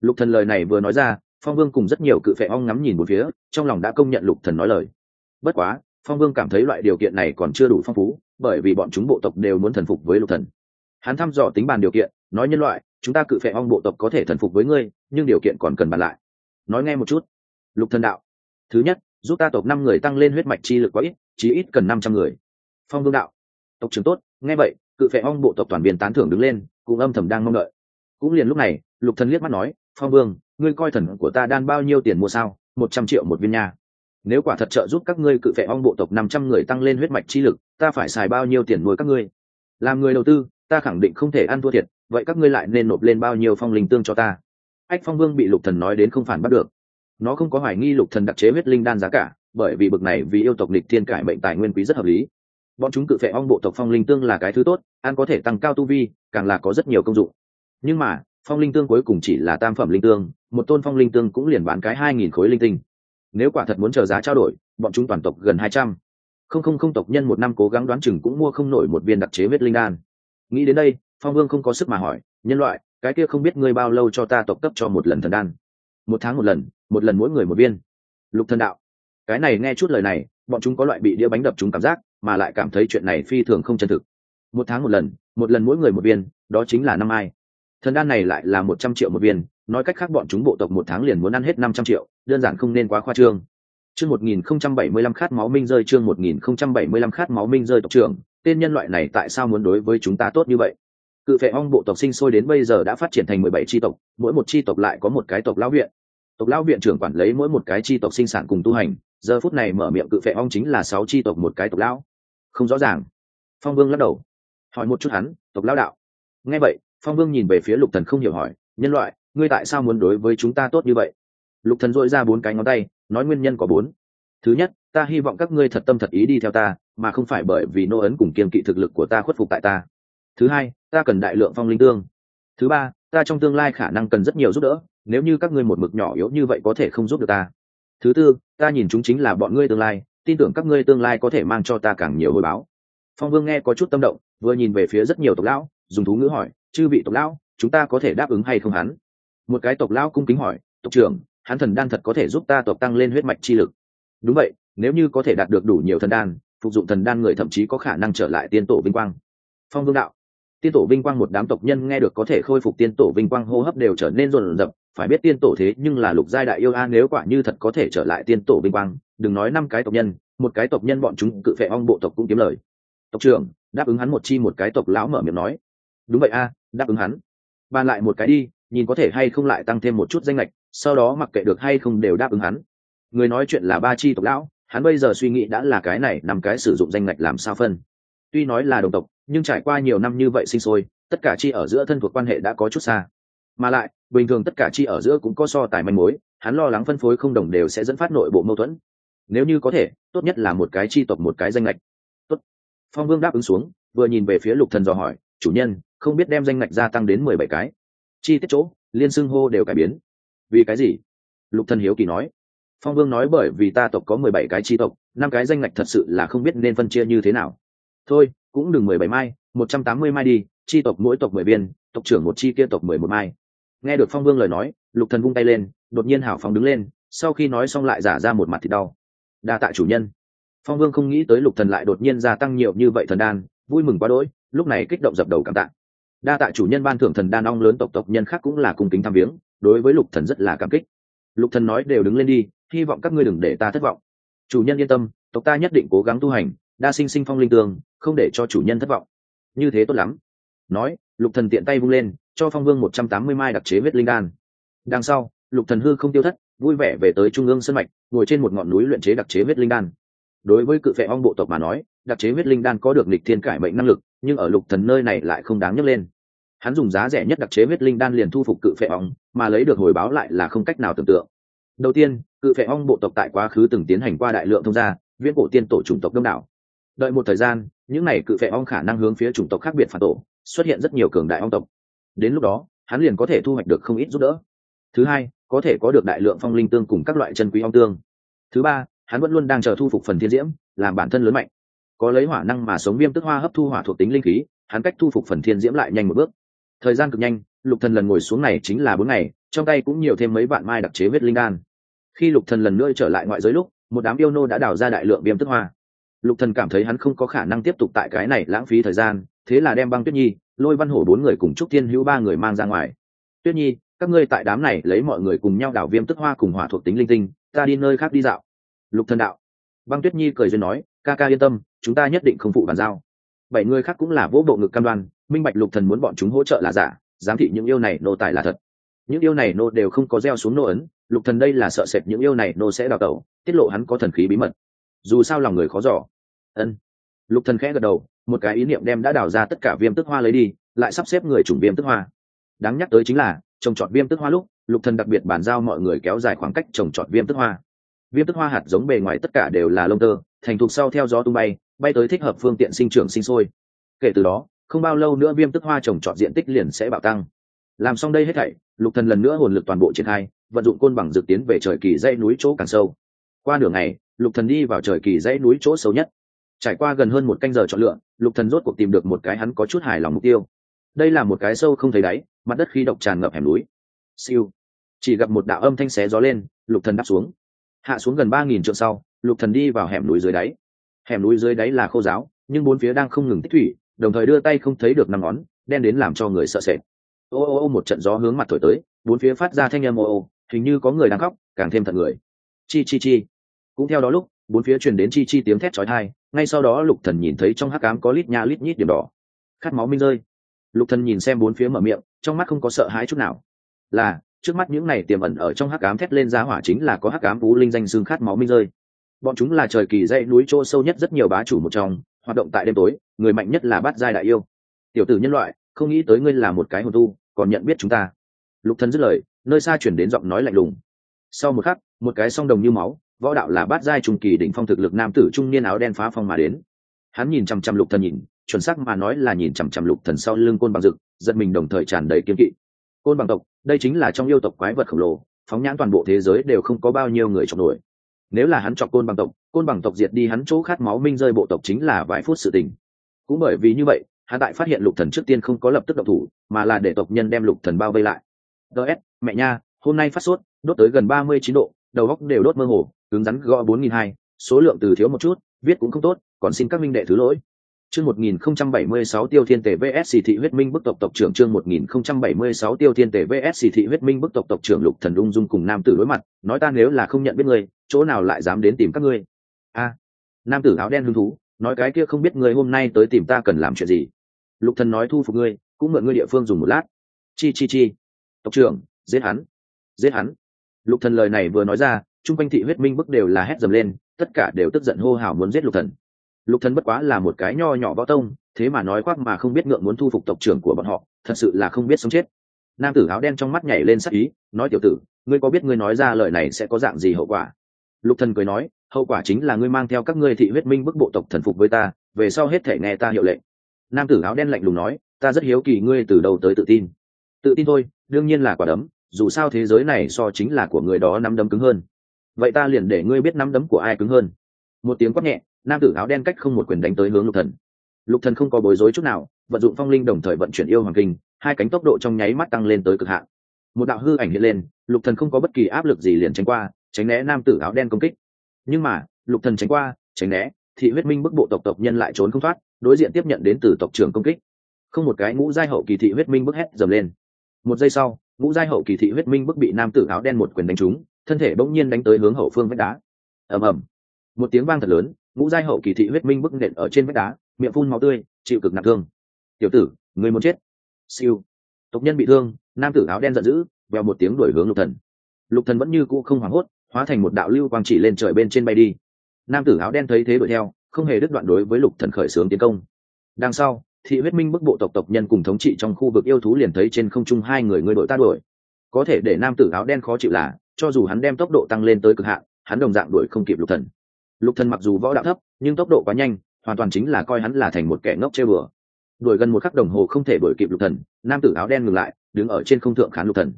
Lục thần lời này vừa nói ra, phong vương cùng rất nhiều cự phệ ong ngắm nhìn một phía, trong lòng đã công nhận lục thần nói lời. Bất quá, phong vương cảm thấy loại điều kiện này còn chưa đủ phong phú, bởi vì bọn chúng bộ tộc đều muốn thần phục với lục thần. Hắn thăm dò tính bàn điều kiện, nói nhân loại, chúng ta cự phệ ong bộ tộc có thể thần phục với ngươi, nhưng điều kiện còn cần bàn lại. Nói nghe một chút. Lục thần đạo, thứ nhất, giúp ta tộc năm người tăng lên huyết mạch chi lực quá ít chí ít cần năm trăm người. Phong vương đạo. Tộc trưởng tốt, nghe vậy, cự phệ ong bộ tộc toàn viên tán thưởng đứng lên cùng âm thầm đang mong đợi. Cũng liền lúc này, lục thần liếc mắt nói, phong vương, ngươi coi thần của ta đan bao nhiêu tiền mua sao? Một trăm triệu một viên nha. Nếu quả thật trợ giúp các ngươi cự phệ ong bộ tộc năm trăm người tăng lên huyết mạch chi lực, ta phải xài bao nhiêu tiền nuôi các ngươi? Làm người đầu tư, ta khẳng định không thể ăn thua thiệt, vậy các ngươi lại nên nộp lên bao nhiêu phong linh tương cho ta? Ách, phong vương bị lục thần nói đến không phản bắt được. Nó không có hoài nghi lục thần đặc chế huyết linh đan giá cả bởi vì bực này vì yêu tộc lịch thiên cải mệnh tài nguyên quý rất hợp lý. Bọn chúng cự phệ ong bộ tộc phong linh tương là cái thứ tốt, ăn có thể tăng cao tu vi, càng là có rất nhiều công dụng. Nhưng mà, phong linh tương cuối cùng chỉ là tam phẩm linh tương, một tôn phong linh tương cũng liền bán cái hai nghìn khối linh tinh. Nếu quả thật muốn chờ giá trao đổi, bọn chúng toàn tộc gần hai trăm. Không không không tộc nhân một năm cố gắng đoán chừng cũng mua không nổi một viên đặc chế huyết linh đan. Nghĩ đến đây, phong vương không có sức mà hỏi, nhân loại, cái kia không biết ngươi bao lâu cho ta tộc cấp cho một lần thần đan? Một tháng một lần một lần mỗi người một viên. Lục thần đạo cái này nghe chút lời này, bọn chúng có loại bị đĩa bánh đập chúng cảm giác, mà lại cảm thấy chuyện này phi thường không chân thực. Một tháng một lần một lần mỗi người một viên, đó chính là năm ai. Thần đan này lại là một trăm triệu một viên, nói cách khác bọn chúng bộ tộc một tháng liền muốn ăn hết năm trăm triệu, đơn giản không nên quá khoa trương. Chương một nghìn không trăm bảy mươi lăm khát máu minh rơi, chương một nghìn không trăm bảy mươi lăm khát máu minh rơi tộc trưởng, tên nhân loại này tại sao muốn đối với chúng ta tốt như vậy? Cự phệ ong bộ tộc sinh sôi đến bây giờ đã phát triển thành mười bảy tri tộc, mỗi một tri tộc lại có một cái tộc lão viện. Tộc lão viện trưởng quản lấy mỗi một cái tri tộc sinh sản cùng tu hành giờ phút này mở miệng cự phệ ong chính là sáu tri tộc một cái tộc lão. Không rõ ràng. Phong vương lắc đầu. Hỏi một chút hắn, tộc lão đạo. Nghe vậy, phong vương nhìn về phía lục thần không hiểu hỏi, nhân loại, ngươi tại sao muốn đối với chúng ta tốt như vậy? Lục thần dội ra bốn cái ngón tay, nói nguyên nhân có bốn. Thứ nhất, ta hy vọng các ngươi thật tâm thật ý đi theo ta, mà không phải bởi vì nô ấn cùng kiên kỵ thực lực của ta khuất phục tại ta. Thứ hai, ta cần đại lượng phong linh tương. Thứ ba, ta trong tương lai khả năng cần rất nhiều giúp đỡ, nếu như các ngươi một mực nhỏ yếu như vậy có thể không giúp được ta thứ tư, ta nhìn chúng chính là bọn ngươi tương lai, tin tưởng các ngươi tương lai có thể mang cho ta càng nhiều hồi báo. Phong vương nghe có chút tâm động, vừa nhìn về phía rất nhiều tộc lão, dùng thú ngữ hỏi, chư vị tộc lão, chúng ta có thể đáp ứng hay không hắn? Một cái tộc lão cung kính hỏi, tộc trưởng, hắn thần đan thật có thể giúp ta tộc tăng lên huyết mạch chi lực? Đúng vậy, nếu như có thể đạt được đủ nhiều thần đan, phục dụng thần đan người thậm chí có khả năng trở lại tiên tổ vinh quang. Phong vương đạo. Tiên tổ vinh quang một đám tộc nhân nghe được có thể khôi phục tiên tổ vinh quang hô hấp đều trở nên rộn rập phải biết tiên tổ thế nhưng là lục giai đại yêu a, nếu quả như thật có thể trở lại tiên tổ vinh quang, đừng nói năm cái tộc nhân, một cái tộc nhân bọn chúng cự phệ ong bộ tộc cũng kiếm lời. Tộc trưởng, đáp ứng hắn một chi một cái tộc lão mở miệng nói. Đúng vậy a, đáp ứng hắn. Bàn lại một cái đi, nhìn có thể hay không lại tăng thêm một chút danh lệch, sau đó mặc kệ được hay không đều đáp ứng hắn. Người nói chuyện là ba chi tộc lão, hắn bây giờ suy nghĩ đã là cái này nằm cái sử dụng danh lệch làm sao phân. Tuy nói là đồng tộc, nhưng trải qua nhiều năm như vậy sinh sôi, tất cả chi ở giữa thân thuộc quan hệ đã có chút xa mà lại, bình thường tất cả chi ở giữa cũng có so tài manh mối, hắn lo lắng phân phối không đồng đều sẽ dẫn phát nội bộ mâu thuẫn. Nếu như có thể, tốt nhất là một cái chi tộc một cái danh lệch Tốt. phong vương đáp ứng xuống, vừa nhìn về phía lục thần dò hỏi, chủ nhân, không biết đem danh lệch gia tăng đến mười bảy cái? Chi tiết chỗ, liên xưng hô đều cải biến. Vì cái gì? Lục thần hiếu kỳ nói. Phong vương nói, bởi vì ta tộc có mười bảy cái chi tộc, năm cái danh lệch thật sự là không biết nên phân chia như thế nào. Thôi, cũng đừng mười bảy mai, một trăm tám mươi mai đi, chi tộc mỗi tộc mười viên, tộc trưởng một chi kia tộc mười một mai nghe được phong vương lời nói, lục thần vung tay lên, đột nhiên hảo phong đứng lên, sau khi nói xong lại giả ra một mặt thì đau. Đa tạ chủ nhân. Phong vương không nghĩ tới lục thần lại đột nhiên gia tăng nhiều như vậy thần đan, vui mừng quá đỗi, lúc này kích động dập đầu cảm tạ. Đa tạ chủ nhân ban thưởng thần đan ong lớn tộc tộc nhân khác cũng là cung kính tham viếng, đối với lục thần rất là cảm kích. Lục thần nói đều đứng lên đi, hy vọng các ngươi đừng để ta thất vọng. Chủ nhân yên tâm, tộc ta nhất định cố gắng tu hành, đa sinh sinh phong linh tương, không để cho chủ nhân thất vọng. Như thế tốt lắm. Nói, lục thần tiện tay vung lên cho phong vương một trăm tám mươi mai đặc chế huyết linh đan. Đằng sau, lục thần hư không tiêu thất, vui vẻ về tới trung ương sân mạch, ngồi trên một ngọn núi luyện chế đặc chế huyết linh đan. Đối với cự phệ ong bộ tộc mà nói, đặc chế huyết linh đan có được lịch thiên cải mệnh năng lực, nhưng ở lục thần nơi này lại không đáng nhắc lên. Hắn dùng giá rẻ nhất đặc chế huyết linh đan liền thu phục cự phệ ong, mà lấy được hồi báo lại là không cách nào tưởng tượng. Đầu tiên, cự phệ ong bộ tộc tại quá khứ từng tiến hành qua đại lượng thông gia, viễn cổ tiên tổ chủng tộc đông đảo. Đợi một thời gian, những này cự phệ ong khả năng hướng phía chủng tộc khác biệt phản tổ, xuất hiện rất nhiều cường đại ong tộc đến lúc đó, hắn liền có thể thu hoạch được không ít giúp đỡ. Thứ hai, có thể có được đại lượng phong linh tương cùng các loại chân quý ong tương. Thứ ba, hắn vẫn luôn đang chờ thu phục phần thiên diễm, làm bản thân lớn mạnh. Có lấy hỏa năng mà sống viêm tức hoa hấp thu hỏa thuộc tính linh khí, hắn cách thu phục phần thiên diễm lại nhanh một bước. Thời gian cực nhanh, lục thần lần ngồi xuống này chính là bốn ngày, trong tay cũng nhiều thêm mấy vạn mai đặc chế huyết linh đan. Khi lục thần lần nữa trở lại ngoại giới lúc, một đám yêu nô đã đào ra đại lượng viêm tức hoa. Lục thần cảm thấy hắn không có khả năng tiếp tục tại cái này lãng phí thời gian, thế là đem băng tuyết nhi lôi văn hổ bốn người cùng trúc thiên hữu ba người mang ra ngoài. Tuyết nhi, các ngươi tại đám này lấy mọi người cùng nhau đào viêm tức hoa cùng hỏa thuộc tính linh tinh, ta đi nơi khác đi dạo. Lục thần đạo. Băng tuyết nhi cười duyên nói, ca ca yên tâm, chúng ta nhất định không phụ bàn giao. Bảy người khác cũng là vỗ bộ ngực cam đoan, minh bạch lục thần muốn bọn chúng hỗ trợ là giả, giám thị những yêu này nô tài là thật. Những yêu này nô đều không có gieo xuống nô ấn, lục thần đây là sợ sệt những yêu này nô sẽ đào tẩu, tiết lộ hắn có thần khí bí mật. Dù sao lòng người khó dò. Ân. Lục thần khẽ gật đầu một cái ý niệm đem đã đào ra tất cả viêm tức hoa lấy đi, lại sắp xếp người chủng viêm tức hoa. Đáng nhắc tới chính là, trồng trọt viêm tức hoa lúc, lục thần đặc biệt bàn giao mọi người kéo dài khoảng cách trồng trọt viêm tức hoa. Viêm tức hoa hạt giống bề ngoài tất cả đều là lông tơ, thành thục sau theo gió tung bay bay tới thích hợp phương tiện sinh trưởng sinh sôi. Kể từ đó, không bao lâu nữa viêm tức hoa trồng trọt diện tích liền sẽ bạo tăng. Làm xong đây hết thảy, lục thần lần nữa hồn lực toàn bộ triển khai, vận dụng côn bằng dược tiến về trời kỳ dãy núi chỗ càng sâu. Qua nửa ngày, lục thần đi vào trời kỳ dãy núi chỗ sâu nhất trải qua gần hơn một canh giờ chọn lựa, lục thần rốt cuộc tìm được một cái hắn có chút hài lòng mục tiêu. Đây là một cái sâu không thấy đáy, mặt đất khí độc tràn ngập hẻm núi. Siêu. Chỉ gặp một đạo âm thanh xé gió lên, lục thần đáp xuống. Hạ xuống gần ba nghìn trượng sau, lục thần đi vào hẻm núi dưới đáy. Hẻm núi dưới đáy là khô giáo, nhưng bốn phía đang không ngừng tích thủy, đồng thời đưa tay không thấy được năm ngón, đen đến làm cho người sợ sệt. Ô ô ô, một trận gió hướng mặt thổi tới, bốn phía phát ra thanh âm ô ô, hình như có người đang khóc, càng thêm thật người. Chi chi chi. Cũng theo đó lúc bốn phía truyền đến chi chi tiếng thét chói tai, ngay sau đó lục thần nhìn thấy trong hắc ám có lít nha lít nhít điểm đỏ. Khát máu minh rơi. Lục thần nhìn xem bốn phía mở miệng, trong mắt không có sợ hãi chút nào. Là, trước mắt những này tiềm ẩn ở trong hắc ám thét lên ra hỏa chính là có hắc ám vũ linh danh xương khát máu minh rơi. Bọn chúng là trời kỳ dãy núi chỗ sâu nhất rất nhiều bá chủ một trong, hoạt động tại đêm tối, người mạnh nhất là bát giai đại yêu. Tiểu tử nhân loại, không nghĩ tới ngươi là một cái hồn tu, còn nhận biết chúng ta. Lục thần dứt lời, nơi xa chuyển đến giọng nói lạnh lùng. Sau một khắc, một cái song đồng như máu võ đạo là bát giai trung kỳ đỉnh phong thực lực nam tử trung niên áo đen phá phong mà đến. Hắn nhìn chằm chằm lục thần nhìn, chuẩn xác mà nói là nhìn chằm chằm lục thần sau lưng côn bằng rực giật mình đồng thời tràn đầy kiên kỵ. Côn bằng tộc, đây chính là trong yêu tộc quái vật khổng lồ, phóng nhãn toàn bộ thế giới đều không có bao nhiêu người chọc nổi. Nếu là hắn chọc côn bằng tộc, côn bằng tộc diệt đi hắn chỗ khát máu minh rơi bộ tộc chính là vài phút sự tình. Cũng bởi vì như vậy, hắn tại phát hiện lục thần trước tiên không có lập tức động thủ, mà là để tộc nhân đem lục thần bao vây lại. Ts mẹ nha, hôm nay phát sốt, đốt tới gần ba mươi chín độ, đầu óc đều đốt mơ hồ cứng rắn gõ bốn nghìn hai, số lượng từ thiếu một chút, viết cũng không tốt, còn xin các minh đệ thứ lỗi. Chương một nghìn không trăm bảy mươi sáu tiêu thiên tể vs thị huyết minh bức tộc tộc trưởng chương một nghìn không trăm bảy mươi sáu tiêu thiên tể vs thị huyết minh bức tộc tộc trưởng lục thần ung dung cùng nam tử đối mặt, nói ta nếu là không nhận biết ngươi, chỗ nào lại dám đến tìm các ngươi? A, nam tử áo đen hứng thú, nói cái kia không biết ngươi hôm nay tới tìm ta cần làm chuyện gì? Lục thần nói thu phục ngươi, cũng mượn ngươi địa phương dùng một lát. Chi chi chi. Tộc trưởng, giết hắn giết hắn. Lục thần lời này vừa nói ra chung quanh thị huyết minh bức đều là hét dầm lên, tất cả đều tức giận hô hào muốn giết lục thần. Lục thần bất quá là một cái nho nhỏ võ tông, thế mà nói khoác mà không biết ngượng muốn thu phục tộc trưởng của bọn họ, thật sự là không biết sống chết. Nam tử áo đen trong mắt nhảy lên sắc ý, nói, tiểu tử, ngươi có biết ngươi nói ra lời này sẽ có dạng gì hậu quả? Lục thần cười nói, hậu quả chính là ngươi mang theo các ngươi thị huyết minh bức bộ tộc thần phục với ta, về sau hết thể nghe ta hiệu lệnh. Nam tử áo đen lạnh lùng nói, ta rất hiếu kỳ ngươi từ đầu tới tự tin. Tự tin thôi, đương nhiên là quả đấm, dù sao thế giới này so chính là của người đó nắm đấm cứng hơn vậy ta liền để ngươi biết nắm đấm của ai cứng hơn. Một tiếng quát nhẹ, nam tử áo đen cách không một quyền đánh tới hướng lục thần. Lục thần không có bối rối chút nào, vận dụng phong linh đồng thời vận chuyển yêu hoàng kinh, hai cánh tốc độ trong nháy mắt tăng lên tới cực hạn. Một đạo hư ảnh hiện lên, lục thần không có bất kỳ áp lực gì liền tránh qua, tránh né nam tử áo đen công kích. Nhưng mà, lục thần tránh qua, tránh né, thị huyết minh bức bộ tộc tộc nhân lại trốn không thoát, đối diện tiếp nhận đến từ tộc trưởng công kích. Không một cái ngũ giai hậu kỳ thị huyết minh bức hét dầm lên. Một giây sau, ngũ giai hậu kỳ thị huyết minh bức bị nam tử áo đen một quyền đánh trúng thân thể bỗng nhiên đánh tới hướng hậu phương vách đá. Ầm ầm. Một tiếng vang thật lớn, ngũ giai hậu kỳ thị huyết minh bức nện ở trên vách đá, miệng phun máu tươi, chịu cực nặng thương. Tiểu tử, người muốn chết. Siêu. Tộc nhân bị thương, nam tử áo đen giận dữ, vèo một tiếng đuổi hướng lục thần. Lục thần vẫn như cũ không hoảng hốt, hóa thành một đạo lưu quang chỉ lên trời bên trên bay đi. Nam tử áo đen thấy thế đuổi theo, không hề đứt đoạn đối với lục thần khởi xướng tiến công. Đằng sau, thị huyết minh bức bộ tộc tộc nhân cùng thống trị trong khu vực yêu thú liền thấy trên không trung hai người ngươi đội ta đuổi. Có thể để nam tử áo đen khó chịu là cho dù hắn đem tốc độ tăng lên tới cực hạn, hắn đồng dạng đuổi không kịp lục thần. Lục thần mặc dù võ đạo thấp, nhưng tốc độ quá nhanh, hoàn toàn chính là coi hắn là thành một kẻ ngốc chơi bừa. Đuổi gần một khắc đồng hồ không thể đuổi kịp lục thần, nam tử áo đen ngừng lại, đứng ở trên không thượng khán lục thần.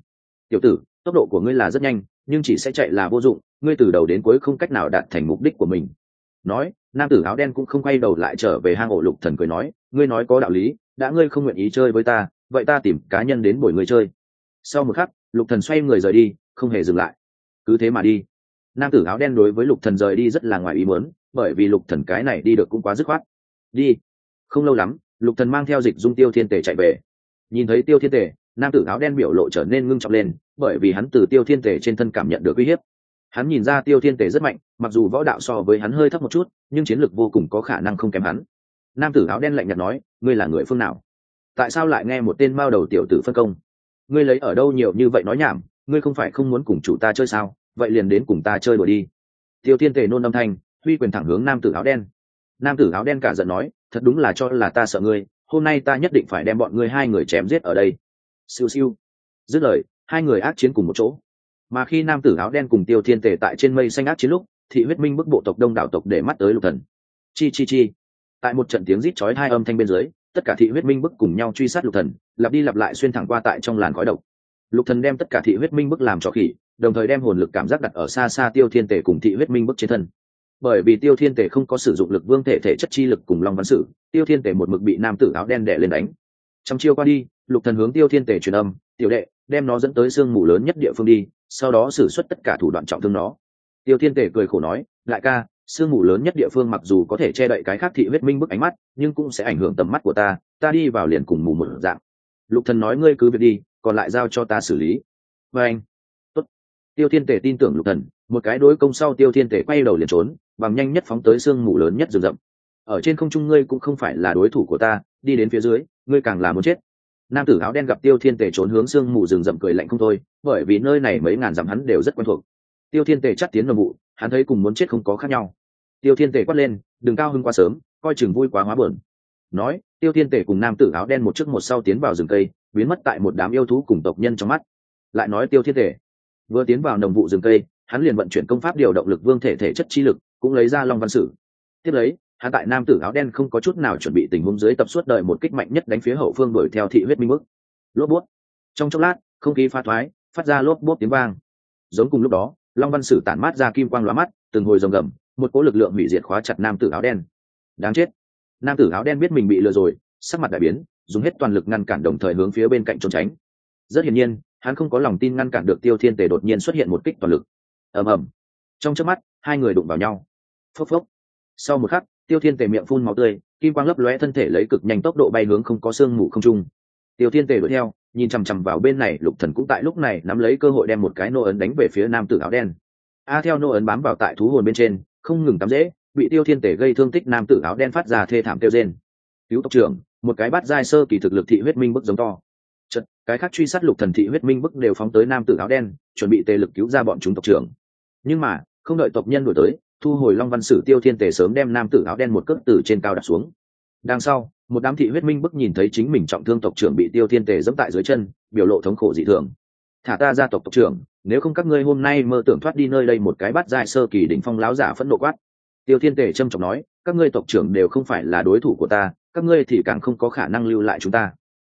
Tiểu tử, tốc độ của ngươi là rất nhanh, nhưng chỉ sẽ chạy là vô dụng, ngươi từ đầu đến cuối không cách nào đạt thành mục đích của mình. Nói, nam tử áo đen cũng không quay đầu lại trở về hang ổ lục thần cười nói, ngươi nói có đạo lý, đã ngươi không nguyện ý chơi với ta, vậy ta tìm cá nhân đến bồi ngươi chơi. Sau một khắc, lục thần xoay người rời đi không hề dừng lại. Cứ thế mà đi. Nam tử áo đen đối với lục thần rời đi rất là ngoài ý muốn, bởi vì lục thần cái này đi được cũng quá dứt khoát. Đi. Không lâu lắm, lục thần mang theo dịch dung tiêu thiên tề chạy về. Nhìn thấy tiêu thiên tề, nam tử áo đen biểu lộ trở nên ngưng trọng lên, bởi vì hắn từ tiêu thiên tề trên thân cảm nhận được uy hiếp. Hắn nhìn ra tiêu thiên tề rất mạnh, mặc dù võ đạo so với hắn hơi thấp một chút, nhưng chiến lược vô cùng có khả năng không kém hắn. Nam tử áo đen lạnh nhạt nói, ngươi là người phương nào? Tại sao lại nghe một tên mao đầu tiểu tử phân công? Ngươi lấy ở đâu nhiều như vậy nói nhảm? Ngươi không phải không muốn cùng chủ ta chơi sao? Vậy liền đến cùng ta chơi đùa đi. Tiêu thiên tề nôn âm thanh, huy quyền thẳng hướng nam tử áo đen. Nam tử áo đen cả giận nói, thật đúng là cho là ta sợ ngươi, hôm nay ta nhất định phải đem bọn ngươi hai người chém giết ở đây. Siêu siêu. Dứt lời, hai người ác chiến cùng một chỗ. Mà khi nam tử áo đen cùng tiêu thiên tề tại trên mây xanh ác chiến lúc, thị huyết minh bức bộ tộc đông đảo tộc để mắt tới lục thần. Chi chi chi. Tại một trận tiếng rít chói hai âm thanh bên dưới, tất cả thị huyết minh bức cùng nhau truy sát lục thần, lặp đi lặp lại xuyên thẳng qua tại trong làn khói độc lục thần đem tất cả thị huyết minh bức làm cho khỉ, đồng thời đem hồn lực cảm giác đặt ở xa xa tiêu thiên tể cùng thị huyết minh bức trên thân. Bởi vì tiêu thiên tể không có sử dụng lực vương thể thể chất chi lực cùng long văn sử, tiêu thiên tể một mực bị nam tử áo đen đè lên đánh. Trong chiêu qua đi, lục thần hướng tiêu thiên tề truyền âm, tiểu đệ, đem nó dẫn tới sương mù lớn nhất địa phương đi, sau đó xử suất tất cả thủ đoạn trọng thương nó. Tiêu thiên tề cười khổ nói lại ca, sương mù lớn nhất địa phương mặc dù có thể che đậy cái khác thị huyết minh bức ánh mắt, nhưng cũng sẽ ảnh hưởng tầm mắt của ta ta đi vào liền cùng mù một dạng. Lục thần nói, ngươi cứ việc đi còn lại giao cho ta xử lý. Và anh. Tốt. tiêu thiên tề tin tưởng lục thần, một cái đối công sau tiêu thiên tề quay đầu liền trốn, bằng nhanh nhất phóng tới sương mù lớn nhất rừng rậm. Ở trên không trung ngươi cũng không phải là đối thủ của ta, đi đến phía dưới, ngươi càng là muốn chết. Nam tử áo đen gặp tiêu thiên tề trốn hướng sương mù rừng rậm cười lạnh không thôi, bởi vì nơi này mấy ngàn dặm hắn đều rất quen thuộc. Tiêu thiên tề chắc tiến vào vụ, hắn thấy cùng muốn chết không có khác nhau. Tiêu thiên tề quát lên, đừng cao hưng quá sớm, coi chừng vui quá hóa bờn. Nói, tiêu thiên tề cùng nam tử áo đen một trước một sau tiến vào rừng cây biến mất tại một đám yêu thú cùng tộc nhân trong mắt. Lại nói tiêu thiên thể. vừa tiến vào đồng vụ rừng cây, hắn liền vận chuyển công pháp điều động lực vương thể thể chất chi lực, cũng lấy ra long văn sử. Tiếp lấy, hắn tại nam tử áo đen không có chút nào chuẩn bị tình huống dưới tập suốt đợi một kích mạnh nhất đánh phía hậu phương đuổi theo thị huyết minh mức lốp bút. Trong chốc lát, không khí pha thoái, phát ra lốp bút tiếng vang. Giống cùng lúc đó, long văn sử tản mát ra kim quang lóa mắt, từng hồi rồng gầm, một cỗ lực lượng hủy diệt khóa chặt nam tử áo đen. Đáng chết. Nam tử áo đen biết mình bị lừa rồi, sắc mặt đại biến dùng hết toàn lực ngăn cản đồng thời hướng phía bên cạnh trốn tránh. Rất hiển nhiên, hắn không có lòng tin ngăn cản được tiêu thiên tề đột nhiên xuất hiện một kích toàn lực. Ầm ầm. Trong trước mắt, hai người đụng vào nhau. Phốc phốc. Sau một khắc, tiêu thiên tề miệng phun máu tươi, kim quang lấp lóe thân thể lấy cực nhanh tốc độ bay hướng không có xương mù không trung. Tiêu thiên tề đuổi theo, nhìn chằm chằm vào bên này, lục thần cũng tại lúc này nắm lấy cơ hội đem một cái nô ấn đánh về phía nam tử áo đen. A theo nô ấn bám vào tại thú hồn bên trên, không ngừng tắm dễ bị tiêu thiên tề gây thương tích, nam tử áo đen phát ra thê thảm tiêu rên. Cứu tộc trưởng một cái bát giai sơ kỳ thực lực thị huyết minh bức giống to. Chật, cái khác truy sát lục thần thị huyết minh bức đều phóng tới nam tử áo đen, chuẩn bị tề lực cứu ra bọn chúng tộc trưởng. Nhưng mà, không đợi tộc nhân đuổi tới, thu hồi long văn sử tiêu thiên tề sớm đem nam tử áo đen một cước từ trên cao đặt xuống. Đằng sau, một đám thị huyết minh bức nhìn thấy chính mình trọng thương tộc trưởng bị tiêu thiên tề dẫm tại dưới chân, biểu lộ thống khổ dị thường. Thả ta ra tộc tộc trưởng, nếu không các ngươi hôm nay mơ tưởng thoát đi nơi đây một cái bắt dài sơ kỳ đỉnh phong láo giả phẫn nộ quát. Tiêu thiên tề trâm trọng nói, các ngươi tộc trưởng đều không phải là đối thủ của ta các ngươi thì càng không có khả năng lưu lại chúng ta.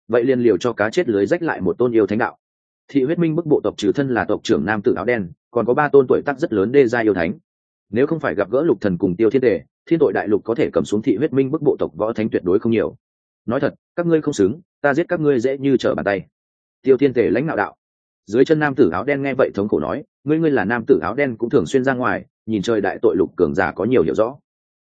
Vậy liền liều cho cá chết lưới rách lại một tôn yêu thánh đạo. Thị huyết minh bức bộ tộc trừ thân là tộc trưởng nam tử áo đen, còn có ba tôn tuổi tác rất lớn đê gia yêu thánh. Nếu không phải gặp gỡ lục thần cùng tiêu thiên tề, thiên tội đại lục có thể cầm xuống thị huyết minh bức bộ tộc võ thánh tuyệt đối không nhiều. Nói thật, các ngươi không xứng, ta giết các ngươi dễ như trở bàn tay. Tiêu thiên tề lãnh đạo đạo. Dưới chân nam tử áo đen nghe vậy thống khổ nói, ngươi ngươi là nam tử áo đen cũng thường xuyên ra ngoài, nhìn trời đại tội lục cường giả có nhiều hiểu rõ.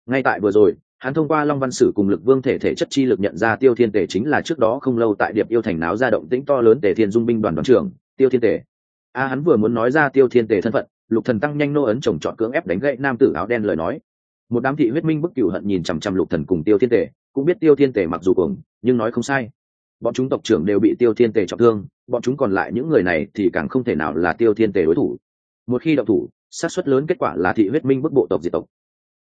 Ngay tại vừa rồi hắn thông qua long văn sử cùng lực vương thể thể chất chi lực nhận ra tiêu thiên tề chính là trước đó không lâu tại điệp yêu thành náo ra động tĩnh to lớn tề thiên dung binh đoàn đoàn trưởng, tiêu thiên tề. A, hắn vừa muốn nói ra tiêu thiên tề thân phận, lục thần tăng nhanh nô ấn chồng chọn cưỡng ép đánh gậy nam tử áo đen lời nói. Một đám thị huyết minh bức cửu hận nhìn chằm chằm lục thần cùng tiêu thiên tề, cũng biết tiêu thiên tề mặc dù cuồng, nhưng nói không sai. Bọn chúng tộc trưởng đều bị tiêu thiên tề trọng thương, bọn chúng còn lại những người này thì càng không thể nào là tiêu thiên tề đối thủ. Một khi động thủ, xác suất lớn kết quả là thị huyết minh bức bộ tộc diệt tộc.